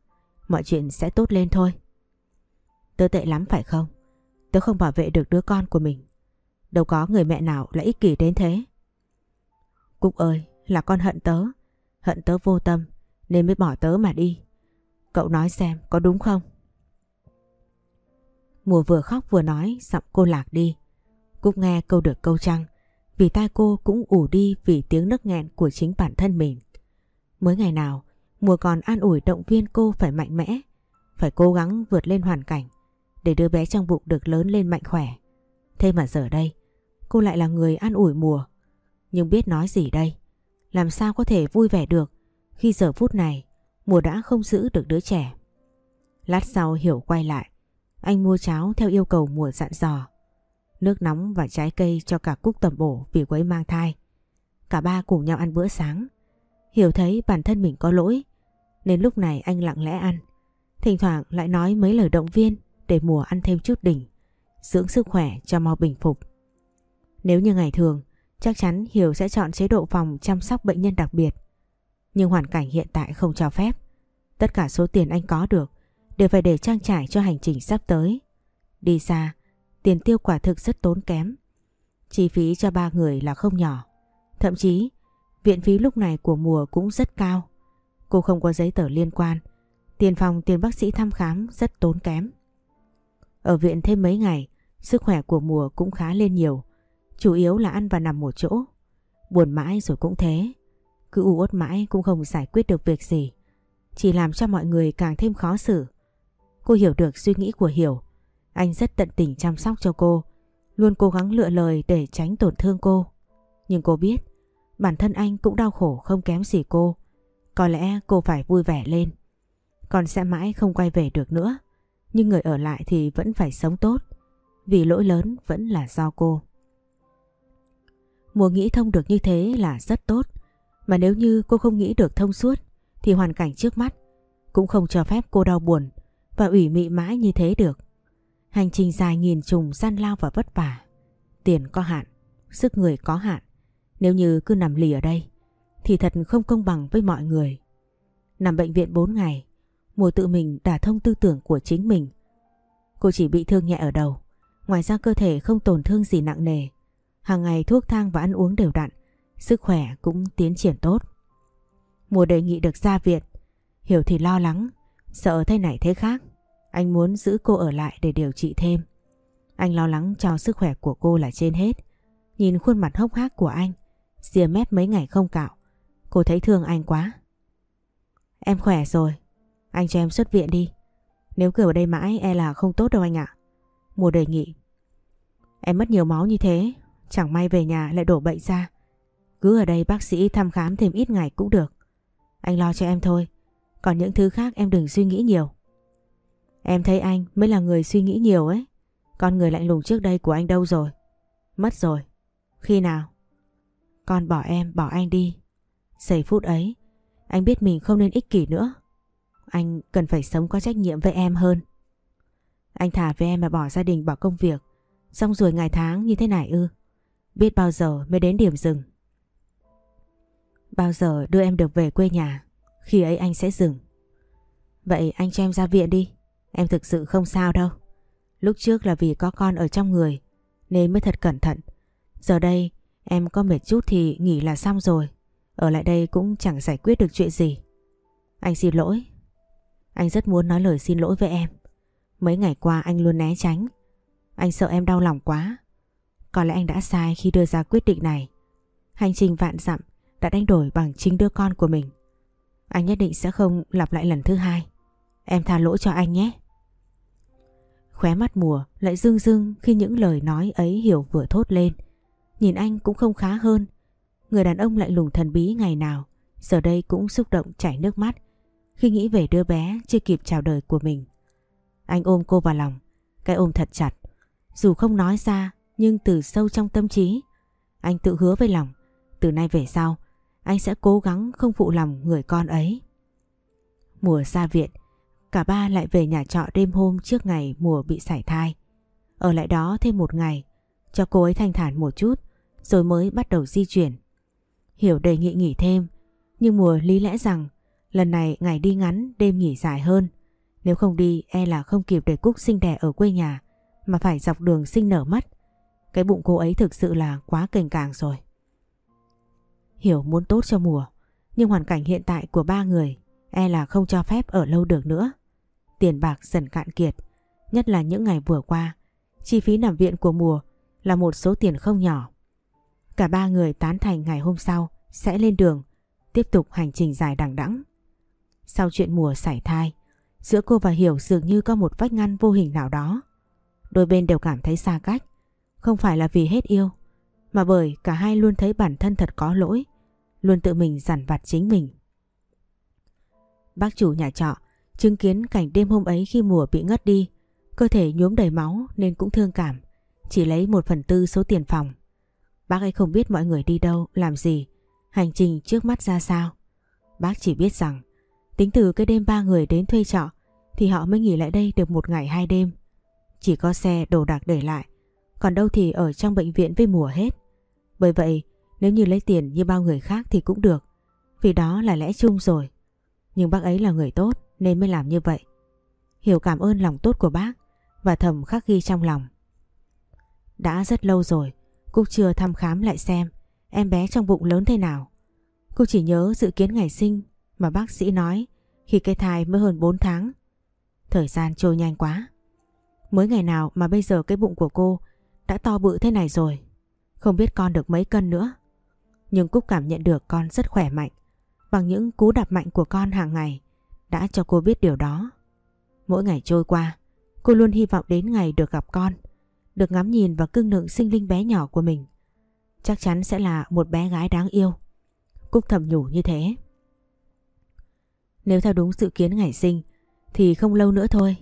Mọi chuyện sẽ tốt lên thôi. Tớ tệ lắm phải không? Tớ không bảo vệ được đứa con của mình. Đâu có người mẹ nào lại ích kỷ đến thế. Cúc ơi, là con hận tớ. Hận tớ vô tâm, nên mới bỏ tớ mà đi. Cậu nói xem, có đúng không? Mùa vừa khóc vừa nói, giọng cô lạc đi. Cúc nghe câu được câu trăng, vì tai cô cũng ủ đi vì tiếng nức nghẹn của chính bản thân mình. Mới ngày nào, mùa còn an ủi động viên cô phải mạnh mẽ, phải cố gắng vượt lên hoàn cảnh để đứa bé trong bụng được lớn lên mạnh khỏe. Thế mà giờ đây, cô lại là người an ủi mùa. Nhưng biết nói gì đây? Làm sao có thể vui vẻ được khi giờ phút này mùa đã không giữ được đứa trẻ. Lát sau Hiểu quay lại. Anh mua cháo theo yêu cầu mùa dặn dò. Nước nóng và trái cây cho cả Cúc tầm bổ vì quấy mang thai. Cả ba cùng nhau ăn bữa sáng. Hiểu thấy bản thân mình có lỗi. Nên lúc này anh lặng lẽ ăn. Thỉnh thoảng lại nói mấy lời động viên để mùa ăn thêm chút đỉnh. Dưỡng sức khỏe cho mau bình phục. Nếu như ngày thường, chắc chắn Hiểu sẽ chọn chế độ phòng chăm sóc bệnh nhân đặc biệt. Nhưng hoàn cảnh hiện tại không cho phép. Tất cả số tiền anh có được đều phải để trang trải cho hành trình sắp tới. Đi xa, tiền tiêu quả thực rất tốn kém. Chi phí cho ba người là không nhỏ. Thậm chí, viện phí lúc này của mùa cũng rất cao. Cô không có giấy tờ liên quan. Tiền phòng tiền bác sĩ thăm khám rất tốn kém. Ở viện thêm mấy ngày, sức khỏe của mùa cũng khá lên nhiều. Chủ yếu là ăn và nằm một chỗ. Buồn mãi rồi cũng thế. Cứ u uất mãi cũng không giải quyết được việc gì. chỉ làm cho mọi người càng thêm khó xử. Cô hiểu được suy nghĩ của Hiểu. Anh rất tận tình chăm sóc cho cô, luôn cố gắng lựa lời để tránh tổn thương cô. Nhưng cô biết, bản thân anh cũng đau khổ không kém gì cô. Có lẽ cô phải vui vẻ lên. Còn sẽ mãi không quay về được nữa. Nhưng người ở lại thì vẫn phải sống tốt. Vì lỗi lớn vẫn là do cô. Mùa nghĩ thông được như thế là rất tốt. Mà nếu như cô không nghĩ được thông suốt thì hoàn cảnh trước mắt cũng không cho phép cô đau buồn và ủy mị mãi như thế được. Hành trình dài nghìn trùng gian lao và vất vả. Tiền có hạn, sức người có hạn. Nếu như cứ nằm lì ở đây thì thật không công bằng với mọi người. Nằm bệnh viện 4 ngày, mùa tự mình đả thông tư tưởng của chính mình. Cô chỉ bị thương nhẹ ở đầu, ngoài ra cơ thể không tổn thương gì nặng nề. Hàng ngày thuốc thang và ăn uống đều đặn, sức khỏe cũng tiến triển tốt. Mùa đề nghị được ra viện, Hiểu thì lo lắng, sợ thế này thế khác. Anh muốn giữ cô ở lại để điều trị thêm. Anh lo lắng cho sức khỏe của cô là trên hết. Nhìn khuôn mặt hốc hác của anh, xìa mép mấy ngày không cạo. Cô thấy thương anh quá. Em khỏe rồi, anh cho em xuất viện đi. Nếu cứ ở đây mãi e là không tốt đâu anh ạ. Mùa đề nghị. Em mất nhiều máu như thế, chẳng may về nhà lại đổ bệnh ra. Cứ ở đây bác sĩ thăm khám thêm ít ngày cũng được. Anh lo cho em thôi, còn những thứ khác em đừng suy nghĩ nhiều. Em thấy anh mới là người suy nghĩ nhiều ấy. Con người lạnh lùng trước đây của anh đâu rồi? Mất rồi. Khi nào? Con bỏ em, bỏ anh đi. Giây phút ấy, anh biết mình không nên ích kỷ nữa. Anh cần phải sống có trách nhiệm với em hơn. Anh thả với em mà bỏ gia đình bỏ công việc. Xong rồi ngày tháng như thế này ư. Biết bao giờ mới đến điểm dừng. Bao giờ đưa em được về quê nhà. Khi ấy anh sẽ dừng. Vậy anh cho em ra viện đi. Em thực sự không sao đâu. Lúc trước là vì có con ở trong người, nên mới thật cẩn thận. Giờ đây, em có mệt chút thì nghỉ là xong rồi. Ở lại đây cũng chẳng giải quyết được chuyện gì. Anh xin lỗi. Anh rất muốn nói lời xin lỗi với em. Mấy ngày qua anh luôn né tránh. Anh sợ em đau lòng quá. Có lẽ anh đã sai khi đưa ra quyết định này. Hành trình vạn dặm đã đánh đổi bằng chính đứa con của mình. Anh nhất định sẽ không lặp lại lần thứ hai. Em tha lỗi cho anh nhé. Khóe mắt mùa lại rưng rưng khi những lời nói ấy hiểu vừa thốt lên. Nhìn anh cũng không khá hơn. Người đàn ông lại lùng thần bí ngày nào, giờ đây cũng xúc động chảy nước mắt khi nghĩ về đứa bé chưa kịp chào đời của mình. Anh ôm cô vào lòng, cái ôm thật chặt. Dù không nói ra, nhưng từ sâu trong tâm trí, anh tự hứa với lòng, từ nay về sau, anh sẽ cố gắng không phụ lòng người con ấy. Mùa ra viện, cả ba lại về nhà trọ đêm hôm trước ngày mùa bị sảy thai. Ở lại đó thêm một ngày, cho cô ấy thanh thản một chút, rồi mới bắt đầu di chuyển. Hiểu đề nghị nghỉ thêm, nhưng mùa lý lẽ rằng lần này ngày đi ngắn đêm nghỉ dài hơn. Nếu không đi e là không kịp để Cúc sinh đẻ ở quê nhà mà phải dọc đường sinh nở mất. Cái bụng cô ấy thực sự là quá kềnh càng rồi. Hiểu muốn tốt cho mùa, nhưng hoàn cảnh hiện tại của ba người e là không cho phép ở lâu được nữa. Tiền bạc dần cạn kiệt, nhất là những ngày vừa qua, chi phí nằm viện của mùa là một số tiền không nhỏ. Cả ba người tán thành ngày hôm sau sẽ lên đường, tiếp tục hành trình dài đằng đẵng. Sau chuyện mùa sảy thai, giữa cô và Hiểu dường như có một vách ngăn vô hình nào đó. Đôi bên đều cảm thấy xa cách, không phải là vì hết yêu, mà bởi cả hai luôn thấy bản thân thật có lỗi, luôn tự mình dằn vặt chính mình. Bác chủ nhà trọ chứng kiến cảnh đêm hôm ấy khi mùa bị ngất đi, cơ thể nhuốm đầy máu nên cũng thương cảm, chỉ lấy một phần tư số tiền phòng. Bác ấy không biết mọi người đi đâu, làm gì, hành trình trước mắt ra sao. Bác chỉ biết rằng tính từ cái đêm ba người đến thuê trọ thì họ mới nghỉ lại đây được một ngày hai đêm. Chỉ có xe đồ đạc để lại, còn đâu thì ở trong bệnh viện với mùa hết. Bởi vậy nếu như lấy tiền như bao người khác thì cũng được, vì đó là lẽ chung rồi. Nhưng bác ấy là người tốt nên mới làm như vậy. Hiểu cảm ơn lòng tốt của bác và thầm khắc ghi trong lòng. Đã rất lâu rồi, Cúc chưa thăm khám lại xem em bé trong bụng lớn thế nào. Cô chỉ nhớ dự kiến ngày sinh mà bác sĩ nói khi cái thai mới hơn 4 tháng. Thời gian trôi nhanh quá. Mới ngày nào mà bây giờ cái bụng của cô đã to bự thế này rồi. Không biết con được mấy cân nữa. Nhưng Cúc cảm nhận được con rất khỏe mạnh. Bằng những cú đạp mạnh của con hàng ngày đã cho cô biết điều đó. Mỗi ngày trôi qua, cô luôn hy vọng đến ngày được gặp con, được ngắm nhìn và cưng nựng sinh linh bé nhỏ của mình. Chắc chắn sẽ là một bé gái đáng yêu. Cúc thầm nhủ như thế. Nếu theo đúng dự kiến ngày sinh thì không lâu nữa thôi.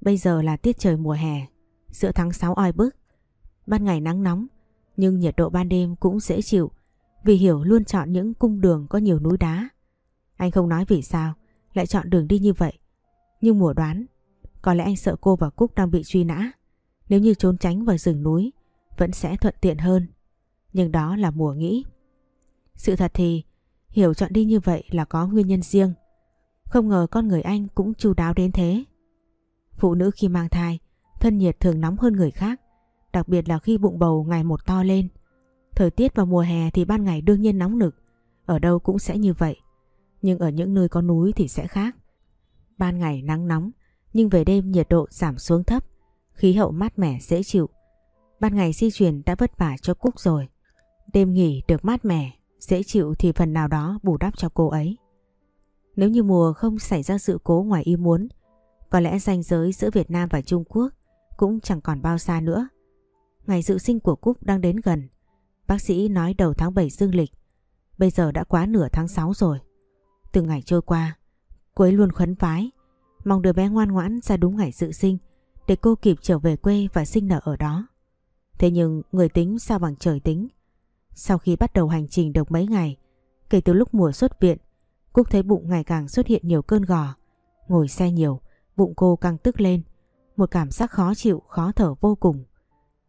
Bây giờ là tiết trời mùa hè, giữa tháng 6 oi bức. Ban ngày nắng nóng, nhưng nhiệt độ ban đêm cũng dễ chịu vì Hiểu luôn chọn những cung đường có nhiều núi đá. Anh không nói vì sao lại chọn đường đi như vậy. Nhưng mùa đoán, có lẽ anh sợ cô và Cúc đang bị truy nã. Nếu như trốn tránh vào rừng núi, vẫn sẽ thuận tiện hơn. Nhưng đó là mùa nghĩ. Sự thật thì, Hiểu chọn đi như vậy là có nguyên nhân riêng. Không ngờ con người anh cũng chu đáo đến thế. Phụ nữ khi mang thai, thân nhiệt thường nóng hơn người khác, đặc biệt là khi bụng bầu ngày một to lên. Thời tiết vào mùa hè thì ban ngày đương nhiên nóng nực, ở đâu cũng sẽ như vậy. Nhưng ở những nơi có núi thì sẽ khác. Ban ngày nắng nóng, nhưng về đêm nhiệt độ giảm xuống thấp, khí hậu mát mẻ dễ chịu. Ban ngày di chuyển đã vất vả cho Cúc rồi. Đêm nghỉ được mát mẻ, dễ chịu thì phần nào đó bù đắp cho cô ấy. Nếu như mùa không xảy ra sự cố ngoài ý muốn, có lẽ ranh giới giữa Việt Nam và Trung Quốc cũng chẳng còn bao xa nữa. Ngày dự sinh của Cúc đang đến gần. Bác sĩ nói đầu tháng 7 dương lịch. Bây giờ đã quá nửa tháng 6 rồi. từ ngày trôi qua, cô ấy luôn khấn vái. Mong đứa bé ngoan ngoãn ra đúng ngày dự sinh để cô kịp trở về quê và sinh nở ở đó. Thế nhưng người tính sao bằng trời tính. Sau khi bắt đầu hành trình được mấy ngày, kể từ lúc mùa xuất viện, Cúc thấy bụng ngày càng xuất hiện nhiều cơn gò. Ngồi xe nhiều, bụng cô căng tức lên. Một cảm giác khó chịu, khó thở vô cùng.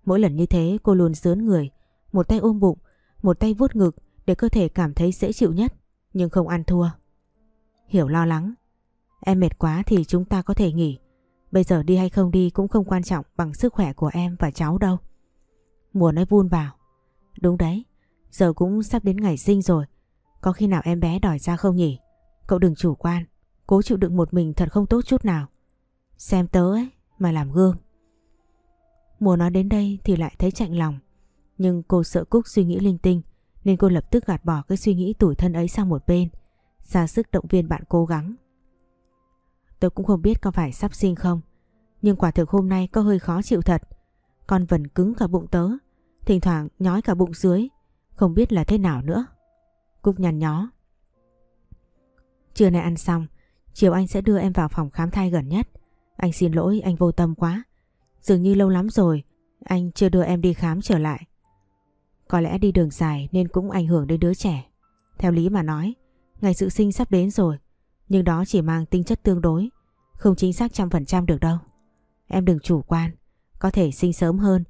Mỗi lần như thế cô luôn dướn người, một tay ôm bụng, một tay vuốt ngực để cơ thể cảm thấy dễ chịu nhất, nhưng không ăn thua. Hiểu lo lắng. Em mệt quá thì chúng ta có thể nghỉ. Bây giờ đi hay không đi cũng không quan trọng bằng sức khỏe của em và cháu đâu. Mùa nói vun vào. Đúng đấy, giờ cũng sắp đến ngày sinh rồi. Có khi nào em bé đòi ra không nhỉ? Cậu đừng chủ quan, cố chịu đựng một mình thật không tốt chút nào. Xem tớ ấy, mà làm gương. Mùa nói đến đây thì lại thấy chạnh lòng. Nhưng cô sợ Cúc suy nghĩ linh tinh nên cô lập tức gạt bỏ cái suy nghĩ tủi thân ấy sang một bên. Ra sức động viên bạn cố gắng. Tôi cũng không biết có phải sắp sinh không. Nhưng quả thực hôm nay có hơi khó chịu thật. Con vần cứng cả bụng tớ. Thỉnh thoảng nhói cả bụng dưới. Không biết là thế nào nữa. Cúc nhằn nhó. Trưa nay ăn xong, chiều anh sẽ đưa em vào phòng khám thai gần nhất. Anh xin lỗi, anh vô tâm quá. Dường như lâu lắm rồi, anh chưa đưa em đi khám trở lại. Có lẽ đi đường dài nên cũng ảnh hưởng đến đứa trẻ. Theo lý mà nói, ngày dự sinh sắp đến rồi, nhưng đó chỉ mang tính chất tương đối, không chính xác trăm phần trăm được đâu. Em đừng chủ quan, có thể sinh sớm hơn,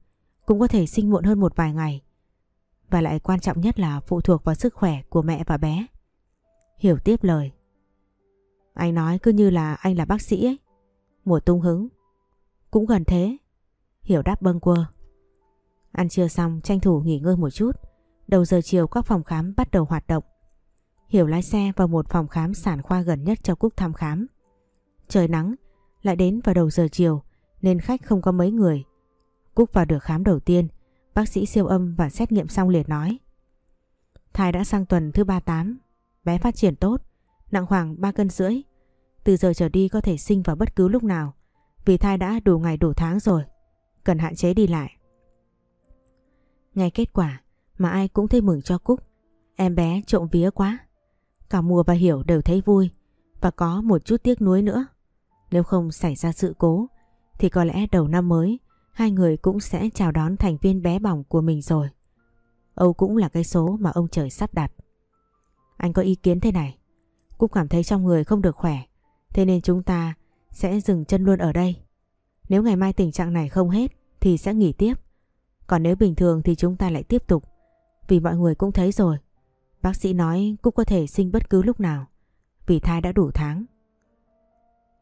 cũng có thể sinh muộn hơn một vài ngày. Và lại quan trọng nhất là phụ thuộc vào sức khỏe của mẹ và bé. Hiểu tiếp lời. Anh nói cứ như là anh là bác sĩ ấy. Mùa tung hứng. Cũng gần thế. Hiểu đáp bâng quơ. Ăn trưa xong tranh thủ nghỉ ngơi một chút. Đầu giờ chiều các phòng khám bắt đầu hoạt động. Hiểu lái xe vào một phòng khám sản khoa gần nhất cho Cúc thăm khám. Trời nắng, lại đến vào đầu giờ chiều nên khách không có mấy người. Cúc vào được khám đầu tiên, bác sĩ siêu âm và xét nghiệm xong liền nói. Thai đã sang tuần thứ 38, bé phát triển tốt, nặng khoảng 3 cân rưỡi. Từ giờ trở đi có thể sinh vào bất cứ lúc nào, vì thai đã đủ ngày đủ tháng rồi, cần hạn chế đi lại. ngay kết quả mà ai cũng thấy mừng cho Cúc, em bé trộm vía quá. Cả mùa và hiểu đều thấy vui và có một chút tiếc nuối nữa. Nếu không xảy ra sự cố thì có lẽ đầu năm mới hai người cũng sẽ chào đón thành viên bé bỏng của mình rồi. Âu cũng là cái số mà ông trời sắp đặt. Anh có ý kiến thế này. Cúc cảm thấy trong người không được khỏe thế nên chúng ta sẽ dừng chân luôn ở đây. Nếu ngày mai tình trạng này không hết, thì sẽ nghỉ tiếp. Còn nếu bình thường thì chúng ta lại tiếp tục. Vì mọi người cũng thấy rồi Bác sĩ nói Cúc có thể sinh bất cứ lúc nào vì thai đã đủ tháng.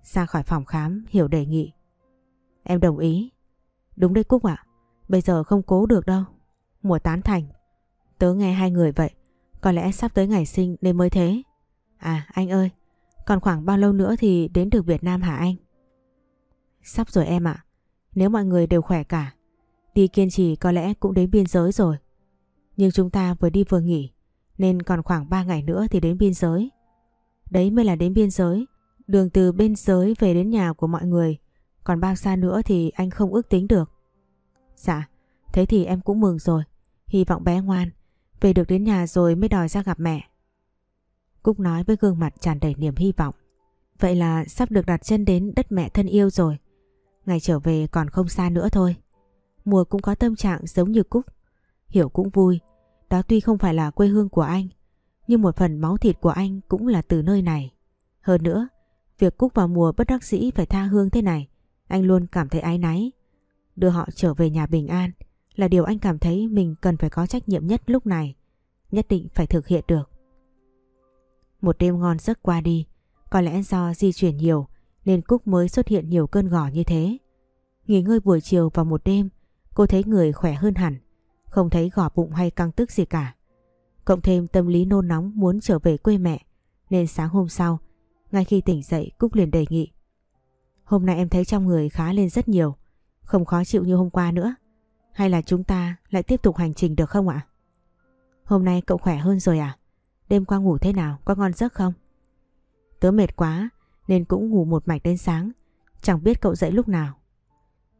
Ra khỏi phòng khám, Hiểu đề nghị. Em đồng ý. Đúng đấy Cúc ạ. Bây giờ không cố được đâu. Mùa tán thành. Tớ nghe hai người vậy. Có lẽ sắp tới ngày sinh nên mới thế. À anh ơi. Còn khoảng bao lâu nữa thì đến được Việt Nam hả anh? Sắp rồi em ạ. Nếu mọi người đều khỏe cả. Đi kiên trì có lẽ cũng đến biên giới rồi. Nhưng chúng ta vừa đi vừa nghỉ nên còn khoảng 3 ngày nữa thì đến biên giới. Đấy mới là đến biên giới, Đường từ biên giới về đến nhà của mọi người, còn bao xa nữa thì anh không ước tính được. Dạ, thế thì em cũng mừng rồi. Hy vọng bé ngoan, về được đến nhà rồi mới đòi ra gặp mẹ. Cúc nói với gương mặt tràn đầy niềm hy vọng. Vậy là sắp được đặt chân đến đất mẹ thân yêu rồi. Ngày trở về còn không xa nữa thôi. Mùa cũng có tâm trạng giống như Cúc. Hiểu cũng vui. Đó tuy không phải là quê hương của anh, nhưng một phần máu thịt của anh cũng là từ nơi này. Hơn nữa, việc Cúc vào mùa bất đắc dĩ phải tha hương thế này, anh luôn cảm thấy ái náy. Đưa họ trở về nhà bình an là điều anh cảm thấy mình cần phải có trách nhiệm nhất lúc này. Nhất định phải thực hiện được. Một đêm ngon giấc qua đi, có lẽ do di chuyển nhiều nên Cúc mới xuất hiện nhiều cơn gỏ như thế. Nghỉ ngơi buổi chiều vào một đêm, cô thấy người khỏe hơn hẳn, không thấy gỏ bụng hay căng tức gì cả. Cộng thêm tâm lý nôn nóng muốn trở về quê mẹ, nên sáng hôm sau, ngay khi tỉnh dậy Cúc liền đề nghị. Hôm nay em thấy trong người khá lên rất nhiều, không khó chịu như hôm qua nữa. Hay là chúng ta lại tiếp tục hành trình được không ạ? Hôm nay cậu khỏe hơn rồi à? Đêm qua ngủ thế nào? Có ngon giấc không? Tớ mệt quá nên cũng ngủ một mạch đến sáng. Chẳng biết cậu dậy lúc nào.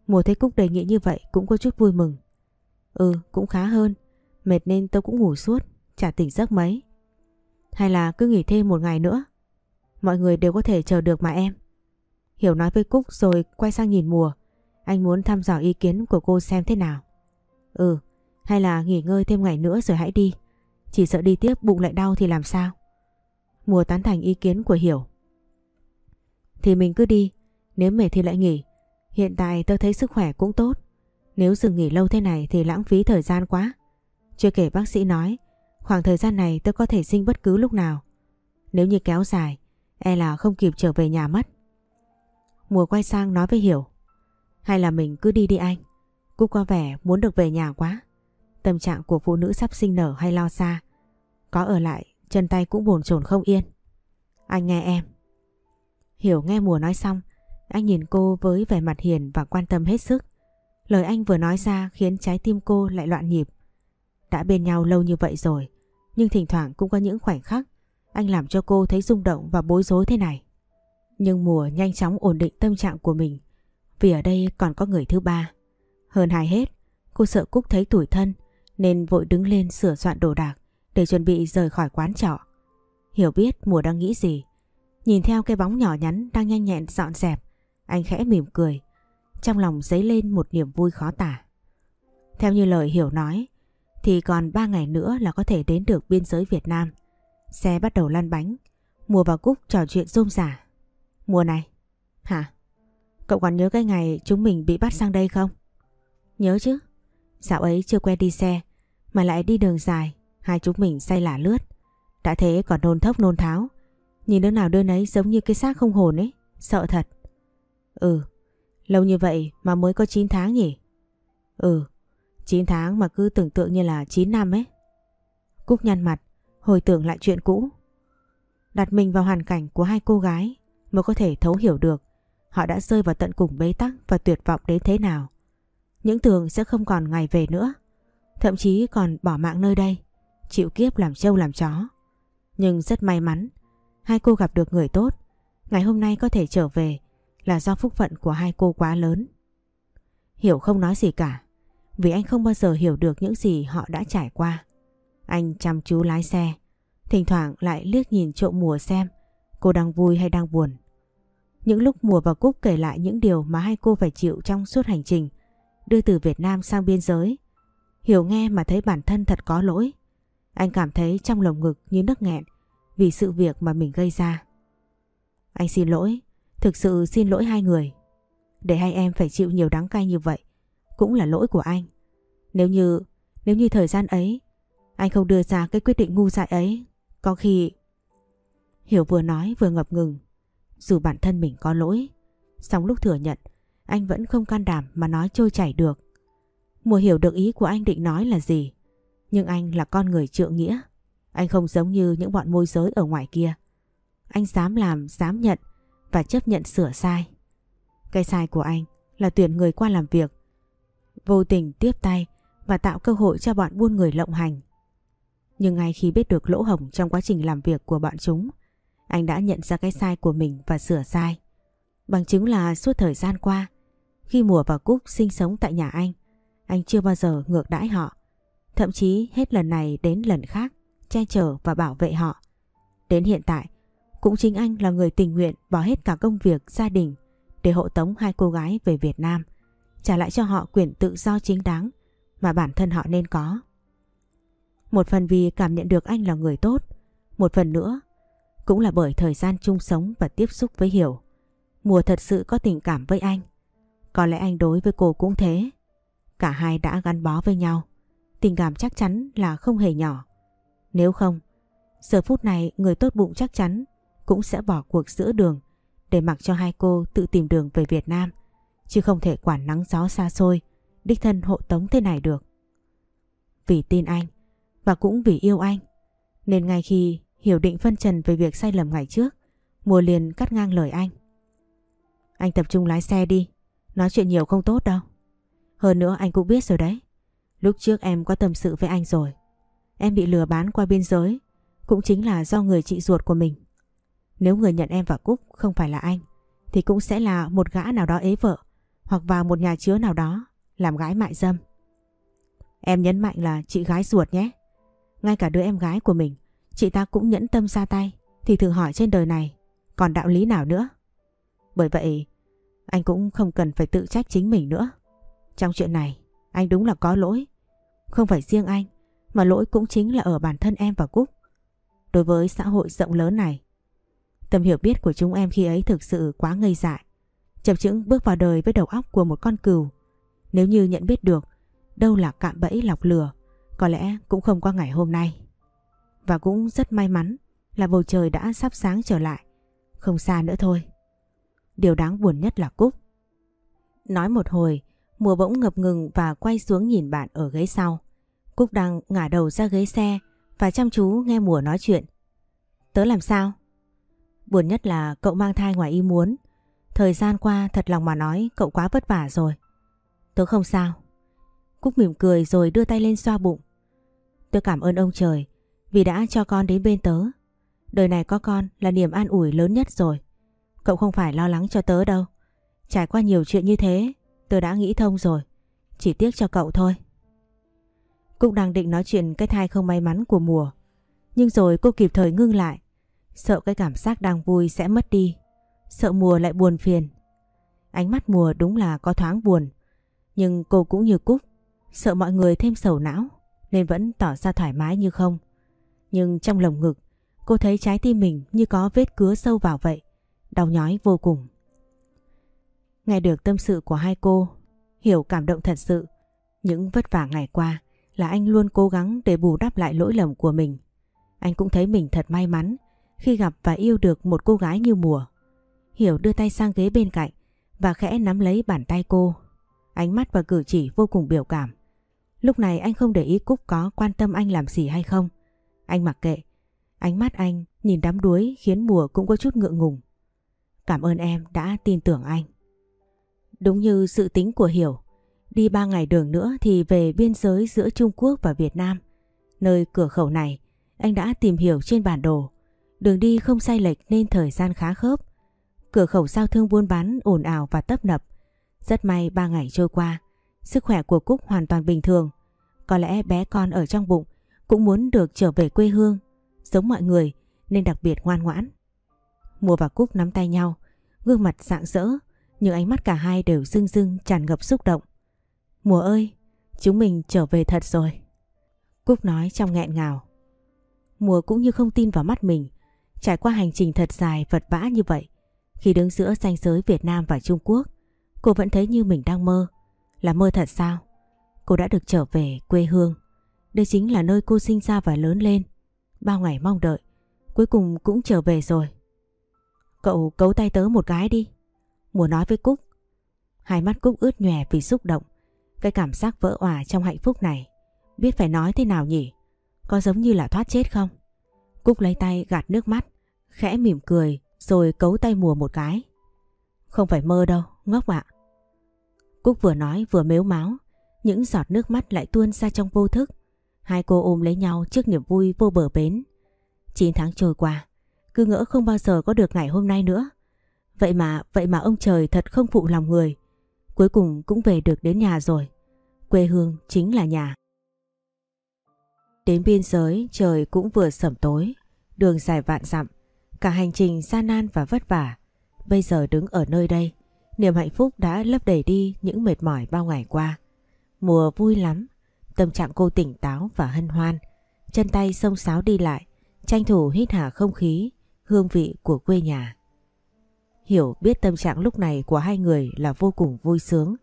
Mùa thấy Cúc đề nghị như vậy cũng có chút vui mừng. Ừ, cũng khá hơn. Mệt nên tôi cũng ngủ suốt, chả tỉnh giấc mấy. Hay là cứ nghỉ thêm một ngày nữa? Mọi người đều có thể chờ được mà em. Hiểu nói với Cúc rồi quay sang nhìn mùa. Anh muốn thăm dò ý kiến của cô xem thế nào. Ừ, hay là nghỉ ngơi thêm ngày nữa rồi hãy đi. Chỉ sợ đi tiếp bụng lại đau thì làm sao? Mùa tán thành ý kiến của Hiểu. Thì mình cứ đi, nếu mệt thì lại nghỉ. Hiện tại tôi thấy sức khỏe cũng tốt. Nếu dừng nghỉ lâu thế này thì lãng phí thời gian quá. Chưa kể bác sĩ nói, khoảng thời gian này tôi có thể sinh bất cứ lúc nào. Nếu như kéo dài, e là không kịp trở về nhà mất. Mùa quay sang nói với Hiểu. Hay là mình cứ đi đi anh. Cúc có vẻ muốn được về nhà quá. Tâm trạng của phụ nữ sắp sinh nở hay lo xa. Có ở lại, chân tay cũng bồn chồn không yên. Anh nghe em. Hiểu nghe mùa nói xong, anh nhìn cô với vẻ mặt hiền và quan tâm hết sức. Lời anh vừa nói ra khiến trái tim cô lại loạn nhịp. Đã bên nhau lâu như vậy rồi, nhưng thỉnh thoảng cũng có những khoảnh khắc anh làm cho cô thấy rung động và bối rối thế này. Nhưng mùa nhanh chóng ổn định tâm trạng của mình vì ở đây còn có người thứ ba. Hơn hai hết, cô sợ Cúc thấy tủi thân nên vội đứng lên sửa soạn đồ đạc để chuẩn bị rời khỏi quán trọ. Hiểu biết mùa đang nghĩ gì. Nhìn theo cái bóng nhỏ nhắn đang nhanh nhẹn dọn dẹp, anh khẽ mỉm cười. Trong lòng dấy lên một niềm vui khó tả. Theo như lời Hiểu nói, thì còn 3 ngày nữa là có thể đến được biên giới Việt Nam. Xe bắt đầu lăn bánh. Mùa và Cúc trò chuyện rôm rả. Mùa này. Hả? Cậu còn nhớ cái ngày chúng mình bị bắt sang đây không? Nhớ chứ. Dạo ấy chưa quen đi xe. Mà lại đi đường dài. Hai chúng mình say lả lướt. Đã thế còn nôn thốc nôn tháo. Nhìn đứa nào đứa nấy giống như cái xác không hồn ấy. Sợ thật. Ừ. Lâu như vậy mà mới có 9 tháng nhỉ? Ừ. 9 tháng mà cứ tưởng tượng như là 9 năm ấy. Cúc nhăn mặt. Hồi tưởng lại chuyện cũ. Đặt mình vào hoàn cảnh của hai cô gái mới có thể thấu hiểu được họ đã rơi vào tận cùng bế tắc và tuyệt vọng đến thế nào. Những tường sẽ không còn ngày về nữa, thậm chí còn bỏ mạng nơi đây, chịu kiếp làm trâu làm chó. Nhưng rất may mắn, hai cô gặp được người tốt, ngày hôm nay có thể trở về là do phúc phận của hai cô quá lớn. Hiểu không nói gì cả, vì anh không bao giờ hiểu được những gì họ đã trải qua. Anh chăm chú lái xe, thỉnh thoảng lại liếc nhìn trộm mùa xem cô đang vui hay đang buồn. Những lúc Mùa và Cúc kể lại những điều mà hai cô phải chịu trong suốt hành trình đưa từ Việt Nam sang biên giới. Hiểu nghe mà thấy bản thân thật có lỗi. Anh cảm thấy trong lồng ngực như nước nghẹn vì sự việc mà mình gây ra. Anh xin lỗi, thực sự xin lỗi hai người. Để hai em phải chịu nhiều đắng cay như vậy cũng là lỗi của anh. Nếu như, nếu như thời gian ấy anh không đưa ra cái quyết định ngu dại ấy, có khi... Hiểu vừa nói vừa ngập ngừng dù bản thân mình có lỗi, song lúc thừa nhận, anh vẫn không can đảm mà nói trôi chảy được. Mùa hiểu được ý của anh định nói là gì, nhưng anh là con người trượng nghĩa. Anh không giống như những bọn môi giới ở ngoài kia. Anh dám làm, dám nhận và chấp nhận sửa sai. Cái sai của anh là tuyển người qua làm việc, vô tình tiếp tay và tạo cơ hội cho bọn buôn người lộng hành. Nhưng ngay khi biết được lỗ hổng trong quá trình làm việc của bọn chúng, anh đã nhận ra cái sai của mình và sửa sai. Bằng chứng là suốt thời gian qua, khi Mùa và Cúc sinh sống tại nhà anh, anh chưa bao giờ ngược đãi họ. Thậm chí hết lần này đến lần khác, che chở và bảo vệ họ. Đến hiện tại, cũng chính anh là người tình nguyện bỏ hết cả công việc, gia đình để hộ tống hai cô gái về Việt Nam, trả lại cho họ quyền tự do chính đáng mà bản thân họ nên có. Một phần vì cảm nhận được anh là người tốt, một phần nữa cũng là bởi thời gian chung sống và tiếp xúc với Hiểu. Mùa thật sự có tình cảm với anh. Có lẽ anh đối với cô cũng thế. Cả hai đã gắn bó với nhau. Tình cảm chắc chắn là không hề nhỏ. Nếu không, giờ phút này người tốt bụng chắc chắn cũng sẽ bỏ cuộc giữa đường để mặc cho hai cô tự tìm đường về Việt Nam. Chứ không thể quản nắng gió xa xôi, đích thân hộ tống thế này được. Vì tin anh, và cũng vì yêu anh, nên ngay khi hiểu định phân trần về việc sai lầm ngày trước, Mùa liền cắt ngang lời anh. Anh tập trung lái xe đi, nói chuyện nhiều không tốt đâu. Hơn nữa anh cũng biết rồi đấy, lúc trước em có tâm sự với anh rồi. Em bị lừa bán qua biên giới, cũng chính là do người chị ruột của mình. Nếu người nhận em và Cúc không phải là anh, thì cũng sẽ là một gã nào đó ế vợ, hoặc vào một nhà chứa nào đó, làm gái mại dâm. Em nhấn mạnh là chị gái ruột nhé. Ngay cả đứa em gái của mình, chị ta cũng nhẫn tâm ra tay, thì thử hỏi trên đời này còn đạo lý nào nữa. Bởi vậy, anh cũng không cần phải tự trách chính mình nữa. Trong chuyện này, anh đúng là có lỗi. Không phải riêng anh, mà lỗi cũng chính là ở bản thân em và Cúc. Đối với xã hội rộng lớn này, tầm hiểu biết của chúng em khi ấy thực sự quá ngây dại. Chập chững bước vào đời với đầu óc của một con cừu. Nếu như nhận biết được đâu là cạm bẫy lọc lừa, có lẽ cũng không qua ngày hôm nay. Và cũng rất may mắn là bầu trời đã sắp sáng trở lại. Không xa nữa thôi. Điều đáng buồn nhất là Cúc. Nói một hồi, mùa bỗng ngập ngừng và quay xuống nhìn bạn ở ghế sau. Cúc đang ngả đầu ra ghế xe và chăm chú nghe mùa nói chuyện. Tớ làm sao? Buồn nhất là cậu mang thai ngoài ý muốn. Thời gian qua thật lòng mà nói cậu quá vất vả rồi. Tớ không sao. Cúc mỉm cười rồi đưa tay lên xoa bụng. Tớ cảm ơn ông trời vì đã cho con đến bên tớ. Đời này có con là niềm an ủi lớn nhất rồi. Cậu không phải lo lắng cho tớ đâu. Trải qua nhiều chuyện như thế, tớ đã nghĩ thông rồi. Chỉ tiếc cho cậu thôi. Cúc đang định nói chuyện cái thai không may mắn của mùa. Nhưng rồi cô kịp thời ngưng lại. Sợ cái cảm giác đang vui sẽ mất đi. Sợ mùa lại buồn phiền. Ánh mắt mùa đúng là có thoáng buồn. Nhưng cô cũng như Cúc. Sợ mọi người thêm sầu não. Nên vẫn tỏ ra thoải mái như không. Nhưng trong lồng ngực Cô thấy trái tim mình như có vết cứa sâu vào vậy. Đau nhói vô cùng. Nghe được tâm sự của hai cô, Hiểu cảm động thật sự. Những vất vả ngày qua là anh luôn cố gắng để bù đắp lại lỗi lầm của mình. Anh cũng thấy mình thật may mắn khi gặp và yêu được một cô gái như mùa. Hiểu đưa tay sang ghế bên cạnh và khẽ nắm lấy bàn tay cô. Ánh mắt và cử chỉ vô cùng biểu cảm. Lúc này anh không để ý Cúc có quan tâm anh làm gì hay không. Anh mặc kệ, Ánh mắt anh nhìn đám đuối khiến mùa cũng có chút ngượng ngùng. Cảm ơn em đã tin tưởng anh. Đúng như sự tính của Hiểu, đi ba ngày đường nữa thì về biên giới giữa Trung Quốc và Việt Nam. Nơi cửa khẩu này, anh đã tìm hiểu trên bản đồ. Đường đi không sai lệch nên thời gian khá khớp. Cửa khẩu giao thương buôn bán ồn ào và tấp nập. Rất may ba ngày trôi qua, sức khỏe của Cúc hoàn toàn bình thường. Có lẽ bé con ở trong bụng cũng muốn được trở về quê hương giống mọi người nên đặc biệt ngoan ngoãn. Mùa và Cúc nắm tay nhau, gương mặt rạng rỡ, nhưng ánh mắt cả hai đều rưng rưng tràn ngập xúc động. Mùa ơi, chúng mình trở về thật rồi. Cúc nói trong nghẹn ngào. Mùa cũng như không tin vào mắt mình, trải qua hành trình thật dài vật vã như vậy. Khi đứng giữa ranh giới Việt Nam và Trung Quốc, cô vẫn thấy như mình đang mơ. Là mơ thật sao? Cô đã được trở về quê hương. Đây chính là nơi cô sinh ra và lớn lên. Bao ngày mong đợi Cuối cùng cũng trở về rồi Cậu cấu tay tớ một cái đi Mùa nói với Cúc Hai mắt Cúc ướt nhòe vì xúc động cái cảm giác vỡ òa trong hạnh phúc này Biết phải nói thế nào nhỉ Có giống như là thoát chết không Cúc lấy tay gạt nước mắt Khẽ mỉm cười rồi cấu tay mùa một cái Không phải mơ đâu Ngốc ạ Cúc vừa nói vừa mếu máu Những giọt nước mắt lại tuôn ra trong vô thức Hai cô ôm lấy nhau trước niềm vui vô bờ bến. 9 tháng trôi qua, cứ ngỡ không bao giờ có được ngày hôm nay nữa. Vậy mà, vậy mà ông trời thật không phụ lòng người. Cuối cùng cũng về được đến nhà rồi. Quê hương chính là nhà. Đến biên giới trời cũng vừa sẩm tối, đường dài vạn dặm, cả hành trình gian nan và vất vả. Bây giờ đứng ở nơi đây, niềm hạnh phúc đã lấp đầy đi những mệt mỏi bao ngày qua. Mùa vui lắm, tâm trạng cô tỉnh táo và hân hoan, chân tay sông sáo đi lại, tranh thủ hít hà không khí, hương vị của quê nhà. Hiểu biết tâm trạng lúc này của hai người là vô cùng vui sướng,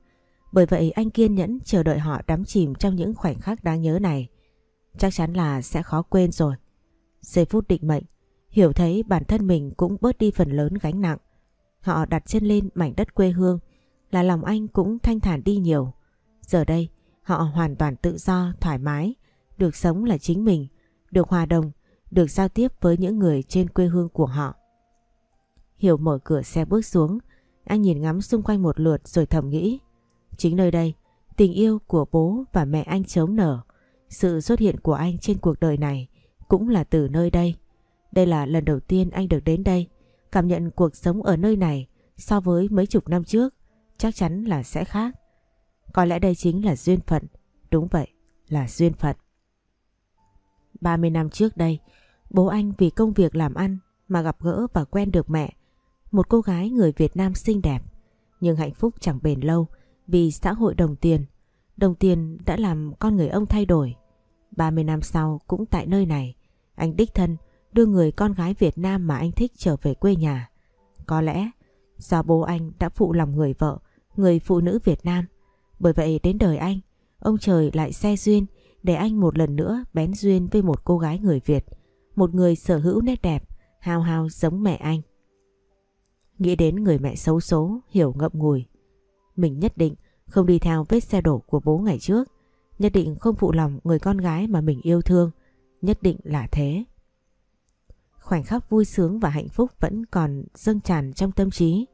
bởi vậy anh kiên nhẫn chờ đợi họ đắm chìm trong những khoảnh khắc đáng nhớ này. Chắc chắn là sẽ khó quên rồi. Giây phút định mệnh, hiểu thấy bản thân mình cũng bớt đi phần lớn gánh nặng. Họ đặt chân lên mảnh đất quê hương là lòng anh cũng thanh thản đi nhiều. Giờ đây, họ hoàn toàn tự do, thoải mái, được sống là chính mình, được hòa đồng, được giao tiếp với những người trên quê hương của họ. Hiểu mở cửa xe bước xuống, anh nhìn ngắm xung quanh một lượt rồi thầm nghĩ. Chính nơi đây, tình yêu của bố và mẹ anh chớm nở. Sự xuất hiện của anh trên cuộc đời này cũng là từ nơi đây. Đây là lần đầu tiên anh được đến đây, cảm nhận cuộc sống ở nơi này so với mấy chục năm trước chắc chắn là sẽ khác. Có lẽ đây chính là duyên phận, đúng vậy, là duyên phận. 30 năm trước đây, bố anh vì công việc làm ăn mà gặp gỡ và quen được mẹ, một cô gái người Việt Nam xinh đẹp. Nhưng hạnh phúc chẳng bền lâu vì xã hội đồng tiền. Đồng tiền đã làm con người ông thay đổi. 30 năm sau cũng tại nơi này, anh đích thân đưa người con gái Việt Nam mà anh thích trở về quê nhà. Có lẽ do bố anh đã phụ lòng người vợ, người phụ nữ Việt Nam. Bởi vậy đến đời anh, ông trời lại xe duyên để anh một lần nữa bén duyên với một cô gái người Việt, một người sở hữu nét đẹp, hào hào giống mẹ anh. Nghĩ đến người mẹ xấu số, hiểu ngậm ngùi. Mình nhất định không đi theo vết xe đổ của bố ngày trước, nhất định không phụ lòng người con gái mà mình yêu thương, nhất định là thế. Khoảnh khắc vui sướng và hạnh phúc vẫn còn dâng tràn trong tâm trí.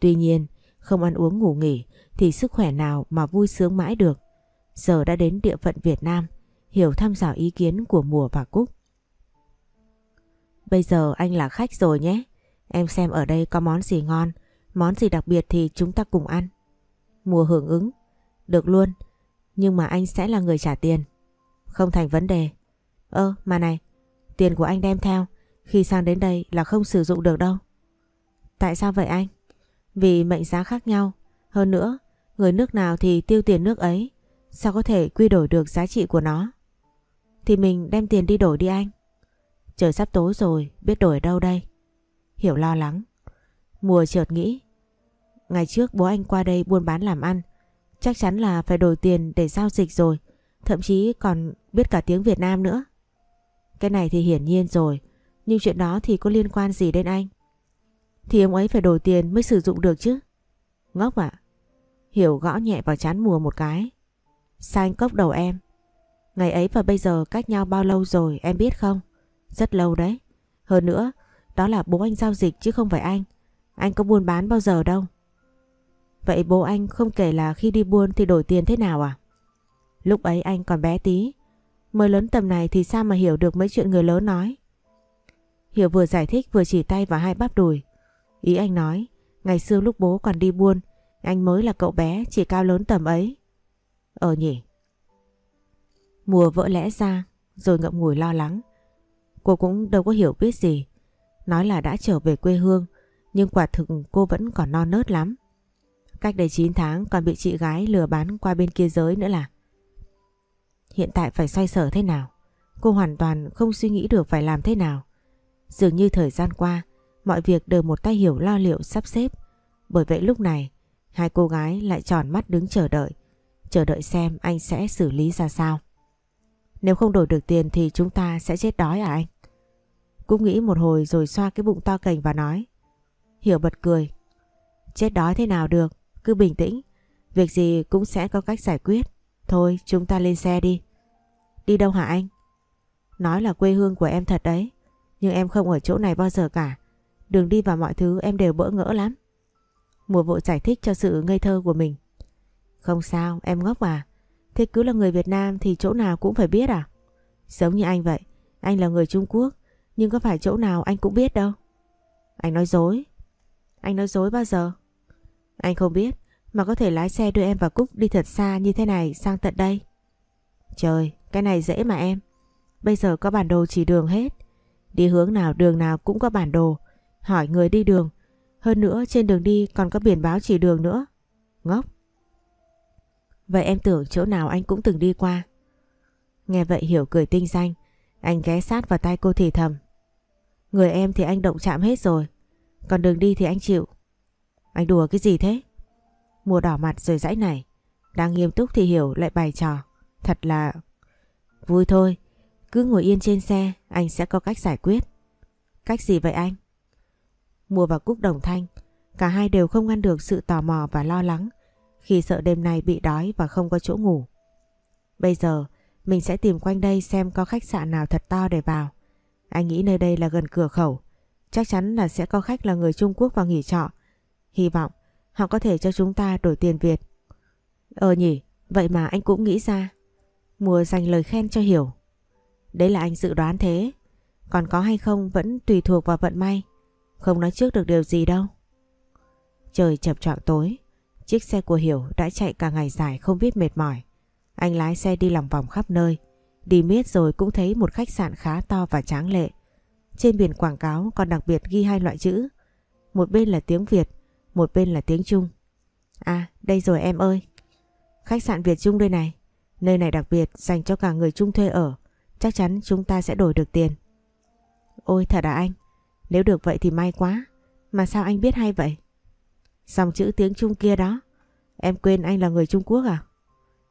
Tuy nhiên, không ăn uống ngủ nghỉ thì sức khỏe nào mà vui sướng mãi được. Giờ đã đến địa phận Việt Nam, Hiểu thăm dò ý kiến của Mùa và Cúc. Bây giờ anh là khách rồi nhé. Em xem ở đây có món gì ngon, món gì đặc biệt thì chúng ta cùng ăn. Mùa hưởng ứng. Được luôn, nhưng mà anh sẽ là người trả tiền. Không thành vấn đề. Ơ, mà này, tiền của anh đem theo, khi sang đến đây là không sử dụng được đâu. Tại sao vậy anh? Vì mệnh giá khác nhau. Hơn nữa, người nước nào thì tiêu tiền nước ấy. Sao có thể quy đổi được giá trị của nó? Thì mình đem tiền đi đổi đi anh. Trời sắp tối rồi, biết đổi ở đâu đây? Hiểu lo lắng. Mùa chợt nghĩ. Ngày trước bố anh qua đây buôn bán làm ăn. Chắc chắn là phải đổi tiền để giao dịch rồi. Thậm chí còn biết cả tiếng Việt Nam nữa. Cái này thì hiển nhiên rồi. Nhưng chuyện đó thì có liên quan gì đến anh? Thì ông ấy phải đổi tiền mới sử dụng được chứ. Ngốc ạ. Hiểu gõ nhẹ vào chán mùa một cái. Sao anh cốc đầu em? Ngày ấy và bây giờ cách nhau bao lâu rồi em biết không? Rất lâu đấy. Hơn nữa, đó là bố anh giao dịch chứ không phải anh. Anh có buôn bán bao giờ đâu. Vậy bố anh không kể là khi đi buôn thì đổi tiền thế nào à? Lúc ấy anh còn bé tí. Mới lớn tầm này thì sao mà hiểu được mấy chuyện người lớn nói. Hiểu vừa giải thích vừa chỉ tay vào hai bắp đùi. Ý anh nói, ngày xưa lúc bố còn đi buôn, anh mới là cậu bé chỉ cao lớn tầm ấy. Ờ nhỉ. Mùa vỡ lẽ ra, rồi ngậm ngùi lo lắng. Cô cũng đâu có hiểu biết gì. Nói là đã trở về quê hương, nhưng quả thực cô vẫn còn non nớt lắm. Cách đây 9 tháng còn bị chị gái lừa bán qua bên kia giới nữa là. Hiện tại phải xoay sở thế nào? Cô hoàn toàn không suy nghĩ được phải làm thế nào. Dường như thời gian qua, mọi việc đều một tay hiểu lo liệu sắp xếp. Bởi vậy lúc này, hai cô gái lại tròn mắt đứng chờ đợi. Chờ đợi xem anh sẽ xử lý ra sao. Nếu không đổi được tiền thì chúng ta sẽ chết đói à anh? Cũng nghĩ một hồi rồi xoa cái bụng to cành và nói. Hiểu bật cười. Chết đói thế nào được, cứ bình tĩnh. Việc gì cũng sẽ có cách giải quyết. Thôi chúng ta lên xe đi. Đi đâu hả anh? Nói là quê hương của em thật đấy. Nhưng em không ở chỗ này bao giờ cả. Đường đi và mọi thứ em đều bỡ ngỡ lắm. Mùa vội giải thích cho sự ngây thơ của mình. Không sao, em ngốc à. Thế cứ là người Việt Nam thì chỗ nào cũng phải biết à? Giống như anh vậy. Anh là người Trung Quốc. Nhưng có phải chỗ nào anh cũng biết đâu. Anh nói dối. Anh nói dối bao giờ? Anh không biết mà có thể lái xe đưa em và Cúc đi thật xa như thế này sang tận đây. Trời, cái này dễ mà em. Bây giờ có bản đồ chỉ đường hết. Đi hướng nào đường nào cũng có bản đồ. Hỏi người đi đường. Hơn nữa trên đường đi còn có biển báo chỉ đường nữa. Ngốc. Vậy em tưởng chỗ nào anh cũng từng đi qua. Nghe vậy Hiểu cười tinh danh. Anh ghé sát vào tay cô thì thầm. Người em thì anh động chạm hết rồi. Còn đường đi thì anh chịu. Anh đùa cái gì thế? Mùa đỏ mặt rồi dãy này. Đang nghiêm túc thì Hiểu lại bài trò. Thật là... Vui thôi. Cứ ngồi yên trên xe, anh sẽ có cách giải quyết. Cách gì vậy anh? Mùa và Cúc đồng thanh. Cả hai đều không ngăn được sự tò mò và lo lắng khi sợ đêm nay bị đói và không có chỗ ngủ. Bây giờ, mình sẽ tìm quanh đây xem có khách sạn nào thật to để vào. Anh nghĩ nơi đây là gần cửa khẩu. Chắc chắn là sẽ có khách là người Trung Quốc vào nghỉ trọ. Hy vọng họ có thể cho chúng ta đổi tiền Việt. Ờ nhỉ, vậy mà anh cũng nghĩ ra. Mùa dành lời khen cho Hiểu. Đấy là anh dự đoán thế. Còn có hay không vẫn tùy thuộc vào vận may. Không nói trước được điều gì đâu. Trời chập choạng tối. Chiếc xe của Hiểu đã chạy cả ngày dài không biết mệt mỏi. Anh lái xe đi lòng vòng khắp nơi. Đi miết rồi cũng thấy một khách sạn khá to và tráng lệ. Trên biển quảng cáo còn đặc biệt ghi hai loại chữ. Một bên là tiếng Việt, một bên là tiếng Trung. À, đây rồi em ơi. Khách sạn Việt Trung đây này. Nơi này đặc biệt dành cho cả người Trung thuê ở. Chắc chắn chúng ta sẽ đổi được tiền. Ôi thật à anh. Nếu được vậy thì may quá. Mà sao anh biết hay vậy? Dòng chữ tiếng Trung kia đó. Em quên anh là người Trung Quốc à?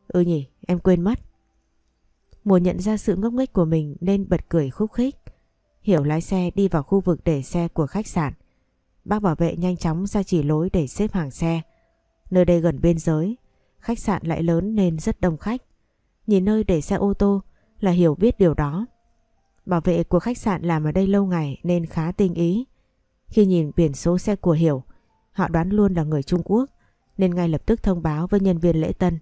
Ừ nhỉ, em quên mất. Mùa nhận ra sự ngốc nghếch của mình nên bật cười khúc khích. Hiểu lái xe đi vào khu vực để xe của khách sạn. Bác bảo vệ nhanh chóng ra chỉ lối để xếp hàng xe. Nơi đây gần biên giới, khách sạn lại lớn nên rất đông khách. Nhìn nơi để xe ô tô là Hiểu biết điều đó. Bảo vệ của khách sạn làm ở đây lâu ngày nên khá tinh ý. Khi nhìn biển số xe của Hiểu, họ đoán luôn là người Trung Quốc nên ngay lập tức thông báo với nhân viên lễ tân.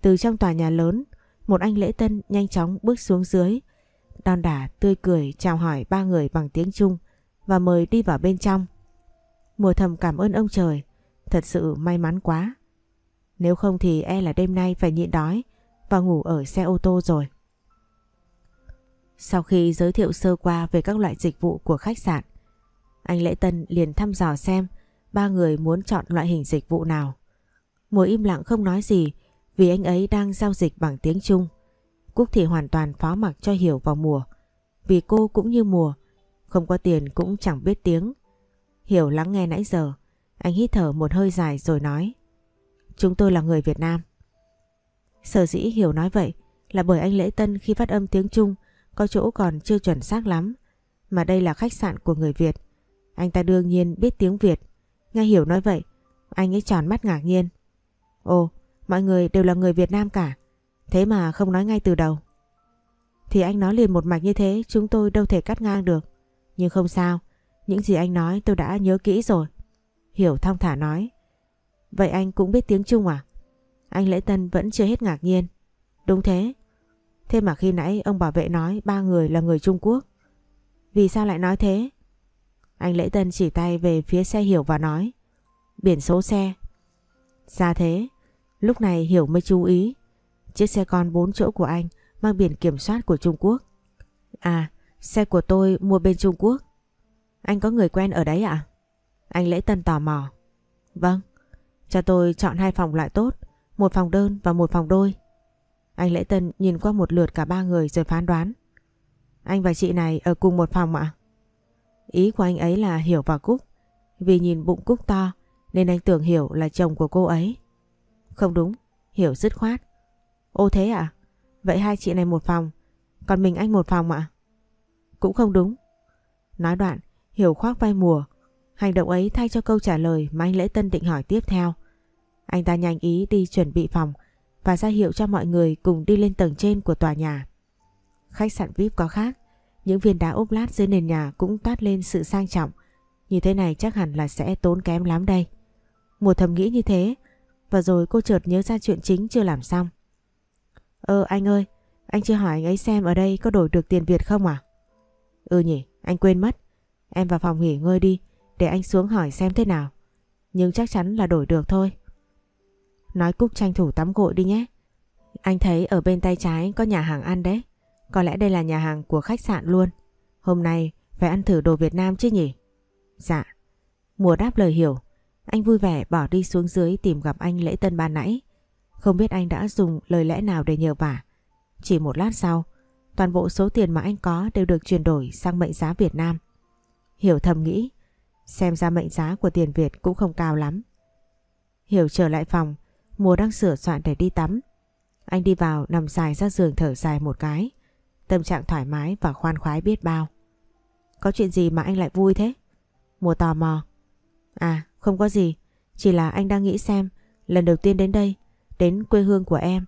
Từ trong tòa nhà lớn, một anh lễ tân nhanh chóng bước xuống dưới, đòn đả tươi cười chào hỏi ba người bằng tiếng Trung và mời đi vào bên trong. Mùa thầm cảm ơn ông trời, thật sự may mắn quá. Nếu không thì e là đêm nay phải nhịn đói và ngủ ở xe ô tô rồi. Sau khi giới thiệu sơ qua về các loại dịch vụ của khách sạn, anh Lễ Tân liền thăm dò xem ba người muốn chọn loại hình dịch vụ nào. Mùa im lặng không nói gì vì anh ấy đang giao dịch bằng tiếng Trung. Cúc thì hoàn toàn phó mặc cho Hiểu vào mùa. Vì cô cũng như mùa, không có tiền cũng chẳng biết tiếng. Hiểu lắng nghe nãy giờ, anh hít thở một hơi dài rồi nói. Chúng tôi là người Việt Nam. Sở dĩ Hiểu nói vậy là bởi anh Lễ Tân khi phát âm tiếng Trung có chỗ còn chưa chuẩn xác lắm. Mà đây là khách sạn của người Việt. Anh ta đương nhiên biết tiếng Việt. Nghe Hiểu nói vậy, anh ấy tròn mắt ngạc nhiên. Ồ, mọi người đều là người Việt Nam cả. Thế mà không nói ngay từ đầu. Thì anh nói liền một mạch như thế chúng tôi đâu thể cắt ngang được. Nhưng không sao, những gì anh nói tôi đã nhớ kỹ rồi. Hiểu thong thả nói. Vậy anh cũng biết tiếng Trung à? Anh Lễ Tân vẫn chưa hết ngạc nhiên. Đúng thế. Thế mà khi nãy ông bảo vệ nói ba người là người Trung Quốc. Vì sao lại nói thế? Anh Lễ Tân chỉ tay về phía xe Hiểu và nói. Biển số xe. Ra thế. Lúc này Hiểu mới chú ý. Chiếc xe con 4 chỗ của anh mang biển kiểm soát của Trung Quốc. À, xe của tôi mua bên Trung Quốc. Anh có người quen ở đấy ạ? Anh Lễ Tân tò mò. Vâng, cho tôi chọn hai phòng loại tốt, một phòng đơn và một phòng đôi. Anh Lễ Tân nhìn qua một lượt cả ba người rồi phán đoán. Anh và chị này ở cùng một phòng ạ? Ý của anh ấy là Hiểu và Cúc. Vì nhìn bụng Cúc to nên anh tưởng Hiểu là chồng của cô ấy. Không đúng, Hiểu dứt khoát. Ô thế à? Vậy hai chị này một phòng, còn mình anh một phòng ạ? Cũng không đúng. Nói đoạn, Hiểu khoác vai mùa. Hành động ấy thay cho câu trả lời mà anh Lễ Tân định hỏi tiếp theo. Anh ta nhanh ý đi chuẩn bị phòng và ra hiệu cho mọi người cùng đi lên tầng trên của tòa nhà. Khách sạn VIP có khác, những viên đá ốp lát dưới nền nhà cũng toát lên sự sang trọng. Như thế này chắc hẳn là sẽ tốn kém lắm đây. Mùa thầm nghĩ như thế, và rồi cô chợt nhớ ra chuyện chính chưa làm xong. Ơ anh ơi, anh chưa hỏi anh ấy xem ở đây có đổi được tiền Việt không à? Ừ nhỉ, Anh quên mất. Em vào phòng nghỉ ngơi đi để anh xuống hỏi xem thế nào. Nhưng chắc chắn là đổi được thôi. Nói Cúc tranh thủ tắm gội đi nhé. Anh thấy ở bên tay trái có nhà hàng ăn đấy. Có lẽ đây là nhà hàng của khách sạn luôn. Hôm nay phải ăn thử đồ Việt Nam chứ nhỉ? Dạ. Mùa đáp lời hiểu. Anh vui vẻ bỏ đi xuống dưới tìm gặp anh lễ tân ban nãy. Không biết anh đã dùng lời lẽ nào để nhờ vả. Chỉ một lát sau, toàn bộ số tiền mà anh có đều được chuyển đổi sang mệnh giá Việt Nam. Hiểu thầm nghĩ, xem ra mệnh giá của tiền Việt cũng không cao lắm. Hiểu trở lại phòng, mùa đang sửa soạn để đi tắm. Anh đi vào nằm dài ra giường thở dài một cái. Tâm trạng thoải mái và khoan khoái biết bao. Có chuyện gì mà anh lại vui thế? Mùa tò mò. À không có gì. Chỉ là anh đang nghĩ xem lần đầu tiên đến đây, đến quê hương của em.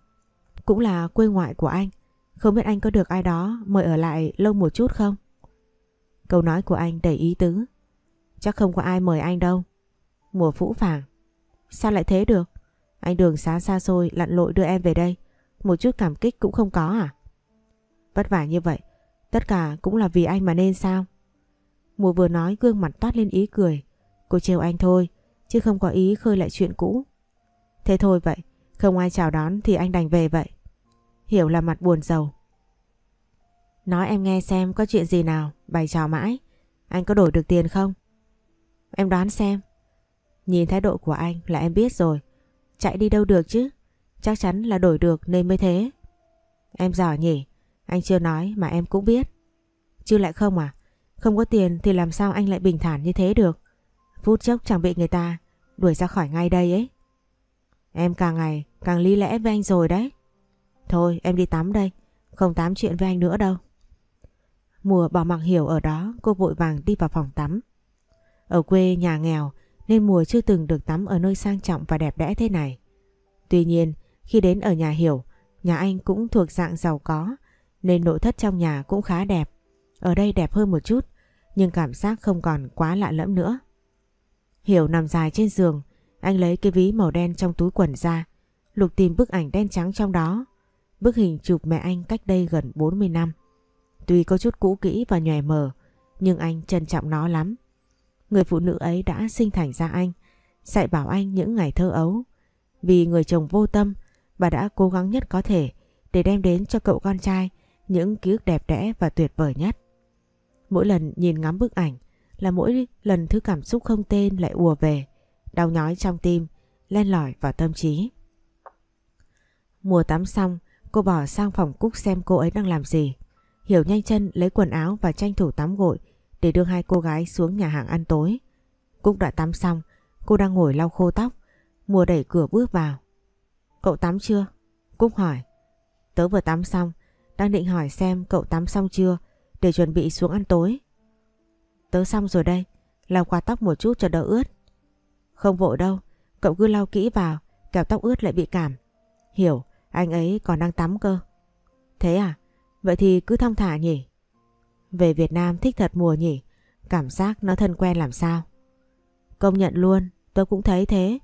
Cũng là quê ngoại của anh. Không biết anh có được ai đó mời ở lại lâu một chút không? Câu nói của anh đầy ý tứ. Chắc không có ai mời anh đâu. Mùa phũ phàng. Sao lại thế được? Anh đường xá xa xôi lặn lội đưa em về đây. Một chút cảm kích cũng không có à? Vất vả như vậy, tất cả cũng là vì anh mà nên sao? Mùa vừa nói gương mặt toát lên ý cười. Cô trêu anh thôi, chứ không có ý khơi lại chuyện cũ. Thế thôi vậy, không ai chào đón thì anh đành về vậy. Hiểu là mặt buồn giàu. Nói em nghe xem có chuyện gì nào, bày trò mãi. Anh có đổi được tiền không? Em đoán xem. Nhìn thái độ của anh là em biết rồi. Chạy đi đâu được chứ? Chắc chắn là đổi được nên mới thế. Em giỏi nhỉ? Anh chưa nói mà em cũng biết. Chứ lại không à? Không có tiền thì làm sao anh lại bình thản như thế được? Phút chốc chẳng bị người ta đuổi ra khỏi ngay đây ấy. Em càng ngày càng lý lẽ với anh rồi đấy. Thôi em đi tắm đây, không tám chuyện với anh nữa đâu. Mùa bỏ mặc hiểu ở đó cô vội vàng đi vào phòng tắm. Ở quê nhà nghèo nên mùa chưa từng được tắm ở nơi sang trọng và đẹp đẽ thế này. Tuy nhiên khi đến ở nhà hiểu, nhà anh cũng thuộc dạng giàu có nên nội thất trong nhà cũng khá đẹp. Ở đây đẹp hơn một chút nhưng cảm giác không còn quá lạ lẫm nữa. Hiểu nằm dài trên giường, anh lấy cái ví màu đen trong túi quần ra, lục tìm bức ảnh đen trắng trong đó. Bức hình chụp mẹ anh cách đây gần 40 năm. Tuy có chút cũ kỹ và nhòe mờ, nhưng anh trân trọng nó lắm. Người phụ nữ ấy đã sinh thành ra anh, dạy bảo anh những ngày thơ ấu. Vì người chồng vô tâm, bà đã cố gắng nhất có thể để đem đến cho cậu con trai những ký ức đẹp đẽ và tuyệt vời nhất. Mỗi lần nhìn ngắm bức ảnh là mỗi lần thứ cảm xúc không tên lại ùa về, đau nhói trong tim, len lỏi vào tâm trí. Mùa tắm xong, cô bỏ sang phòng Cúc xem cô ấy đang làm gì. Hiểu nhanh chân lấy quần áo và tranh thủ tắm gội để đưa hai cô gái xuống nhà hàng ăn tối. Cúc đã tắm xong, cô đang ngồi lau khô tóc. Mùa đẩy cửa bước vào. Cậu tắm chưa? Cúc hỏi. Tớ vừa tắm xong, đang định hỏi xem cậu tắm xong chưa để chuẩn bị xuống ăn tối. Tớ xong rồi đây, lau qua tóc một chút cho đỡ ướt. Không vội đâu, cậu cứ lau kỹ vào, kẻo tóc ướt lại bị cảm. Hiểu, anh ấy còn đang tắm cơ. Thế à? Vậy thì cứ thong thả nhỉ? Về Việt Nam thích thật mùa nhỉ? Cảm giác nó thân quen làm sao? Công nhận luôn, tôi cũng thấy thế.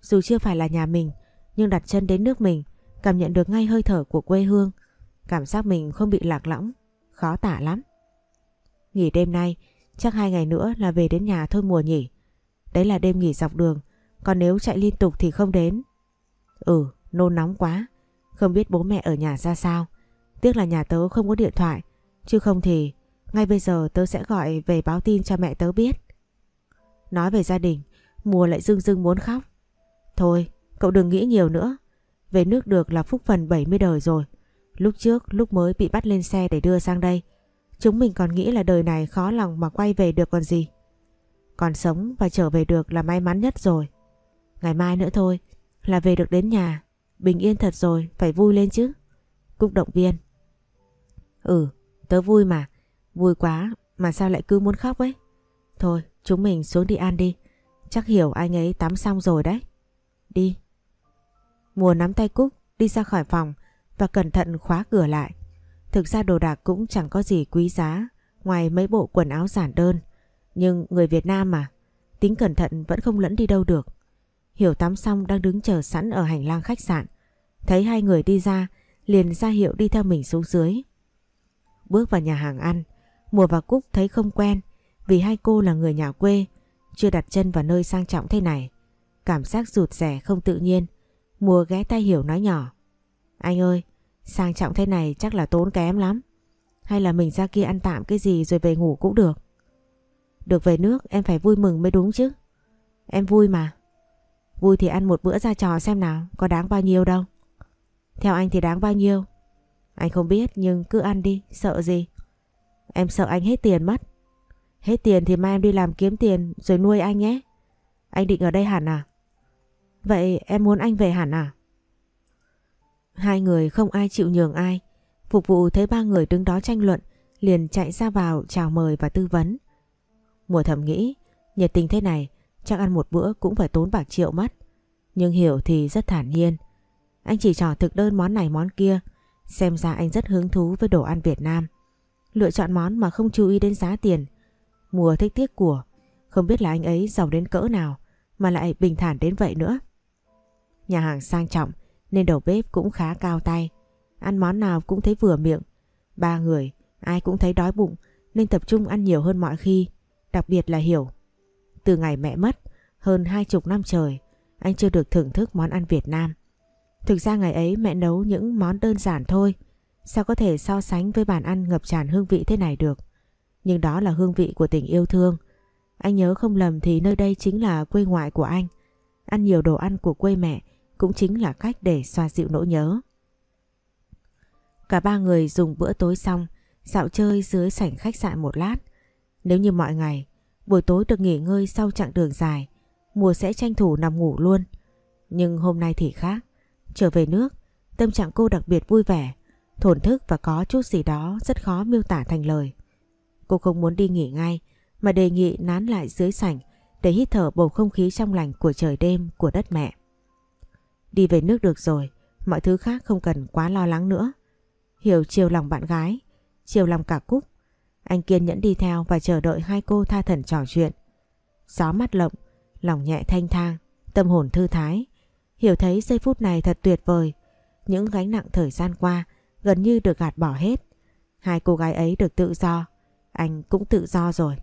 Dù chưa phải là nhà mình, nhưng đặt chân đến nước mình, cảm nhận được ngay hơi thở của quê hương. Cảm giác mình không bị lạc lõng, khó tả lắm. Nghỉ đêm nay, chắc hai ngày nữa là về đến nhà thôi mùa nhỉ. Đấy là đêm nghỉ dọc đường, còn nếu chạy liên tục thì không đến. Ừ, nôn nóng quá, không biết bố mẹ ở nhà ra sao. Tiếc là nhà tớ không có điện thoại, chứ không thì ngay bây giờ tớ sẽ gọi về báo tin cho mẹ tớ biết. Nói về gia đình, mùa lại dưng dưng muốn khóc. Thôi, cậu đừng nghĩ nhiều nữa. Về nước được là phúc phần 70 đời rồi. Lúc trước, lúc mới bị bắt lên xe để đưa sang đây, chúng mình còn nghĩ là đời này khó lòng mà quay về được còn gì. Còn sống và trở về được là may mắn nhất rồi. Ngày mai nữa thôi, là về được đến nhà. Bình yên thật rồi, phải vui lên chứ. Cúc động viên. Ừ, tớ vui mà. Vui quá, mà sao lại cứ muốn khóc ấy? Thôi, chúng mình xuống đi ăn đi. Chắc hiểu anh ấy tắm xong rồi đấy. Đi. Mùa nắm tay Cúc đi ra khỏi phòng và cẩn thận khóa cửa lại. Thực ra đồ đạc cũng chẳng có gì quý giá ngoài mấy bộ quần áo giản đơn. Nhưng người Việt Nam mà, tính cẩn thận vẫn không lẫn đi đâu được. Hiểu tắm xong đang đứng chờ sẵn ở hành lang khách sạn. Thấy hai người đi ra, liền ra hiệu đi theo mình xuống dưới. Bước vào nhà hàng ăn, Mùa và Cúc thấy không quen vì hai cô là người nhà quê, chưa đặt chân vào nơi sang trọng thế này. Cảm giác rụt rẻ không tự nhiên. Mùa ghé tay Hiểu nói nhỏ. Anh ơi, sang trọng thế này chắc là tốn kém lắm. Hay là mình ra kia ăn tạm cái gì rồi về ngủ cũng được. Được về nước em phải vui mừng mới đúng chứ. Em vui mà. Vui thì ăn một bữa ra trò xem nào, có đáng bao nhiêu đâu. Theo anh thì đáng bao nhiêu? Anh không biết nhưng cứ ăn đi, sợ gì? Em sợ anh hết tiền mất. Hết tiền thì mai em đi làm kiếm tiền rồi nuôi anh nhé. Anh định ở đây hẳn à? Vậy em muốn anh về hẳn à? Hai người không ai chịu nhường ai. Phục vụ thấy ba người đứng đó tranh luận, liền chạy ra vào chào mời và tư vấn. Mùa thầm nghĩ, nhiệt tình thế này, chắc ăn một bữa cũng phải tốn bạc triệu mất. Nhưng Hiểu thì rất thản nhiên. Anh chỉ trò thực đơn món này món kia, xem ra anh rất hứng thú với đồ ăn Việt Nam. Lựa chọn món mà không chú ý đến giá tiền. Mùa thích tiếc của, không biết là anh ấy giàu đến cỡ nào mà lại bình thản đến vậy nữa. Nhà hàng sang trọng nên đầu bếp cũng khá cao tay. Ăn món nào cũng thấy vừa miệng. Ba người, ai cũng thấy đói bụng nên tập trung ăn nhiều hơn mọi khi, đặc biệt là Hiểu. Từ ngày mẹ mất, hơn hai chục năm trời, anh chưa được thưởng thức món ăn Việt Nam. Thực ra ngày ấy mẹ nấu những món đơn giản thôi, sao có thể so sánh với bàn ăn ngập tràn hương vị thế này được. Nhưng đó là hương vị của tình yêu thương. Anh nhớ không lầm thì nơi đây chính là quê ngoại của anh. Ăn nhiều đồ ăn của quê mẹ cũng chính là cách để xoa dịu nỗi nhớ. Cả ba người dùng bữa tối xong, dạo chơi dưới sảnh khách sạn một lát. Nếu như mọi ngày, buổi tối được nghỉ ngơi sau chặng đường dài, mùa sẽ tranh thủ nằm ngủ luôn. Nhưng hôm nay thì khác. Trở về nước, tâm trạng cô đặc biệt vui vẻ, thổn thức và có chút gì đó rất khó miêu tả thành lời. Cô không muốn đi nghỉ ngay, mà đề nghị nán lại dưới sảnh để hít thở bầu không khí trong lành của trời đêm của đất mẹ. Đi về nước được rồi, mọi thứ khác không cần quá lo lắng nữa. Hiểu chiều lòng bạn gái, chiều lòng cả Cúc. Anh kiên nhẫn đi theo và chờ đợi hai cô tha thần trò chuyện. Gió mắt lộng, lòng nhẹ thanh thang, tâm hồn thư thái. Hiểu thấy giây phút này thật tuyệt vời. Những gánh nặng thời gian qua gần như được gạt bỏ hết. Hai cô gái ấy được tự do, anh cũng tự do rồi.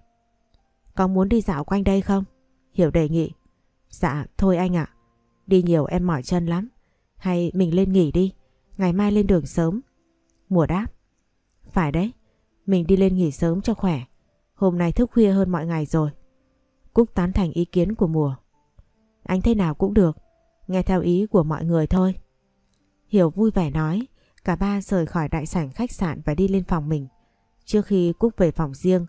Có muốn đi dạo quanh đây không? Hiểu đề nghị. Dạ, thôi anh ạ. Đi nhiều em mỏi chân lắm. Hay mình lên nghỉ đi, ngày mai lên đường sớm. Mùa đáp. Phải đấy, mình đi lên nghỉ sớm cho khỏe. Hôm nay thức khuya hơn mọi ngày rồi. Cúc tán thành ý kiến của mùa. Anh thế nào cũng được, nghe theo ý của mọi người thôi. Hiểu vui vẻ nói, cả ba rời khỏi đại sảnh khách sạn và đi lên phòng mình. Trước khi Cúc về phòng riêng,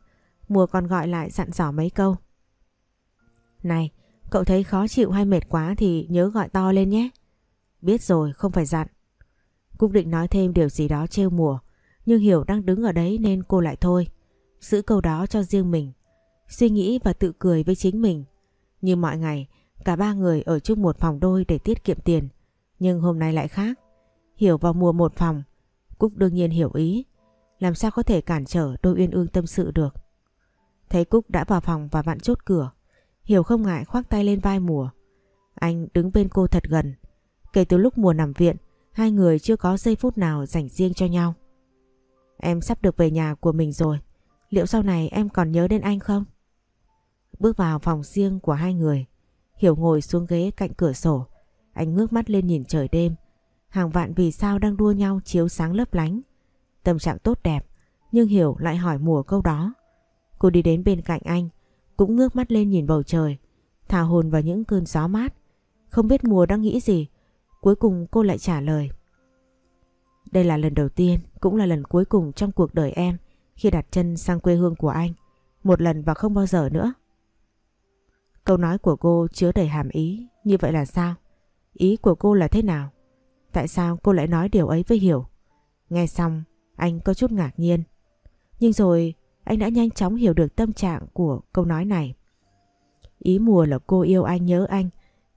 Mùa còn gọi lại dặn dò mấy câu. Này, cậu thấy khó chịu hay mệt quá thì nhớ gọi to lên nhé. Biết rồi, không phải dặn. Cúc định nói thêm điều gì đó trêu mùa, nhưng Hiểu đang đứng ở đấy nên cô lại thôi. Giữ câu đó cho riêng mình. Suy nghĩ và tự cười với chính mình. Như mọi ngày, cả ba người ở chung một phòng đôi để tiết kiệm tiền. Nhưng hôm nay lại khác. Hiểu vào mùa một phòng. Cúc đương nhiên hiểu ý. Làm sao có thể cản trở đôi uyên ương tâm sự được. Thấy Cúc đã vào phòng và vặn chốt cửa. Hiểu không ngại khoác tay lên vai mùa. Anh đứng bên cô thật gần. Kể từ lúc mùa nằm viện, hai người chưa có giây phút nào dành riêng cho nhau. Em sắp được về nhà của mình rồi. Liệu sau này em còn nhớ đến anh không? Bước vào phòng riêng của hai người. Hiểu ngồi xuống ghế cạnh cửa sổ. Anh ngước mắt lên nhìn trời đêm. Hàng vạn vì sao đang đua nhau chiếu sáng lấp lánh. Tâm trạng tốt đẹp. Nhưng Hiểu lại hỏi mùa câu đó. Cô đi đến bên cạnh anh, cũng ngước mắt lên nhìn bầu trời, thả hồn vào những cơn gió mát. Không biết mùa đang nghĩ gì, cuối cùng cô lại trả lời. Đây là lần đầu tiên, cũng là lần cuối cùng trong cuộc đời em khi đặt chân sang quê hương của anh. Một lần và không bao giờ nữa. Câu nói của cô chứa đầy hàm ý, như vậy là sao? Ý của cô là thế nào? Tại sao cô lại nói điều ấy với Hiểu? Nghe xong, anh có chút ngạc nhiên. Nhưng rồi anh đã nhanh chóng hiểu được tâm trạng của câu nói này. Ý mùa là cô yêu anh nhớ anh,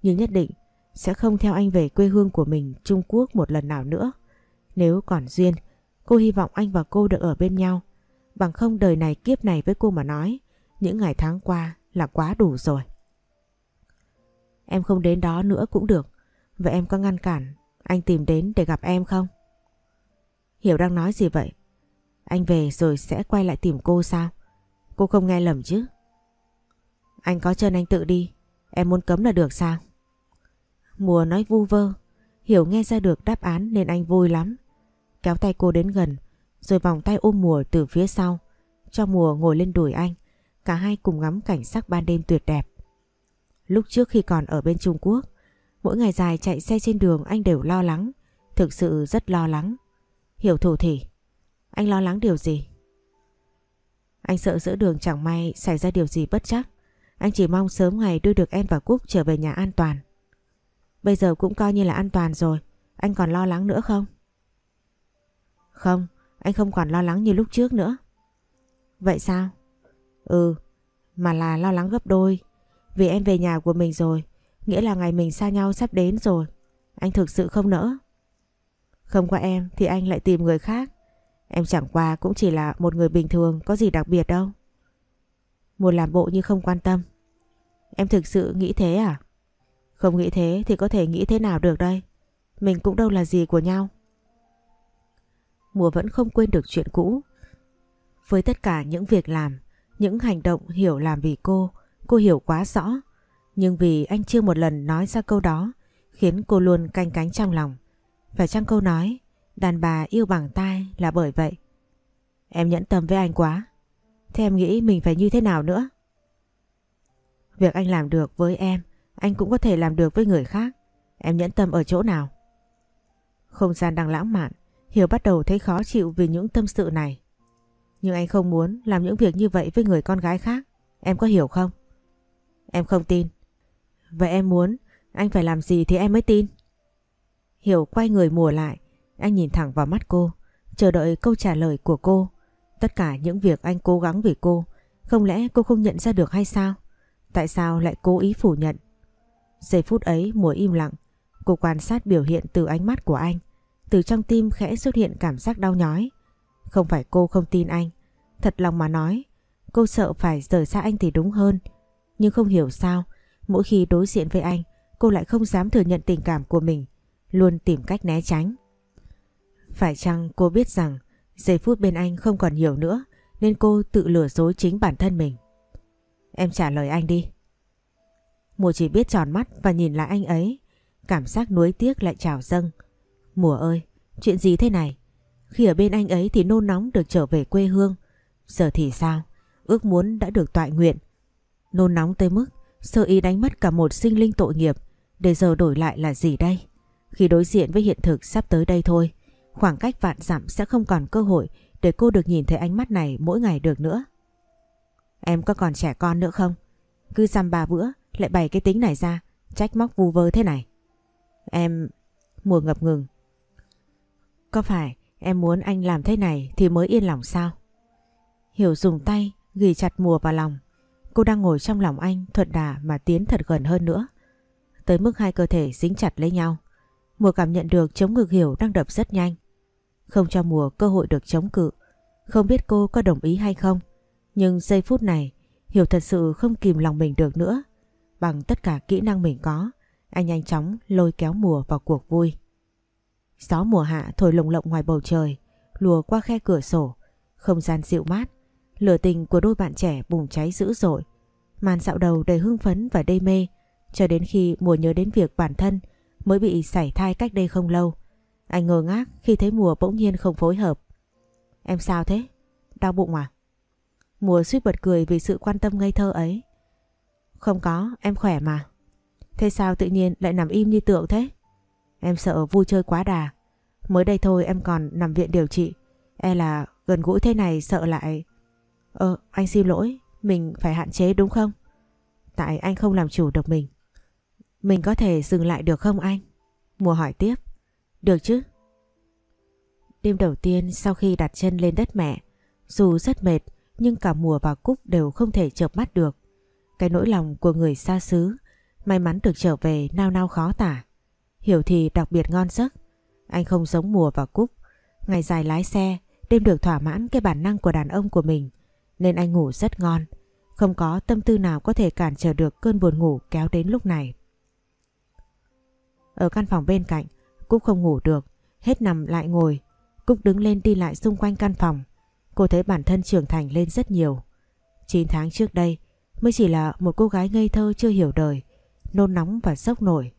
nhưng nhất định sẽ không theo anh về quê hương của mình Trung Quốc một lần nào nữa. Nếu còn duyên, cô hy vọng anh và cô được ở bên nhau. Bằng không đời này kiếp này với cô mà nói, những ngày tháng qua là quá đủ rồi. Em không đến đó nữa cũng được. Vậy em có ngăn cản anh tìm đến để gặp em không? Hiểu đang nói gì vậy? Anh về rồi sẽ quay lại tìm cô sao? Cô không nghe lầm chứ? Anh có chân anh tự đi. Em muốn cấm là được sao? Mùa nói vu vơ. Hiểu nghe ra được đáp án nên anh vui lắm. Kéo tay cô đến gần rồi vòng tay ôm mùa từ phía sau. Cho mùa ngồi lên đùi anh. Cả hai cùng ngắm cảnh sắc ban đêm tuyệt đẹp. Lúc trước khi còn ở bên Trung Quốc, mỗi ngày dài chạy xe trên đường anh đều lo lắng. Thực sự rất lo lắng. Hiểu thủ thỉ. Anh lo lắng điều gì? Anh sợ giữa đường chẳng may xảy ra điều gì bất chắc. Anh chỉ mong sớm ngày đưa được em và Cúc trở về nhà an toàn. Bây giờ cũng coi như là an toàn rồi. Anh còn lo lắng nữa không? Không, anh không còn lo lắng như lúc trước nữa. Vậy sao? Ừ, mà là lo lắng gấp đôi. Vì em về nhà của mình rồi, nghĩa là ngày mình xa nhau sắp đến rồi. Anh thực sự không nỡ. Không có em thì anh lại tìm người khác. Em chẳng qua cũng chỉ là một người bình thường có gì đặc biệt đâu. Muốn làm bộ như không quan tâm. Em thực sự nghĩ thế à? Không nghĩ thế thì có thể nghĩ thế nào được đây? Mình cũng đâu là gì của nhau. Mùa vẫn không quên được chuyện cũ. Với tất cả những việc làm, những hành động Hiểu làm vì cô, cô hiểu quá rõ. Nhưng vì anh chưa một lần nói ra câu đó, khiến cô luôn canh cánh trong lòng. Phải chăng câu nói, đàn bà yêu bằng tai là bởi vậy. Em nhẫn tâm với anh quá. Thế em nghĩ mình phải như thế nào nữa? Việc anh làm được với em, anh cũng có thể làm được với người khác. Em nhẫn tâm ở chỗ nào? Không gian đang lãng mạn, Hiểu bắt đầu thấy khó chịu vì những tâm sự này. Nhưng anh không muốn làm những việc như vậy với người con gái khác. Em có hiểu không? Em không tin. Vậy em muốn anh phải làm gì thì em mới tin. Hiểu quay người mùa lại. Anh nhìn thẳng vào mắt cô. Chờ đợi câu trả lời của cô. Tất cả những việc anh cố gắng vì cô. Không lẽ cô không nhận ra được hay sao? Tại sao lại cố ý phủ nhận? Giây phút ấy mùa im lặng. Cô quan sát biểu hiện từ ánh mắt của anh. Từ trong tim khẽ xuất hiện cảm giác đau nhói. Không phải cô không tin anh. Thật lòng mà nói, cô sợ phải rời xa anh thì đúng hơn. Nhưng không hiểu sao, mỗi khi đối diện với anh, cô lại không dám thừa nhận tình cảm của mình, luôn tìm cách né tránh. Phải chăng cô biết rằng giây phút bên anh không còn nhiều nữa nên cô tự lừa dối chính bản thân mình. Em trả lời anh đi. Mùa chỉ biết tròn mắt và nhìn lại anh ấy, cảm giác nuối tiếc lại trào dâng. Mùa ơi, chuyện gì thế này? Khi ở bên anh ấy thì nôn nóng được trở về quê hương. Giờ thì sao? Ước muốn đã được tọa nguyện. Nôn nóng tới mức sơ ý đánh mất cả một sinh linh tội nghiệp. Để giờ đổi lại là gì đây? Khi đối diện với hiện thực sắp tới đây thôi. Khoảng cách vạn dặm sẽ không còn cơ hội để cô được nhìn thấy ánh mắt này mỗi ngày được nữa. Em có còn trẻ con nữa không? Cứ dăm ba bữa lại bày cái tính này ra, trách móc vu vơ thế này. Em... Mùa ngập ngừng. Có phải em muốn anh làm thế này thì mới yên lòng sao? Hiểu dùng tay ghi chặt mùa vào lòng. Cô đang ngồi trong lòng anh thuận đà mà tiến thật gần hơn nữa. Tới mức hai cơ thể dính chặt lấy nhau. Mùa cảm nhận được chống ngực Hiểu đang đập rất nhanh. Không cho mùa cơ hội được chống cự. Không biết cô có đồng ý hay không. Nhưng giây phút này Hiểu thật sự không kìm lòng mình được nữa. Bằng tất cả kỹ năng mình có, anh nhanh chóng lôi kéo mùa vào cuộc vui. Gió mùa hạ thổi lồng lộng ngoài bầu trời, lùa qua khe cửa sổ, không gian dịu mát. Lửa tình của đôi bạn trẻ bùng cháy dữ dội. Màn dạo đầu đầy hưng phấn và đê mê, cho đến khi mùa nhớ đến việc bản thân mới bị sảy thai cách đây không lâu. Anh ngơ ngác khi thấy mùa bỗng nhiên không phối hợp. Em sao thế? Đau bụng à? Mùa suýt bật cười vì sự quan tâm ngây thơ ấy. Không có, em khỏe mà. Thế sao tự nhiên lại nằm im như tượng thế? Em sợ vui chơi quá đà. Mới đây thôi em còn nằm viện điều trị. E là gần gũi thế này sợ lại... Ờ, anh xin lỗi. Mình phải hạn chế đúng không? Tại anh không làm chủ được mình. Mình có thể dừng lại được không anh? Mùa hỏi tiếp. Được chứ? Đêm đầu tiên sau khi đặt chân lên đất mẹ, dù rất mệt nhưng cả mùa và Cúc đều không thể chợp mắt được. Cái nỗi lòng của người xa xứ, may mắn được trở về nao nao khó tả. Hiểu thì đặc biệt ngon giấc. Anh không giống mùa và Cúc. Ngày dài lái xe, đêm được thỏa mãn cái bản năng của đàn ông của mình. Nên anh ngủ rất ngon. Không có tâm tư nào có thể cản trở được cơn buồn ngủ kéo đến lúc này. Ở căn phòng bên cạnh, Cúc không ngủ được. Hết nằm lại ngồi. Cúc đứng lên đi lại xung quanh căn phòng. cô thấy bản thân trưởng thành lên rất nhiều. 9 tháng trước đây mới chỉ là một cô gái ngây thơ chưa hiểu đời, nôn nóng và sốc nổi.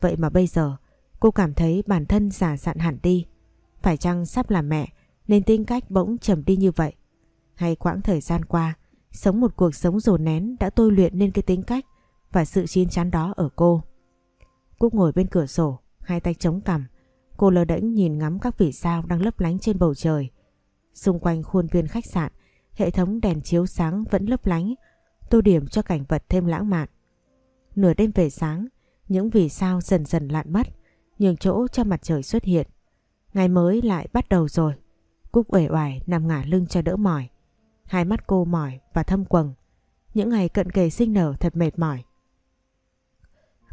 Vậy mà bây giờ cô cảm thấy bản thân già dặn hẳn đi. Phải chăng sắp làm mẹ nên tính cách bỗng trầm đi như vậy? Hay quãng thời gian qua sống một cuộc sống dồn nén đã tôi luyện nên cái tính cách và sự chín chắn đó ở cô? Cúc ngồi bên cửa sổ, hai tay chống cằm. Cô lơ đễnh nhìn ngắm các vì sao đang lấp lánh trên bầu trời. Xung quanh khuôn viên khách sạn, hệ thống đèn chiếu sáng vẫn lấp lánh, tô điểm cho cảnh vật thêm lãng mạn. Nửa đêm về sáng, những vì sao dần dần lặn mất, nhường chỗ cho mặt trời xuất hiện. Ngày mới lại bắt đầu rồi. Cúc uể oải nằm ngả lưng cho đỡ mỏi. Hai mắt cô mỏi và thâm quầng. Những ngày cận kề sinh nở thật mệt mỏi.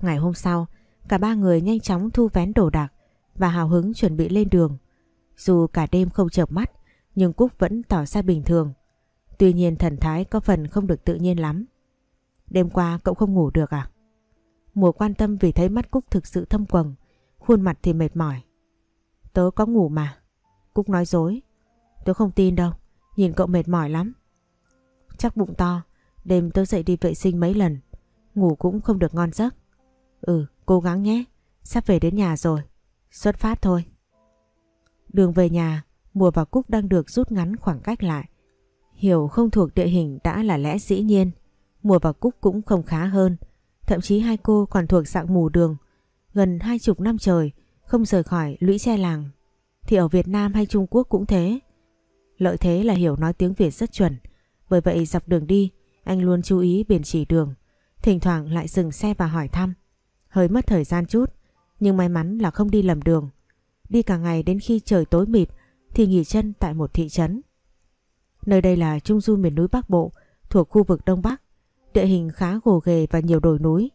Ngày hôm sau, cả ba người nhanh chóng thu vén đồ đạc và hào hứng chuẩn bị lên đường. Dù cả đêm không chợp mắt, nhưng Cúc vẫn tỏ ra bình thường. Tuy nhiên thần thái có phần không được tự nhiên lắm. Đêm qua cậu không ngủ được à? Mùa quan tâm vì thấy mắt Cúc thực sự thâm quầng, khuôn mặt thì mệt mỏi. Tớ có ngủ mà. Cúc nói dối. Tớ không tin đâu, nhìn cậu mệt mỏi lắm. Chắc bụng to, đêm tớ dậy đi vệ sinh mấy lần, ngủ cũng không được ngon giấc. Ừ, cố gắng nhé, sắp về đến nhà rồi. Xuất phát thôi. Đường về nhà, Mùa và Cúc đang được rút ngắn khoảng cách lại. Hiểu không thuộc địa hình đã là lẽ dĩ nhiên. Mùa và Cúc cũng không khá hơn. Thậm chí hai cô còn thuộc dạng mù đường. Gần hai chục năm trời không rời khỏi lũy tre làng. Thì ở Việt Nam hay Trung Quốc cũng thế. Lợi thế là Hiểu nói tiếng Việt rất chuẩn. Bởi vậy dọc đường đi anh luôn chú ý biển chỉ đường. Thỉnh thoảng lại dừng xe và hỏi thăm. Hơi mất thời gian chút. Nhưng may mắn là không đi lầm đường. Đi cả ngày đến khi trời tối mịt thì nghỉ chân tại một thị trấn. Nơi đây là trung du miền núi Bắc Bộ, thuộc khu vực Đông Bắc. Địa hình khá gồ ghề và nhiều đồi núi.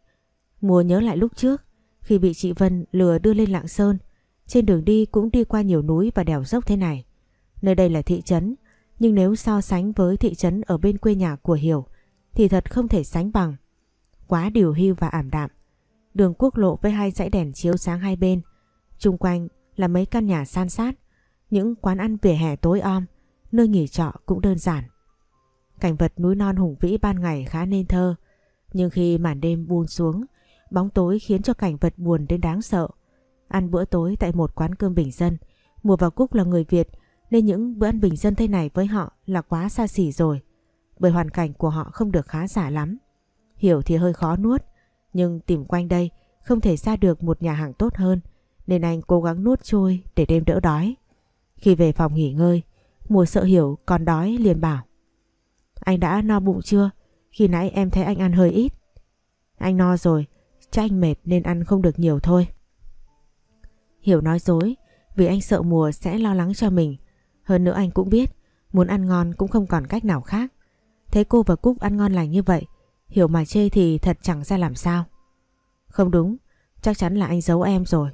Mùa nhớ lại lúc trước, khi bị chị Vân lừa đưa lên Lạng Sơn. Trên đường đi cũng đi qua nhiều núi và đèo dốc thế này. Nơi đây là thị trấn, nhưng nếu so sánh với thị trấn ở bên quê nhà của Hiểu thì thật không thể sánh bằng. Quá điều hưu và ảm đạm. Đường quốc lộ với hai dãy đèn chiếu sáng hai bên. Trung quanh là mấy căn nhà san sát, những quán ăn vỉa hè tối om, nơi nghỉ trọ cũng đơn giản. Cảnh vật núi non hùng vĩ ban ngày khá nên thơ, nhưng khi màn đêm buông xuống, bóng tối khiến cho cảnh vật buồn đến đáng sợ. Ăn bữa tối tại một quán cơm bình dân, Mùa và Cúc là người Việt nên những bữa ăn bình dân thế này với họ là quá xa xỉ rồi. Bởi hoàn cảnh của họ không được khá giả lắm. Hiểu thì hơi khó nuốt, nhưng tìm quanh đây không thể ra được một nhà hàng tốt hơn nên anh cố gắng nuốt trôi để đêm đỡ đói. Khi về phòng nghỉ ngơi, mùa sợ hiểu còn đói liền bảo. Anh đã no bụng chưa? Khi nãy em thấy anh ăn hơi ít. Anh no rồi, chắc anh mệt nên ăn không được nhiều thôi. Hiểu nói dối vì anh sợ mùa sẽ lo lắng cho mình. Hơn nữa anh cũng biết muốn ăn ngon cũng không còn cách nào khác. Thấy cô và Cúc ăn ngon lành như vậy, Hiểu mà chê thì thật chẳng ra làm sao. Không đúng, chắc chắn là anh giấu em rồi.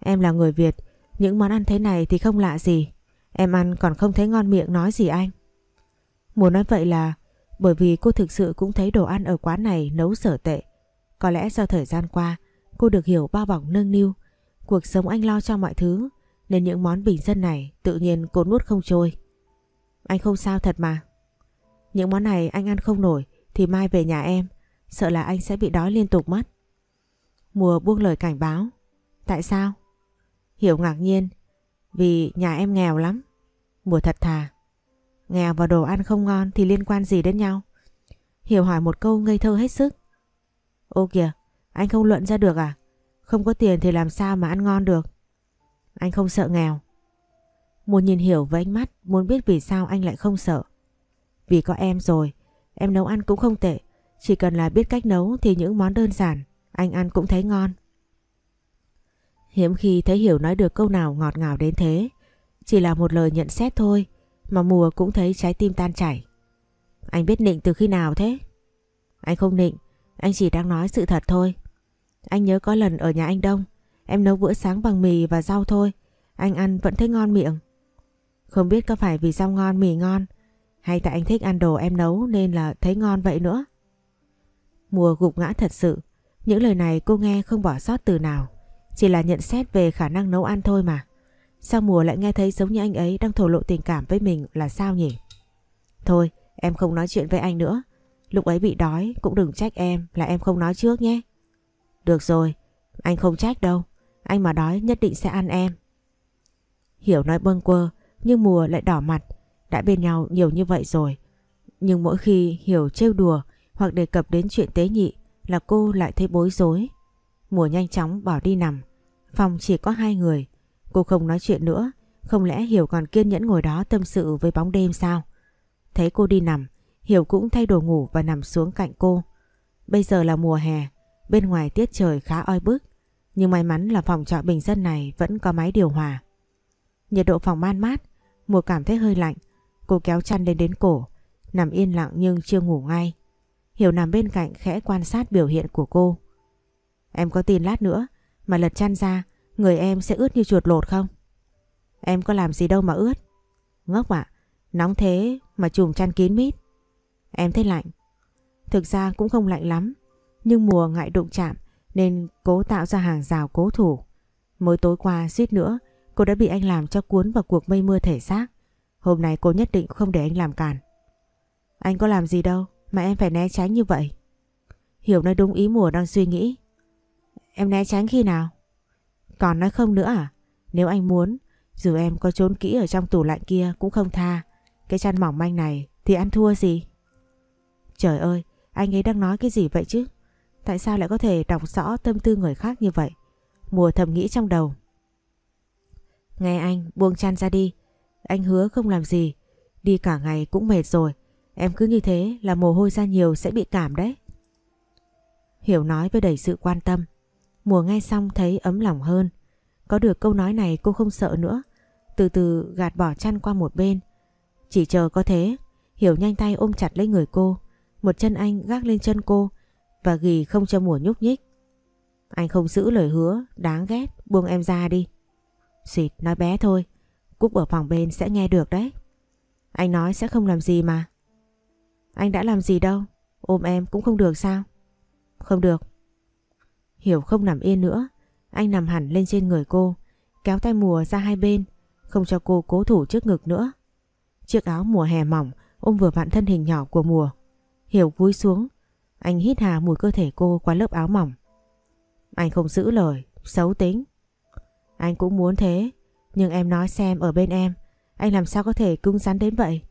Em là người Việt, những món ăn thế này thì không lạ gì. Em ăn còn không thấy ngon miệng nói gì anh. Muốn nói vậy là bởi vì cô thực sự cũng thấy đồ ăn ở quán này nấu sở tệ. Có lẽ do thời gian qua cô được hiểu bao bọc nâng niu. Cuộc sống anh lo cho mọi thứ nên những món bình dân này tự nhiên cô nuốt không trôi. Anh không sao thật mà. Những món này anh ăn không nổi thì mai về nhà em. Sợ là anh sẽ bị đói liên tục mất. Mùa buông lời cảnh báo. Tại sao? Hiểu ngạc nhiên. Vì nhà em nghèo lắm. Mùa thật thà. Nghèo và đồ ăn không ngon thì liên quan gì đến nhau? Hiểu hỏi một câu ngây thơ hết sức. Ô kìa, anh không luận ra được à? Không có tiền thì làm sao mà ăn ngon được? Anh không sợ nghèo. Mùa nhìn Hiểu với ánh mắt muốn biết vì sao anh lại không sợ. Vì có em rồi, em nấu ăn cũng không tệ. Chỉ cần là biết cách nấu thì những món đơn giản anh ăn cũng thấy ngon. Hiếm khi thấy Hiểu nói được câu nào ngọt ngào đến thế. Chỉ là một lời nhận xét thôi mà mùa cũng thấy trái tim tan chảy. Anh biết nịnh từ khi nào thế? Anh không nịnh, anh chỉ đang nói sự thật thôi. Anh nhớ có lần ở nhà anh Đông, em nấu bữa sáng bằng mì và rau thôi. Anh ăn vẫn thấy ngon miệng. Không biết có phải vì rau ngon mì ngon hay tại anh thích ăn đồ em nấu nên là thấy ngon vậy nữa. Mùa gục ngã thật sự. Những lời này cô nghe không bỏ sót từ nào. Chỉ là nhận xét về khả năng nấu ăn thôi mà. Sao mùa lại nghe thấy giống như anh ấy đang thổ lộ tình cảm với mình là sao nhỉ? Thôi, em không nói chuyện với anh nữa. Lúc ấy bị đói cũng đừng trách em là em không nói trước nhé. Được rồi, anh không trách đâu. Anh mà đói nhất định sẽ ăn em. Hiểu nói bâng quơ, nhưng mùa lại đỏ mặt. Đã bên nhau nhiều như vậy rồi. Nhưng mỗi khi Hiểu trêu đùa hoặc đề cập đến chuyện tế nhị là cô lại thấy bối rối. Mùa nhanh chóng bỏ đi nằm. Phòng chỉ có hai người. Cô không nói chuyện nữa. Không lẽ Hiểu còn kiên nhẫn ngồi đó tâm sự với bóng đêm sao? Thấy cô đi nằm, Hiểu cũng thay đồ ngủ và nằm xuống cạnh cô. Bây giờ là mùa hè, bên ngoài tiết trời khá oi bức. Nhưng may mắn là phòng trọ bình dân này vẫn có máy điều hòa. Nhiệt độ phòng man mát, mùa cảm thấy hơi lạnh. Cô kéo chăn lên đến cổ, nằm yên lặng nhưng chưa ngủ ngay. Hiểu nằm bên cạnh khẽ quan sát biểu hiện của cô. Em có tin lát nữa mà lật chăn ra, người em sẽ ướt như chuột lột không? Em có làm gì đâu mà ướt. Ngốc ạ, nóng thế mà chùm chăn kín mít. Em thấy lạnh. Thực ra cũng không lạnh lắm, nhưng mùa ngại đụng chạm nên cố tạo ra hàng rào cố thủ. Mới tối qua suýt nữa cô đã bị anh làm cho cuốn vào cuộc mây mưa thể xác. Hôm nay cô nhất định không để anh làm cản. Anh có làm gì đâu mà em phải né tránh như vậy. Hiểu nói đúng ý mùa đang suy nghĩ. Em né tránh khi nào? Còn nói không nữa à? Nếu anh muốn, dù em có trốn kỹ ở trong tủ lạnh kia cũng không tha. Cái chăn mỏng manh này thì ăn thua gì? Trời ơi, anh ấy đang nói cái gì vậy chứ? Tại sao lại có thể đọc rõ tâm tư người khác như vậy? Mùa thầm nghĩ trong đầu. Nghe anh, buông chăn ra đi. Anh hứa không làm gì. Đi cả ngày cũng mệt rồi. Em cứ như thế là mồ hôi ra nhiều sẽ bị cảm đấy. Hiểu nói với đầy sự quan tâm. Mùa nghe xong thấy ấm lòng hơn. Có được câu nói này cô không sợ nữa. Từ từ gạt bỏ chăn qua một bên. Chỉ chờ có thế, Hiểu nhanh tay ôm chặt lấy người cô. Một chân anh gác lên chân cô và ghi không cho mùa nhúc nhích. Anh không giữ lời hứa, đáng ghét, buông em ra đi. Xịt, nói bé thôi, Cúc ở phòng bên sẽ nghe được đấy. Anh nói sẽ không làm gì mà. Anh đã làm gì đâu, ôm em cũng không được sao? Không được. Hiểu không nằm yên nữa, anh nằm hẳn lên trên người cô, kéo tay mùa ra hai bên, không cho cô cố thủ trước ngực nữa. Chiếc áo mùa hè mỏng ôm vừa vặn thân hình nhỏ của mùa. Hiểu cúi xuống, anh hít hà mùi cơ thể cô qua lớp áo mỏng. Anh không giữ lời, xấu tính. Anh cũng muốn thế, nhưng em nói xem ở bên em, anh làm sao có thể cứng rắn đến vậy?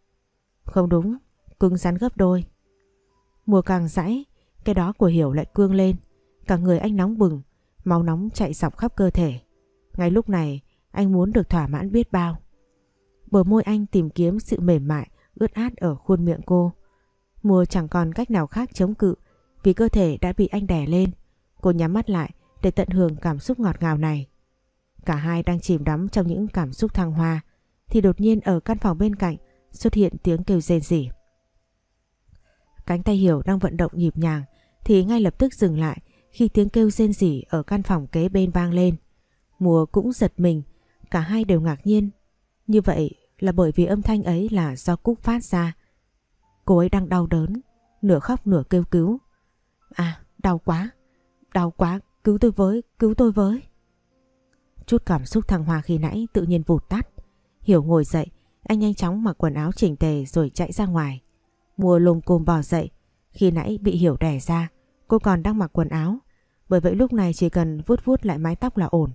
Không đúng, cứng rắn gấp đôi. Mùa càng rãi, cái đó của Hiểu lại cương lên, cả người anh nóng bừng, máu nóng chạy dọc khắp cơ thể. Ngay lúc này, anh muốn được thỏa mãn biết bao. Bờ môi anh tìm kiếm sự mềm mại, ướt át ở khuôn miệng cô. Mùa chẳng còn cách nào khác chống cự vì cơ thể đã bị anh đè lên. Cô nhắm mắt lại để tận hưởng cảm xúc ngọt ngào này. Cả hai đang chìm đắm trong những cảm xúc thăng hoa thì đột nhiên ở căn phòng bên cạnh xuất hiện tiếng kêu rên rỉ. Cánh tay Hiểu đang vận động nhịp nhàng thì ngay lập tức dừng lại khi tiếng kêu rên rỉ ở căn phòng kế bên vang lên. Mùa cũng giật mình, cả hai đều ngạc nhiên. Như vậy là bởi vì âm thanh ấy là do Cúc phát ra. Cô ấy đang đau đớn, nửa khóc nửa kêu cứu. À, đau quá, đau quá, cứu tôi với, cứu tôi với. Chút cảm xúc thăng hoa khi nãy tự nhiên vụt tắt. Hiểu ngồi dậy, anh nhanh chóng mặc quần áo chỉnh tề rồi chạy ra ngoài. Mùa lùng cồm bò dậy, khi nãy bị Hiểu đẻ ra, cô còn đang mặc quần áo. Bởi vậy lúc này chỉ cần vuốt vuốt lại mái tóc là ổn.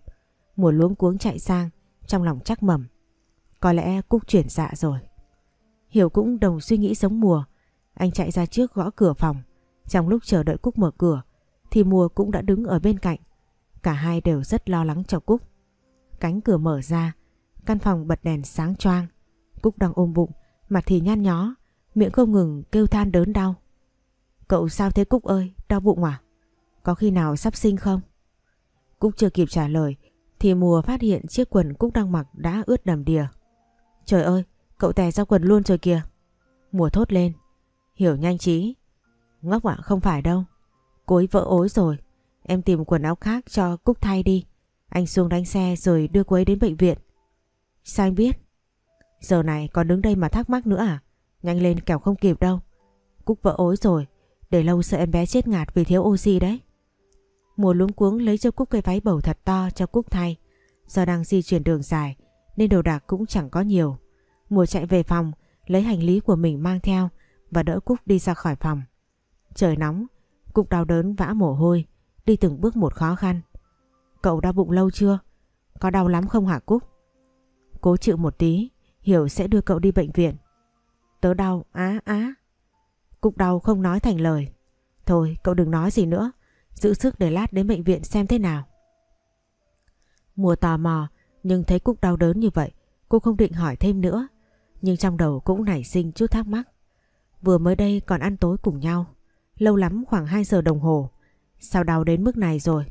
Mùa luống cuống chạy sang, trong lòng chắc mầm. Có lẽ Cúc chuyển dạ rồi. Hiểu cũng đồng suy nghĩ giống mùa. Anh chạy ra trước gõ cửa phòng. Trong lúc chờ đợi Cúc mở cửa thì mùa cũng đã đứng ở bên cạnh. Cả hai đều rất lo lắng cho Cúc. Cánh cửa mở ra, căn phòng bật đèn sáng choang. Cúc đang ôm bụng, mặt thì nhăn nhó, miệng không ngừng kêu than đớn đau. Cậu sao thế Cúc ơi, đau bụng à? Có khi nào sắp sinh không? Cúc chưa kịp trả lời thì mùa phát hiện chiếc quần Cúc đang mặc đã ướt đầm đìa. Trời ơi, cậu tè ra quần luôn rồi kìa. Mùa thốt lên. Hiểu nhanh trí. Ngốc ạ, không phải đâu. cối vỡ ối rồi. Em tìm quần áo khác cho Cúc thay đi. Anh xuống đánh xe rồi đưa cô ấy đến bệnh viện. Sao anh biết? Giờ này còn đứng đây mà thắc mắc nữa à? Nhanh lên kẻo không kịp đâu. Cúc vỡ ối rồi. Để lâu sợ em bé chết ngạt vì thiếu oxy đấy. Mùa lúng cuống lấy cho Cúc cái váy bầu thật to cho Cúc thay. Do đang di chuyển đường dài nên đồ đạc cũng chẳng có nhiều. Mùa chạy về phòng, lấy hành lý của mình mang theo và đỡ Cúc đi ra khỏi phòng. Trời nóng, Cúc đau đớn vã mồ hôi, đi từng bước một khó khăn. Cậu đau bụng lâu chưa? Có đau lắm không hả Cúc? Cố chịu một tí, Hiểu sẽ đưa cậu đi bệnh viện. Tớ đau, á á. Cúc đau không nói thành lời. Thôi cậu đừng nói gì nữa, giữ sức để lát đến bệnh viện xem thế nào. Mùa tò mò nhưng thấy Cúc đau đớn như vậy, cô không định hỏi thêm nữa. Nhưng trong đầu cũng nảy sinh chút thắc mắc. Vừa mới đây còn ăn tối cùng nhau, lâu lắm khoảng 2 giờ đồng hồ. Sao đau đến mức này rồi?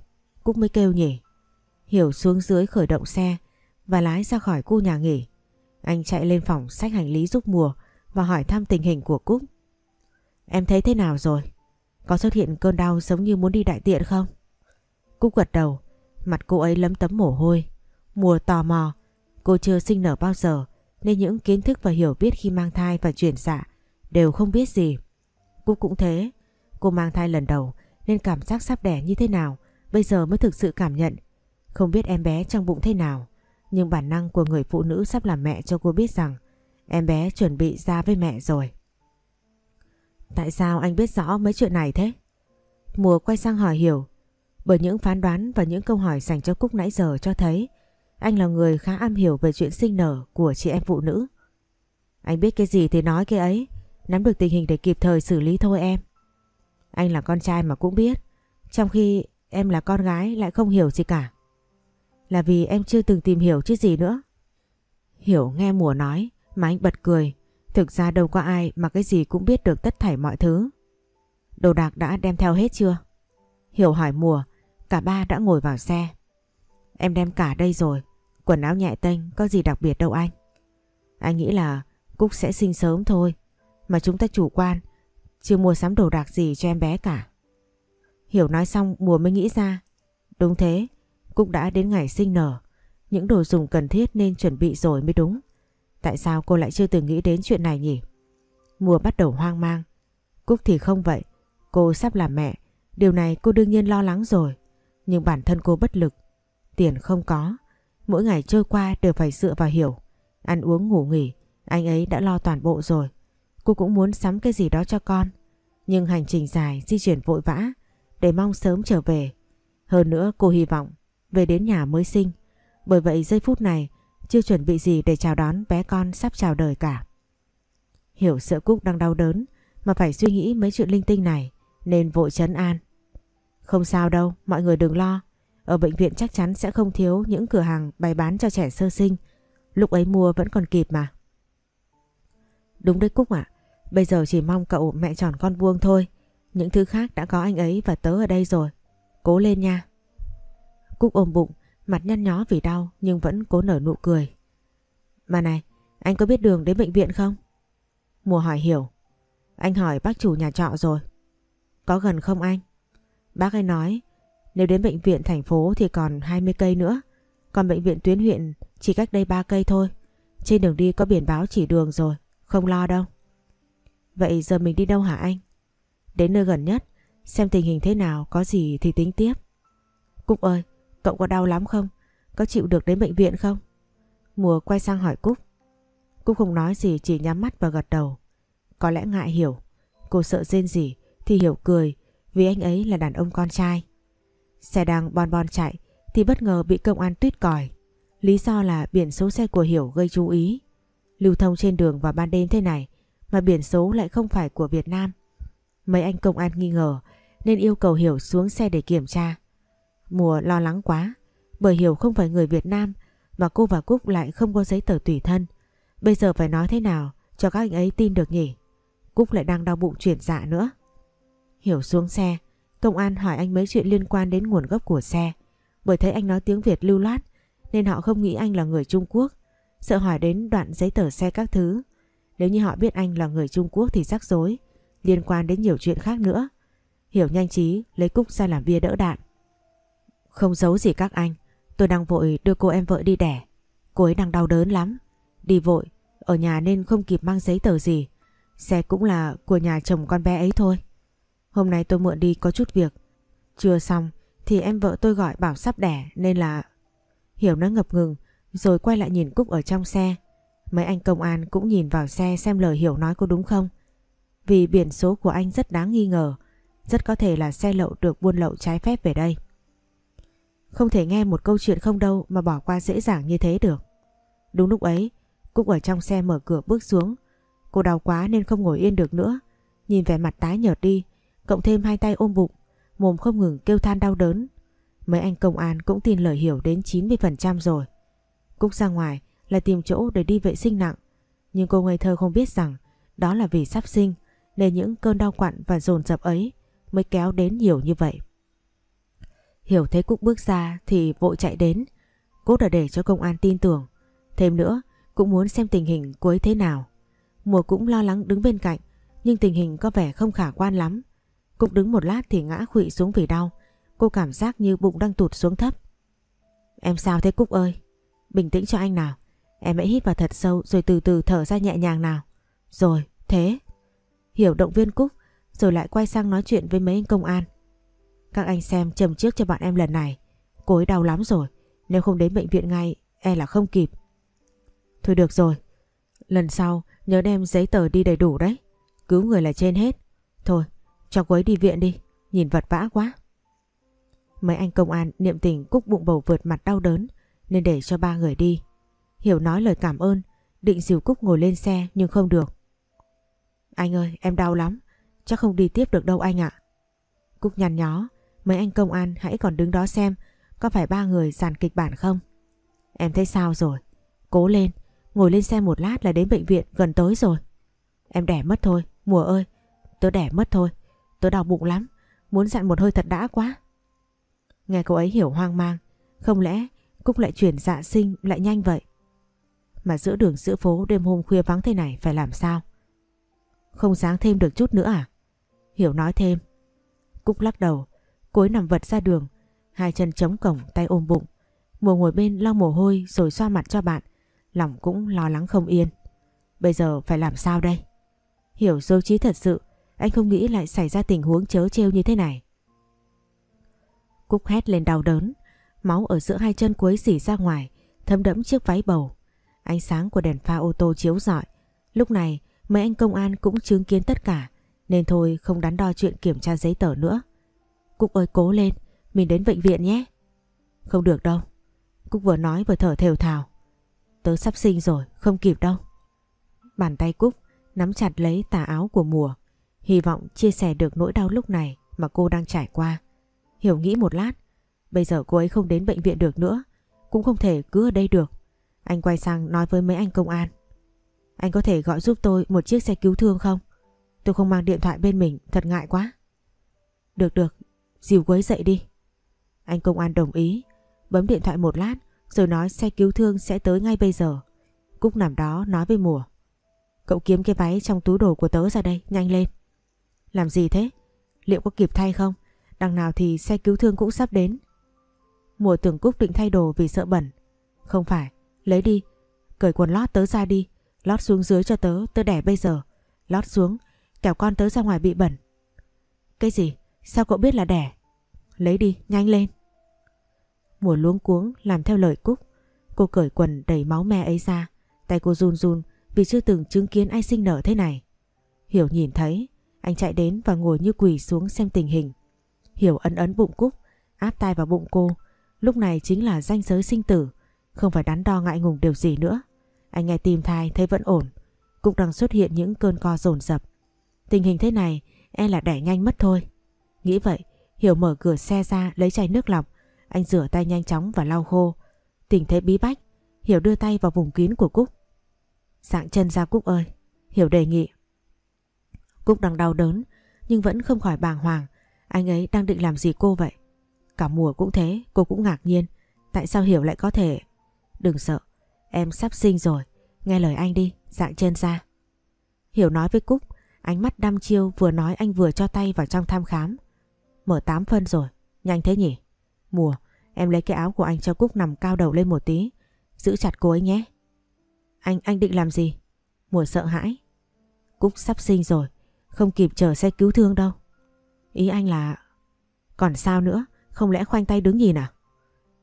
Cúc mới kêu nhỉ. Hiểu xuống dưới khởi động xe và lái ra khỏi khu nhà nghỉ. Anh chạy lên phòng sách hành lý giúp mùa và hỏi thăm tình hình của Cúc. Em thấy thế nào rồi? Có xuất hiện cơn đau giống như muốn đi đại tiện không? Cúc gật đầu, mặt cô ấy lấm tấm mồ hôi. Mùa tò mò, cô chưa sinh nở bao giờ nên những kiến thức và hiểu biết khi mang thai và chuyển dạ đều không biết gì. Cúc cũng thế, cô mang thai lần đầu nên cảm giác sắp đẻ như thế nào bây giờ mới thực sự cảm nhận. Không biết em bé trong bụng thế nào, nhưng bản năng của người phụ nữ sắp làm mẹ cho cô biết rằng em bé chuẩn bị ra với mẹ rồi. Tại sao anh biết rõ mấy chuyện này thế? Mùa quay sang hỏi hiểu, bởi những phán đoán và những câu hỏi dành cho Cúc nãy giờ cho thấy anh là người khá am hiểu về chuyện sinh nở của chị em phụ nữ. Anh biết cái gì thì nói cái ấy, nắm được tình hình để kịp thời xử lý thôi em. Anh là con trai mà cũng biết, trong khi em là con gái lại không hiểu gì cả. Là vì em chưa từng tìm hiểu chứ gì nữa. Hiểu nghe mùa nói mà anh bật cười. Thực ra đâu có ai mà cái gì cũng biết được tất thảy mọi thứ. Đồ đạc đã đem theo hết chưa? Hiểu hỏi mùa, cả ba đã ngồi vào xe. Em đem cả đây rồi, quần áo nhẹ tênh có gì đặc biệt đâu anh. Anh nghĩ là Cúc sẽ sinh sớm thôi, mà chúng ta chủ quan, chưa mua sắm đồ đạc gì cho em bé cả. Hiểu nói xong mùa mới nghĩ ra. Đúng thế, cũng đã đến ngày sinh nở, những đồ dùng cần thiết nên chuẩn bị rồi mới đúng. Tại sao cô lại chưa từng nghĩ đến chuyện này nhỉ? Mùa bắt đầu hoang mang. Cúc thì không vậy. Cô sắp làm mẹ. Điều này cô đương nhiên lo lắng rồi. Nhưng bản thân cô bất lực. Tiền không có. Mỗi ngày trôi qua đều phải dựa vào hiểu. Ăn uống ngủ nghỉ. Anh ấy đã lo toàn bộ rồi. Cô cũng muốn sắm cái gì đó cho con. Nhưng hành trình dài di chuyển vội vã để mong sớm trở về. Hơn nữa cô hy vọng về đến nhà mới sinh. Bởi vậy giây phút này chưa chuẩn bị gì để chào đón bé con sắp chào đời cả. Hiểu sợ Cúc đang đau đớn mà phải suy nghĩ mấy chuyện linh tinh này nên vội chấn an. Không sao đâu, mọi người đừng lo. Ở bệnh viện chắc chắn sẽ không thiếu những cửa hàng bày bán cho trẻ sơ sinh. Lúc ấy mua vẫn còn kịp mà. Đúng đấy Cúc ạ. Bây giờ chỉ mong cậu mẹ tròn con vuông thôi. Những thứ khác đã có anh ấy và tớ ở đây rồi. Cố lên nha. Cúc ôm bụng Mặt nhăn nhó vì đau nhưng vẫn cố nở nụ cười. Mà này, anh có biết đường đến bệnh viện không? Mùa hỏi hiểu. Anh hỏi bác chủ nhà trọ rồi. Có gần không anh? Bác ấy nói nếu đến bệnh viện thành phố thì còn 20 cây nữa. Còn bệnh viện tuyến huyện chỉ cách đây 3 cây thôi. Trên đường đi có biển báo chỉ đường rồi. Không lo đâu. Vậy giờ mình đi đâu hả anh? Đến nơi gần nhất. Xem tình hình thế nào, có gì thì tính tiếp. Cúc ơi, Cậu có đau lắm không? Có chịu được đến bệnh viện không? Mùa quay sang hỏi Cúc. Cúc không nói gì, chỉ nhắm mắt và gật đầu. Có lẽ ngại hiểu. Cô sợ rên gì thì hiểu cười, vì anh ấy là đàn ông con trai. Xe đang bon bon chạy, thì bất ngờ bị công an tuyết còi. Lý do là biển số xe của Hiểu gây chú ý. Lưu thông trên đường vào ban đêm thế này, mà biển số lại không phải của Việt Nam. Mấy anh công an nghi ngờ nên yêu cầu Hiểu xuống xe để kiểm tra. Mùa lo lắng quá, bởi hiểu không phải người Việt Nam và cô và Cúc lại không có giấy tờ tùy thân. Bây giờ phải nói thế nào cho các anh ấy tin được nhỉ? Cúc lại đang đau bụng chuyển dạ nữa. Hiểu xuống xe, công an hỏi anh mấy chuyện liên quan đến nguồn gốc của xe. Bởi thấy anh nói tiếng Việt lưu loát nên họ không nghĩ anh là người Trung Quốc. Sợ hỏi đến đoạn giấy tờ xe các thứ. Nếu như họ biết anh là người Trung Quốc thì rắc rối, liên quan đến nhiều chuyện khác nữa. Hiểu nhanh trí lấy Cúc ra làm bia đỡ đạn. Không giấu gì các anh, tôi đang vội đưa cô em vợ đi đẻ. Cô ấy đang đau đớn lắm. Đi vội, ở nhà nên không kịp mang giấy tờ gì. Xe cũng là của nhà chồng con bé ấy thôi. Hôm nay tôi mượn đi có chút việc. Chưa xong thì em vợ tôi gọi bảo sắp đẻ nên là... Hiểu nó ngập ngừng rồi quay lại nhìn Cúc ở trong xe. Mấy anh công an cũng nhìn vào xe xem lời Hiểu nói có đúng không. Vì biển số của anh rất đáng nghi ngờ, rất có thể là xe lậu được buôn lậu trái phép về đây. Không thể nghe một câu chuyện không đâu mà bỏ qua dễ dàng như thế được. Đúng lúc ấy, Cúc ở trong xe mở cửa bước xuống. Cô đau quá nên không ngồi yên được nữa. Nhìn vẻ mặt tái nhợt đi, cộng thêm hai tay ôm bụng, mồm không ngừng kêu than đau đớn. Mấy anh công an cũng tin lời hiểu đến 90% rồi. Cúc ra ngoài là tìm chỗ để đi vệ sinh nặng. Nhưng cô ngây thơ không biết rằng đó là vì sắp sinh nên những cơn đau quặn và dồn dập ấy mới kéo đến nhiều như vậy. Hiểu thấy Cúc bước ra thì vội chạy đến. Cốt đã để cho công an tin tưởng. Thêm nữa, cũng muốn xem tình hình cuối thế nào. Mùa cũng lo lắng đứng bên cạnh, nhưng tình hình có vẻ không khả quan lắm. Cúc đứng một lát thì ngã khụy xuống vì đau. Cô cảm giác như bụng đang tụt xuống thấp. Em sao thế Cúc ơi? Bình tĩnh cho anh nào. Em hãy hít vào thật sâu rồi từ từ thở ra nhẹ nhàng nào. Rồi, thế. Hiểu động viên Cúc rồi lại quay sang nói chuyện với mấy anh công an. Các anh xem chầm trước cho bọn em lần này. Cô ấy đau lắm rồi. Nếu không đến bệnh viện ngay, e là không kịp. Thôi được rồi. Lần sau nhớ đem giấy tờ đi đầy đủ đấy. Cứu người là trên hết. Thôi, cho cô ấy đi viện đi. Nhìn vật vã quá. Mấy anh công an niệm tình cúc bụng bầu vượt mặt đau đớn nên để cho ba người đi. Hiểu nói lời cảm ơn, định dìu Cúc ngồi lên xe nhưng không được. Anh ơi, em đau lắm, chắc không đi tiếp được đâu anh ạ. Cúc nhằn nhó, mấy anh công an hãy còn đứng đó xem có phải ba người dàn kịch bản không. Em thấy sao rồi? Cố lên, ngồi lên xe một lát là đến bệnh viện gần tới rồi. Em đẻ mất thôi, mùa ơi, tớ đẻ mất thôi, tớ đau bụng lắm, muốn dặn một hơi thật đã quá. Nghe cô ấy hiểu hoang mang, không lẽ Cúc lại chuyển dạ sinh lại nhanh vậy? Mà giữa đường giữa phố đêm hôm khuya vắng thế này phải làm sao? Không sáng thêm được chút nữa à? Hiểu nói thêm. Cúc lắc đầu, cối nằm vật ra đường, hai chân chống cổng tay ôm bụng. Mùa ngồi bên lau mồ hôi rồi xoa mặt cho bạn, lòng cũng lo lắng không yên. Bây giờ phải làm sao đây? Hiểu dấu trí thật sự, anh không nghĩ lại xảy ra tình huống chớ trêu như thế này. Cúc hét lên đau đớn, máu ở giữa hai chân cuối xỉ ra ngoài, thấm đẫm chiếc váy bầu. Ánh sáng của đèn pha ô tô chiếu rọi. Lúc này mấy anh công an cũng chứng kiến tất cả, nên thôi không đắn đo chuyện kiểm tra giấy tờ nữa. Cúc ơi cố lên, mình đến bệnh viện nhé. Không được đâu. Cúc vừa nói vừa thở thều thào. Tớ sắp sinh rồi, không kịp đâu. Bàn tay Cúc nắm chặt lấy tà áo của mùa, hy vọng chia sẻ được nỗi đau lúc này mà cô đang trải qua. Hiểu nghĩ một lát, bây giờ cô ấy không đến bệnh viện được nữa, cũng không thể cứ ở đây được. Anh quay sang nói với mấy anh công an. Anh có thể gọi giúp tôi một chiếc xe cứu thương không? Tôi không mang điện thoại bên mình, thật ngại quá. Được được, dìu quấy dậy đi. Anh công an đồng ý, bấm điện thoại một lát rồi nói xe cứu thương sẽ tới ngay bây giờ. Cúc nằm đó nói với Mùa. Cậu kiếm cái váy trong túi đồ của tớ ra đây, nhanh lên. Làm gì thế? Liệu có kịp thay không? Đằng nào thì xe cứu thương cũng sắp đến. Mùa tưởng Cúc định thay đồ vì sợ bẩn. Không phải, lấy đi. Cởi quần lót tớ ra đi. Lót xuống dưới cho tớ, tớ đẻ bây giờ. Lót xuống, kẻo con tớ ra ngoài bị bẩn. Cái gì? Sao cậu biết là đẻ? Lấy đi, nhanh lên. Mùa luống cuống làm theo lời Cúc. Cô cởi quần đầy máu me ấy ra. Tay cô run run vì chưa từng chứng kiến ai sinh nở thế này. Hiểu nhìn thấy, anh chạy đến và ngồi như quỳ xuống xem tình hình. Hiểu ấn ấn bụng Cúc, áp tay vào bụng cô. Lúc này chính là danh giới sinh tử, không phải đắn đo ngại ngùng điều gì nữa. Anh nghe tim thai thấy vẫn ổn, cũng đang xuất hiện những cơn co dồn dập. Tình hình thế này e là đẻ nhanh mất thôi. Nghĩ vậy, Hiểu mở cửa xe ra lấy chai nước lọc. Anh rửa tay nhanh chóng và lau khô. Tình thế bí bách, Hiểu đưa tay vào vùng kín của Cúc. Dạng chân ra Cúc ơi, Hiểu đề nghị. Cúc đang đau đớn nhưng vẫn không khỏi bàng hoàng. Anh ấy đang định làm gì cô vậy? Cả mùa cũng thế, cô cũng ngạc nhiên. Tại sao Hiểu lại có thể... Đừng sợ, em sắp sinh rồi. Nghe lời anh đi, dạng chân ra. Hiểu nói với Cúc, ánh mắt đăm chiêu vừa nói anh vừa cho tay vào trong thăm khám. Mở 8 phân rồi, nhanh thế nhỉ? Mùa, em lấy cái áo của anh cho Cúc nằm cao đầu lên một tí. Giữ chặt cô ấy nhé. Anh, anh định làm gì? Mùa sợ hãi. Cúc sắp sinh rồi, không kịp chờ xe cứu thương đâu. Ý anh là... Còn sao nữa? Không lẽ khoanh tay đứng nhìn à?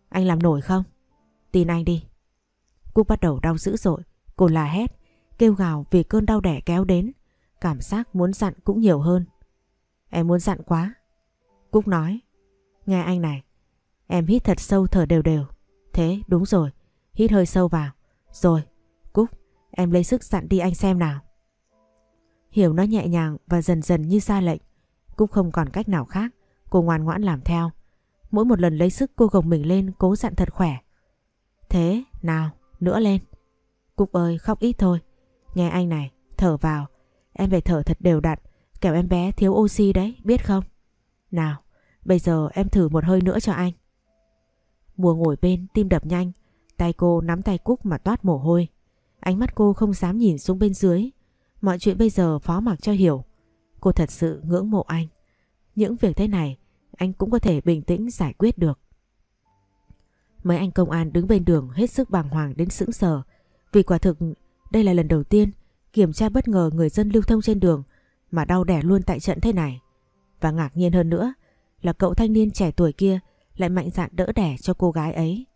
Anh làm nổi không? Tin anh đi. Cúc bắt đầu đau dữ dội, cô la hét, kêu gào vì cơn đau đẻ kéo đến. Cảm giác muốn dặn cũng nhiều hơn. Em muốn dặn quá. Cúc nói, nghe anh này, em hít thật sâu thở đều đều. Thế đúng rồi, hít hơi sâu vào. Rồi, Cúc, em lấy sức dặn đi anh xem nào. Hiểu nó nhẹ nhàng và dần dần như ra lệnh. Cúc không còn cách nào khác, cô ngoan ngoãn làm theo. Mỗi một lần lấy sức cô gồng mình lên cố dặn thật khỏe. Thế, nào, nữa lên. Cúc ơi, khóc ít thôi. Nghe anh này, thở vào. Em phải thở thật đều đặn, kẻo em bé thiếu oxy đấy, biết không? Nào, bây giờ em thử một hơi nữa cho anh. Mùa ngồi bên, tim đập nhanh. Tay cô nắm tay Cúc mà toát mồ hôi. Ánh mắt cô không dám nhìn xuống bên dưới. Mọi chuyện bây giờ phó mặc cho hiểu. Cô thật sự ngưỡng mộ anh. Những việc thế này anh cũng có thể bình tĩnh giải quyết được. Mấy anh công an đứng bên đường hết sức bàng hoàng đến sững sờ. Vì quả thực đây là lần đầu tiên kiểm tra bất ngờ người dân lưu thông trên đường mà đau đẻ luôn tại trận thế này. Và ngạc nhiên hơn nữa là cậu thanh niên trẻ tuổi kia lại mạnh dạn đỡ đẻ cho cô gái ấy.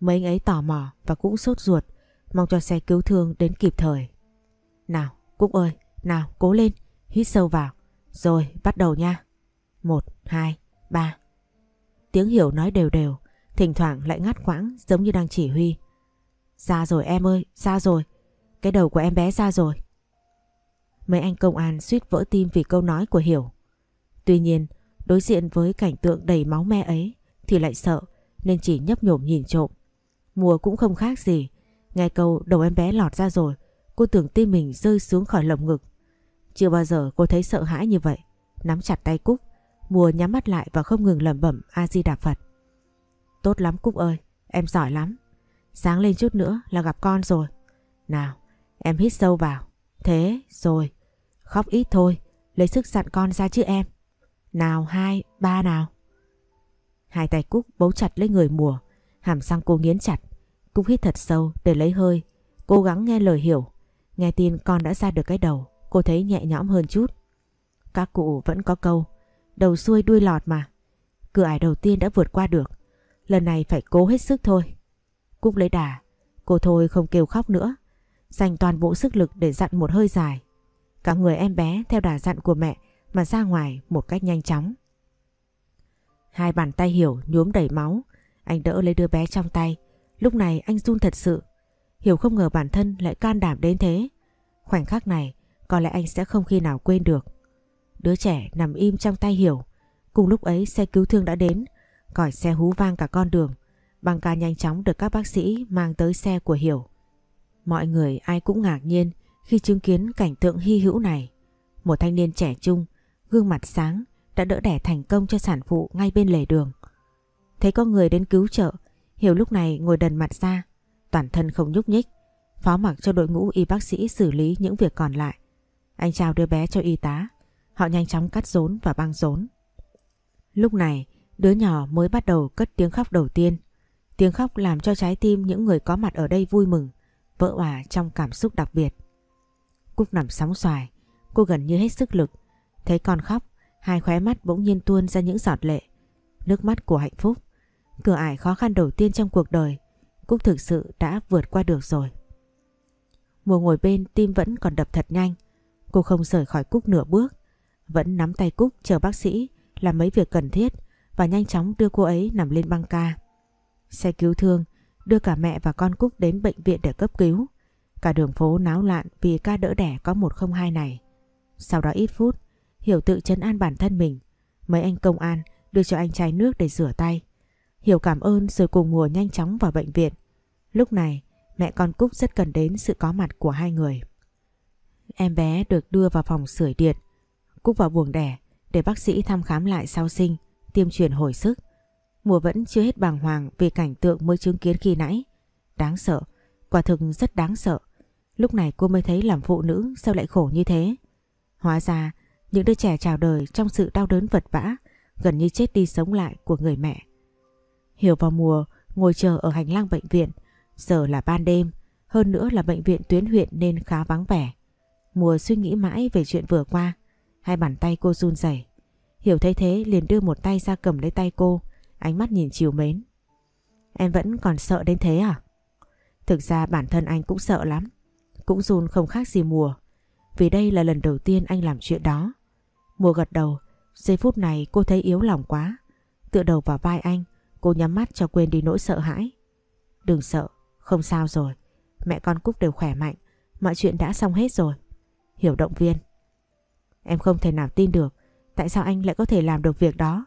Mấy anh ấy tò mò và cũng sốt ruột mong cho xe cứu thương đến kịp thời. Nào, Cúc ơi, nào cố lên, hít sâu vào. Rồi, bắt đầu nha. Một, hai, ba. Tiếng hiểu nói đều đều, thỉnh thoảng lại ngắt quãng giống như đang chỉ huy. Ra rồi em ơi, ra rồi. Cái đầu của em bé ra rồi. Mấy anh công an suýt vỡ tim vì câu nói của Hiểu. Tuy nhiên, đối diện với cảnh tượng đầy máu me ấy thì lại sợ nên chỉ nhấp nhổm nhìn trộm. Mùa cũng không khác gì. Nghe câu đầu em bé lọt ra rồi, cô tưởng tim mình rơi xuống khỏi lồng ngực. Chưa bao giờ cô thấy sợ hãi như vậy. Nắm chặt tay Cúc, Mùa nhắm mắt lại và không ngừng lẩm bẩm A-di-đà Phật. Tốt lắm Cúc ơi, em giỏi lắm. Sáng lên chút nữa là gặp con rồi. Nào, em hít sâu vào. Thế, rồi. Khóc ít thôi, lấy sức dặn con ra chứ em. Nào, hai, ba nào. Hai tay Cúc bấu chặt lấy người mùa, hàm răng cô nghiến chặt. Cúc hít thật sâu để lấy hơi, cố gắng nghe lời hiểu. Nghe tin con đã ra được cái đầu, cô thấy nhẹ nhõm hơn chút. Các cụ vẫn có câu, đầu xuôi đuôi lọt mà. Cửa ải đầu tiên đã vượt qua được, lần này phải cố hết sức thôi. Cúc lấy đà, cô thôi không kêu khóc nữa, dành toàn bộ sức lực để dặn một hơi dài. Cả người em bé theo đà dặn của mẹ mà ra ngoài một cách nhanh chóng. Hai bàn tay Hiểu nhuốm đầy máu, anh đỡ lấy đứa bé trong tay. Lúc này anh run thật sự. Hiểu không ngờ bản thân lại can đảm đến thế. Khoảnh khắc này có lẽ anh sẽ không khi nào quên được. Đứa trẻ nằm im trong tay Hiểu. Cùng lúc ấy xe cứu thương đã đến, còi xe hú vang cả con đường. Băng ca nhanh chóng được các bác sĩ mang tới xe của Hiểu. Mọi người ai cũng ngạc nhiên khi chứng kiến cảnh tượng hy hữu này. Một thanh niên trẻ trung, gương mặt sáng, đã đỡ đẻ thành công cho sản phụ ngay bên lề đường. Thấy có người đến cứu trợ, Hiểu lúc này ngồi đần mặt ra, toàn thân không nhúc nhích, phó mặc cho đội ngũ y bác sĩ xử lý những việc còn lại. Anh chào đứa bé cho y tá, họ nhanh chóng cắt rốn và băng rốn. Lúc này, đứa nhỏ mới bắt đầu cất tiếng khóc đầu tiên. Tiếng khóc làm cho trái tim những người có mặt ở đây vui mừng, vỡ òa trong cảm xúc đặc biệt. Cúc nằm sóng xoài, cô gần như hết sức lực, thấy con khóc, hai khóe mắt bỗng nhiên tuôn ra những giọt lệ. Nước mắt của hạnh phúc. Cửa ải khó khăn đầu tiên trong cuộc đời, Cúc thực sự đã vượt qua được rồi. Mùa ngồi bên tim vẫn còn đập thật nhanh. Cô không rời khỏi Cúc nửa bước. Vẫn nắm tay Cúc chờ bác sĩ làm mấy việc cần thiết và nhanh chóng đưa cô ấy nằm lên băng ca. Xe cứu thương đưa cả mẹ và con Cúc đến bệnh viện để cấp cứu. Cả đường phố náo loạn vì ca đỡ đẻ có 102 này. Sau đó ít phút, Hiểu tự chấn an bản thân mình. Mấy anh công an đưa cho anh chai nước để rửa tay. Hiểu cảm ơn rồi cùng mùa nhanh chóng vào bệnh viện. Lúc này, mẹ con Cúc rất cần đến sự có mặt của hai người. Em bé được đưa vào phòng sưởi điện. Cúc vào buồng đẻ để bác sĩ thăm khám lại sau sinh, tiêm truyền hồi sức. Mùa vẫn chưa hết bàng hoàng vì cảnh tượng mới chứng kiến khi nãy. Đáng sợ, quả thực rất đáng sợ. Lúc này cô mới thấy làm phụ nữ sao lại khổ như thế. Hóa ra những đứa trẻ chào đời trong sự đau đớn vật vã, gần như chết đi sống lại của người mẹ. Hiểu vào mùa ngồi chờ ở hành lang bệnh viện, giờ là ban đêm, hơn nữa là bệnh viện tuyến huyện nên khá vắng vẻ. Mùa suy nghĩ mãi về chuyện vừa qua, hai bàn tay cô run rẩy. Hiểu thấy thế liền đưa một tay ra cầm lấy tay cô, ánh mắt nhìn chiều mến. Em vẫn còn sợ đến thế à? Thực ra bản thân anh cũng sợ lắm. Cũng run không khác gì mùa. Vì đây là lần đầu tiên anh làm chuyện đó. Mùa gật đầu, giây phút này cô thấy yếu lòng quá. Tựa đầu vào vai anh, cô nhắm mắt cho quên đi nỗi sợ hãi. Đừng sợ, không sao rồi. Mẹ con Cúc đều khỏe mạnh, mọi chuyện đã xong hết rồi. Hiểu động viên. Em không thể nào tin được, tại sao anh lại có thể làm được việc đó?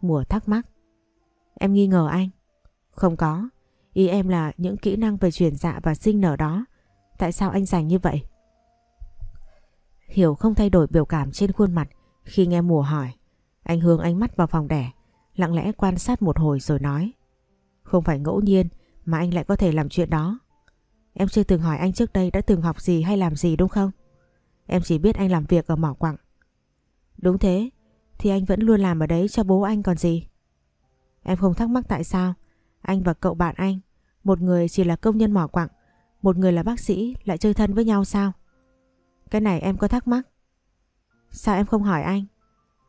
Mùa thắc mắc. Em nghi ngờ anh. Không có, ý em là những kỹ năng về chuyển dạ và sinh nở đó. Tại sao anh dành như vậy? Hiểu không thay đổi biểu cảm trên khuôn mặt khi nghe mùa hỏi. Anh hướng ánh mắt vào phòng đẻ, lặng lẽ quan sát một hồi rồi nói. Không phải ngẫu nhiên mà anh lại có thể làm chuyện đó. Em chưa từng hỏi anh trước đây đã từng học gì hay làm gì đúng không? Em chỉ biết anh làm việc ở mỏ quặng. Đúng thế, thì anh vẫn luôn làm ở đấy cho bố anh còn gì. Em không thắc mắc tại sao anh và cậu bạn anh, một người chỉ là công nhân mỏ quặng, một người là bác sĩ lại chơi thân với nhau sao? Cái này em có thắc mắc. Sao em không hỏi anh?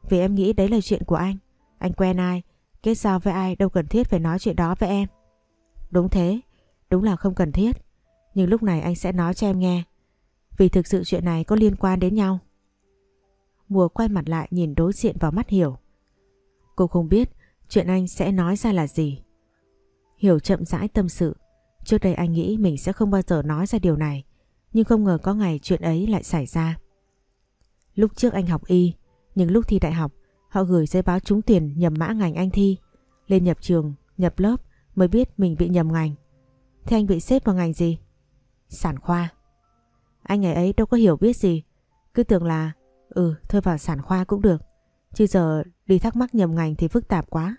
Vì em nghĩ đấy là chuyện của anh. Anh quen ai, kết giao với ai đâu cần thiết phải nói chuyện đó với em. Đúng thế, đúng là không cần thiết. Nhưng lúc này anh sẽ nói cho em nghe. Vì thực sự chuyện này có liên quan đến nhau. Mùa quay mặt lại nhìn đối diện vào mắt Hiểu. Cô không biết chuyện anh sẽ nói ra là gì. Hiểu chậm rãi tâm sự. Trước đây anh nghĩ mình sẽ không bao giờ nói ra điều này. Nhưng không ngờ có ngày chuyện ấy lại xảy ra. Lúc trước anh học y, nhưng lúc thi đại học, họ gửi giấy báo trúng tiền nhầm mã ngành anh thi. Lên nhập trường, nhập lớp mới biết mình bị nhầm ngành. Thế anh bị xếp vào ngành gì? Sản khoa. Anh ngày ấy đâu có hiểu biết gì. Cứ tưởng là ừ thôi vào sản khoa cũng được. Chứ giờ đi thắc mắc nhầm ngành thì phức tạp quá.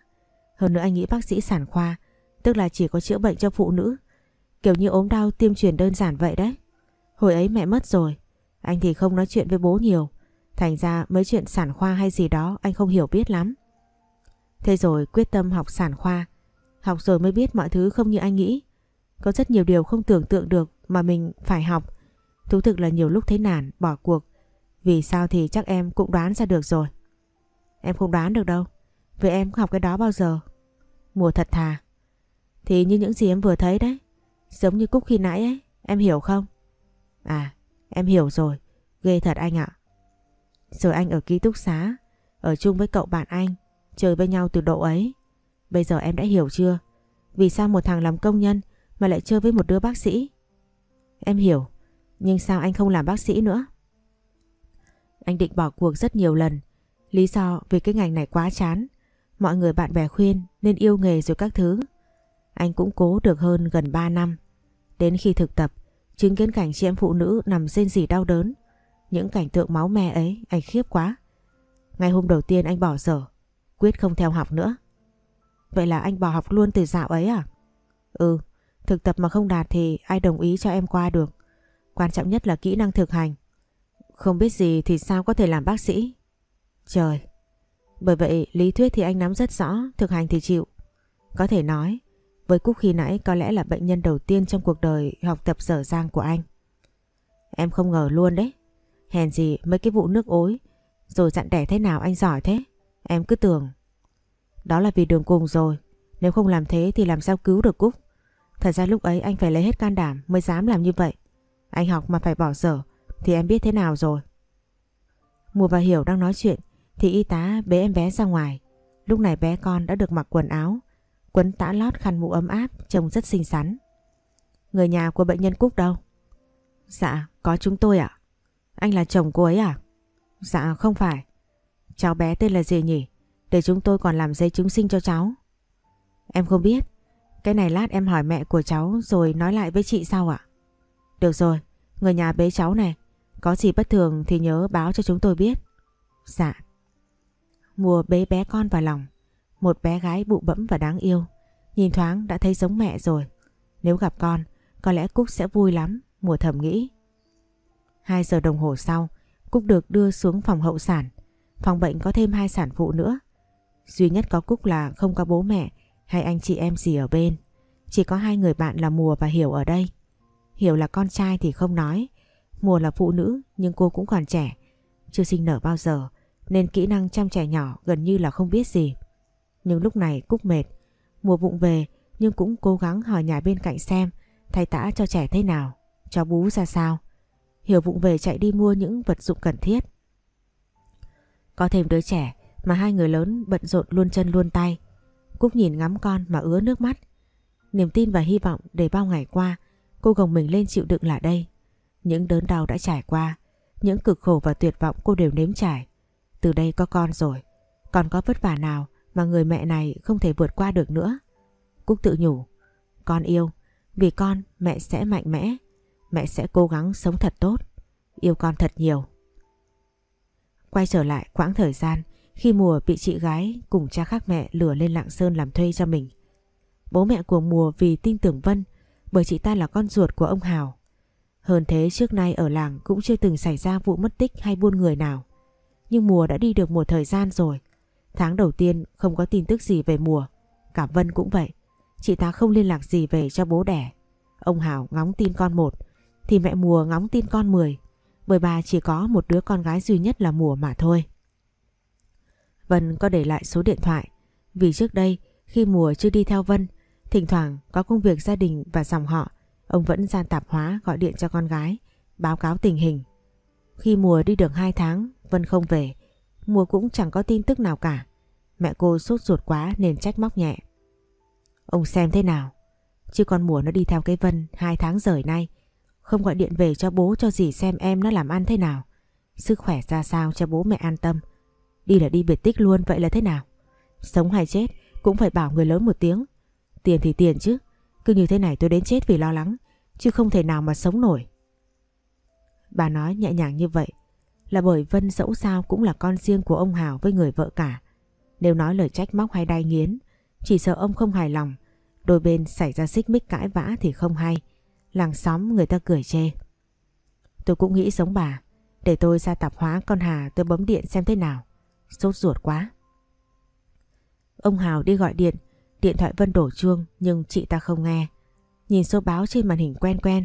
Hơn nữa anh nghĩ bác sĩ sản khoa tức là chỉ có chữa bệnh cho phụ nữ. Kiểu như ốm đau tiêm truyền đơn giản vậy đấy. Hồi ấy mẹ mất rồi. Anh thì không nói chuyện với bố nhiều. Thành ra mấy chuyện sản khoa hay gì đó anh không hiểu biết lắm. Thế rồi quyết tâm học sản khoa. Học rồi mới biết mọi thứ không như anh nghĩ. Có rất nhiều điều không tưởng tượng được mà mình phải học. Thú thực là nhiều lúc thấy nản, bỏ cuộc. Vì sao thì chắc em cũng đoán ra được rồi. Em không đoán được đâu. Vì em học cái đó bao giờ. Mùa thật thà. Thì như những gì em vừa thấy đấy. Giống như Cúc khi nãy ấy. Em hiểu không? À, em hiểu rồi. Ghê thật anh ạ. Rồi anh ở ký túc xá. Ở chung với cậu bạn anh. Chơi với nhau từ độ ấy. Bây giờ em đã hiểu chưa? Vì sao một thằng làm công nhân mà lại chơi với một đứa bác sĩ? Em hiểu. Nhưng sao anh không làm bác sĩ nữa? Anh định bỏ cuộc rất nhiều lần. Lý do vì cái ngành này quá chán. Mọi người bạn bè khuyên nên yêu nghề rồi các thứ. Anh cũng cố được hơn gần 3 năm. Đến khi thực tập, chứng kiến cảnh chị em phụ nữ nằm rên rỉ đau đớn. Những cảnh tượng máu me ấy, anh khiếp quá. Ngày hôm đầu tiên anh bỏ dở, quyết không theo học nữa. Vậy là anh bỏ học luôn từ dạo ấy à? Ừ, thực tập mà không đạt thì ai đồng ý cho em qua được. Quan trọng nhất là kỹ năng thực hành. Không biết gì thì sao có thể làm bác sĩ? Trời! Bởi vậy lý thuyết thì anh nắm rất rõ, thực hành thì chịu. Có thể nói, với Cúc khi nãy có lẽ là bệnh nhân đầu tiên trong cuộc đời học tập dở dang của anh. Em không ngờ luôn đấy. Hèn gì mấy cái vụ nước ối, rồi dặn đẻ thế nào anh giỏi thế. Em cứ tưởng. Đó là vì đường cùng rồi. Nếu không làm thế thì làm sao cứu được Cúc. Thật ra lúc ấy anh phải lấy hết can đảm mới dám làm như vậy. Anh học mà phải bỏ dở thì em biết thế nào rồi. Mùa và Hiểu đang nói chuyện thì y tá bế em bé ra ngoài. Lúc này bé con đã được mặc quần áo Quấn tã lót khăn mũ ấm áp trông rất xinh xắn. Người nhà của bệnh nhân Cúc đâu? Dạ, có chúng tôi ạ. Anh là chồng cô ấy à? Dạ, không phải. Cháu bé tên là gì nhỉ? Để chúng tôi còn làm giấy chứng sinh cho cháu. Em không biết. Cái này lát em hỏi mẹ của cháu rồi nói lại với chị sau ạ. Được rồi, người nhà bế cháu này. Có gì bất thường thì nhớ báo cho chúng tôi biết. Dạ. Mùa bế bé con vào lòng. Một bé gái bụ bẫm và đáng yêu. Nhìn thoáng đã thấy giống mẹ rồi. Nếu gặp con, có lẽ Cúc sẽ vui lắm, mùa thầm nghĩ. Hai giờ đồng hồ sau, Cúc được đưa xuống phòng hậu sản. Phòng bệnh có thêm hai sản phụ nữa. Duy nhất có Cúc là không có bố mẹ hay anh chị em gì ở bên. Chỉ có hai người bạn là Mùa và Hiểu ở đây. Hiểu là con trai thì không nói. Mùa là phụ nữ nhưng cô cũng còn trẻ. Chưa sinh nở bao giờ nên kỹ năng chăm trẻ nhỏ gần như là không biết gì. Nhưng lúc này Cúc mệt, mùa vụng về nhưng cũng cố gắng hỏi nhà bên cạnh xem thay tã cho trẻ thế nào, cho bú ra sao. Hiểu vụng về chạy đi mua những vật dụng cần thiết. Có thêm đứa trẻ mà hai người lớn bận rộn luôn chân luôn tay. Cúc nhìn ngắm con mà ứa nước mắt. Niềm tin và hy vọng để bao ngày qua cô gồng mình lên chịu đựng là đây. Những đớn đau đã trải qua, những cực khổ và tuyệt vọng cô đều nếm trải. Từ đây có con rồi, còn có vất vả nào mà người mẹ này không thể vượt qua được nữa. Cúc tự nhủ, con yêu, vì con mẹ sẽ mạnh mẽ, mẹ sẽ cố gắng sống thật tốt, yêu con thật nhiều. Quay trở lại quãng thời gian khi mùa bị chị gái cùng cha khác mẹ lừa lên Lạng Sơn làm thuê cho mình. Bố mẹ của mùa vì tin tưởng Vân bởi chị ta là con ruột của ông Hào. Hơn thế trước nay ở làng cũng chưa từng xảy ra vụ mất tích hay buôn người nào. Nhưng mùa đã đi được một thời gian rồi. Tháng đầu tiên không có tin tức gì về mùa. Cả Vân cũng vậy. Chị ta không liên lạc gì về cho bố đẻ. Ông Hảo ngóng tin con một, thì mẹ mùa ngóng tin con mười. Bởi bà chỉ có một đứa con gái duy nhất là mùa mà thôi. Vân có để lại số điện thoại vì trước đây, khi mùa chưa đi theo Vân, thỉnh thoảng có công việc gia đình và dòng họ ông vẫn gian tạp hóa gọi điện cho con gái, báo cáo tình hình. Khi mùa đi được 2 tháng, Vân không về mùa cũng chẳng có tin tức nào cả. Mẹ cô sốt ruột quá nên trách móc nhẹ. Ông xem thế nào Chứ con mùa nó đi theo cái Vân 2 tháng rời nay, Không gọi điện về cho bố cho gì xem em nó làm ăn thế nào Sức khỏe ra sao cho bố mẹ an tâm Đi là đi biệt tích luôn, vậy là thế nào Sống hay chết cũng phải bảo người lớn một tiếng Tiền thì tiền chứ cứ như thế này tôi đến chết vì lo lắng, Chứ không thể nào mà sống nổi. Bà nói nhẹ nhàng như vậy Là bởi Vân dẫu sao cũng là con riêng của ông Hào với người vợ cả. Nếu nói lời trách móc hay đai nghiến, Chỉ sợ ông không hài lòng, Đôi bên xảy ra xích mích cãi vã thì không hay, Làng xóm người ta cười chê. Tôi cũng nghĩ giống bà, Để tôi ra tạp hóa con Hà tôi bấm điện xem thế nào, Sốt ruột quá. Ông Hào đi gọi điện Điện thoại Vân đổ chuông nhưng chị ta không nghe Nhìn số báo trên màn hình quen quen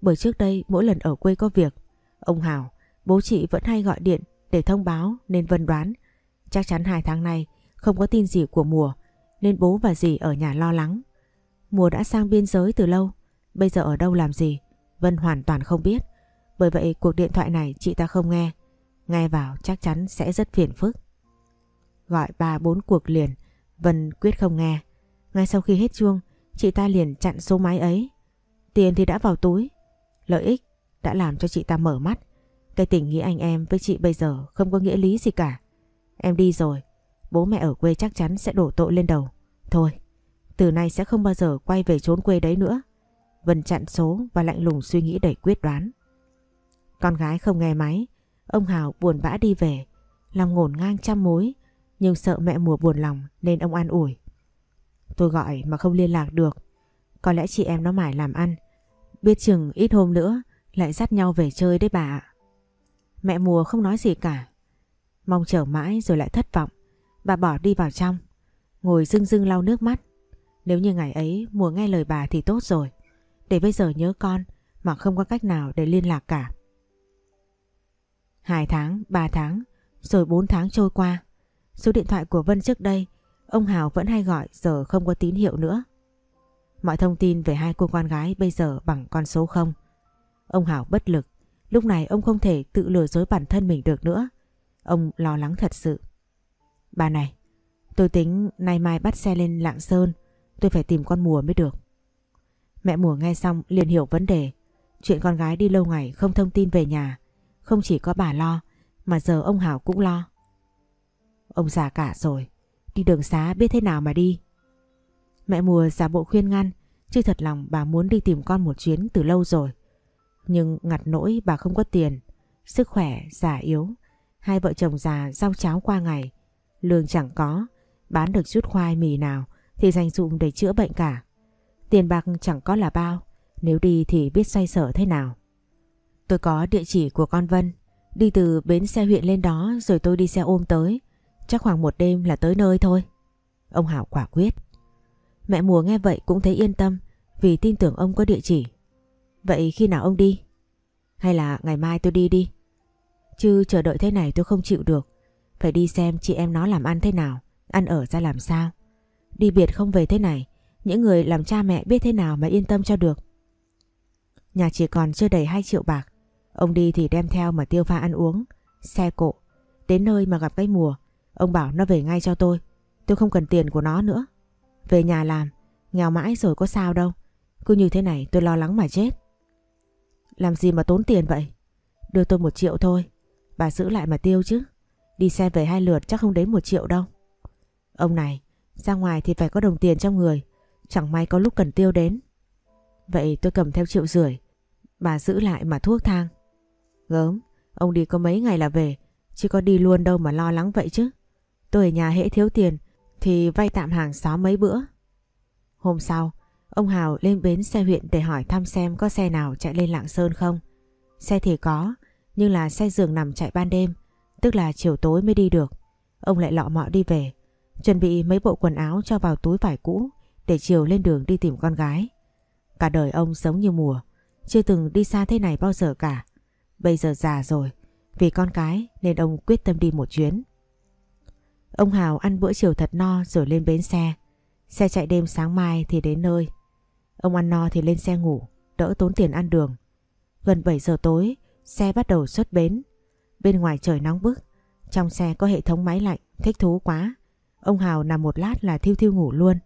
Bởi trước đây mỗi lần ở quê có việc Ông Hào Bố chị vẫn hay gọi điện để thông báo nên Vân đoán Chắc chắn hai tháng nay không có tin gì của mùa nên bố và dì ở nhà lo lắng. Mùa đã sang biên giới từ lâu, bây giờ ở đâu làm gì? Vân hoàn toàn không biết. Bởi vậy cuộc điện thoại này chị ta không nghe. Nghe vào chắc chắn sẽ rất phiền phức. Gọi ba bốn cuộc liền, Vân quyết không nghe. Ngay sau khi hết chuông, chị ta liền chặn số máy ấy. Tiền thì đã vào túi. Lợi ích đã làm cho chị ta mở mắt. Cái tình nghĩa anh em với chị bây giờ không có nghĩa lý gì cả. Em đi rồi, bố mẹ ở quê chắc chắn sẽ đổ tội lên đầu. Thôi, từ nay sẽ không bao giờ quay về trốn quê đấy nữa. Vân chặn số và lạnh lùng suy nghĩ đầy quyết đoán. Con gái không nghe máy, ông Hào buồn bã đi về, lòng ngổn ngang trăm mối, nhưng sợ mẹ mùa buồn lòng nên ông an ủi. Tôi gọi mà không liên lạc được, có lẽ chị em nó mải làm ăn, biết chừng ít hôm nữa lại dắt nhau về chơi đấy bà ạ. Mẹ mùa không nói gì cả, mong chờ mãi rồi lại thất vọng, bà bỏ đi vào trong, ngồi rưng rưng lau nước mắt. Nếu như ngày ấy mùa nghe lời bà thì tốt rồi. Để bây giờ nhớ con mà không có cách nào để liên lạc cả. Hai tháng, ba tháng, rồi bốn tháng trôi qua. Số điện thoại của Vân trước đây, ông Hào vẫn hay gọi giờ không có tín hiệu nữa. Mọi thông tin về hai cô con gái bây giờ bằng con số không. Ông Hào bất lực, lúc này ông không thể tự lừa dối bản thân mình được nữa. Ông lo lắng thật sự. Bà này, tôi tính nay mai bắt xe lên Lạng Sơn, tôi phải tìm con mùa mới được. Mẹ mùa nghe xong liền hiểu vấn đề. Chuyện con gái đi lâu ngày không thông tin về nhà, không chỉ có bà lo, mà giờ ông Hảo cũng lo. Ông già cả rồi, đi đường xá biết thế nào mà đi. Mẹ mùa giả bộ khuyên ngăn, chứ thật lòng bà muốn đi tìm con một chuyến từ lâu rồi. Nhưng ngặt nỗi bà không có tiền, sức khỏe già yếu, hai vợ chồng già rau cháo qua ngày, lương chẳng có, bán được chút khoai mì nào thì dành dụng để chữa bệnh cả. Tiền bạc chẳng có là bao, nếu đi thì biết xoay sở thế nào. Tôi có địa chỉ của con Vân, đi từ bến xe huyện lên đó rồi tôi đi xe ôm tới, chắc khoảng một đêm là tới nơi thôi. Ông Hảo quả quyết. Mẹ mùa nghe vậy cũng thấy yên tâm vì tin tưởng ông có địa chỉ. Vậy khi nào ông đi? Hay là ngày mai tôi đi đi? Chứ chờ đợi thế này tôi không chịu được. Phải đi xem chị em nó làm ăn thế nào, ăn ở ra làm sao. Đi biệt không về thế này, những người làm cha mẹ biết thế nào mà yên tâm cho được. Nhà chỉ còn chưa đầy 2 triệu bạc. Ông đi thì đem theo mà tiêu pha ăn uống, xe cộ. Đến nơi mà gặp cái mùa, ông bảo nó về ngay cho tôi. Tôi không cần tiền của nó nữa. Về nhà làm, nghèo mãi rồi có sao đâu. Cứ như thế này tôi lo lắng mà chết. Làm gì mà tốn tiền vậy? Đưa tôi một triệu thôi. Bà giữ lại mà tiêu chứ. Đi xe về hai lượt chắc không đến một triệu đâu. Ông này, ra ngoài thì phải có đồng tiền trong người. Chẳng may có lúc cần tiêu đến. Vậy tôi cầm theo triệu rưỡi. Bà giữ lại mà thuốc thang. Gớm, ông đi có mấy ngày là về. Chứ có đi luôn đâu mà lo lắng vậy chứ. Tôi ở nhà hễ thiếu tiền thì vay tạm hàng xóm mấy bữa. Hôm sau, ông Hào lên bến xe huyện để hỏi thăm xem có xe nào chạy lên Lạng Sơn không. Xe thì có, nhưng là xe giường nằm chạy ban đêm, tức là chiều tối mới đi được. Ông lại lọ mọ đi về, chuẩn bị mấy bộ quần áo cho vào túi vải cũ để chiều lên đường đi tìm con gái. Cả đời ông sống như mùa, chưa từng đi xa thế này bao giờ cả. Bây giờ già rồi, vì con cái nên ông quyết tâm đi một chuyến. Ông Hào ăn bữa chiều thật no rồi lên bến xe. Xe chạy đêm sáng mai thì đến nơi. Ông ăn no thì lên xe ngủ, đỡ tốn tiền ăn đường. Gần 7 giờ tối, xe bắt đầu xuất bến. Bên ngoài trời nóng bức, trong xe có hệ thống máy lạnh, thích thú quá. Ông Hào nằm một lát là thiêu thiêu ngủ luôn.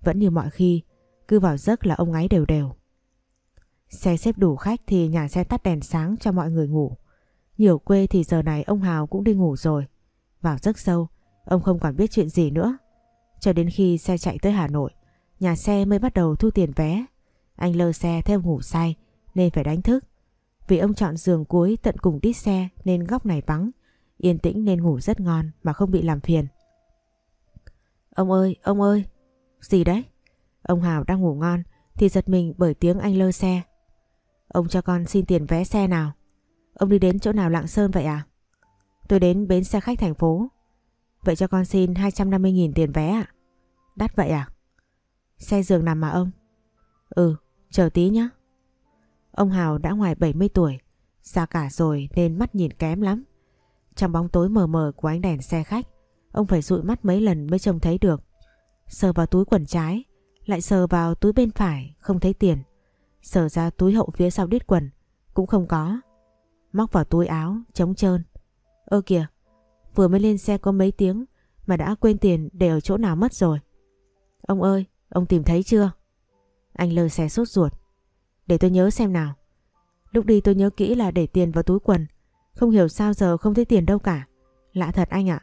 Vẫn như mọi khi, cứ vào giấc là ông ấy đều đều. Xe xếp đủ khách thì nhà xe tắt đèn sáng cho mọi người ngủ. Nhiều quê thì giờ này ông Hào cũng đi ngủ rồi. Vào giấc sâu, ông không còn biết chuyện gì nữa. Cho đến khi xe chạy tới Hà Nội, nhà xe mới bắt đầu thu tiền vé. Anh lơ xe theo ngủ say nên phải đánh thức. Vì ông chọn giường cuối tận cùng đít xe nên góc này vắng, yên tĩnh nên ngủ rất ngon mà không bị làm phiền. Ông ơi, ông ơi! Gì đấy? Ông Hào đang ngủ ngon thì giật mình bởi tiếng anh lơ xe. Ông cho con xin tiền vé xe nào? Ông đi đến chỗ nào Lạng Sơn vậy à? Tôi đến bến xe khách thành phố. Vậy cho con xin 250.000 tiền vé ạ. Đắt vậy à? Xe giường nằm mà ông? Ừ, chờ tí nhé. Ông Hào đã ngoài 70 tuổi, già cả rồi nên mắt nhìn kém lắm. Trong bóng tối mờ mờ của ánh đèn xe khách, ông phải dụi mắt mấy lần mới trông thấy được. Sờ vào túi quần trái, lại sờ vào túi bên phải, không thấy tiền. Sờ ra túi hậu phía sau đít quần, cũng không có. Móc vào túi áo, trống trơn. Ơ kìa, vừa mới lên xe có mấy tiếng mà đã quên tiền để ở chỗ nào mất rồi. Ông ơi, ông tìm thấy chưa? Anh lơ xe sốt ruột. Để tôi nhớ xem nào. Lúc đi tôi nhớ kỹ là để tiền vào túi quần. Không hiểu sao giờ không thấy tiền đâu cả. Lạ thật anh ạ.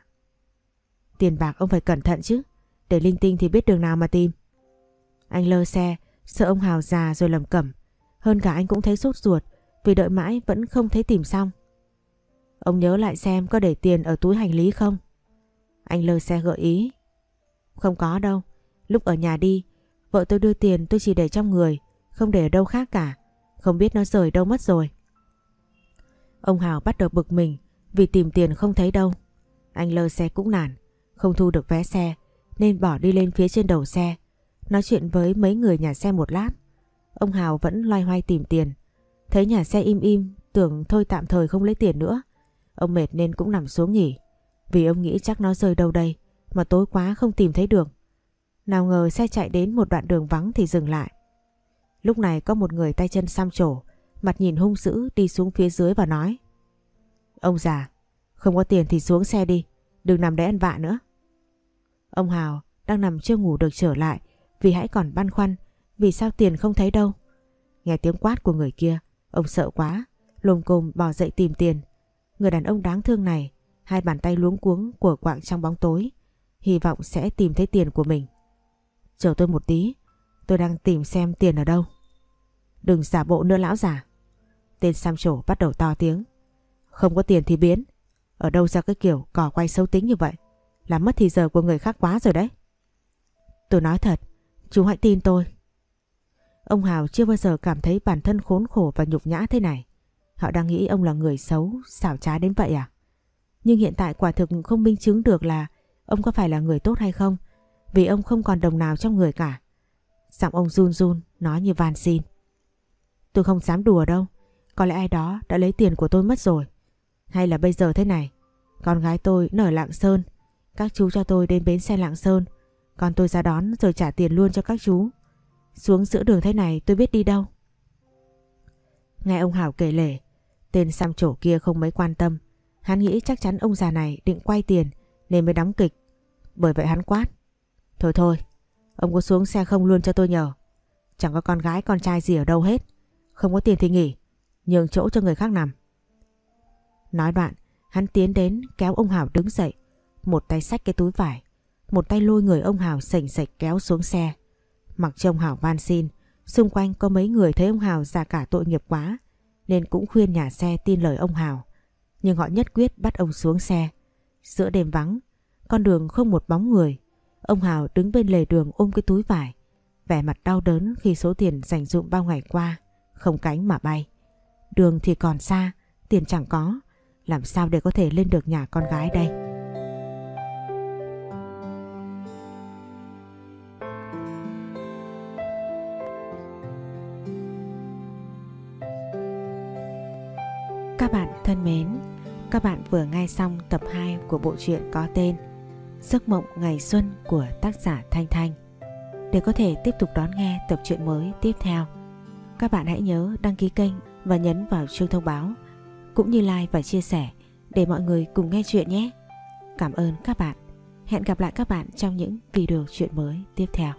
Tiền bạc ông phải cẩn thận chứ. Để linh tinh thì biết đường nào mà tìm. Anh lơ xe, sợ ông Hào già rồi lầm cẩm. Hơn cả anh cũng thấy sốt ruột vì đợi mãi vẫn không thấy tìm xong. Ông nhớ lại xem có để tiền ở túi hành lý không? Anh lơ xe gợi ý. Không có đâu. Lúc ở nhà đi, vợ tôi đưa tiền tôi chỉ để trong người. Không để ở đâu khác cả Không biết nó rời đâu mất rồi Ông Hào bắt đầu bực mình Vì tìm tiền không thấy đâu Anh lơ xe cũng nản Không thu được vé xe Nên bỏ đi lên phía trên đầu xe Nói chuyện với mấy người nhà xe một lát Ông Hào vẫn loay hoay tìm tiền Thấy nhà xe im im Tưởng thôi tạm thời không lấy tiền nữa Ông mệt nên cũng nằm xuống nghỉ Vì ông nghĩ chắc nó rơi đâu đây Mà tối quá không tìm thấy được Nào ngờ xe chạy đến một đoạn đường vắng thì dừng lại Lúc này có một người tay chân xăm trổ, mặt nhìn hung dữ đi xuống phía dưới và nói Ông già, không có tiền thì xuống xe đi, đừng nằm đấy ăn vạ nữa. Ông Hào đang nằm chưa ngủ được trở lại vì hãy còn băn khoăn vì sao tiền không thấy đâu. Nghe tiếng quát của người kia, ông sợ quá, lồm cồm bỏ dậy tìm tiền. Người đàn ông đáng thương này, hai bàn tay luống cuống của quạng trong bóng tối, hy vọng sẽ tìm thấy tiền của mình. Chờ tôi một tí, tôi đang tìm xem tiền ở đâu. Đừng giả bộ nữa lão già. Tên Sam trổ bắt đầu to tiếng. Không có tiền thì biến. Ở đâu ra cái kiểu cỏ quay xấu tính như vậy? Làm mất thì giờ của người khác quá rồi đấy. Tôi nói thật, chú hãy tin tôi. Ông Hào chưa bao giờ cảm thấy bản thân khốn khổ và nhục nhã thế này. Họ đang nghĩ ông là người xấu, xảo trá đến vậy à? Nhưng hiện tại quả thực không minh chứng được là ông có phải là người tốt hay không. Vì ông không còn đồng nào trong người cả. Giọng ông run run, nói như van xin. Tôi không dám đùa đâu. Có lẽ ai đó đã lấy tiền của tôi mất rồi. Hay là bây giờ thế này. Con gái tôi nó ở Lạng Sơn. Các chú cho tôi đến bến xe Lạng Sơn. Còn tôi ra đón rồi trả tiền luôn cho các chú. Xuống giữa đường thế này tôi biết đi đâu. Nghe ông Hảo kể lể, tên xăm chỗ kia không mấy quan tâm. Hắn nghĩ chắc chắn ông già này định quay tiền nên mới đóng kịch. Bởi vậy hắn quát. Thôi thôi, ông có xuống xe không luôn cho tôi nhờ. Chẳng có con gái con trai gì ở đâu hết. Không có tiền thì nghỉ, nhường chỗ cho người khác nằm. Nói đoạn, hắn tiến đến kéo ông Hảo đứng dậy. Một tay xách cái túi vải, một tay lôi người ông Hảo sảnh sạch kéo xuống xe. Mặc trông Hảo van xin, xung quanh có mấy người thấy ông Hảo già cả tội nghiệp quá, nên cũng khuyên nhà xe tin lời ông Hào, Nhưng họ nhất quyết bắt ông xuống xe. Giữa đêm vắng, con đường không một bóng người. Ông Hào đứng bên lề đường ôm cái túi vải, vẻ mặt đau đớn khi số tiền dành dụng bao ngày qua, không cánh mà bay. Đường thì còn xa, tiền chẳng có, làm sao để có thể lên được nhà con gái đây? Các bạn thân mến, các bạn vừa nghe xong tập 2 của bộ truyện có tên Giấc mộng ngày xuân của tác giả Thanh Thanh. Để có thể tiếp tục đón nghe tập truyện mới tiếp theo, các bạn hãy nhớ đăng ký kênh và nhấn vào chuông thông báo, cũng như like và chia sẻ để mọi người cùng nghe chuyện nhé. Cảm ơn các bạn. Hẹn gặp lại các bạn trong những video chuyện mới tiếp theo.